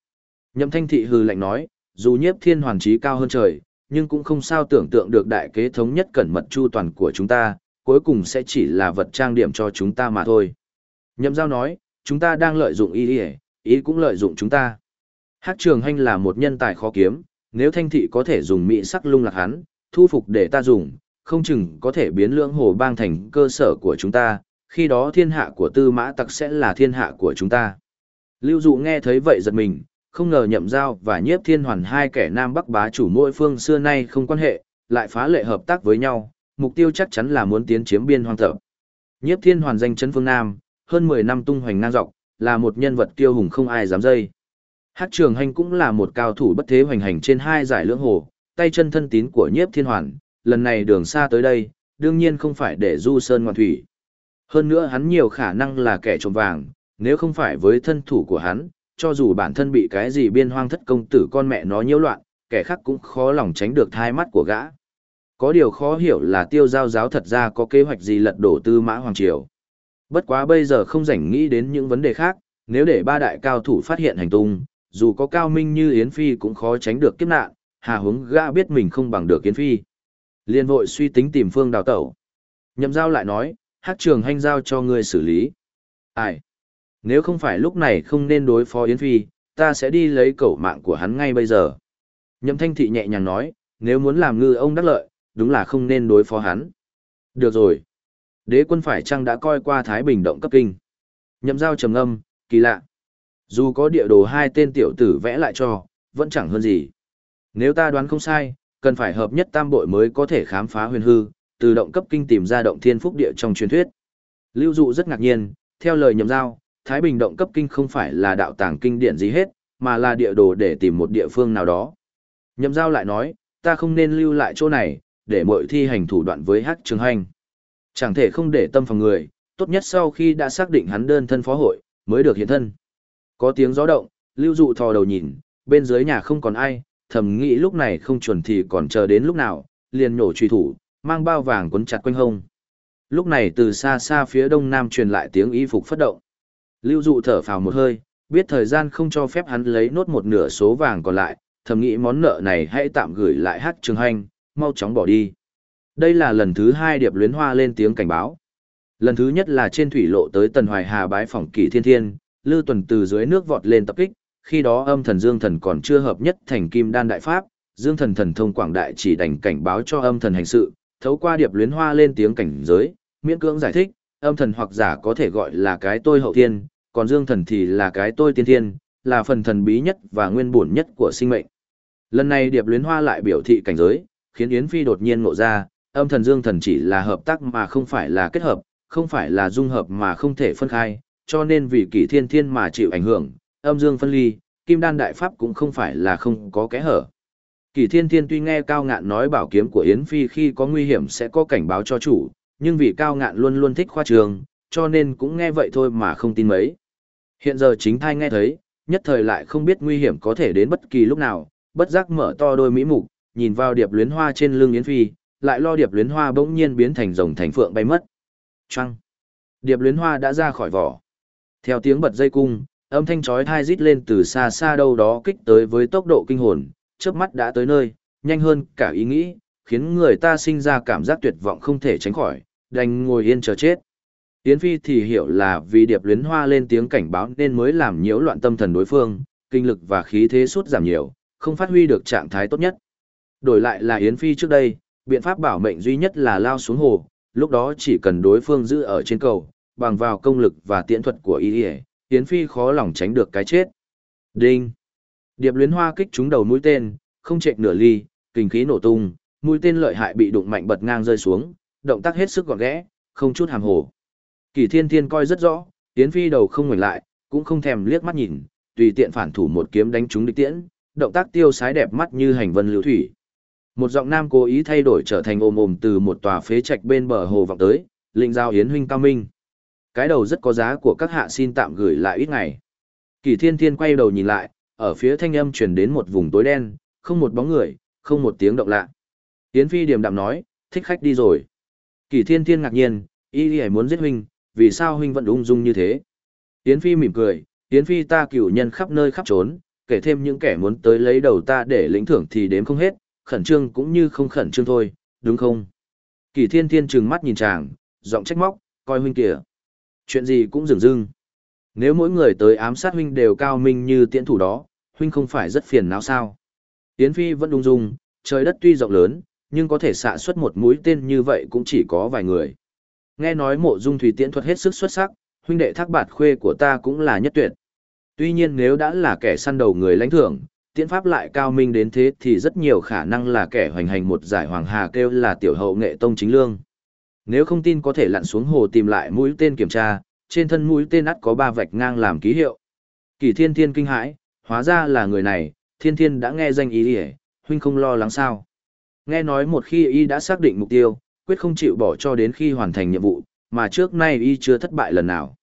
Nhậm thanh thị hừ lạnh nói, dù nhiếp thiên hoàn trí cao hơn trời, nhưng cũng không sao tưởng tượng được đại kế thống nhất cẩn mật chu toàn của chúng ta, cuối cùng sẽ chỉ là vật trang điểm cho chúng ta mà thôi. Nhậm giao nói, chúng ta đang lợi dụng ý ý, ý cũng lợi dụng chúng ta. Hát trường hành là một nhân tài khó kiếm, nếu thanh thị có thể dùng mỹ sắc lung lạc hắn, thu phục để ta dùng, không chừng có thể biến lưỡng hồ bang thành cơ sở của chúng ta, khi đó thiên hạ của tư mã tặc sẽ là thiên hạ của chúng ta. Lưu dụ nghe thấy vậy giật mình, không ngờ nhậm giao và nhiếp thiên hoàn hai kẻ nam bắc bá chủ mỗi phương xưa nay không quan hệ, lại phá lệ hợp tác với nhau, mục tiêu chắc chắn là muốn tiến chiếm biên hoang thập. Nhiếp thiên hoàn danh chân phương Nam, hơn 10 năm tung hoành ngang dọc, là một nhân vật tiêu hùng không ai dám dây. Hát trường hành cũng là một cao thủ bất thế hoành hành trên hai giải lưỡng hồ, tay chân thân tín của nhiếp thiên hoàn, lần này đường xa tới đây, đương nhiên không phải để du sơn ngoan thủy. Hơn nữa hắn nhiều khả năng là kẻ trộm vàng, nếu không phải với thân thủ của hắn, cho dù bản thân bị cái gì biên hoang thất công tử con mẹ nó nhiễu loạn, kẻ khác cũng khó lòng tránh được thai mắt của gã. Có điều khó hiểu là tiêu giao giáo thật ra có kế hoạch gì lật đổ tư mã hoàng triều. Bất quá bây giờ không rảnh nghĩ đến những vấn đề khác, nếu để ba đại cao thủ phát hiện hành tung, dù có cao minh như Yến Phi cũng khó tránh được kiếp nạn, hà Huống gã biết mình không bằng được Yến Phi. Liên vội suy tính tìm phương đào tẩu. Nhậm giao lại nói, hát trường hành giao cho ngươi xử lý. Ai? Nếu không phải lúc này không nên đối phó Yến Phi, ta sẽ đi lấy cẩu mạng của hắn ngay bây giờ. Nhậm thanh thị nhẹ nhàng nói, nếu muốn làm ngư ông đắc lợi, đúng là không nên đối phó hắn. Được rồi. Đế quân phải chăng đã coi qua Thái Bình động cấp kinh? Nhậm giao trầm âm, kỳ lạ. Dù có địa đồ hai tên tiểu tử vẽ lại cho, vẫn chẳng hơn gì. Nếu ta đoán không sai, cần phải hợp nhất tam bội mới có thể khám phá huyền hư, từ động cấp kinh tìm ra động thiên phúc địa trong truyền thuyết. Lưu dụ rất ngạc nhiên, theo lời nhậm giao, Thái Bình động cấp kinh không phải là đạo tàng kinh điển gì hết, mà là địa đồ để tìm một địa phương nào đó. Nhậm giao lại nói, ta không nên lưu lại chỗ này, để mọi thi hành thủ đoạn với Hắc Trường Hành. Chẳng thể không để tâm phòng người, tốt nhất sau khi đã xác định hắn đơn thân phó hội, mới được hiện thân. Có tiếng gió động, lưu dụ thò đầu nhìn, bên dưới nhà không còn ai, thầm nghĩ lúc này không chuẩn thì còn chờ đến lúc nào, liền nhổ truy thủ, mang bao vàng quấn chặt quanh hông. Lúc này từ xa xa phía đông nam truyền lại tiếng y phục phất động. Lưu dụ thở phào một hơi, biết thời gian không cho phép hắn lấy nốt một nửa số vàng còn lại, thầm nghĩ món nợ này hãy tạm gửi lại hát trường hành, mau chóng bỏ đi. Đây là lần thứ hai điệp luyến hoa lên tiếng cảnh báo. Lần thứ nhất là trên thủy lộ tới Tần Hoài Hà bái phỏng kỳ thiên thiên, Lư Tuần từ dưới nước vọt lên tập kích, khi đó âm thần Dương thần còn chưa hợp nhất thành kim đan đại pháp, Dương thần thần thông quảng đại chỉ đành cảnh báo cho âm thần hành sự, thấu qua điệp luyến hoa lên tiếng cảnh giới, miễn cưỡng giải thích, âm thần hoặc giả có thể gọi là cái tôi hậu thiên, còn Dương thần thì là cái tôi tiên thiên, là phần thần bí nhất và nguyên bổn nhất của sinh mệnh. Lần này điệp luyến hoa lại biểu thị cảnh giới, khiến Yến Phi đột nhiên ngộ ra, âm thần dương thần chỉ là hợp tác mà không phải là kết hợp, không phải là dung hợp mà không thể phân khai, cho nên vì kỷ thiên thiên mà chịu ảnh hưởng, âm dương phân ly, kim đan đại pháp cũng không phải là không có kẽ hở. Kỷ thiên thiên tuy nghe cao ngạn nói bảo kiếm của Yến Phi khi có nguy hiểm sẽ có cảnh báo cho chủ, nhưng vì cao ngạn luôn luôn thích khoa trường, cho nên cũng nghe vậy thôi mà không tin mấy. Hiện giờ chính thai nghe thấy, nhất thời lại không biết nguy hiểm có thể đến bất kỳ lúc nào, bất giác mở to đôi mỹ mục, nhìn vào điệp luyến hoa trên lưng Yến Phi, lại lo điệp luyến hoa bỗng nhiên biến thành rồng thành phượng bay mất. Trăng. Điệp luyến hoa đã ra khỏi vỏ. Theo tiếng bật dây cung, âm thanh chói tai rít lên từ xa xa đâu đó kích tới với tốc độ kinh hồn, chớp mắt đã tới nơi, nhanh hơn cả ý nghĩ, khiến người ta sinh ra cảm giác tuyệt vọng không thể tránh khỏi, đành ngồi yên chờ chết. Yến Phi thì hiểu là vì điệp luyến hoa lên tiếng cảnh báo nên mới làm nhiễu loạn tâm thần đối phương, kinh lực và khí thế suốt giảm nhiều, không phát huy được trạng thái tốt nhất. Đổi lại là Yến Phi trước đây, biện pháp bảo mệnh duy nhất là lao xuống hồ, lúc đó chỉ cần đối phương giữ ở trên cầu, bằng vào công lực và tiễn thuật của y Yến Phi khó lòng tránh được cái chết. Đinh! Điệp luyến hoa kích trúng đầu mũi tên, không chệch nửa ly, kinh khí nổ tung, mũi tên lợi hại bị đụng mạnh bật ngang rơi xuống, động tác hết sức gọn ghẽ, không chút hàm hồ. Kỳ Thiên Thiên coi rất rõ, Yến Phi đầu không ngoảnh lại, cũng không thèm liếc mắt nhìn, tùy tiện phản thủ một kiếm đánh trúng địch tiễn, động tác tiêu sái đẹp mắt như hành vân lưu thủy. Một giọng nam cố ý thay đổi trở thành ồm ồm từ một tòa phế trạch bên bờ hồ vọng tới, lĩnh giao Yến huynh cao minh. Cái đầu rất có giá của các hạ xin tạm gửi lại ít ngày. Kỳ thiên thiên quay đầu nhìn lại, ở phía thanh âm truyền đến một vùng tối đen, không một bóng người, không một tiếng động lạ. Yến Phi điềm đạm nói, thích khách đi rồi. Kỳ thiên thiên ngạc nhiên, y y muốn giết huynh, vì sao huynh vẫn ung dung như thế? Yến Phi mỉm cười, Yến Phi ta cửu nhân khắp nơi khắp trốn, kể thêm những kẻ muốn tới lấy đầu ta để lĩnh thưởng thì đếm không hết, khẩn trương cũng như không khẩn trương thôi, đúng không? Kỳ thiên thiên trừng mắt nhìn chàng, giọng trách móc, coi huynh kìa. Chuyện gì cũng dừng dưng. Nếu mỗi người tới ám sát huynh đều cao minh như tiễn thủ đó, huynh không phải rất phiền não sao? Yến Phi vẫn đung dung, trời đất tuy rộng lớn, nhưng có thể xạ xuất một mũi tên như vậy cũng chỉ có vài người. Nghe nói mộ dung thủy tiễn thuật hết sức xuất sắc, huynh đệ thác bạt khuê của ta cũng là nhất tuyệt. Tuy nhiên nếu đã là kẻ săn đầu người lãnh thưởng, tiễn pháp lại cao minh đến thế thì rất nhiều khả năng là kẻ hoành hành một giải hoàng hà kêu là tiểu hậu nghệ tông chính lương. Nếu không tin có thể lặn xuống hồ tìm lại mũi tên kiểm tra, trên thân mũi tên ắt có ba vạch ngang làm ký hiệu. Kỳ thiên thiên kinh hãi, hóa ra là người này, thiên thiên đã nghe danh ý ỉa, huynh không lo lắng sao. Nghe nói một khi y đã xác định mục tiêu, quyết không chịu bỏ cho đến khi hoàn thành nhiệm vụ, mà trước nay y chưa thất bại lần nào.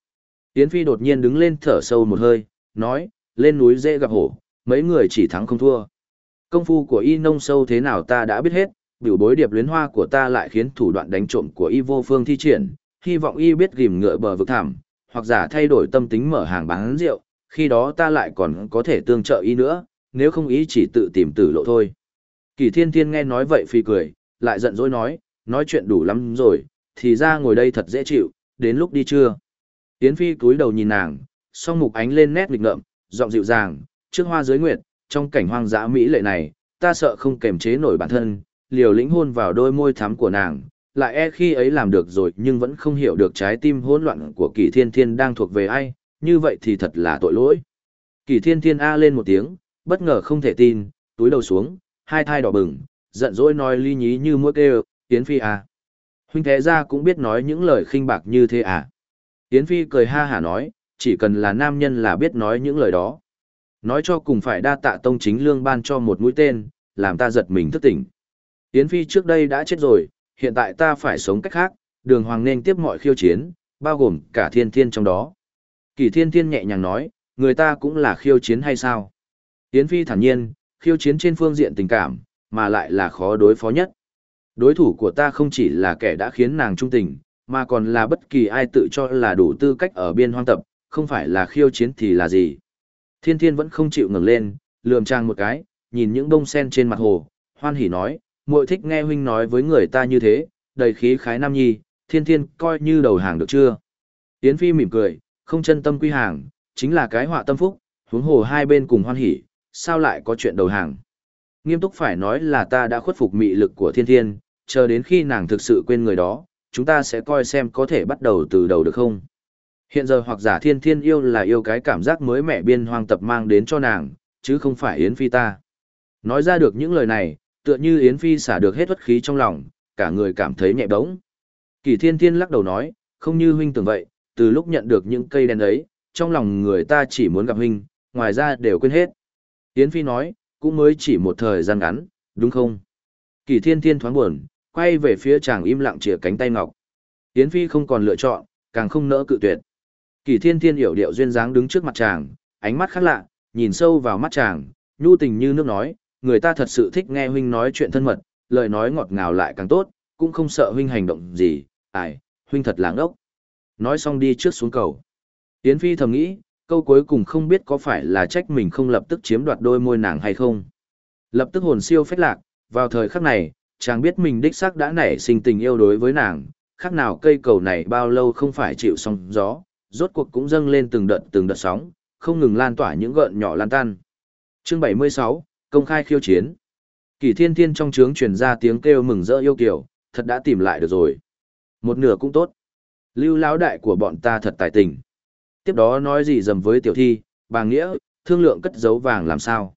Yến Phi đột nhiên đứng lên thở sâu một hơi, nói, lên núi dễ gặp hổ, mấy người chỉ thắng không thua. Công phu của y nông sâu thế nào ta đã biết hết, biểu bối điệp luyến hoa của ta lại khiến thủ đoạn đánh trộm của y vô phương thi triển, hy vọng y biết ghim ngựa bờ vực thảm, hoặc giả thay đổi tâm tính mở hàng bán rượu, khi đó ta lại còn có thể tương trợ y nữa, nếu không ý chỉ tự tìm tử lộ thôi. Kỳ thiên thiên nghe nói vậy phi cười, lại giận dỗi nói, nói chuyện đủ lắm rồi, thì ra ngồi đây thật dễ chịu, đến lúc đi chưa. Yến phi cúi đầu nhìn nàng, song mục ánh lên nét lịch ngợm, giọng dịu dàng, trước hoa dưới nguyệt, trong cảnh hoang dã mỹ lệ này, ta sợ không kềm chế nổi bản thân, liều lĩnh hôn vào đôi môi thắm của nàng, lại e khi ấy làm được rồi nhưng vẫn không hiểu được trái tim hỗn loạn của kỳ thiên thiên đang thuộc về ai, như vậy thì thật là tội lỗi. Kỳ thiên thiên a lên một tiếng, bất ngờ không thể tin, túi đầu xuống, hai thai đỏ bừng, giận dỗi nói ly nhí như mũi kêu, tiến Phi à. Huynh thế ra cũng biết nói những lời khinh bạc như thế à. Tiến Phi cười ha hả nói, chỉ cần là nam nhân là biết nói những lời đó. Nói cho cùng phải đa tạ tông chính lương ban cho một mũi tên, làm ta giật mình thức tỉnh. Yến Phi trước đây đã chết rồi, hiện tại ta phải sống cách khác, đường hoàng nên tiếp mọi khiêu chiến, bao gồm cả thiên thiên trong đó. Kỳ thiên thiên nhẹ nhàng nói, người ta cũng là khiêu chiến hay sao? Yến Phi thản nhiên, khiêu chiến trên phương diện tình cảm, mà lại là khó đối phó nhất. Đối thủ của ta không chỉ là kẻ đã khiến nàng trung tình, mà còn là bất kỳ ai tự cho là đủ tư cách ở biên hoang tập, không phải là khiêu chiến thì là gì. Thiên thiên vẫn không chịu ngẩng lên, lườm trang một cái, nhìn những bông sen trên mặt hồ, hoan hỉ nói, muội thích nghe huynh nói với người ta như thế, đầy khí khái nam nhi, thiên thiên coi như đầu hàng được chưa. Yến Phi mỉm cười, không chân tâm quy hàng, chính là cái họa tâm phúc, huống hồ hai bên cùng hoan hỉ, sao lại có chuyện đầu hàng. Nghiêm túc phải nói là ta đã khuất phục mị lực của thiên thiên, chờ đến khi nàng thực sự quên người đó, chúng ta sẽ coi xem có thể bắt đầu từ đầu được không. Hiện giờ hoặc giả thiên thiên yêu là yêu cái cảm giác mới mẻ biên hoang tập mang đến cho nàng, chứ không phải Yến Phi ta. Nói ra được những lời này, tựa như Yến Phi xả được hết uất khí trong lòng, cả người cảm thấy nhẹ bỗng. Kỳ thiên thiên lắc đầu nói, không như huynh tưởng vậy, từ lúc nhận được những cây đèn ấy, trong lòng người ta chỉ muốn gặp huynh, ngoài ra đều quên hết. Yến Phi nói, cũng mới chỉ một thời gian ngắn, đúng không? Kỳ thiên thiên thoáng buồn, quay về phía chàng im lặng chìa cánh tay ngọc. Yến Phi không còn lựa chọn, càng không nỡ cự tuyệt. Kỳ thiên thiên hiểu điệu duyên dáng đứng trước mặt chàng, ánh mắt khác lạ, nhìn sâu vào mắt chàng, nhu tình như nước nói, người ta thật sự thích nghe huynh nói chuyện thân mật, lời nói ngọt ngào lại càng tốt, cũng không sợ huynh hành động gì, ai, huynh thật láng ốc. Nói xong đi trước xuống cầu. Yến Phi thầm nghĩ, câu cuối cùng không biết có phải là trách mình không lập tức chiếm đoạt đôi môi nàng hay không. Lập tức hồn siêu phách lạc, vào thời khắc này, chàng biết mình đích xác đã nảy sinh tình yêu đối với nàng, khác nào cây cầu này bao lâu không phải chịu sóng gió, rốt cuộc cũng dâng lên từng đợt từng đợt sóng, không ngừng lan tỏa những gợn nhỏ lan tan. Chương 76, công khai khiêu chiến. Kỳ Thiên Thiên trong trướng truyền ra tiếng kêu mừng rỡ yêu kiều, thật đã tìm lại được rồi. Một nửa cũng tốt. Lưu lão đại của bọn ta thật tài tình. Tiếp đó nói gì dầm với tiểu thi, bà nghĩa, thương lượng cất giấu vàng làm sao.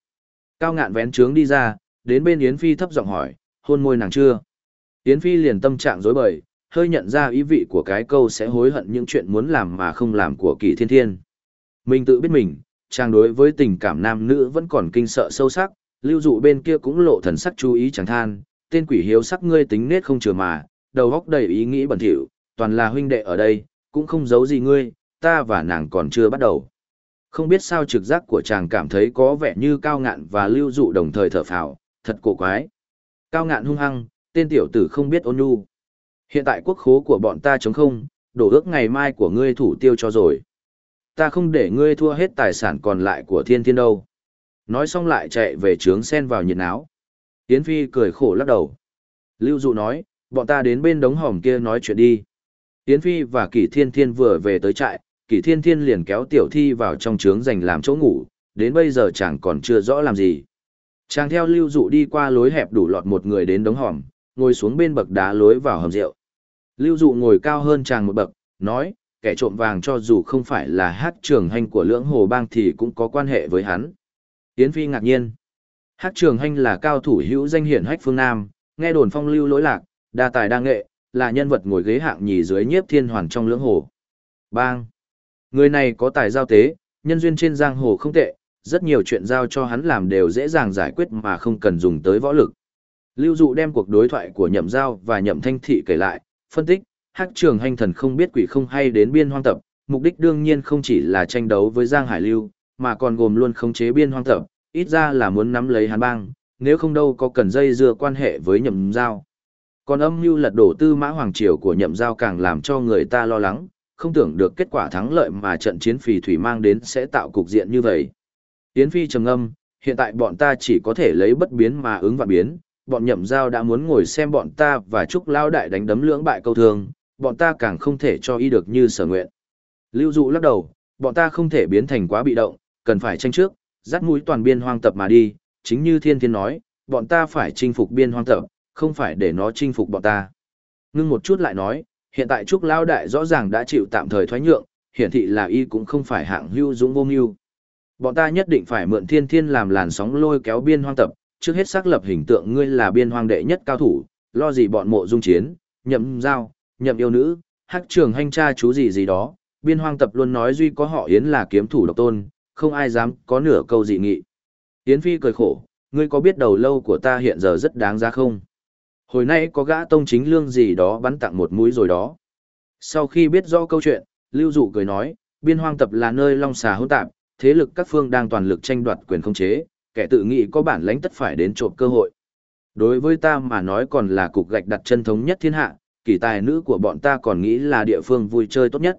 Cao ngạn vén trướng đi ra, đến bên Yến Phi thấp giọng hỏi, hôn môi nàng chưa? Yến Phi liền tâm trạng dối bời, hơi nhận ra ý vị của cái câu sẽ hối hận những chuyện muốn làm mà không làm của kỳ thiên thiên. Mình tự biết mình, chàng đối với tình cảm nam nữ vẫn còn kinh sợ sâu sắc, lưu dụ bên kia cũng lộ thần sắc chú ý chẳng than, tên quỷ hiếu sắc ngươi tính nết không chừa mà, đầu góc đầy ý nghĩ bẩn thỉu, toàn là huynh đệ ở đây, cũng không giấu gì ngươi, ta và nàng còn chưa bắt đầu. Không biết sao trực giác của chàng cảm thấy có vẻ như cao ngạn và lưu dụ đồng thời thở phào, thật cổ quái. Cao ngạn hung hăng, tên tiểu tử không biết ôn nhu. Hiện tại quốc khố của bọn ta chống không, đổ ước ngày mai của ngươi thủ tiêu cho rồi. Ta không để ngươi thua hết tài sản còn lại của thiên thiên đâu. Nói xong lại chạy về trướng sen vào nhiệt áo. Yến Phi cười khổ lắc đầu. Lưu Dụ nói, bọn ta đến bên đống hòm kia nói chuyện đi. Yến Phi và Kỷ Thiên Thiên vừa về tới trại, Kỷ Thiên Thiên liền kéo Tiểu Thi vào trong trướng dành làm chỗ ngủ, đến bây giờ chàng còn chưa rõ làm gì. Chàng theo Lưu Dụ đi qua lối hẹp đủ lọt một người đến đống hòm, ngồi xuống bên bậc đá lối vào hầm rượu. Lưu Dụ ngồi cao hơn chàng một bậc, nói, kẻ trộm vàng cho dù không phải là hát trường hành của lưỡng hồ bang thì cũng có quan hệ với hắn. Yến Phi ngạc nhiên. Hát trường hành là cao thủ hữu danh hiển hách phương Nam, nghe đồn phong lưu lỗi lạc, đa tài đa nghệ, là nhân vật ngồi ghế hạng nhì dưới nhiếp thiên hoàn trong lưỡng hồ. Bang! Người này có tài giao tế, nhân duyên trên giang hồ không tệ, rất nhiều chuyện giao cho hắn làm đều dễ dàng giải quyết mà không cần dùng tới võ lực. Lưu Dụ đem cuộc đối thoại của Nhậm Giao và Nhậm Thanh Thị kể lại, phân tích, Hắc Trường Hành Thần không biết quỷ không hay đến biên hoang tập, mục đích đương nhiên không chỉ là tranh đấu với Giang Hải Lưu, mà còn gồm luôn khống chế biên hoang tập, ít ra là muốn nắm lấy hắn bang, nếu không đâu có cần dây dưa quan hệ với Nhậm Giao. Còn âm mưu lật đổ tư mã hoàng triều của Nhậm Giao càng làm cho người ta lo lắng, không tưởng được kết quả thắng lợi mà trận chiến phì thủy mang đến sẽ tạo cục diện như vậy. Yến Phi trầm âm, hiện tại bọn ta chỉ có thể lấy bất biến mà ứng và biến, bọn nhậm giao đã muốn ngồi xem bọn ta và chúc lao đại đánh đấm lưỡng bại câu thường, bọn ta càng không thể cho y được như sở nguyện. Lưu dụ lắc đầu, bọn ta không thể biến thành quá bị động, cần phải tranh trước, dắt mũi toàn biên hoang tập mà đi, chính như thiên thiên nói, bọn ta phải chinh phục biên hoang tập, không phải để nó chinh phục bọn ta. Ngưng một chút lại nói, hiện tại Trúc Lao Đại rõ ràng đã chịu tạm thời thoái nhượng, hiển thị là y cũng không phải hạng hưu dũng vô mưu. Bọn ta nhất định phải mượn thiên thiên làm làn sóng lôi kéo biên hoang tập, trước hết xác lập hình tượng ngươi là biên hoang đệ nhất cao thủ, lo gì bọn mộ dung chiến, nhậm giao, nhậm yêu nữ, hắc trường hành cha chú gì gì đó, biên hoang tập luôn nói duy có họ Yến là kiếm thủ độc tôn, không ai dám có nửa câu dị nghị. Yến Phi cười khổ, ngươi có biết đầu lâu của ta hiện giờ rất đáng giá không? Hồi nay có gã tông chính lương gì đó bắn tặng một mũi rồi đó. Sau khi biết rõ câu chuyện, Lưu Dụ cười nói, biên hoang tập là nơi long xà hỗn tạp, thế lực các phương đang toàn lực tranh đoạt quyền không chế, kẻ tự nghĩ có bản lãnh tất phải đến trộm cơ hội. Đối với ta mà nói còn là cục gạch đặt chân thống nhất thiên hạ, kỳ tài nữ của bọn ta còn nghĩ là địa phương vui chơi tốt nhất.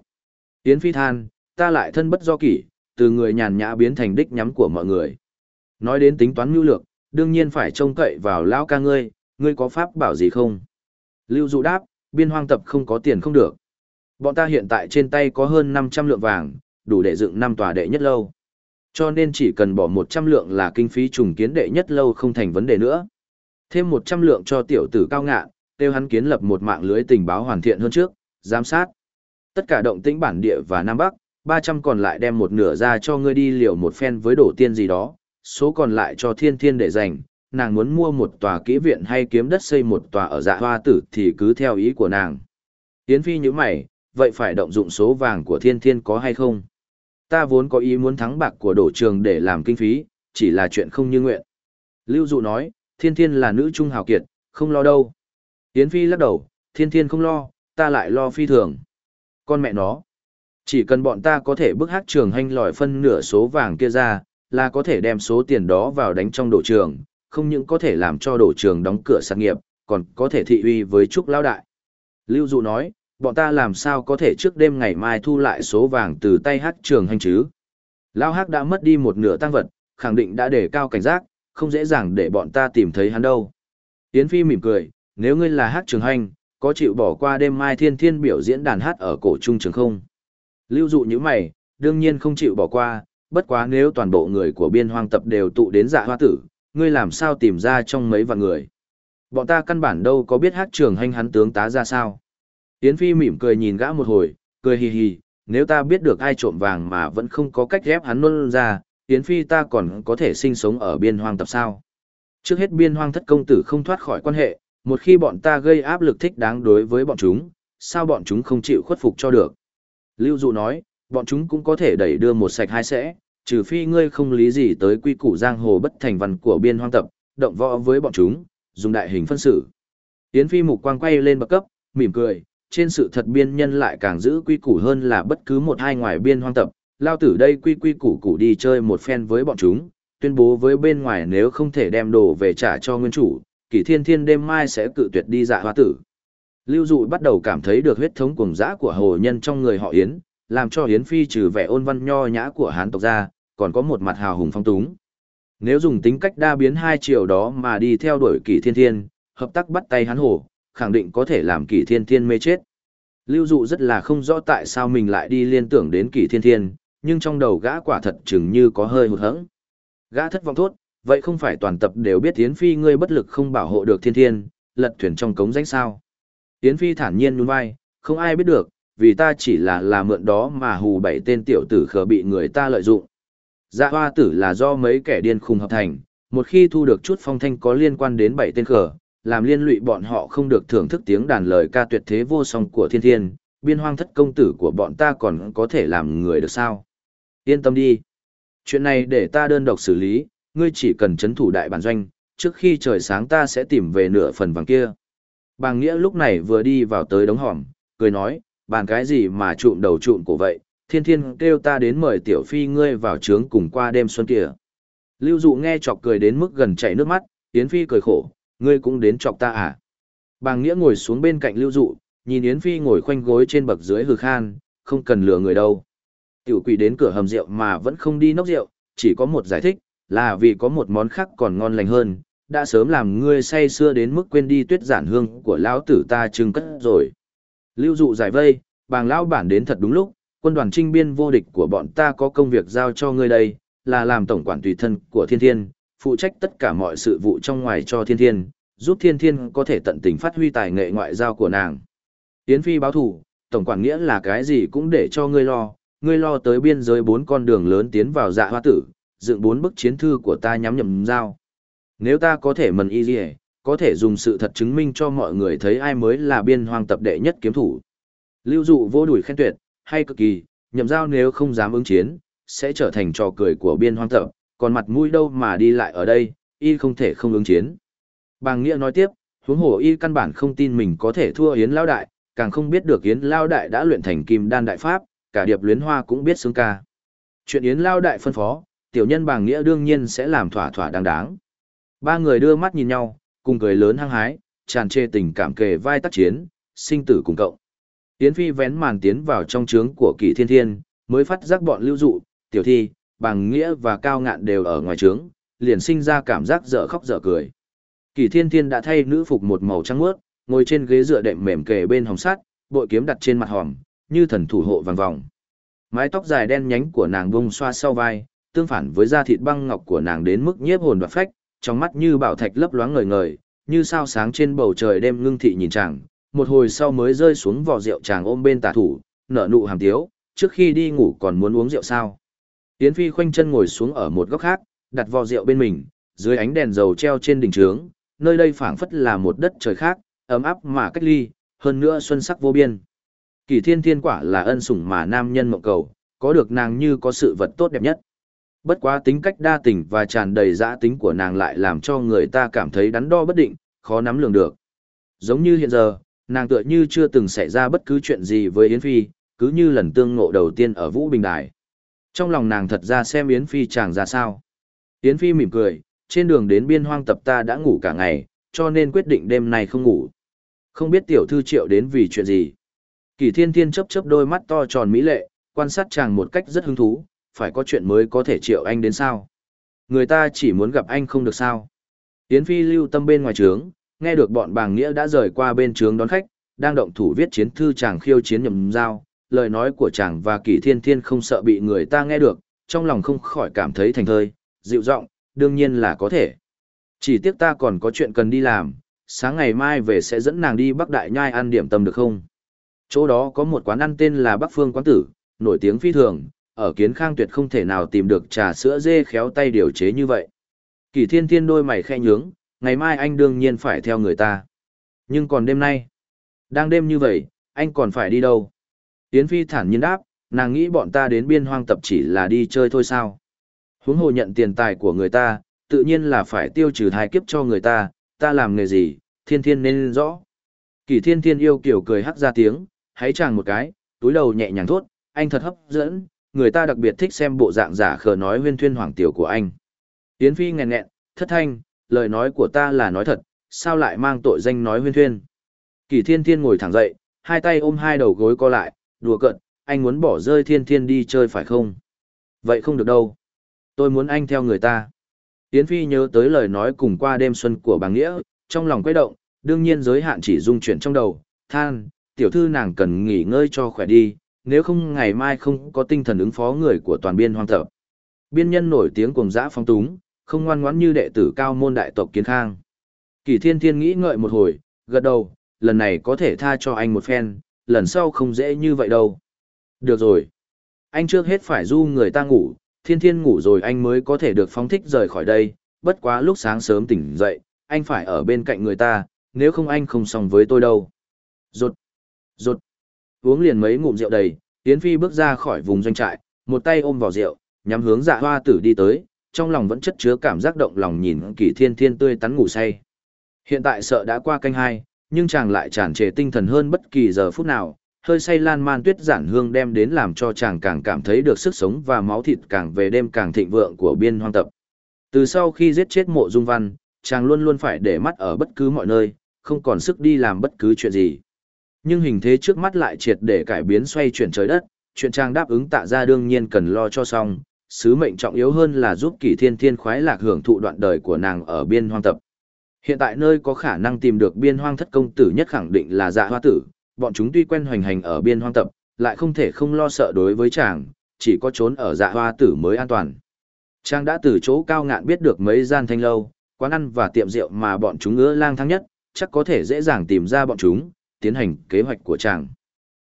Yến Phi than, ta lại thân bất do kỷ, từ người nhàn nhã biến thành đích nhắm của mọi người. Nói đến tính toán mưu lược, đương nhiên phải trông cậy vào lão ca ngươi, ngươi có pháp bảo gì không? Lưu Dụ đáp, biên hoang tập không có tiền không được. Bọn ta hiện tại trên tay có hơn 500 lượng vàng, đủ để dựng năm tòa đệ nhất lâu. Cho nên chỉ cần bỏ 100 lượng là kinh phí trùng kiến đệ nhất lâu không thành vấn đề nữa. Thêm 100 lượng cho tiểu tử cao ngạn, tiêu hắn kiến lập một mạng lưới tình báo hoàn thiện hơn trước, giám sát. Tất cả động tĩnh bản địa và Nam Bắc, 300 còn lại đem một nửa ra cho ngươi đi liều một phen với đổ tiên gì đó, số còn lại cho thiên thiên để dành, nàng muốn mua một tòa kỹ viện hay kiếm đất xây một tòa ở dạ hoa tử thì cứ theo ý của nàng. Yến Phi như mày, vậy phải động dụng số vàng của thiên thiên có hay không? Ta vốn có ý muốn thắng bạc của đổ trường để làm kinh phí, chỉ là chuyện không như nguyện. Lưu Dụ nói, thiên thiên là nữ trung hào kiệt, không lo đâu. Yến Phi lắc đầu, thiên thiên không lo, ta lại lo phi thường. Con mẹ nó. Chỉ cần bọn ta có thể bức hát trường hành lòi phân nửa số vàng kia ra, là có thể đem số tiền đó vào đánh trong đổ trường, không những có thể làm cho đổ trường đóng cửa sản nghiệp, còn có thể thị uy với Trúc Lao Đại. Lưu Dụ nói, bọn ta làm sao có thể trước đêm ngày mai thu lại số vàng từ tay hát trường hành chứ? Lao Hắc đã mất đi một nửa tăng vật, khẳng định đã để cao cảnh giác, không dễ dàng để bọn ta tìm thấy hắn đâu. Yến Phi mỉm cười, nếu ngươi là hát trường hành, có chịu bỏ qua đêm mai thiên thiên biểu diễn đàn hát ở cổ trung trường không? Lưu dụ như mày, đương nhiên không chịu bỏ qua, bất quá nếu toàn bộ người của biên hoang tập đều tụ đến dạ hoa tử, ngươi làm sao tìm ra trong mấy vạn người. Bọn ta căn bản đâu có biết hát trường hành hắn tướng tá ra sao. Yến Phi mỉm cười nhìn gã một hồi, cười hì hì, nếu ta biết được ai trộm vàng mà vẫn không có cách ghép hắn luôn ra, Yến Phi ta còn có thể sinh sống ở biên hoang tập sao. Trước hết biên hoang thất công tử không thoát khỏi quan hệ, một khi bọn ta gây áp lực thích đáng đối với bọn chúng, sao bọn chúng không chịu khuất phục cho được. Lưu Dụ nói, bọn chúng cũng có thể đẩy đưa một sạch hai sẽ, trừ phi ngươi không lý gì tới quy củ giang hồ bất thành văn của biên hoang tập, động võ với bọn chúng, dùng đại hình phân xử. Yến Phi mục quang quay lên bậc cấp, mỉm cười, trên sự thật biên nhân lại càng giữ quy củ hơn là bất cứ một hai ngoài biên hoang tập, lao tử đây quy quy củ củ đi chơi một phen với bọn chúng, tuyên bố với bên ngoài nếu không thể đem đồ về trả cho nguyên chủ, kỷ thiên thiên đêm mai sẽ cự tuyệt đi dạ hoa tử. Lưu dụ bắt đầu cảm thấy được huyết thống cuồng dã của hồ nhân trong người họ Yến, làm cho Yến Phi trừ vẻ ôn văn nho nhã của hán tộc ra, còn có một mặt hào hùng phong túng. Nếu dùng tính cách đa biến hai chiều đó mà đi theo đuổi kỷ thiên thiên, hợp tác bắt tay hắn hồ, khẳng định có thể làm kỷ thiên thiên mê chết. Lưu dụ rất là không rõ tại sao mình lại đi liên tưởng đến kỷ thiên thiên, nhưng trong đầu gã quả thật chừng như có hơi hụt hẫng. Gã thất vọng thốt, vậy không phải toàn tập đều biết Yến Phi ngươi bất lực không bảo hộ được thiên thiên, lật thuyền trong cống danh sao. Yến Phi thản nhiên nhún vai, không ai biết được, vì ta chỉ là là mượn đó mà hù bảy tên tiểu tử khờ bị người ta lợi dụng. Dạ hoa tử là do mấy kẻ điên khùng hợp thành, một khi thu được chút phong thanh có liên quan đến bảy tên khờ, làm liên lụy bọn họ không được thưởng thức tiếng đàn lời ca tuyệt thế vô song của thiên thiên, biên hoang thất công tử của bọn ta còn có thể làm người được sao. Yên tâm đi. Chuyện này để ta đơn độc xử lý, ngươi chỉ cần chấn thủ đại bản doanh, trước khi trời sáng ta sẽ tìm về nửa phần vàng kia. Bàng Nghĩa lúc này vừa đi vào tới đống hòm, cười nói, bàn cái gì mà trụm đầu trụm cổ vậy, thiên thiên kêu ta đến mời tiểu phi ngươi vào trướng cùng qua đêm xuân kìa. Lưu dụ nghe chọc cười đến mức gần chảy nước mắt, Yến Phi cười khổ, ngươi cũng đến chọc ta à. Bàng Nghĩa ngồi xuống bên cạnh Lưu dụ, nhìn Yến Phi ngồi khoanh gối trên bậc dưới hừ khan, không cần lừa người đâu. Tiểu quỷ đến cửa hầm rượu mà vẫn không đi nốc rượu, chỉ có một giải thích, là vì có một món khác còn ngon lành hơn, đã sớm làm ngươi say sưa đến mức quên đi tuyết giản hương của lão tử ta trưng cất rồi. Lưu dụ giải vây, bàng lão bản đến thật đúng lúc, quân đoàn trinh biên vô địch của bọn ta có công việc giao cho ngươi đây, là làm tổng quản tùy thân của thiên thiên, phụ trách tất cả mọi sự vụ trong ngoài cho thiên thiên, giúp thiên thiên có thể tận tình phát huy tài nghệ ngoại giao của nàng. tiến Phi báo thủ, tổng quản nghĩa là cái gì cũng để cho ngươi lo, ngươi lo tới biên giới bốn con đường lớn tiến vào dạ hoa tử, dựng bốn bức chiến thư của ta nhắm nhầm giao. Nếu ta có thể mần y gì, có thể dùng sự thật chứng minh cho mọi người thấy ai mới là biên hoang tập đệ nhất kiếm thủ. Lưu dụ vô đuổi khen tuyệt, hay cực kỳ, nhậm giao nếu không dám ứng chiến, sẽ trở thành trò cười của biên hoang tập, còn mặt mũi đâu mà đi lại ở đây, y không thể không ứng chiến. Bàng Nghĩa nói tiếp, huống hồ y căn bản không tin mình có thể thua Yến Lao Đại, càng không biết được Yến Lao Đại đã luyện thành kim đan đại pháp, cả điệp luyến hoa cũng biết xứng ca. Chuyện Yến Lao Đại phân phó, tiểu nhân Bàng Nghĩa đương nhiên sẽ làm thỏa thỏa đáng đáng. Ba người đưa mắt nhìn nhau, cùng cười lớn hăng hái, tràn trề tình cảm kề vai tác chiến, sinh tử cùng cộng. Yến Phi vén màn tiến vào trong trướng của Kỷ Thiên Thiên, mới phát giác bọn lưu dụ, tiểu thi, Bàng Nghĩa và Cao Ngạn đều ở ngoài trướng, liền sinh ra cảm giác dở khóc dở cười. Kỷ Thiên Thiên đã thay nữ phục một màu trắng muốt, ngồi trên ghế dựa đệm mềm kề bên hồng sắt, bội kiếm đặt trên mặt hòm, như thần thủ hộ vàng vòng. Mái tóc dài đen nhánh của nàng bung xoa sau vai, tương phản với da thịt băng ngọc của nàng đến mức nhiếp hồn và phách, trong mắt như bảo thạch lấp loáng ngời ngời, như sao sáng trên bầu trời đêm ngưng thị nhìn chàng, một hồi sau mới rơi xuống vò rượu chàng ôm bên tả thủ, nở nụ hàm tiếu, trước khi đi ngủ còn muốn uống rượu sao. Yến Phi khoanh chân ngồi xuống ở một góc khác, đặt vò rượu bên mình, dưới ánh đèn dầu treo trên đỉnh trướng, nơi đây phảng phất là một đất trời khác, ấm áp mà cách ly, hơn nữa xuân sắc vô biên. Kỳ thiên thiên quả là ân sủng mà nam nhân mộng cầu, có được nàng như có sự vật tốt đẹp nhất. Bất quá tính cách đa tình và tràn đầy dã tính của nàng lại làm cho người ta cảm thấy đắn đo bất định, khó nắm lường được. Giống như hiện giờ, nàng tựa như chưa từng xảy ra bất cứ chuyện gì với Yến Phi, cứ như lần tương ngộ đầu tiên ở Vũ Bình Đài. Trong lòng nàng thật ra xem Yến Phi chàng ra sao. Yến Phi mỉm cười, trên đường đến biên hoang tập ta đã ngủ cả ngày, cho nên quyết định đêm nay không ngủ. Không biết tiểu thư triệu đến vì chuyện gì. Kỳ thiên thiên chấp chấp đôi mắt to tròn mỹ lệ, quan sát chàng một cách rất hứng thú, phải có chuyện mới có thể triệu anh đến sao. Người ta chỉ muốn gặp anh không được sao. Yến Phi lưu tâm bên ngoài trướng, nghe được bọn bàng nghĩa đã rời qua bên trướng đón khách, đang động thủ viết chiến thư chàng khiêu chiến nhầm giao, lời nói của chàng và kỳ thiên thiên không sợ bị người ta nghe được, trong lòng không khỏi cảm thấy thành thơi, dịu giọng đương nhiên là có thể. Chỉ tiếc ta còn có chuyện cần đi làm, sáng ngày mai về sẽ dẫn nàng đi Bắc Đại Nhai ăn điểm tâm được không? Chỗ đó có một quán ăn tên là Bắc Phương Quán Tử, nổi tiếng phi thường, ở kiến khang tuyệt không thể nào tìm được trà sữa dê khéo tay điều chế như vậy. Kỳ thiên thiên đôi mày khẽ nhướng, ngày mai anh đương nhiên phải theo người ta. Nhưng còn đêm nay, đang đêm như vậy, anh còn phải đi đâu? Yến Phi thản nhiên đáp, nàng nghĩ bọn ta đến biên hoang tập chỉ là đi chơi thôi sao? Huống hồ nhận tiền tài của người ta, tự nhiên là phải tiêu trừ thai kiếp cho người ta, ta làm nghề gì, thiên thiên nên rõ. Kỳ thiên thiên yêu kiểu cười hắc ra tiếng, hãy chàng một cái, túi đầu nhẹ nhàng thốt, anh thật hấp dẫn, người ta đặc biệt thích xem bộ dạng giả khờ nói huyên thuyên hoàng tiểu của anh. Yến Phi nghẹn nghẹn, thất thanh, lời nói của ta là nói thật, sao lại mang tội danh nói huyên thuyên. Kỳ thiên thiên ngồi thẳng dậy, hai tay ôm hai đầu gối co lại, đùa cợt, anh muốn bỏ rơi thiên thiên đi chơi phải không? Vậy không được đâu. Tôi muốn anh theo người ta. Yến Phi nhớ tới lời nói cùng qua đêm xuân của bà Nghĩa, trong lòng quay động, đương nhiên giới hạn chỉ dung chuyển trong đầu, than, tiểu thư nàng cần nghỉ ngơi cho khỏe đi, nếu không ngày mai không có tinh thần ứng phó người của toàn biên hoang tập. Biên nhân nổi tiếng cùng dã phong túng, không ngoan ngoãn như đệ tử cao môn đại tộc kiến khang. Kỳ thiên thiên nghĩ ngợi một hồi, gật đầu, lần này có thể tha cho anh một phen, lần sau không dễ như vậy đâu. Được rồi. Anh trước hết phải du người ta ngủ, thiên thiên ngủ rồi anh mới có thể được phóng thích rời khỏi đây, bất quá lúc sáng sớm tỉnh dậy, anh phải ở bên cạnh người ta, nếu không anh không xong với tôi đâu. Rột, rột. Uống liền mấy ngụm rượu đầy, Yến Phi bước ra khỏi vùng doanh trại, một tay ôm vào rượu, nhắm hướng dạ hoa tử đi tới, trong lòng vẫn chất chứa cảm giác động lòng nhìn kỳ thiên thiên tươi tắn ngủ say. Hiện tại sợ đã qua canh hai, nhưng chàng lại tràn trề tinh thần hơn bất kỳ giờ phút nào, hơi say lan man tuyết giản hương đem đến làm cho chàng càng cảm thấy được sức sống và máu thịt càng về đêm càng thịnh vượng của biên hoang tập. Từ sau khi giết chết mộ dung văn, chàng luôn luôn phải để mắt ở bất cứ mọi nơi, không còn sức đi làm bất cứ chuyện gì. Nhưng hình thế trước mắt lại triệt để cải biến xoay chuyển trời đất, chuyện trang đáp ứng tạ ra đương nhiên cần lo cho xong, sứ mệnh trọng yếu hơn là giúp kỷ thiên thiên khoái lạc hưởng thụ đoạn đời của nàng ở biên hoang tập. Hiện tại nơi có khả năng tìm được biên hoang thất công tử nhất khẳng định là dạ hoa tử, bọn chúng tuy quen hoành hành ở biên hoang tập, lại không thể không lo sợ đối với chàng, chỉ có trốn ở dạ hoa tử mới an toàn. Trang đã từ chỗ cao ngạn biết được mấy gian thanh lâu, quán ăn và tiệm rượu mà bọn chúng ngứa lang thang nhất, chắc có thể dễ dàng tìm ra bọn chúng, tiến hành kế hoạch của chàng.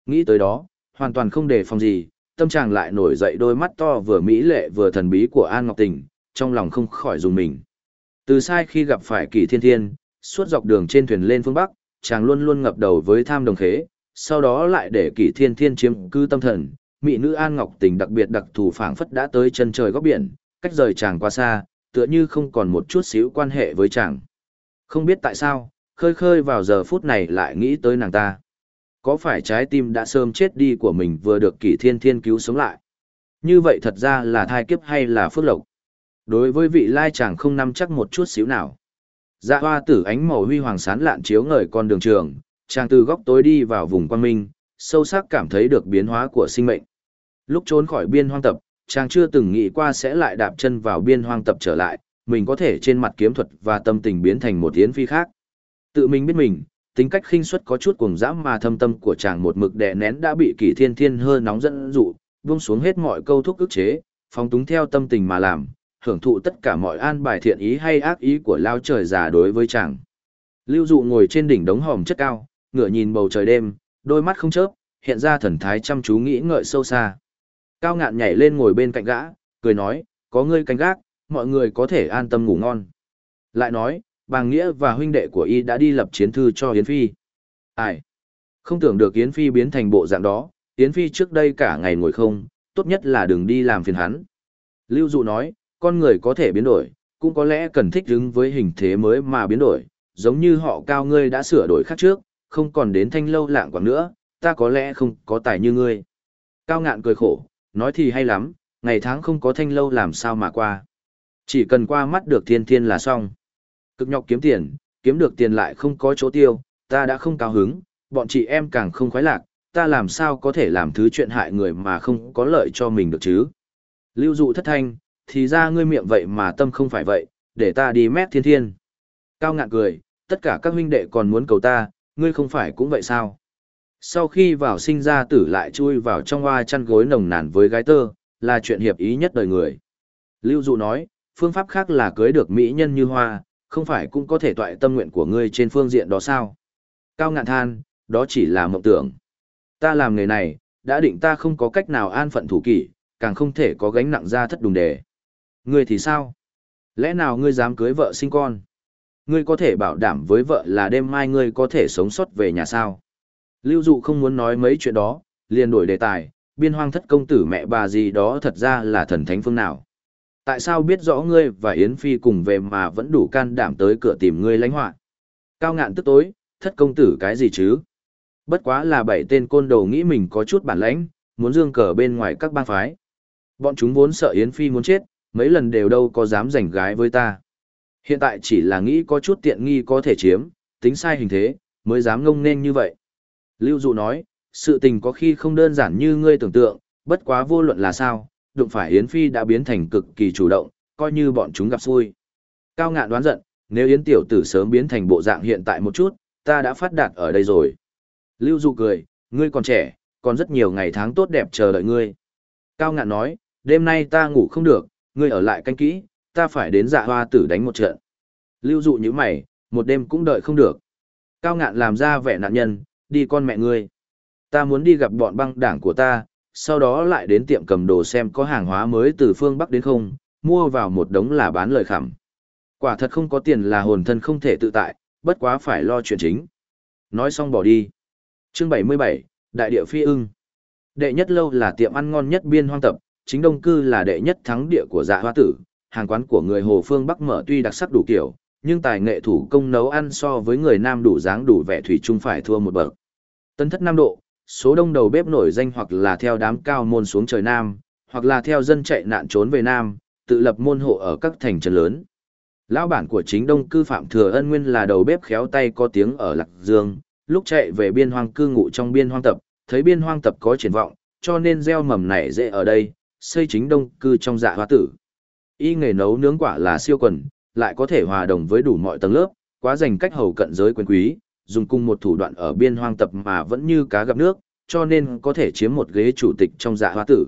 Nghĩ tới đó, hoàn toàn không đề phòng gì, tâm chàng lại nổi dậy đôi mắt to vừa mỹ lệ vừa thần bí của An Ngọc Tình, trong lòng không khỏi dùng mình. Từ sai khi gặp phải kỳ thiên thiên, suốt dọc đường trên thuyền lên phương Bắc, chàng luôn luôn ngập đầu với tham đồng khế, sau đó lại để kỳ thiên thiên chiếm cư tâm thần, mỹ nữ An Ngọc Tình đặc biệt đặc thù phảng phất đã tới chân trời góc biển, cách rời chàng quá xa, tựa như không còn một chút xíu quan hệ với chàng. Không biết tại sao, khơi khơi vào giờ phút này lại nghĩ tới nàng ta. Có phải trái tim đã sớm chết đi của mình vừa được kỷ thiên thiên cứu sống lại? Như vậy thật ra là thai kiếp hay là phước lộc? Đối với vị lai chàng không nắm chắc một chút xíu nào. Dạ hoa tử ánh màu huy hoàng sán lạn chiếu ngời con đường trường, chàng từ góc tối đi vào vùng quang minh, sâu sắc cảm thấy được biến hóa của sinh mệnh. Lúc trốn khỏi biên hoang tập, chàng chưa từng nghĩ qua sẽ lại đạp chân vào biên hoang tập trở lại, mình có thể trên mặt kiếm thuật và tâm tình biến thành một yến phi khác. Tự mình biết mình, tính cách khinh suất có chút cuồng dã mà thâm tâm của chàng một mực đè nén đã bị kỷ thiên thiên hơi nóng dẫn dụ, buông xuống hết mọi câu thúc ức chế, phóng túng theo tâm tình mà làm, hưởng thụ tất cả mọi an bài thiện ý hay ác ý của lao trời già đối với chàng. Lưu dụ ngồi trên đỉnh đống hòm chất cao, ngửa nhìn bầu trời đêm, đôi mắt không chớp, hiện ra thần thái chăm chú nghĩ ngợi sâu xa. Cao ngạn nhảy lên ngồi bên cạnh gã, cười nói, có ngươi canh gác, mọi người có thể an tâm ngủ ngon. Lại nói, Bàng Nghĩa và huynh đệ của y đã đi lập chiến thư cho Yến Phi. Ai? Không tưởng được Yến Phi biến thành bộ dạng đó, Yến Phi trước đây cả ngày ngồi không, tốt nhất là đừng đi làm phiền hắn. Lưu Dụ nói, con người có thể biến đổi, cũng có lẽ cần thích ứng với hình thế mới mà biến đổi, giống như họ cao ngươi đã sửa đổi khác trước, không còn đến thanh lâu lạng quảng nữa, ta có lẽ không có tài như ngươi. Cao ngạn cười khổ, nói thì hay lắm, ngày tháng không có thanh lâu làm sao mà qua. Chỉ cần qua mắt được thiên thiên là xong. Cực nhọc kiếm tiền, kiếm được tiền lại không có chỗ tiêu, ta đã không cao hứng, bọn chị em càng không khoái lạc, ta làm sao có thể làm thứ chuyện hại người mà không có lợi cho mình được chứ. Lưu dụ thất thanh, thì ra ngươi miệng vậy mà tâm không phải vậy, để ta đi mét thiên thiên. Cao ngạn cười, tất cả các huynh đệ còn muốn cầu ta, ngươi không phải cũng vậy sao? Sau khi vào sinh ra tử lại chui vào trong hoa chăn gối nồng nàn với gái tơ, là chuyện hiệp ý nhất đời người. Lưu dụ nói, phương pháp khác là cưới được mỹ nhân như hoa, không phải cũng có thể toại tâm nguyện của ngươi trên phương diện đó sao? Cao ngạn than, đó chỉ là mộng tưởng. Ta làm nghề này, đã định ta không có cách nào an phận thủ kỷ, càng không thể có gánh nặng ra thất đùng đề. Ngươi thì sao? Lẽ nào ngươi dám cưới vợ sinh con? Ngươi có thể bảo đảm với vợ là đêm mai ngươi có thể sống sót về nhà sao? Lưu dụ không muốn nói mấy chuyện đó, liền đổi đề tài, biên hoang thất công tử mẹ bà gì đó thật ra là thần thánh phương nào. Tại sao biết rõ ngươi và Yến Phi cùng về mà vẫn đủ can đảm tới cửa tìm ngươi lãnh họa? Cao ngạn tức tối, thất công tử cái gì chứ? Bất quá là bảy tên côn đồ nghĩ mình có chút bản lãnh, muốn dương cờ bên ngoài các bang phái. Bọn chúng vốn sợ Yến Phi muốn chết, mấy lần đều đâu có dám giành gái với ta. Hiện tại chỉ là nghĩ có chút tiện nghi có thể chiếm, tính sai hình thế, mới dám ngông nên như vậy. Lưu Dụ nói, sự tình có khi không đơn giản như ngươi tưởng tượng, bất quá vô luận là sao, đụng phải Yến Phi đã biến thành cực kỳ chủ động, coi như bọn chúng gặp xui. Cao ngạn đoán giận, nếu Yến tiểu tử sớm biến thành bộ dạng hiện tại một chút, ta đã phát đạt ở đây rồi. Lưu Dụ cười, ngươi còn trẻ, còn rất nhiều ngày tháng tốt đẹp chờ đợi ngươi. Cao ngạn nói, đêm nay ta ngủ không được, ngươi ở lại canh kỹ, ta phải đến dạ hoa tử đánh một trận. Lưu dụ như mày, một đêm cũng đợi không được. Cao ngạn làm ra vẻ nạn nhân, đi con mẹ ngươi. Ta muốn đi gặp bọn băng đảng của ta, sau đó lại đến tiệm cầm đồ xem có hàng hóa mới từ phương Bắc đến không, mua vào một đống là bán lời khẩm. Quả thật không có tiền là hồn thân không thể tự tại, bất quá phải lo chuyện chính. Nói xong bỏ đi. Chương 77, Đại địa phi ưng. Đệ nhất lâu là tiệm ăn ngon nhất biên hoang tập, chính đông cư là đệ nhất thắng địa của dạ hoa tử, hàng quán của người Hồ Phương Bắc mở tuy đặc sắc đủ kiểu, nhưng tài nghệ thủ công nấu ăn so với người Nam đủ dáng đủ vẻ thủy chung phải thua một bậc. Tân thất Nam độ, số đông đầu bếp nổi danh hoặc là theo đám cao môn xuống trời Nam, hoặc là theo dân chạy nạn trốn về Nam, tự lập môn hộ ở các thành trấn lớn. Lão bản của chính đông cư Phạm Thừa Ân Nguyên là đầu bếp khéo tay có tiếng ở Lạc Dương, lúc chạy về biên hoang cư ngụ trong biên hoang tập, thấy biên hoang tập có triển vọng, cho nên gieo mầm nảy dễ ở đây, xây chính đông cư trong dạ hoa tử. Y nghề nấu nướng quả là siêu quần, lại có thể hòa đồng với đủ mọi tầng lớp, quá dành cách hầu cận giới quyền quý, dùng cùng một thủ đoạn ở biên hoang tập mà vẫn như cá gặp nước, cho nên có thể chiếm một ghế chủ tịch trong dạ hoa tử.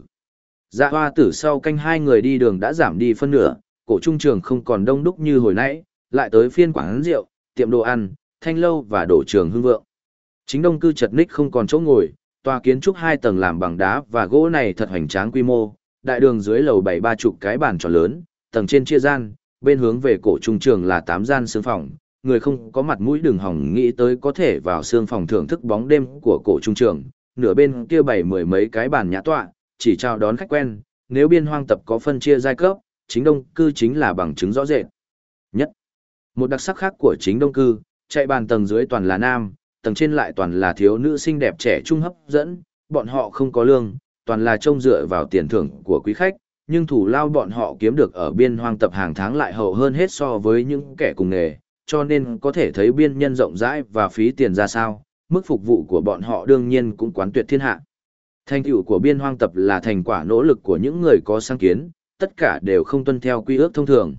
Dạ hoa tử sau canh hai người đi đường đã giảm đi phân nửa, cổ trung trường không còn đông đúc như hồi nãy, lại tới phiên quán rượu, tiệm đồ ăn, thanh lâu và đổ trường hương vượng. Chính đông cư chật ních không còn chỗ ngồi, tòa kiến trúc hai tầng làm bằng đá và gỗ này thật hoành tráng quy mô, đại đường dưới lầu bảy ba chục cái bàn tròn lớn, tầng trên chia gian, bên hướng về cổ trung trường là tám gian sương phòng, người không có mặt mũi đường hỏng nghĩ tới có thể vào sương phòng thưởng thức bóng đêm của cổ trung trường, nửa bên kia bảy mười mấy cái bàn nhã tọa, chỉ chào đón khách quen, nếu biên hoang tập có phân chia giai cấp, chính đông cư chính là bằng chứng rõ rệt. Nhất, một đặc sắc khác của chính đông cư, chạy bàn tầng dưới toàn là nam, tầng trên lại toàn là thiếu nữ xinh đẹp trẻ trung hấp dẫn, bọn họ không có lương, toàn là trông dựa vào tiền thưởng của quý khách, nhưng thủ lao bọn họ kiếm được ở biên hoang tập hàng tháng lại hậu hơn hết so với những kẻ cùng nghề, cho nên có thể thấy biên nhân rộng rãi và phí tiền ra sao, mức phục vụ của bọn họ đương nhiên cũng quán tuyệt thiên hạ. Thành tựu của biên hoang tập là thành quả nỗ lực của những người có sáng kiến, tất cả đều không tuân theo quy ước thông thường.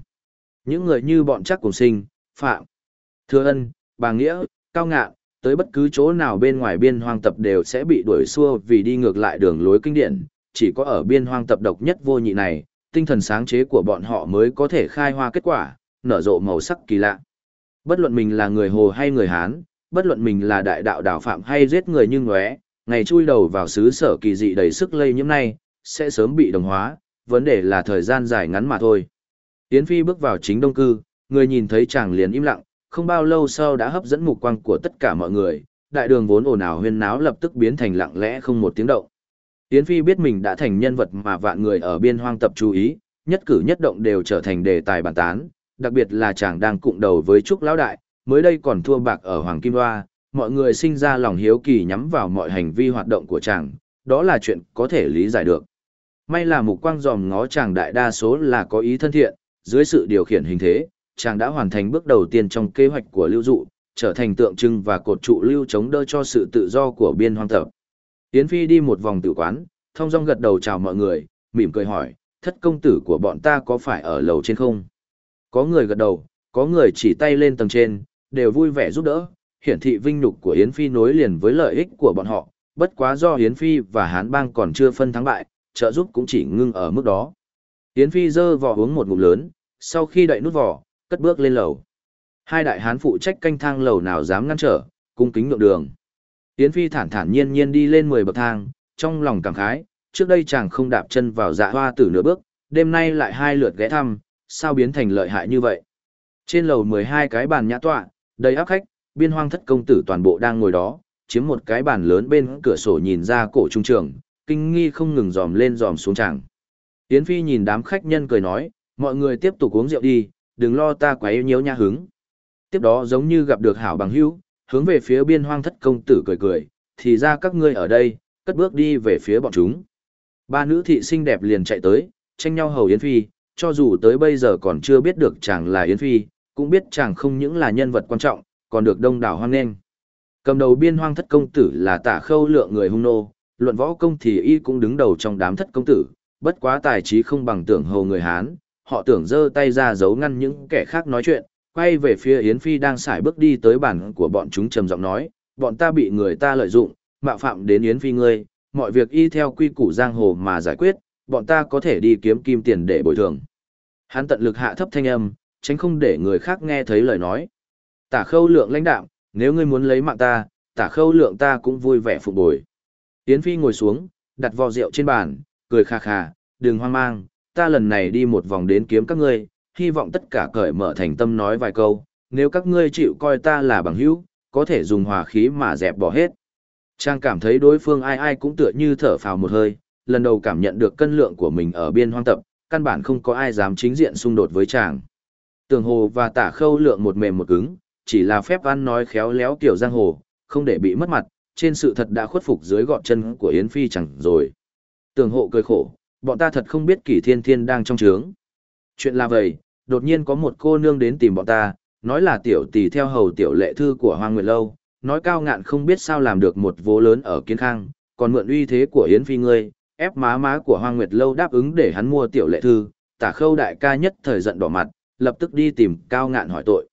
Những người như bọn chắc cùng sinh, phạm, thừa ân, bà nghĩa, cao ngạn, tới bất cứ chỗ nào bên ngoài biên hoang tập đều sẽ bị đuổi xua vì đi ngược lại đường lối kinh điển, chỉ có ở biên hoang tập độc nhất vô nhị này, tinh thần sáng chế của bọn họ mới có thể khai hoa kết quả, nở rộ màu sắc kỳ lạ. Bất luận mình là người Hồ hay người Hán, bất luận mình là đại đạo đảo phạm hay giết người như ngóe, ngày chui đầu vào xứ sở kỳ dị đầy sức lây nhiễm này, sẽ sớm bị đồng hóa, vấn đề là thời gian dài ngắn mà thôi. Yến Phi bước vào chính đông cư, người nhìn thấy chàng liền im lặng, không bao lâu sau đã hấp dẫn mục quang của tất cả mọi người, đại đường vốn ồn ào huyên náo lập tức biến thành lặng lẽ không một tiếng động. Yến Phi biết mình đã thành nhân vật mà vạn người ở biên hoang tập chú ý, nhất cử nhất động đều trở thành đề tài bàn tán, đặc biệt là chàng đang cụng đầu với Trúc Lão Đại, mới đây còn thua bạc ở Hoàng Kim Hoa, mọi người sinh ra lòng hiếu kỳ nhắm vào mọi hành vi hoạt động của chàng, đó là chuyện có thể lý giải được. May là mục quang dòm ngó chàng đại đa số là có ý thân thiện, dưới sự điều khiển hình thế, chàng đã hoàn thành bước đầu tiên trong kế hoạch của lưu dụ, trở thành tượng trưng và cột trụ lưu chống đỡ cho sự tự do của biên hoang tập. Yến Phi đi một vòng tử quán, thông dong gật đầu chào mọi người, mỉm cười hỏi, thất công tử của bọn ta có phải ở lầu trên không? Có người gật đầu, có người chỉ tay lên tầng trên, đều vui vẻ giúp đỡ, hiển thị vinh nhục của Yến Phi nối liền với lợi ích của bọn họ, bất quá do Yến Phi và Hán Bang còn chưa phân thắng bại, trợ giúp cũng chỉ ngưng ở mức đó. Yến Phi dơ vỏ uống một ngụm lớn, sau khi đậy nút vỏ, cất bước lên lầu. Hai đại hán phụ trách canh thang lầu nào dám ngăn trở, cung kính nhượng đường. Yến Phi thản thản nhiên nhiên đi lên 10 bậc thang, trong lòng cảm khái, trước đây chàng không đạp chân vào dạ hoa tử nửa bước, đêm nay lại hai lượt ghé thăm, sao biến thành lợi hại như vậy. Trên lầu 12 cái bàn nhã tọa, đầy áp khách, biên hoang thất công tử toàn bộ đang ngồi đó, chiếm một cái bàn lớn bên cửa sổ nhìn ra cổ trung trường, kinh nghi không ngừng dòm lên dòm xuống chàng. Yến Phi nhìn đám khách nhân cười nói, mọi người tiếp tục uống rượu đi, đừng lo ta quấy nhiễu nha hứng. Tiếp đó giống như gặp được hảo bằng hữu, hướng về phía biên hoang thất công tử cười cười, thì ra các ngươi ở đây, cất bước đi về phía bọn chúng. Ba nữ thị xinh đẹp liền chạy tới, tranh nhau hầu Yến Phi, cho dù tới bây giờ còn chưa biết được chàng là Yến Phi, cũng biết chàng không những là nhân vật quan trọng, còn được đông đảo hoan nghênh. Cầm đầu biên hoang thất công tử là tả khâu lượng người hung nô, luận võ công thì y cũng đứng đầu trong đám thất công tử, bất quá tài trí không bằng tưởng hầu người Hán, họ tưởng giơ tay ra giấu ngăn những kẻ khác nói chuyện, quay về phía Yến Phi đang xài bước đi tới bản của bọn chúng trầm giọng nói, bọn ta bị người ta lợi dụng, mạo phạm đến Yến Phi ngươi, mọi việc y theo quy củ giang hồ mà giải quyết, bọn ta có thể đi kiếm kim tiền để bồi thường. Hắn tận lực hạ thấp thanh âm, tránh không để người khác nghe thấy lời nói. Tả khâu lượng lãnh đạo, nếu ngươi muốn lấy mạng ta, tả khâu lượng ta cũng vui vẻ phục bồi. Yến Phi ngồi xuống, đặt vò rượu trên bàn, cười khà khà, đừng hoang mang, ta lần này đi một vòng đến kiếm các ngươi, hy vọng tất cả cởi mở thành tâm nói vài câu, nếu các ngươi chịu coi ta là bằng hữu, có thể dùng hòa khí mà dẹp bỏ hết. Trang cảm thấy đối phương ai ai cũng tựa như thở phào một hơi, lần đầu cảm nhận được cân lượng của mình ở biên hoang tập, căn bản không có ai dám chính diện xung đột với chàng. Tường hồ và tả khâu lượng một mềm một cứng, chỉ là phép ăn nói khéo léo kiểu giang hồ, không để bị mất mặt, trên sự thật đã khuất phục dưới gọn chân của Yến Phi chẳng rồi. Tường hộ cười khổ, bọn ta thật không biết kỷ thiên thiên đang trong trướng. Chuyện là vậy, đột nhiên có một cô nương đến tìm bọn ta, nói là tiểu tỷ theo hầu tiểu lệ thư của Hoàng Nguyệt Lâu, nói cao ngạn không biết sao làm được một vố lớn ở kiến khang, còn mượn uy thế của Yến Phi ngươi, ép má má của Hoa Nguyệt Lâu đáp ứng để hắn mua tiểu lệ thư, tả khâu đại ca nhất thời giận đỏ mặt, lập tức đi tìm cao ngạn hỏi tội.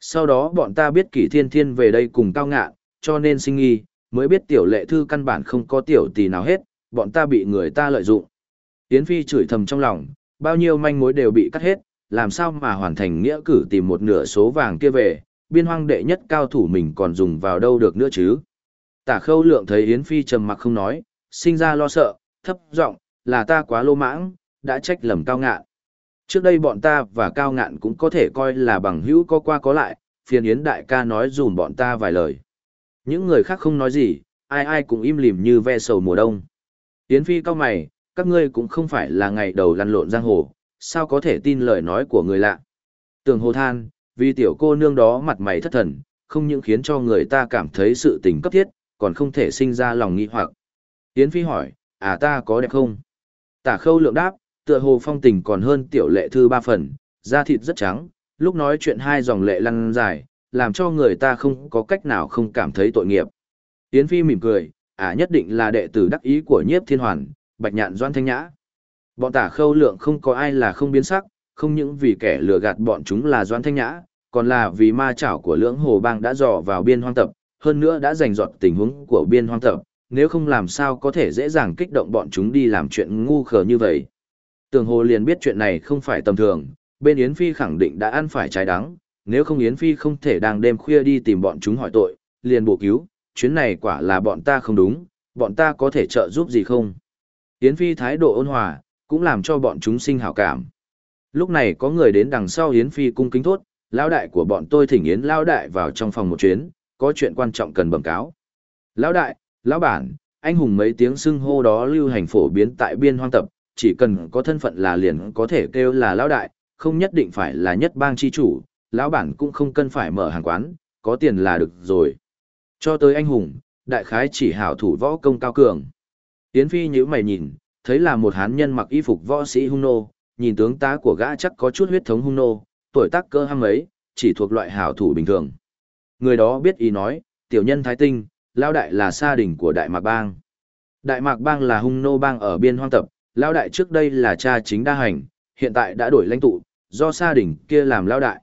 Sau đó bọn ta biết kỷ thiên thiên về đây cùng cao ngạn, cho nên sinh nghi, mới biết tiểu lệ thư căn bản không có tiểu tỷ nào hết, bọn ta bị người ta lợi dụng. Yến Phi chửi thầm trong lòng, bao nhiêu manh mối đều bị cắt hết, làm sao mà hoàn thành nghĩa cử tìm một nửa số vàng kia về, biên hoang đệ nhất cao thủ mình còn dùng vào đâu được nữa chứ. Tả khâu lượng thấy Yến Phi trầm mặc không nói, sinh ra lo sợ, thấp giọng là ta quá lô mãng, đã trách lầm cao ngạn. Trước đây bọn ta và cao ngạn cũng có thể coi là bằng hữu có qua có lại, phiền Yến đại ca nói dùn bọn ta vài lời. Những người khác không nói gì, ai ai cũng im lìm như ve sầu mùa đông. Yến Phi cao mày, các ngươi cũng không phải là ngày đầu lăn lộn giang hồ, sao có thể tin lời nói của người lạ. Tường hồ than, vì tiểu cô nương đó mặt mày thất thần, không những khiến cho người ta cảm thấy sự tình cấp thiết, còn không thể sinh ra lòng nghi hoặc. Yến Phi hỏi, à ta có đẹp không? Tả khâu lượng đáp, tựa hồ phong tình còn hơn tiểu lệ thư ba phần, da thịt rất trắng, lúc nói chuyện hai dòng lệ lăn dài, làm cho người ta không có cách nào không cảm thấy tội nghiệp. Yến Phi mỉm cười, à nhất định là đệ tử đắc ý của nhiếp thiên hoàn, bạch nhạn doan thanh nhã. Bọn tả khâu lượng không có ai là không biến sắc, không những vì kẻ lừa gạt bọn chúng là doan thanh nhã, còn là vì ma chảo của lưỡng hồ bang đã dò vào biên hoang tập, hơn nữa đã giành dọt tình huống của biên hoang tập, nếu không làm sao có thể dễ dàng kích động bọn chúng đi làm chuyện ngu khờ như vậy. Tường hồ liền biết chuyện này không phải tầm thường, bên Yến Phi khẳng định đã ăn phải trái đắng, nếu không Yến Phi không thể đang đêm khuya đi tìm bọn chúng hỏi tội, liền bổ cứu, chuyến này quả là bọn ta không đúng, bọn ta có thể trợ giúp gì không? Yến Phi thái độ ôn hòa, cũng làm cho bọn chúng sinh hảo cảm. Lúc này có người đến đằng sau Yến Phi cung kính thốt, lão đại của bọn tôi thỉnh Yến lão đại vào trong phòng một chuyến, có chuyện quan trọng cần bẩm cáo. Lão đại, lão bản, anh hùng mấy tiếng xưng hô đó lưu hành phổ biến tại biên hoang tập, chỉ cần có thân phận là liền có thể kêu là lão đại, không nhất định phải là nhất bang chi chủ, lão bản cũng không cần phải mở hàng quán, có tiền là được rồi. Cho tới anh hùng, đại khái chỉ hảo thủ võ công cao cường. Yến Phi nhíu mày nhìn, thấy là một hán nhân mặc y phục võ sĩ hung nô, nhìn tướng tá của gã chắc có chút huyết thống hung nô, tuổi tác cơ hăng ấy, chỉ thuộc loại hảo thủ bình thường. Người đó biết ý nói, tiểu nhân thái tinh, lao đại là sa đình của Đại Mạc Bang. Đại Mạc Bang là hung nô bang ở biên hoang tập, lao đại trước đây là cha chính đa hành, hiện tại đã đổi lãnh tụ, do sa đình kia làm lao đại.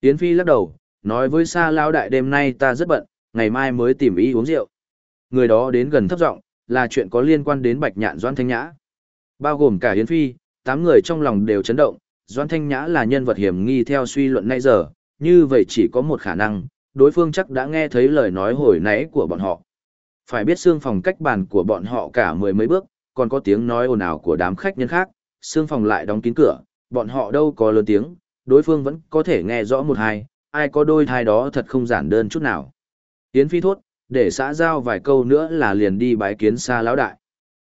Yến Phi lắc đầu, nói với sa lao đại đêm nay ta rất bận, ngày mai mới tìm ý uống rượu. Người đó đến gần thấp giọng, là chuyện có liên quan đến Bạch Nhạn Doan Thanh Nhã. Bao gồm cả Yến Phi, tám người trong lòng đều chấn động, Doan Thanh Nhã là nhân vật hiểm nghi theo suy luận nay giờ, như vậy chỉ có một khả năng, đối phương chắc đã nghe thấy lời nói hồi nãy của bọn họ. Phải biết xương phòng cách bàn của bọn họ cả mười mấy bước, còn có tiếng nói ồn ào của đám khách nhân khác, xương phòng lại đóng kín cửa, bọn họ đâu có lớn tiếng, đối phương vẫn có thể nghe rõ một hai, ai có đôi thai đó thật không giản đơn chút nào. Yến Phi thốt, để xã giao vài câu nữa là liền đi bái kiến xa lão đại.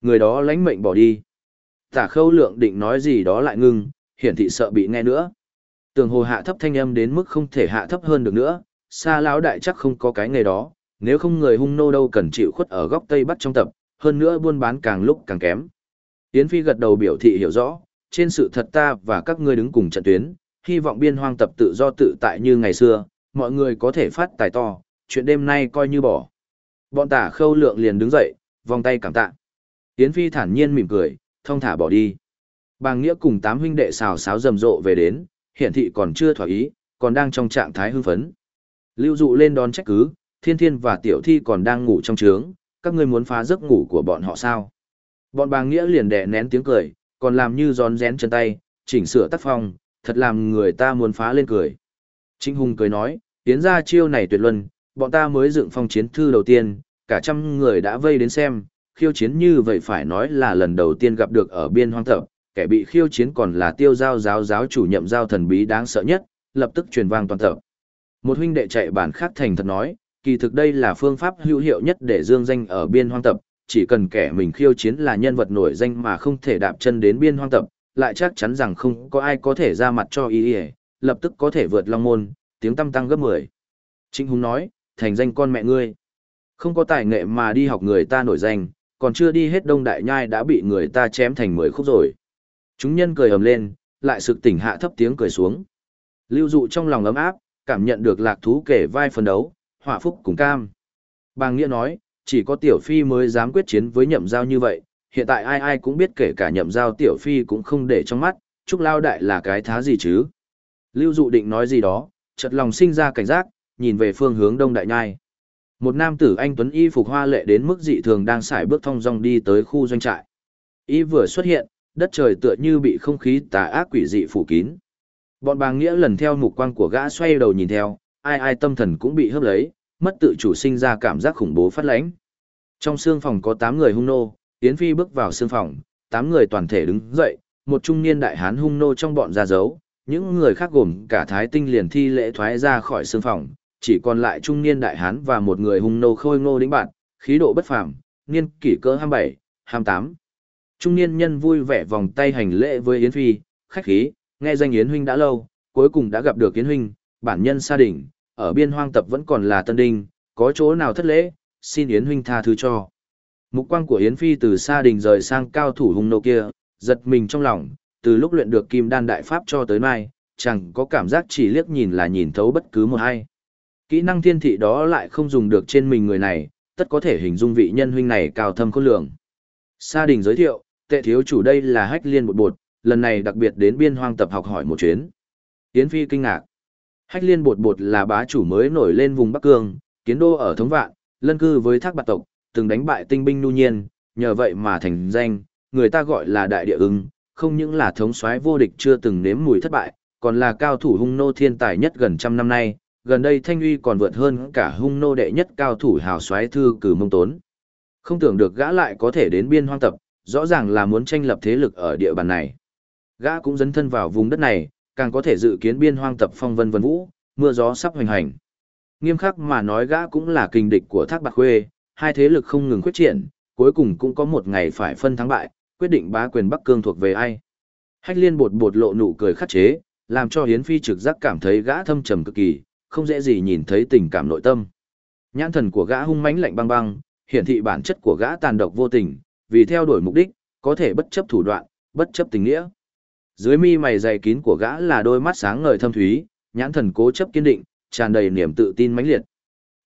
Người đó lãnh mệnh bỏ đi. Tả khâu lượng định nói gì đó lại ngưng, hiển thị sợ bị nghe nữa. Tường hồ hạ thấp thanh âm đến mức không thể hạ thấp hơn được nữa, xa lão đại chắc không có cái nghề đó, nếu không người hung nô đâu cần chịu khuất ở góc Tây Bắc trong tập, hơn nữa buôn bán càng lúc càng kém. Yến Phi gật đầu biểu thị hiểu rõ, trên sự thật ta và các ngươi đứng cùng trận tuyến, hy vọng biên hoang tập tự do tự tại như ngày xưa, mọi người có thể phát tài to, chuyện đêm nay coi như bỏ. Bọn tả khâu lượng liền đứng dậy, vòng tay cảm tạ. Yến Phi thản nhiên mỉm cười, thông thả bỏ đi. Bàng Nghĩa cùng tám huynh đệ xào xáo rầm rộ về đến, hiện thị còn chưa thỏa ý, còn đang trong trạng thái hưng phấn. Lưu dụ lên đón trách cứ, thiên thiên và tiểu thi còn đang ngủ trong trướng, các ngươi muốn phá giấc ngủ của bọn họ sao? Bọn bàng Nghĩa liền đè nén tiếng cười, còn làm như giòn rén chân tay, chỉnh sửa tác phong, thật làm người ta muốn phá lên cười. Trinh Hùng cười nói, tiến ra chiêu này tuyệt luân, bọn ta mới dựng phong chiến thư đầu tiên, cả trăm người đã vây đến xem, khiêu chiến như vậy phải nói là lần đầu tiên gặp được ở biên hoang thập, kẻ bị khiêu chiến còn là tiêu giao giáo giáo chủ nhậm giao thần bí đáng sợ nhất, lập tức truyền vang toàn thập. Một huynh đệ chạy bản khác thành thật nói, kỳ thực đây là phương pháp hữu hiệu nhất để dương danh ở biên hoang tập, chỉ cần kẻ mình khiêu chiến là nhân vật nổi danh mà không thể đạp chân đến biên hoang tập, lại chắc chắn rằng không có ai có thể ra mặt cho y ý, lập tức có thể vượt long môn, tiếng tâm tăng gấp 10. Trịnh Hùng nói, thành danh con mẹ ngươi. Không có tài nghệ mà đi học người ta nổi danh, còn chưa đi hết đông đại nhai đã bị người ta chém thành 10 khúc rồi. Chúng nhân cười ầm lên, lại sực tỉnh hạ thấp tiếng cười xuống. Lưu dụ trong lòng ấm áp, cảm nhận được lạc thú kể vai phân đấu, hỏa phúc cùng cam. Bàng Nghĩa nói, chỉ có tiểu phi mới dám quyết chiến với nhậm giao như vậy, hiện tại ai ai cũng biết kể cả nhậm giao tiểu phi cũng không để trong mắt, trúc lao đại là cái thá gì chứ. Lưu dụ định nói gì đó, chợt lòng sinh ra cảnh giác, nhìn về phương hướng đông đại nhai. Một nam tử anh Tuấn Y phục hoa lệ đến mức dị thường đang xài bước thong dong đi tới khu doanh trại. Y vừa xuất hiện, đất trời tựa như bị không khí tà ác quỷ dị phủ kín. Bọn bà nghĩa lần theo mục quang của gã xoay đầu nhìn theo, ai ai tâm thần cũng bị hấp lấy, mất tự chủ sinh ra cảm giác khủng bố phát lãnh. Trong xương phòng có 8 người hung nô, Yến Phi bước vào xương phòng, 8 người toàn thể đứng dậy, một trung niên đại hán hung nô trong bọn ra dấu, những người khác gồm cả thái tinh liền thi lễ thoái ra khỏi xương phòng, chỉ còn lại trung niên đại hán và một người hung nô khôi ngô đĩnh bạn, khí độ bất phàm, niên kỷ cỡ 27, 28. Trung niên nhân vui vẻ vòng tay hành lễ với Yến Phi, khách khí, nghe danh Yến huynh đã lâu, cuối cùng đã gặp được Yến huynh, bản nhân gia đình, ở biên hoang tập vẫn còn là tân đinh, có chỗ nào thất lễ, xin Yến huynh tha thứ cho. Mục quang của Yến Phi từ xa đình rời sang cao thủ hung nô kia, giật mình trong lòng, từ lúc luyện được kim đan đại pháp cho tới mai, chẳng có cảm giác chỉ liếc nhìn là nhìn thấu bất cứ một ai. Kỹ năng thiên thị đó lại không dùng được trên mình người này, tất có thể hình dung vị nhân huynh này cao thâm khôn lường. Sa đình giới thiệu, tệ thiếu chủ đây là hách liên một bột, lần này đặc biệt đến biên hoang tập học hỏi một chuyến. Yến Phi kinh ngạc. Hách liên bột bột là bá chủ mới nổi lên vùng Bắc Cương, kiến đô ở thống vạn, lân cư với thác bạc tộc, từng đánh bại tinh binh nu nhiên, nhờ vậy mà thành danh, người ta gọi là đại địa ưng, không những là thống soái vô địch chưa từng nếm mùi thất bại, còn là cao thủ hung nô thiên tài nhất gần trăm năm nay, gần đây Thanh Uy còn vượt hơn cả hung nô đệ nhất cao thủ hào soái thư cử mông tốn. Không tưởng được gã lại có thể đến biên hoang tập, rõ ràng là muốn tranh lập thế lực ở địa bàn này. Gã cũng dấn thân vào vùng đất này, càng có thể dự kiến biên hoang tập phong vân vân vũ, mưa gió sắp hoành hành. Nghiêm khắc mà nói gã cũng là kình địch của Thác Bạc Khuê, hai thế lực không ngừng quyết triển, cuối cùng cũng có một ngày phải phân thắng bại, quyết định bá quyền Bắc Cương thuộc về ai. Hách liên bột bột lộ nụ cười khắc chế, làm cho Hiến Phi trực giác cảm thấy gã thâm trầm cực kỳ, không dễ gì nhìn thấy tình cảm nội tâm. Nhãn thần của gã hung mãnh lạnh băng băng, hiển thị bản chất của gã tàn độc vô tình, vì theo đuổi mục đích, có thể bất chấp thủ đoạn, bất chấp tình nghĩa. Dưới mi mày dày kín của gã là đôi mắt sáng ngời thâm thúy, nhãn thần cố chấp kiên định, tràn đầy niềm tự tin mãnh liệt.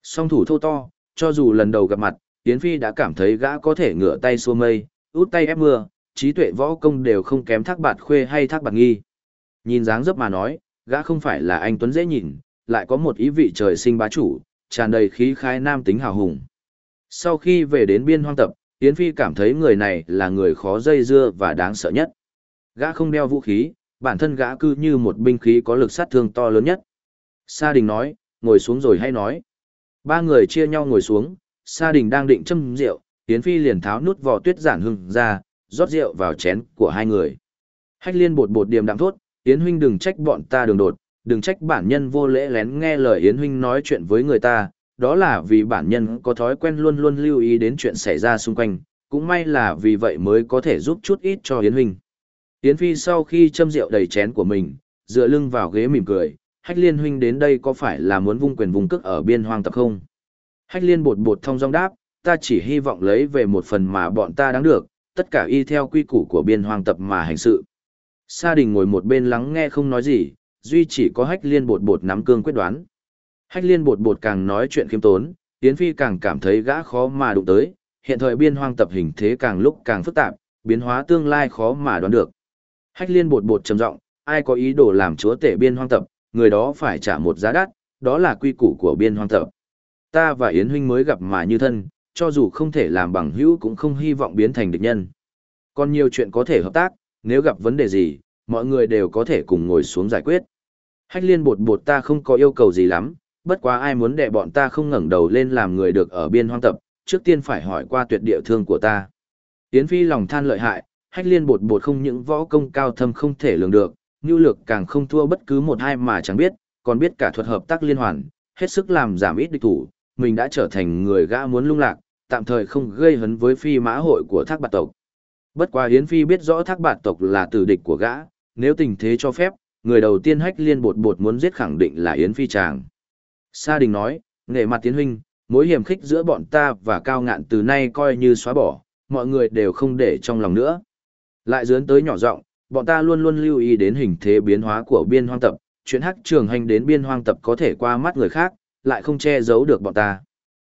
Song thủ thô to, cho dù lần đầu gặp mặt, Yến Phi đã cảm thấy gã có thể ngửa tay xua mây, út tay ép mưa, trí tuệ võ công đều không kém thác bạt khuê hay thác bạt nghi. Nhìn dáng dấp mà nói, gã không phải là anh Tuấn dễ nhìn, lại có một ý vị trời sinh bá chủ, tràn đầy khí khái nam tính hào hùng. Sau khi về đến biên hoang tập, Yến Phi cảm thấy người này là người khó dây dưa và đáng sợ nhất. Gã không đeo vũ khí, bản thân gã cư như một binh khí có lực sát thương to lớn nhất. Sa Đình nói, ngồi xuống rồi hay nói. Ba người chia nhau ngồi xuống, Sa Đình đang định châm rượu, Yến Phi liền tháo nút vỏ tuyết giản hưng ra, rót rượu vào chén của hai người. Hách liên bột bột điềm đạm thốt, Yến huynh đừng trách bọn ta đường đột, đừng trách bản nhân vô lễ lén nghe lời Yến huynh nói chuyện với người ta, đó là vì bản nhân có thói quen luôn luôn lưu ý đến chuyện xảy ra xung quanh, cũng may là vì vậy mới có thể giúp chút ít cho Yến huynh. Yến Phi sau khi châm rượu đầy chén của mình, dựa lưng vào ghế mỉm cười, Hách liên huynh đến đây có phải là muốn vung quyền vùng cước ở biên hoang tập không? Hách liên bột bột thông dong đáp, ta chỉ hy vọng lấy về một phần mà bọn ta đáng được, tất cả y theo quy củ của biên hoang tập mà hành sự. Sa đình ngồi một bên lắng nghe không nói gì, duy chỉ có hách liên bột bột nắm cương quyết đoán. Hách liên bột bột càng nói chuyện khiêm tốn, Yến Phi càng cảm thấy gã khó mà đụng tới, hiện thời biên hoang tập hình thế càng lúc càng phức tạp, biến hóa tương lai khó mà đoán được. Hách liên bột bột trầm giọng, ai có ý đồ làm chúa tể biên hoang tập, người đó phải trả một giá đắt, đó là quy củ của biên hoang tập. Ta và Yến huynh mới gặp mà như thân, cho dù không thể làm bằng hữu cũng không hy vọng biến thành địch nhân. Còn nhiều chuyện có thể hợp tác, nếu gặp vấn đề gì, mọi người đều có thể cùng ngồi xuống giải quyết. Hách liên bột bột ta không có yêu cầu gì lắm, bất quá ai muốn đệ bọn ta không ngẩng đầu lên làm người được ở biên hoang tập, trước tiên phải hỏi qua tuyệt địa thương của ta. Yến Phi lòng than lợi hại, hách liên bột bột không những võ công cao thâm không thể lường được, nhu lược càng không thua bất cứ một hai mà chẳng biết, còn biết cả thuật hợp tác liên hoàn, hết sức làm giảm ít địch thủ, mình đã trở thành người gã muốn lung lạc, tạm thời không gây hấn với phi mã hội của thác bạt tộc. Bất quá Yến Phi biết rõ thác bạt tộc là tử địch của gã, nếu tình thế cho phép, người đầu tiên hách liên bột bột muốn giết khẳng định là Yến Phi chàng. Sa Đình nói, nghệ mặt tiến huynh, mối hiểm khích giữa bọn ta và cao ngạn từ nay coi như xóa bỏ, mọi người đều không để trong lòng nữa. Lại dướn tới nhỏ giọng, bọn ta luôn luôn lưu ý đến hình thế biến hóa của biên hoang tập, chuyện hắc trường hành đến biên hoang tập có thể qua mắt người khác, lại không che giấu được bọn ta.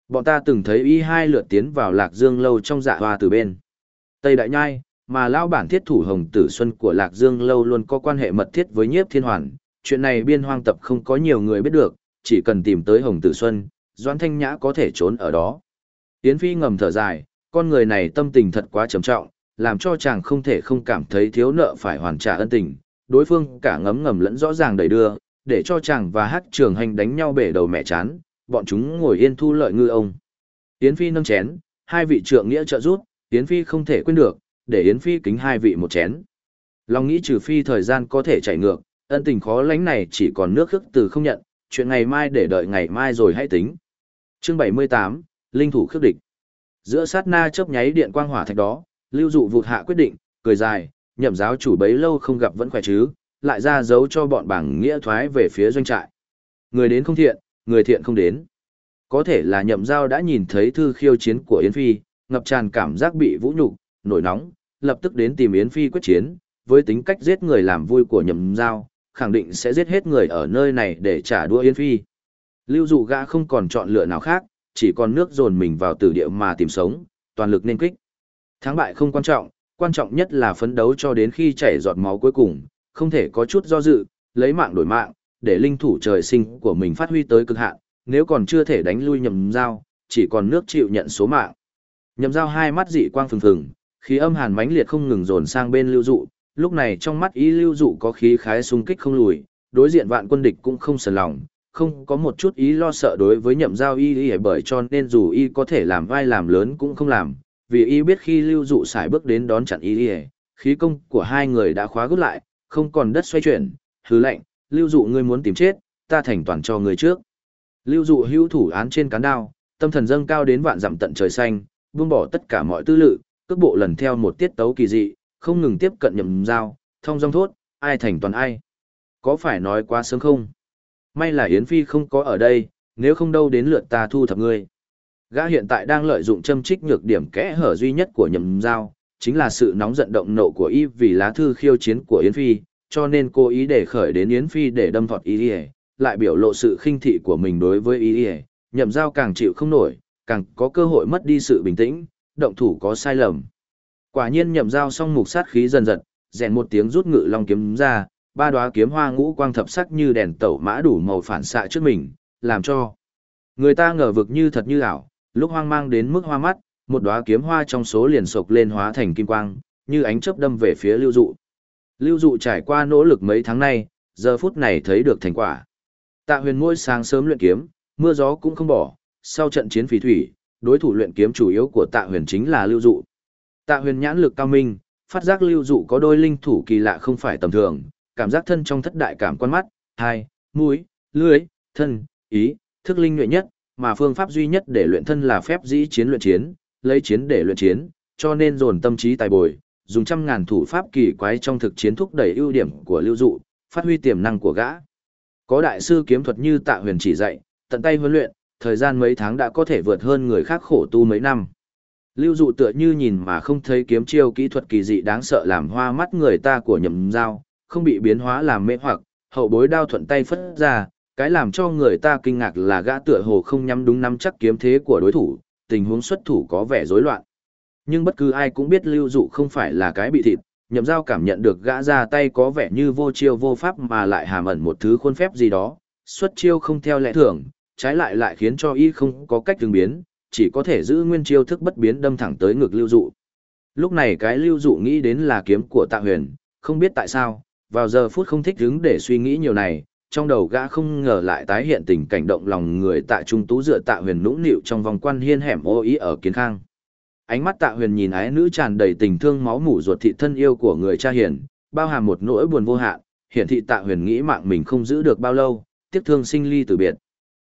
Bọn ta từng thấy y hai lượt tiến vào lạc dương lâu trong dạ hoa từ bên. Tây Đại Nhai, mà lão bản thiết thủ hồng tử xuân của lạc dương lâu luôn có quan hệ mật thiết với nhiếp thiên hoàn. Chuyện này biên hoang tập không có nhiều người biết được, chỉ cần tìm tới hồng tử xuân, doãn thanh nhã có thể trốn ở đó. Yến Phi ngầm thở dài, con người này tâm tình thật quá trầm trọng, làm cho chàng không thể không cảm thấy thiếu nợ phải hoàn trả ân tình, đối phương cả ngấm ngầm lẫn rõ ràng đầy đưa, để cho chàng và hát trường hành đánh nhau bể đầu mẹ chán, bọn chúng ngồi yên thu lợi ngư ông. Yến Phi nâng chén, hai vị trượng nghĩa trợ rút, Yến Phi không thể quên được, để Yến Phi kính hai vị một chén. Lòng nghĩ trừ phi thời gian có thể chạy ngược, ân tình khó lánh này chỉ còn nước khước từ không nhận, chuyện ngày mai để đợi ngày mai rồi hãy tính. Chương 78, Linh thủ khước địch. Giữa sát na chớp nháy điện quang hỏa thạch đó, lưu dụ vụt hạ quyết định, cười dài, nhậm giáo chủ bấy lâu không gặp vẫn khỏe chứ, lại ra dấu cho bọn bảng nghĩa thoái về phía doanh trại. Người đến không thiện, người thiện không đến. Có thể là nhậm giao đã nhìn thấy thư khiêu chiến của Yến Phi, ngập tràn cảm giác bị vũ nhục, nổi nóng, lập tức đến tìm Yến Phi quyết chiến, với tính cách giết người làm vui của nhậm giao, khẳng định sẽ giết hết người ở nơi này để trả đua Yến Phi. Lưu dụ gã không còn chọn lựa nào khác, chỉ còn nước dồn mình vào tử địa mà tìm sống, toàn lực nên kích. Thắng bại không quan trọng, quan trọng nhất là phấn đấu cho đến khi chảy giọt máu cuối cùng, không thể có chút do dự, lấy mạng đổi mạng, để linh thủ trời sinh của mình phát huy tới cực hạn, nếu còn chưa thể đánh lui nhầm dao, chỉ còn nước chịu nhận số mạng. Nhầm dao hai mắt dị quang phừng phừng, khí âm hàn mãnh liệt không ngừng dồn sang bên lưu dụ, lúc này trong mắt ý lưu dụ có khí khái xung kích không lùi, đối diện vạn quân địch cũng không sờn lòng, không có một chút ý lo sợ đối với nhậm giao y y bởi cho nên dù y có thể làm vai làm lớn cũng không làm, vì y biết khi lưu dụ xài bước đến đón chặn y ỉa khí công của hai người đã khóa gút lại, không còn đất xoay chuyển, hứ lạnh, lưu dụ ngươi muốn tìm chết, ta thành toàn cho ngươi trước. Lưu dụ hữu thủ án trên cán đao, tâm thần dâng cao đến vạn dặm tận trời xanh, buông bỏ tất cả mọi tư lự, cước bộ lần theo một tiết tấu kỳ dị, không ngừng tiếp cận nhầm dao, thông dong thốt, ai thành toàn ai. Có phải nói quá sớm không? May là Yến Phi không có ở đây, nếu không đâu đến lượt ta thu thập ngươi. Gã hiện tại đang lợi dụng châm trích nhược điểm kẽ hở duy nhất của nhầm dao, chính là sự nóng giận động nộ của y vì lá thư khiêu chiến của Yến Phi, cho nên cô ý để khởi đến Yến Phi để đâm thọt y lại biểu lộ sự khinh thị của mình đối với y nhậm dao càng chịu không nổi, càng có cơ hội mất đi sự bình tĩnh, động thủ có sai lầm. Quả nhiên nhậm dao song mục sát khí dần dần, rèn một tiếng rút ngự long kiếm ra, ba đóa kiếm hoa ngũ quang thập sắc như đèn tẩu mã đủ màu phản xạ trước mình, làm cho người ta ngờ vực như thật như ảo, lúc hoang mang đến mức hoa mắt, một đóa kiếm hoa trong số liền sộc lên hóa thành kim quang, như ánh chớp đâm về phía Lưu Dụ. Lưu Dụ trải qua nỗ lực mấy tháng nay, giờ phút này thấy được thành quả. Tạ Huyền mỗi sáng sớm luyện kiếm, mưa gió cũng không bỏ, sau trận chiến phí thủy, đối thủ luyện kiếm chủ yếu của Tạ Huyền chính là Lưu Dụ. Tạ Huyền nhãn lực cao minh, phát giác Lưu Dụ có đôi linh thủ kỳ lạ không phải tầm thường, cảm giác thân trong thất đại cảm quan mắt, hai, mũi, lưỡi, thân, ý, thức linh nhuệ nhất, mà phương pháp duy nhất để luyện thân là phép dĩ chiến luyện chiến, lấy chiến để luyện chiến, cho nên dồn tâm trí tài bồi, dùng trăm ngàn thủ pháp kỳ quái trong thực chiến thúc đẩy ưu điểm của lưu dụ, phát huy tiềm năng của gã. Có đại sư kiếm thuật như tạ huyền chỉ dạy, tận tay huấn luyện, thời gian mấy tháng đã có thể vượt hơn người khác khổ tu mấy năm. Lưu dụ tựa như nhìn mà không thấy kiếm chiêu kỹ thuật kỳ dị đáng sợ làm hoa mắt người ta của nhầm dao, không bị biến hóa làm mê hoặc, hậu bối đao thuận tay phất ra, cái làm cho người ta kinh ngạc là gã tựa hồ không nhắm đúng nắm chắc kiếm thế của đối thủ, tình huống xuất thủ có vẻ rối loạn. Nhưng bất cứ ai cũng biết lưu dụ không phải là cái bị thịt, nhậm giao cảm nhận được gã ra tay có vẻ như vô chiêu vô pháp mà lại hàm ẩn một thứ khuôn phép gì đó, xuất chiêu không theo lẽ thường, trái lại lại khiến cho y không có cách tương biến, chỉ có thể giữ nguyên chiêu thức bất biến đâm thẳng tới ngực lưu dụ. Lúc này cái lưu dụ nghĩ đến là kiếm của tạ huyền, không biết tại sao, vào giờ phút không thích đứng để suy nghĩ nhiều này, trong đầu gã không ngờ lại tái hiện tình cảnh động lòng người tạ trung tú dựa tạ huyền nũng nịu trong vòng quan hiên hẻm ô ý ở kiến khang. Ánh mắt tạ huyền nhìn ái nữ tràn đầy tình thương máu mủ ruột thị thân yêu của người cha hiền, bao hàm một nỗi buồn vô hạn, hiển thị tạ huyền nghĩ mạng mình không giữ được bao lâu, tiếc thương sinh ly từ biệt.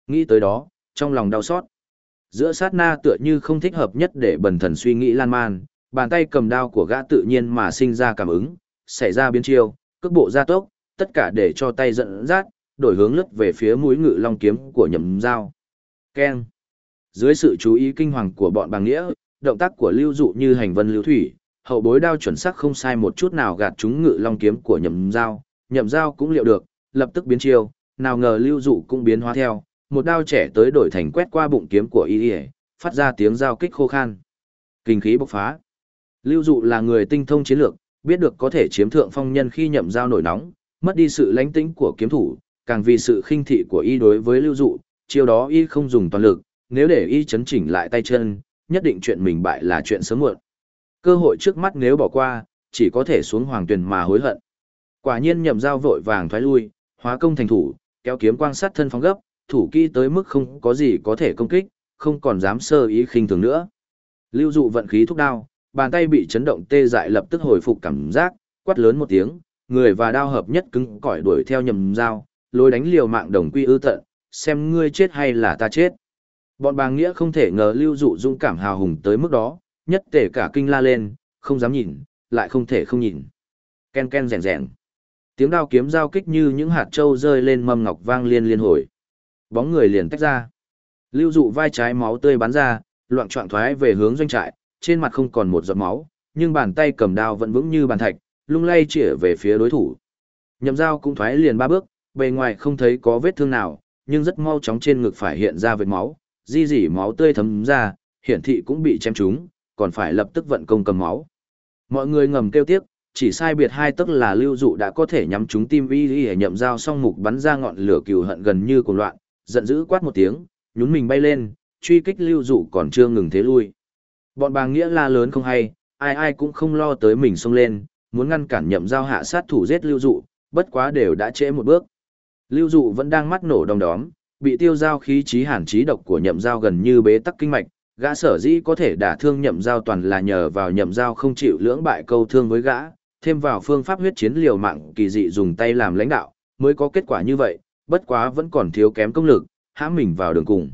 Nghĩ tới đó, trong lòng đau xót. Giữa sát na tựa như không thích hợp nhất để bần thần suy nghĩ lan man, bàn tay cầm đao của gã tự nhiên mà sinh ra cảm ứng, xảy ra biến chiêu, cước bộ gia tốc, tất cả để cho tay dẫn dắt, đổi hướng lướt về phía mũi ngự long kiếm của nhậm dao. Keng. Dưới sự chú ý kinh hoàng của bọn bằng nghĩa, động tác của lưu dụ như hành vân lưu thủy, hậu bối đao chuẩn xác không sai một chút nào gạt chúng ngự long kiếm của nhậm dao, nhậm dao cũng liệu được, lập tức biến chiêu, nào ngờ lưu dụ cũng biến hóa theo, một đao trẻ tới đổi thành quét qua bụng kiếm của y phát ra tiếng giao kích khô khan. Kinh khí bộc phá. Lưu dụ là người tinh thông chiến lược, biết được có thể chiếm thượng phong nhân khi nhậm dao nổi nóng, mất đi sự lánh tĩnh của kiếm thủ, càng vì sự khinh thị của y đối với lưu dụ, chiêu đó y không dùng toàn lực, nếu để y chấn chỉnh lại tay chân, nhất định chuyện mình bại là chuyện sớm muộn. Cơ hội trước mắt nếu bỏ qua, chỉ có thể xuống hoàng tuyển mà hối hận. Quả nhiên nhậm dao vội vàng thoái lui, hóa công thành thủ, kéo kiếm quang sát thân phóng gấp, thủ kỹ tới mức không có gì có thể công kích, không còn dám sơ ý khinh thường nữa. Lưu dụ vận khí thúc đao, bàn tay bị chấn động tê dại lập tức hồi phục cảm giác, quát lớn một tiếng, người và đao hợp nhất cứng cỏi đuổi theo nhầm dao, lối đánh liều mạng đồng quy ư tận, xem ngươi chết hay là ta chết. Bọn bà nghĩa không thể ngờ lưu dụ dũng cảm hào hùng tới mức đó, nhất tể cả kinh la lên, không dám nhìn, lại không thể không nhìn. Ken ken rèn rèn. Tiếng đao kiếm giao kích như những hạt trâu rơi lên mâm ngọc vang liên liên hồi. Bóng người liền tách ra. Lưu dụ vai trái máu tươi bắn ra, loạn trọng thoái về hướng doanh trại, trên mặt không còn một giọt máu, nhưng bàn tay cầm đao vẫn vững như bàn thạch, lung lay chĩa về phía đối thủ. Nhậm dao cũng thoái liền ba bước, bề ngoài không thấy có vết thương nào, nhưng rất mau chóng trên ngực phải hiện ra vết máu, di dỉ máu tươi thấm ra, hiển thị cũng bị chém trúng, còn phải lập tức vận công cầm máu. Mọi người ngầm kêu tiếc, chỉ sai biệt hai tức là lưu dụ đã có thể nhắm trúng tim y y nhậm dao song mục bắn ra ngọn lửa cừu hận gần như cuồng loạn, giận dữ quát một tiếng, nhún mình bay lên, truy kích lưu dụ còn chưa ngừng thế lui. Bọn bà nghĩa la lớn không hay, ai ai cũng không lo tới mình xông lên, muốn ngăn cản nhậm giao hạ sát thủ giết lưu dụ, bất quá đều đã trễ một bước. Lưu dụ vẫn đang mắt nổ đong đóm, bị tiêu giao khí trí hàn trí độc của nhậm giao gần như bế tắc kinh mạch, gã sở dĩ có thể đả thương nhậm giao toàn là nhờ vào nhậm giao không chịu lưỡng bại câu thương với gã, thêm vào phương pháp huyết chiến liều mạng kỳ dị dùng tay làm lãnh đạo, mới có kết quả như vậy, bất quá vẫn còn thiếu kém công lực, hãm mình vào đường cùng.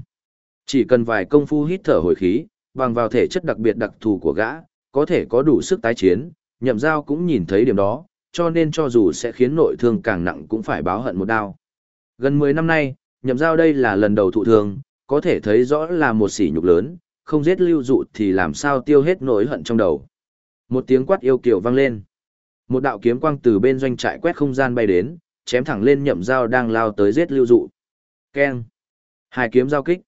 Chỉ cần vài công phu hít thở hồi khí, bằng vào thể chất đặc biệt đặc thù của gã, có thể có đủ sức tái chiến, nhậm giao cũng nhìn thấy điểm đó, cho nên cho dù sẽ khiến nội thương càng nặng cũng phải báo hận một đao. Gần 10 năm nay, nhậm giao đây là lần đầu thụ thương, có thể thấy rõ là một sỉ nhục lớn, không giết lưu dụ thì làm sao tiêu hết nỗi hận trong đầu. Một tiếng quát yêu kiều vang lên. Một đạo kiếm quang từ bên doanh trại quét không gian bay đến, chém thẳng lên nhậm giao đang lao tới giết lưu dụ. Keng. Hai kiếm giao kích.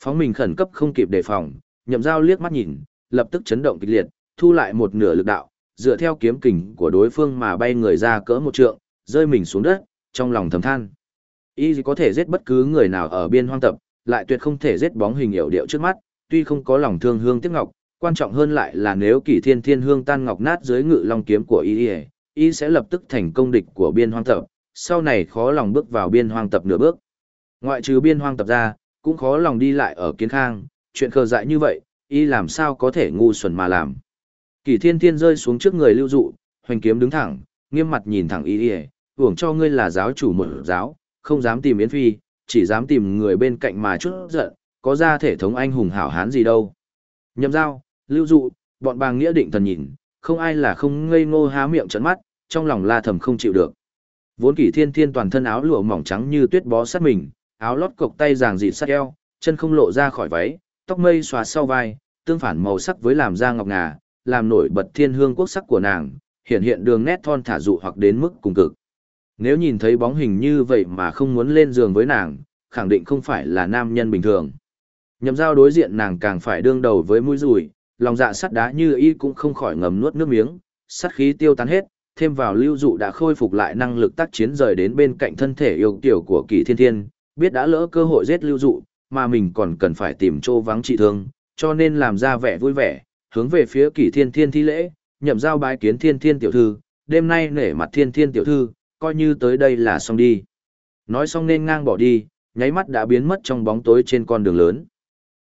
Phóng mình khẩn cấp không kịp đề phòng, nhậm giao liếc mắt nhìn, lập tức chấn động kịch liệt, thu lại một nửa lực đạo, dựa theo kiếm kình của đối phương mà bay người ra cỡ một trượng, rơi mình xuống đất, trong lòng thầm than. Y có thể giết bất cứ người nào ở biên hoang tập, lại tuyệt không thể giết bóng hình hiệu điệu trước mắt, tuy không có lòng thương hương tiếc ngọc, quan trọng hơn lại là nếu kỷ thiên thiên hương tan ngọc nát dưới ngự long kiếm của y y sẽ lập tức thành công địch của biên hoang tập, sau này khó lòng bước vào biên hoang tập nửa bước. Ngoại trừ biên hoang tập ra, cũng khó lòng đi lại ở kiến khang, chuyện khờ dại như vậy, y làm sao có thể ngu xuẩn mà làm. Kỳ thiên thiên rơi xuống trước người lưu dụ, hoành kiếm đứng thẳng, nghiêm mặt nhìn thẳng y y, hưởng cho ngươi là giáo chủ một giáo, không dám tìm Yến Phi, chỉ dám tìm người bên cạnh mà chút giận, có ra thể thống anh hùng hảo hán gì đâu. Nhậm giao, lưu dụ, bọn bàng nghĩa định thần nhìn, không ai là không ngây ngô há miệng trận mắt, trong lòng la thầm không chịu được. Vốn kỷ thiên thiên toàn thân áo lụa mỏng trắng như tuyết bó sát mình, áo lót cộc tay ràng dịt sát eo, chân không lộ ra khỏi váy, tóc mây xóa sau vai, tương phản màu sắc với làm da ngọc ngà, làm nổi bật thiên hương quốc sắc của nàng, hiện hiện đường nét thon thả dụ hoặc đến mức cùng cực. Nếu nhìn thấy bóng hình như vậy mà không muốn lên giường với nàng, khẳng định không phải là nam nhân bình thường. Nhậm giao đối diện nàng càng phải đương đầu với mũi rùi, lòng dạ sắt đá như y cũng không khỏi ngầm nuốt nước miếng, sắt khí tiêu tán hết, thêm vào lưu dụ đã khôi phục lại năng lực tác chiến rời đến bên cạnh thân thể yêu tiểu của kỳ thiên thiên, biết đã lỡ cơ hội giết lưu dụ, mà mình còn cần phải tìm chỗ vắng trị thương, cho nên làm ra vẻ vui vẻ, hướng về phía kỷ thiên thiên thi lễ, nhậm giao bái kiến thiên thiên tiểu thư, đêm nay nể mặt thiên thiên tiểu thư, coi như tới đây là xong đi. Nói xong nên ngang bỏ đi, nháy mắt đã biến mất trong bóng tối trên con đường lớn.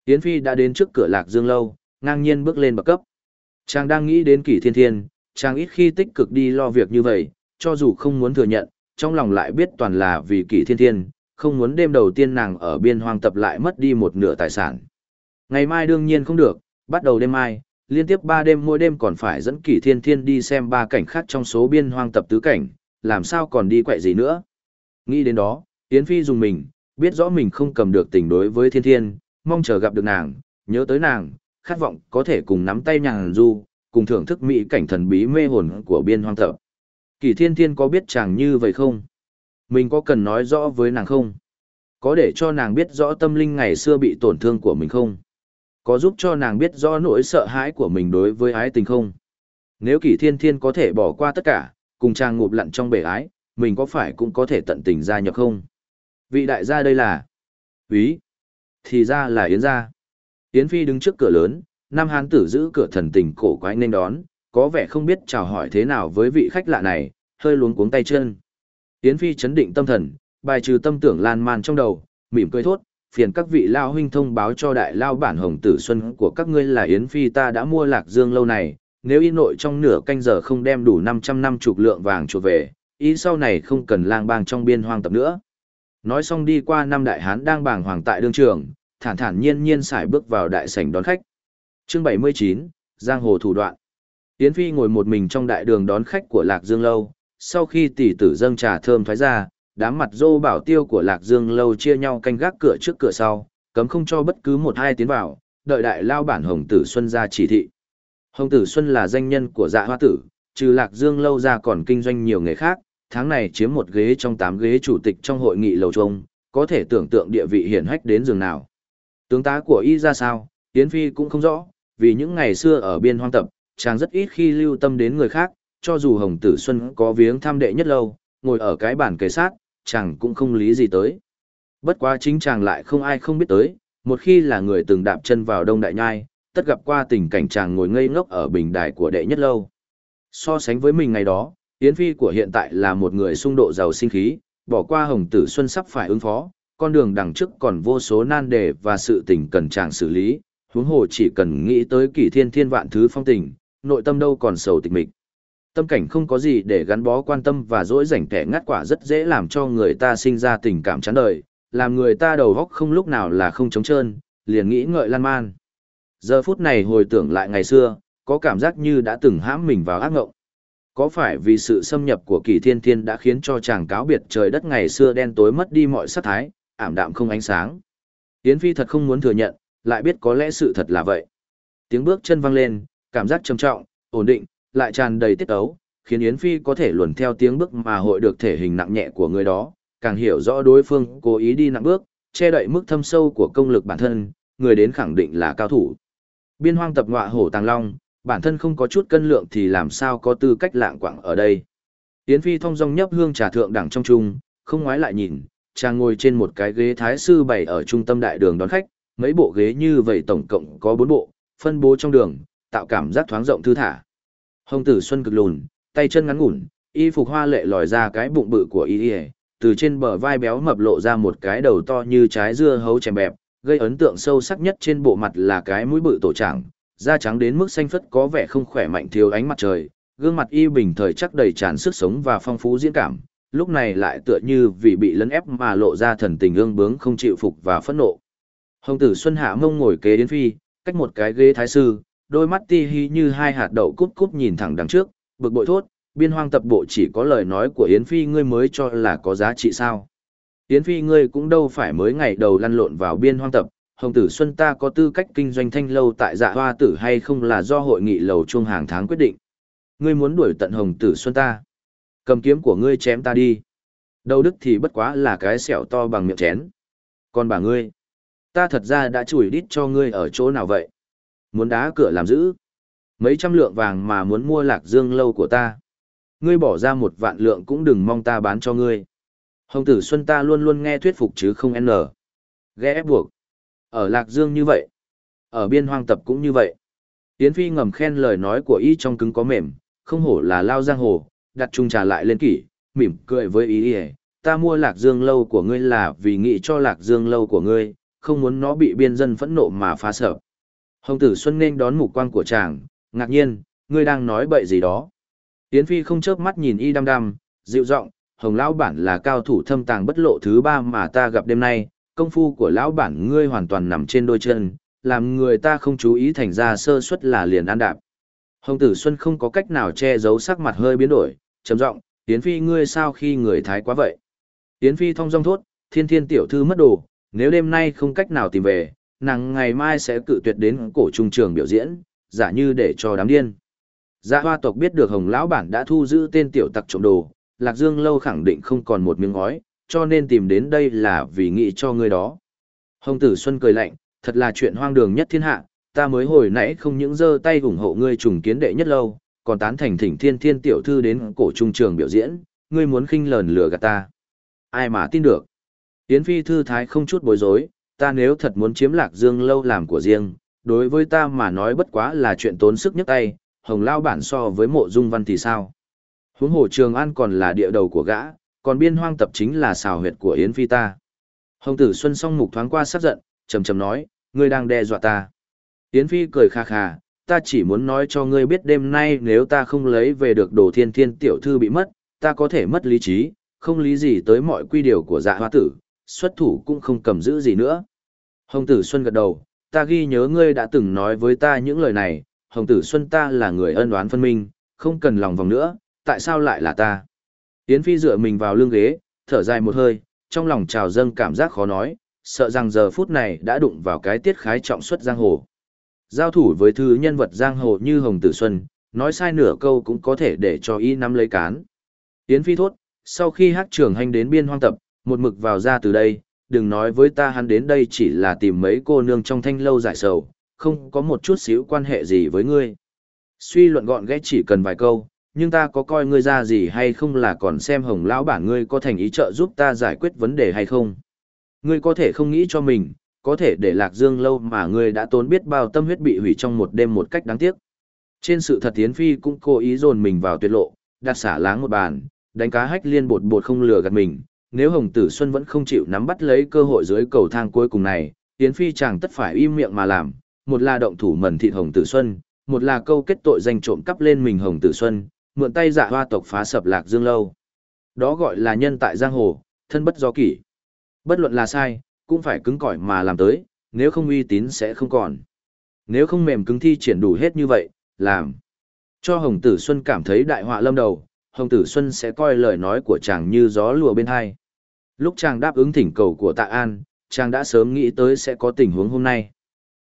Yến Phi đã đến trước cửa lạc dương lâu, ngang nhiên bước lên bậc cấp. Chàng đang nghĩ đến kỷ thiên thiên, chàng ít khi tích cực đi lo việc như vậy, cho dù không muốn thừa nhận, trong lòng lại biết toàn là vì kỷ thiên thiên, không muốn đêm đầu tiên nàng ở biên hoang tập lại mất đi một nửa tài sản. Ngày mai đương nhiên không được, bắt đầu đêm mai, liên tiếp ba đêm mỗi đêm còn phải dẫn kỷ thiên thiên đi xem ba cảnh khác trong số biên hoang tập tứ cảnh, làm sao còn đi quậy gì nữa. Nghĩ đến đó, Yến Phi dùng mình, biết rõ mình không cầm được tình đối với thiên thiên, mong chờ gặp được nàng, nhớ tới nàng, khát vọng có thể cùng nắm tay nhàng du, cùng thưởng thức mỹ cảnh thần bí mê hồn của biên hoang tập. Kỳ thiên thiên có biết chàng như vậy không? Mình có cần nói rõ với nàng không? Có để cho nàng biết rõ tâm linh ngày xưa bị tổn thương của mình không? Có giúp cho nàng biết rõ nỗi sợ hãi của mình đối với ái tình không? Nếu kỷ thiên thiên có thể bỏ qua tất cả, cùng chàng ngụp lặn trong bể ái, mình có phải cũng có thể tận tình gia nhập không? Vị đại gia đây là... Úy! Thì ra là Yến gia. Yến Phi đứng trước cửa lớn, Nam Hán tử giữ cửa thần tình cổ quái nên đón, có vẻ không biết chào hỏi thế nào với vị khách lạ này, hơi luống cuống tay chân. Yến Phi chấn định tâm thần, bài trừ tâm tưởng lan man trong đầu, mỉm cười thốt, phiền các vị lao huynh thông báo cho đại lao bản hồng tử xuân của các ngươi là Yến Phi ta đã mua lạc dương lâu này, nếu y nội trong nửa canh giờ không đem đủ 500 năm chục lượng vàng chuột về, y sau này không cần lang bang trong biên hoang tập nữa. Nói xong đi qua năm đại hán đang bàng hoàng tại đương trường, thản thản nhiên nhiên xài bước vào đại sảnh đón khách. Chương 79, Giang hồ thủ đoạn. Yến Phi ngồi một mình trong đại đường đón khách của Lạc Dương lâu, sau khi tỷ tử dâng trà thơm thoái ra, đám mặt dô bảo tiêu của Lạc Dương lâu chia nhau canh gác cửa trước cửa sau, cấm không cho bất cứ một hai tiến vào, đợi đại lao bản Hồng Tử Xuân ra chỉ thị. Hồng Tử Xuân là danh nhân của dạ hoa tử, trừ Lạc Dương lâu ra còn kinh doanh nhiều nghề khác, tháng này chiếm một ghế trong tám ghế chủ tịch trong hội nghị lầu trông, có thể tưởng tượng địa vị hiển hách đến giường nào. Tướng tá của y ra sao, Yến Phi cũng không rõ, vì những ngày xưa ở biên hoang tập, chàng rất ít khi lưu tâm đến người khác, cho dù Hồng Tử Xuân có viếng thăm đệ nhất lâu, ngồi ở cái bàn kề sát, chàng cũng không lý gì tới. Bất quá chính chàng lại không ai không biết tới, một khi là người từng đạp chân vào đông đại nhai, tất gặp qua tình cảnh chàng ngồi ngây ngốc ở bình đài của đệ nhất lâu. So sánh với mình ngày đó, Yến Phi của hiện tại là một người xung độ giàu sinh khí, bỏ qua Hồng Tử Xuân sắp phải ứng phó, con đường đằng trước còn vô số nan đề và sự tình cần chàng xử lý, huống hồ chỉ cần nghĩ tới kỷ thiên thiên vạn thứ phong tình, nội tâm đâu còn sầu tịch mịch. Tâm cảnh không có gì để gắn bó quan tâm và dỗi rảnh thẻ ngắt quả rất dễ làm cho người ta sinh ra tình cảm chán đời, làm người ta đầu góc không lúc nào là không trống trơn, liền nghĩ ngợi lan man. Giờ phút này hồi tưởng lại ngày xưa, có cảm giác như đã từng hãm mình vào ác ngộng. Có phải vì sự xâm nhập của kỳ thiên thiên đã khiến cho chàng cáo biệt trời đất ngày xưa đen tối mất đi mọi sắc thái, ảm đạm không ánh sáng. Yến Phi thật không muốn thừa nhận, lại biết có lẽ sự thật là vậy. Tiếng bước chân vang lên, cảm giác trầm trọng, ổn định, lại tràn đầy tiết ấu, khiến Yến Phi có thể luồn theo tiếng bước mà hội được thể hình nặng nhẹ của người đó, càng hiểu rõ đối phương cố ý đi nặng bước, che đậy mức thâm sâu của công lực bản thân, người đến khẳng định là cao thủ. Biên hoang tập ngọa hổ tàng long, bản thân không có chút cân lượng thì làm sao có tư cách lạng quạng ở đây. Yến Phi thông dong nhấp hương trà thượng đẳng trong trung, không ngoái lại nhìn, chàng ngồi trên một cái ghế thái sư bày ở trung tâm đại đường đón khách, mấy bộ ghế như vậy tổng cộng có bốn bộ, phân bố trong đường, tạo cảm giác thoáng rộng thư thả. Hồng tử xuân cực lùn, tay chân ngắn ngủn, y phục hoa lệ lòi ra cái bụng bự của y y, từ trên bờ vai béo mập lộ ra một cái đầu to như trái dưa hấu chèm bẹp, gây ấn tượng sâu sắc nhất trên bộ mặt là cái mũi bự tổ trạng, da trắng đến mức xanh phất có vẻ không khỏe mạnh thiếu ánh mặt trời, gương mặt y bình thời chắc đầy tràn sức sống và phong phú diễn cảm, lúc này lại tựa như vì bị lấn ép mà lộ ra thần tình ương bướng không chịu phục và phẫn nộ. Hồng tử Xuân Hạ mông ngồi kế đến phi, cách một cái ghế thái sư, đôi mắt ti hi như hai hạt đậu cút cút nhìn thẳng đằng trước, bực bội thốt, biên hoang tập bộ chỉ có lời nói của Yến Phi ngươi mới cho là có giá trị sao. Yến Phi ngươi cũng đâu phải mới ngày đầu lăn lộn vào biên hoang tập, Hồng Tử Xuân ta có tư cách kinh doanh thanh lâu tại dạ hoa tử hay không là do hội nghị lầu chuông hàng tháng quyết định. Ngươi muốn đuổi tận Hồng Tử Xuân ta. Cầm kiếm của ngươi chém ta đi. Đầu đức thì bất quá là cái sẹo to bằng miệng chén. Còn bà ngươi, ta thật ra đã chùi đít cho ngươi ở chỗ nào vậy? Muốn đá cửa làm giữ? Mấy trăm lượng vàng mà muốn mua lạc dương lâu của ta. Ngươi bỏ ra một vạn lượng cũng đừng mong ta bán cho ngươi. Hồng tử Xuân ta luôn luôn nghe thuyết phục chứ không n. Ghé ép buộc. Ở Lạc Dương như vậy. Ở biên hoang tập cũng như vậy. Yến Phi ngầm khen lời nói của y trong cứng có mềm, không hổ là lao giang hồ, đặt chung trà lại lên kỷ, mỉm cười với ý ý. Ta mua Lạc Dương lâu của ngươi là vì nghĩ cho Lạc Dương lâu của ngươi, không muốn nó bị biên dân phẫn nộ mà phá sở. Hồng tử Xuân nên đón mục quang của chàng, ngạc nhiên, ngươi đang nói bậy gì đó. Yến Phi không chớp mắt nhìn y đăm đăm, dịu giọng, Hồng lão bản là cao thủ thâm tàng bất lộ thứ ba mà ta gặp đêm nay, công phu của lão bản ngươi hoàn toàn nằm trên đôi chân, làm người ta không chú ý thành ra sơ suất là liền ăn đạp. Hồng tử Xuân không có cách nào che giấu sắc mặt hơi biến đổi, trầm giọng, Yến Phi ngươi sao khi người thái quá vậy? Yến Phi thông dong thốt, thiên thiên tiểu thư mất đồ, nếu đêm nay không cách nào tìm về, nàng ngày mai sẽ cự tuyệt đến cổ trung trường biểu diễn, giả như để cho đám điên. Dạ hoa tộc biết được Hồng Lão Bản đã thu giữ tên tiểu tặc trộm đồ, Lạc Dương Lâu khẳng định không còn một miếng ngói, cho nên tìm đến đây là vì nghĩ cho người đó. Hồng Tử Xuân cười lạnh, thật là chuyện hoang đường nhất thiên hạ, ta mới hồi nãy không những giơ tay ủng hộ ngươi trùng kiến đệ nhất lâu, còn tán thành thỉnh thiên thiên tiểu thư đến cổ trung trường biểu diễn, ngươi muốn khinh lờn lừa gạt ta. Ai mà tin được. Yến Phi thư thái không chút bối rối, ta nếu thật muốn chiếm Lạc Dương Lâu làm của riêng, đối với ta mà nói bất quá là chuyện tốn sức nhất tay, hồng lao bản so với mộ dung văn thì sao? Huống hồ Trường An còn là địa đầu của gã, còn biên hoang tập chính là xào huyệt của Yến Phi ta. Hồng tử Xuân song mục thoáng qua sắc giận, trầm trầm nói, ngươi đang đe dọa ta. Yến Phi cười kha kha, ta chỉ muốn nói cho ngươi biết đêm nay nếu ta không lấy về được đồ thiên thiên tiểu thư bị mất, ta có thể mất lý trí, không lý gì tới mọi quy điều của dạ hoa tử, xuất thủ cũng không cầm giữ gì nữa. Hồng tử Xuân gật đầu, ta ghi nhớ ngươi đã từng nói với ta những lời này, Hồng tử Xuân ta là người ân oán phân minh, không cần lòng vòng nữa, tại sao lại là ta? Yến Phi dựa mình vào lưng ghế, thở dài một hơi, trong lòng trào dâng cảm giác khó nói, sợ rằng giờ phút này đã đụng vào cái tiết khái trọng suất giang hồ. Giao thủ với thứ nhân vật giang hồ như Hồng Tử Xuân, nói sai nửa câu cũng có thể để cho y nắm lấy cán. Yến Phi thốt, sau khi hát trưởng hành đến biên hoang tập, một mực vào ra từ đây, đừng nói với ta hắn đến đây chỉ là tìm mấy cô nương trong thanh lâu giải sầu, không có một chút xíu quan hệ gì với ngươi. Suy luận gọn ghẽ chỉ cần vài câu, nhưng ta có coi ngươi ra gì hay không là còn xem hồng lão bản ngươi có thành ý trợ giúp ta giải quyết vấn đề hay không. Ngươi có thể không nghĩ cho mình, có thể để lạc dương lâu mà ngươi đã tốn biết bao tâm huyết bị hủy trong một đêm một cách đáng tiếc. Trên sự thật Tiến Phi cũng cố ý dồn mình vào tuyệt lộ, đặt xả láng một bàn, đánh cá hách liên bột bột không lừa gạt mình. Nếu Hồng Tử Xuân vẫn không chịu nắm bắt lấy cơ hội dưới cầu thang cuối cùng này, Yến Phi chẳng tất phải im miệng mà làm, một là động thủ mẩn thịt Hồng Tử Xuân, một là câu kết tội danh trộm cắp lên mình Hồng Tử Xuân, mượn tay dạ hoa tộc phá sập lạc dương lâu. Đó gọi là nhân tại giang hồ, thân bất do kỷ. Bất luận là sai, cũng phải cứng cỏi mà làm tới, nếu không uy tín sẽ không còn. Nếu không mềm cứng thi triển đủ hết như vậy, làm. Cho Hồng Tử Xuân cảm thấy đại họa lâm đầu, Hồng Tử Xuân sẽ coi lời nói của chàng như gió lùa bên hai. Lúc chàng đáp ứng thỉnh cầu của Tạ An, chàng đã sớm nghĩ tới sẽ có tình huống hôm nay.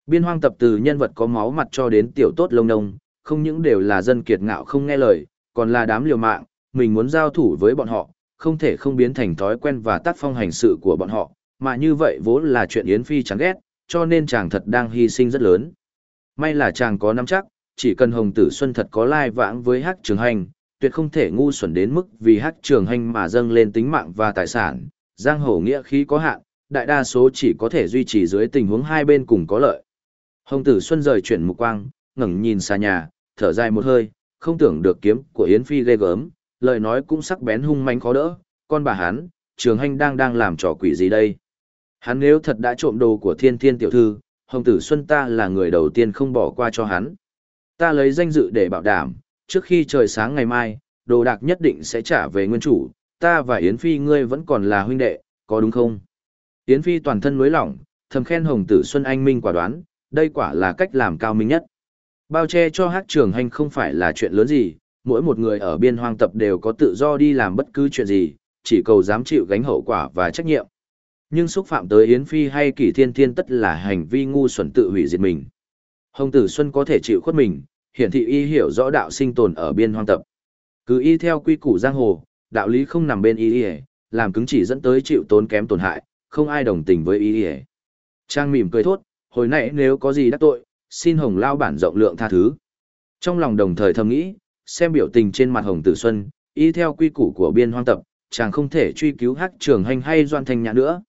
Biên hoang tập từ nhân vật có máu mặt cho đến tiểu tốt lông nông, không những đều là dân kiệt ngạo không nghe lời, còn là đám liều mạng, mình muốn giao thủ với bọn họ, không thể không biến thành thói quen và tác phong hành sự của bọn họ, mà như vậy vốn là chuyện Yến Phi chẳng ghét, cho nên chàng thật đang hy sinh rất lớn. May là chàng có nắm chắc, chỉ cần Hồng Tử Xuân thật có lai vãng với Hắc Trường Hành, tuyệt không thể ngu xuẩn đến mức vì Hắc Trường Hành mà dâng lên tính mạng và tài sản, giang hồ nghĩa khí có hạn, đại đa số chỉ có thể duy trì dưới tình huống hai bên cùng có lợi. Hồng Tử Xuân rời chuyển mục quang, ngẩng nhìn xa nhà, thở dài một hơi, không tưởng được kiếm của Yến Phi ghê gớm, lời nói cũng sắc bén hung manh khó đỡ, con bà hắn, trường hành đang đang làm trò quỷ gì đây? Hắn nếu thật đã trộm đồ của thiên thiên tiểu thư, Hồng Tử Xuân ta là người đầu tiên không bỏ qua cho hắn. Ta lấy danh dự để bảo đảm, trước khi trời sáng ngày mai, đồ đạc nhất định sẽ trả về nguyên chủ, ta và Yến Phi ngươi vẫn còn là huynh đệ, có đúng không? Yến Phi toàn thân nối lỏng, thầm khen Hồng Tử Xuân anh minh quả đoán, đây quả là cách làm cao minh nhất. Bao che cho hát trường hành không phải là chuyện lớn gì, mỗi một người ở biên hoang tập đều có tự do đi làm bất cứ chuyện gì, chỉ cầu dám chịu gánh hậu quả và trách nhiệm. Nhưng xúc phạm tới Yến Phi hay Kỷ Thiên Thiên tất là hành vi ngu xuẩn tự hủy diệt mình. Hồng Tử Xuân có thể chịu khuất mình, hiển thị y hiểu rõ đạo sinh tồn ở biên hoang tập. Cứ y theo quy củ giang hồ, đạo lý không nằm bên y y, làm cứng chỉ dẫn tới chịu tốn kém tổn hại, không ai đồng tình với y y. Trang mỉm cười thốt, hồi nãy nếu có gì đắc tội, xin Hồng Lao bản rộng lượng tha thứ. Trong lòng đồng thời thầm nghĩ, xem biểu tình trên mặt Hồng Tử Xuân, y theo quy củ của biên hoang tập, chàng không thể truy cứu hắc trường hành hay doan thanh nhã nữa.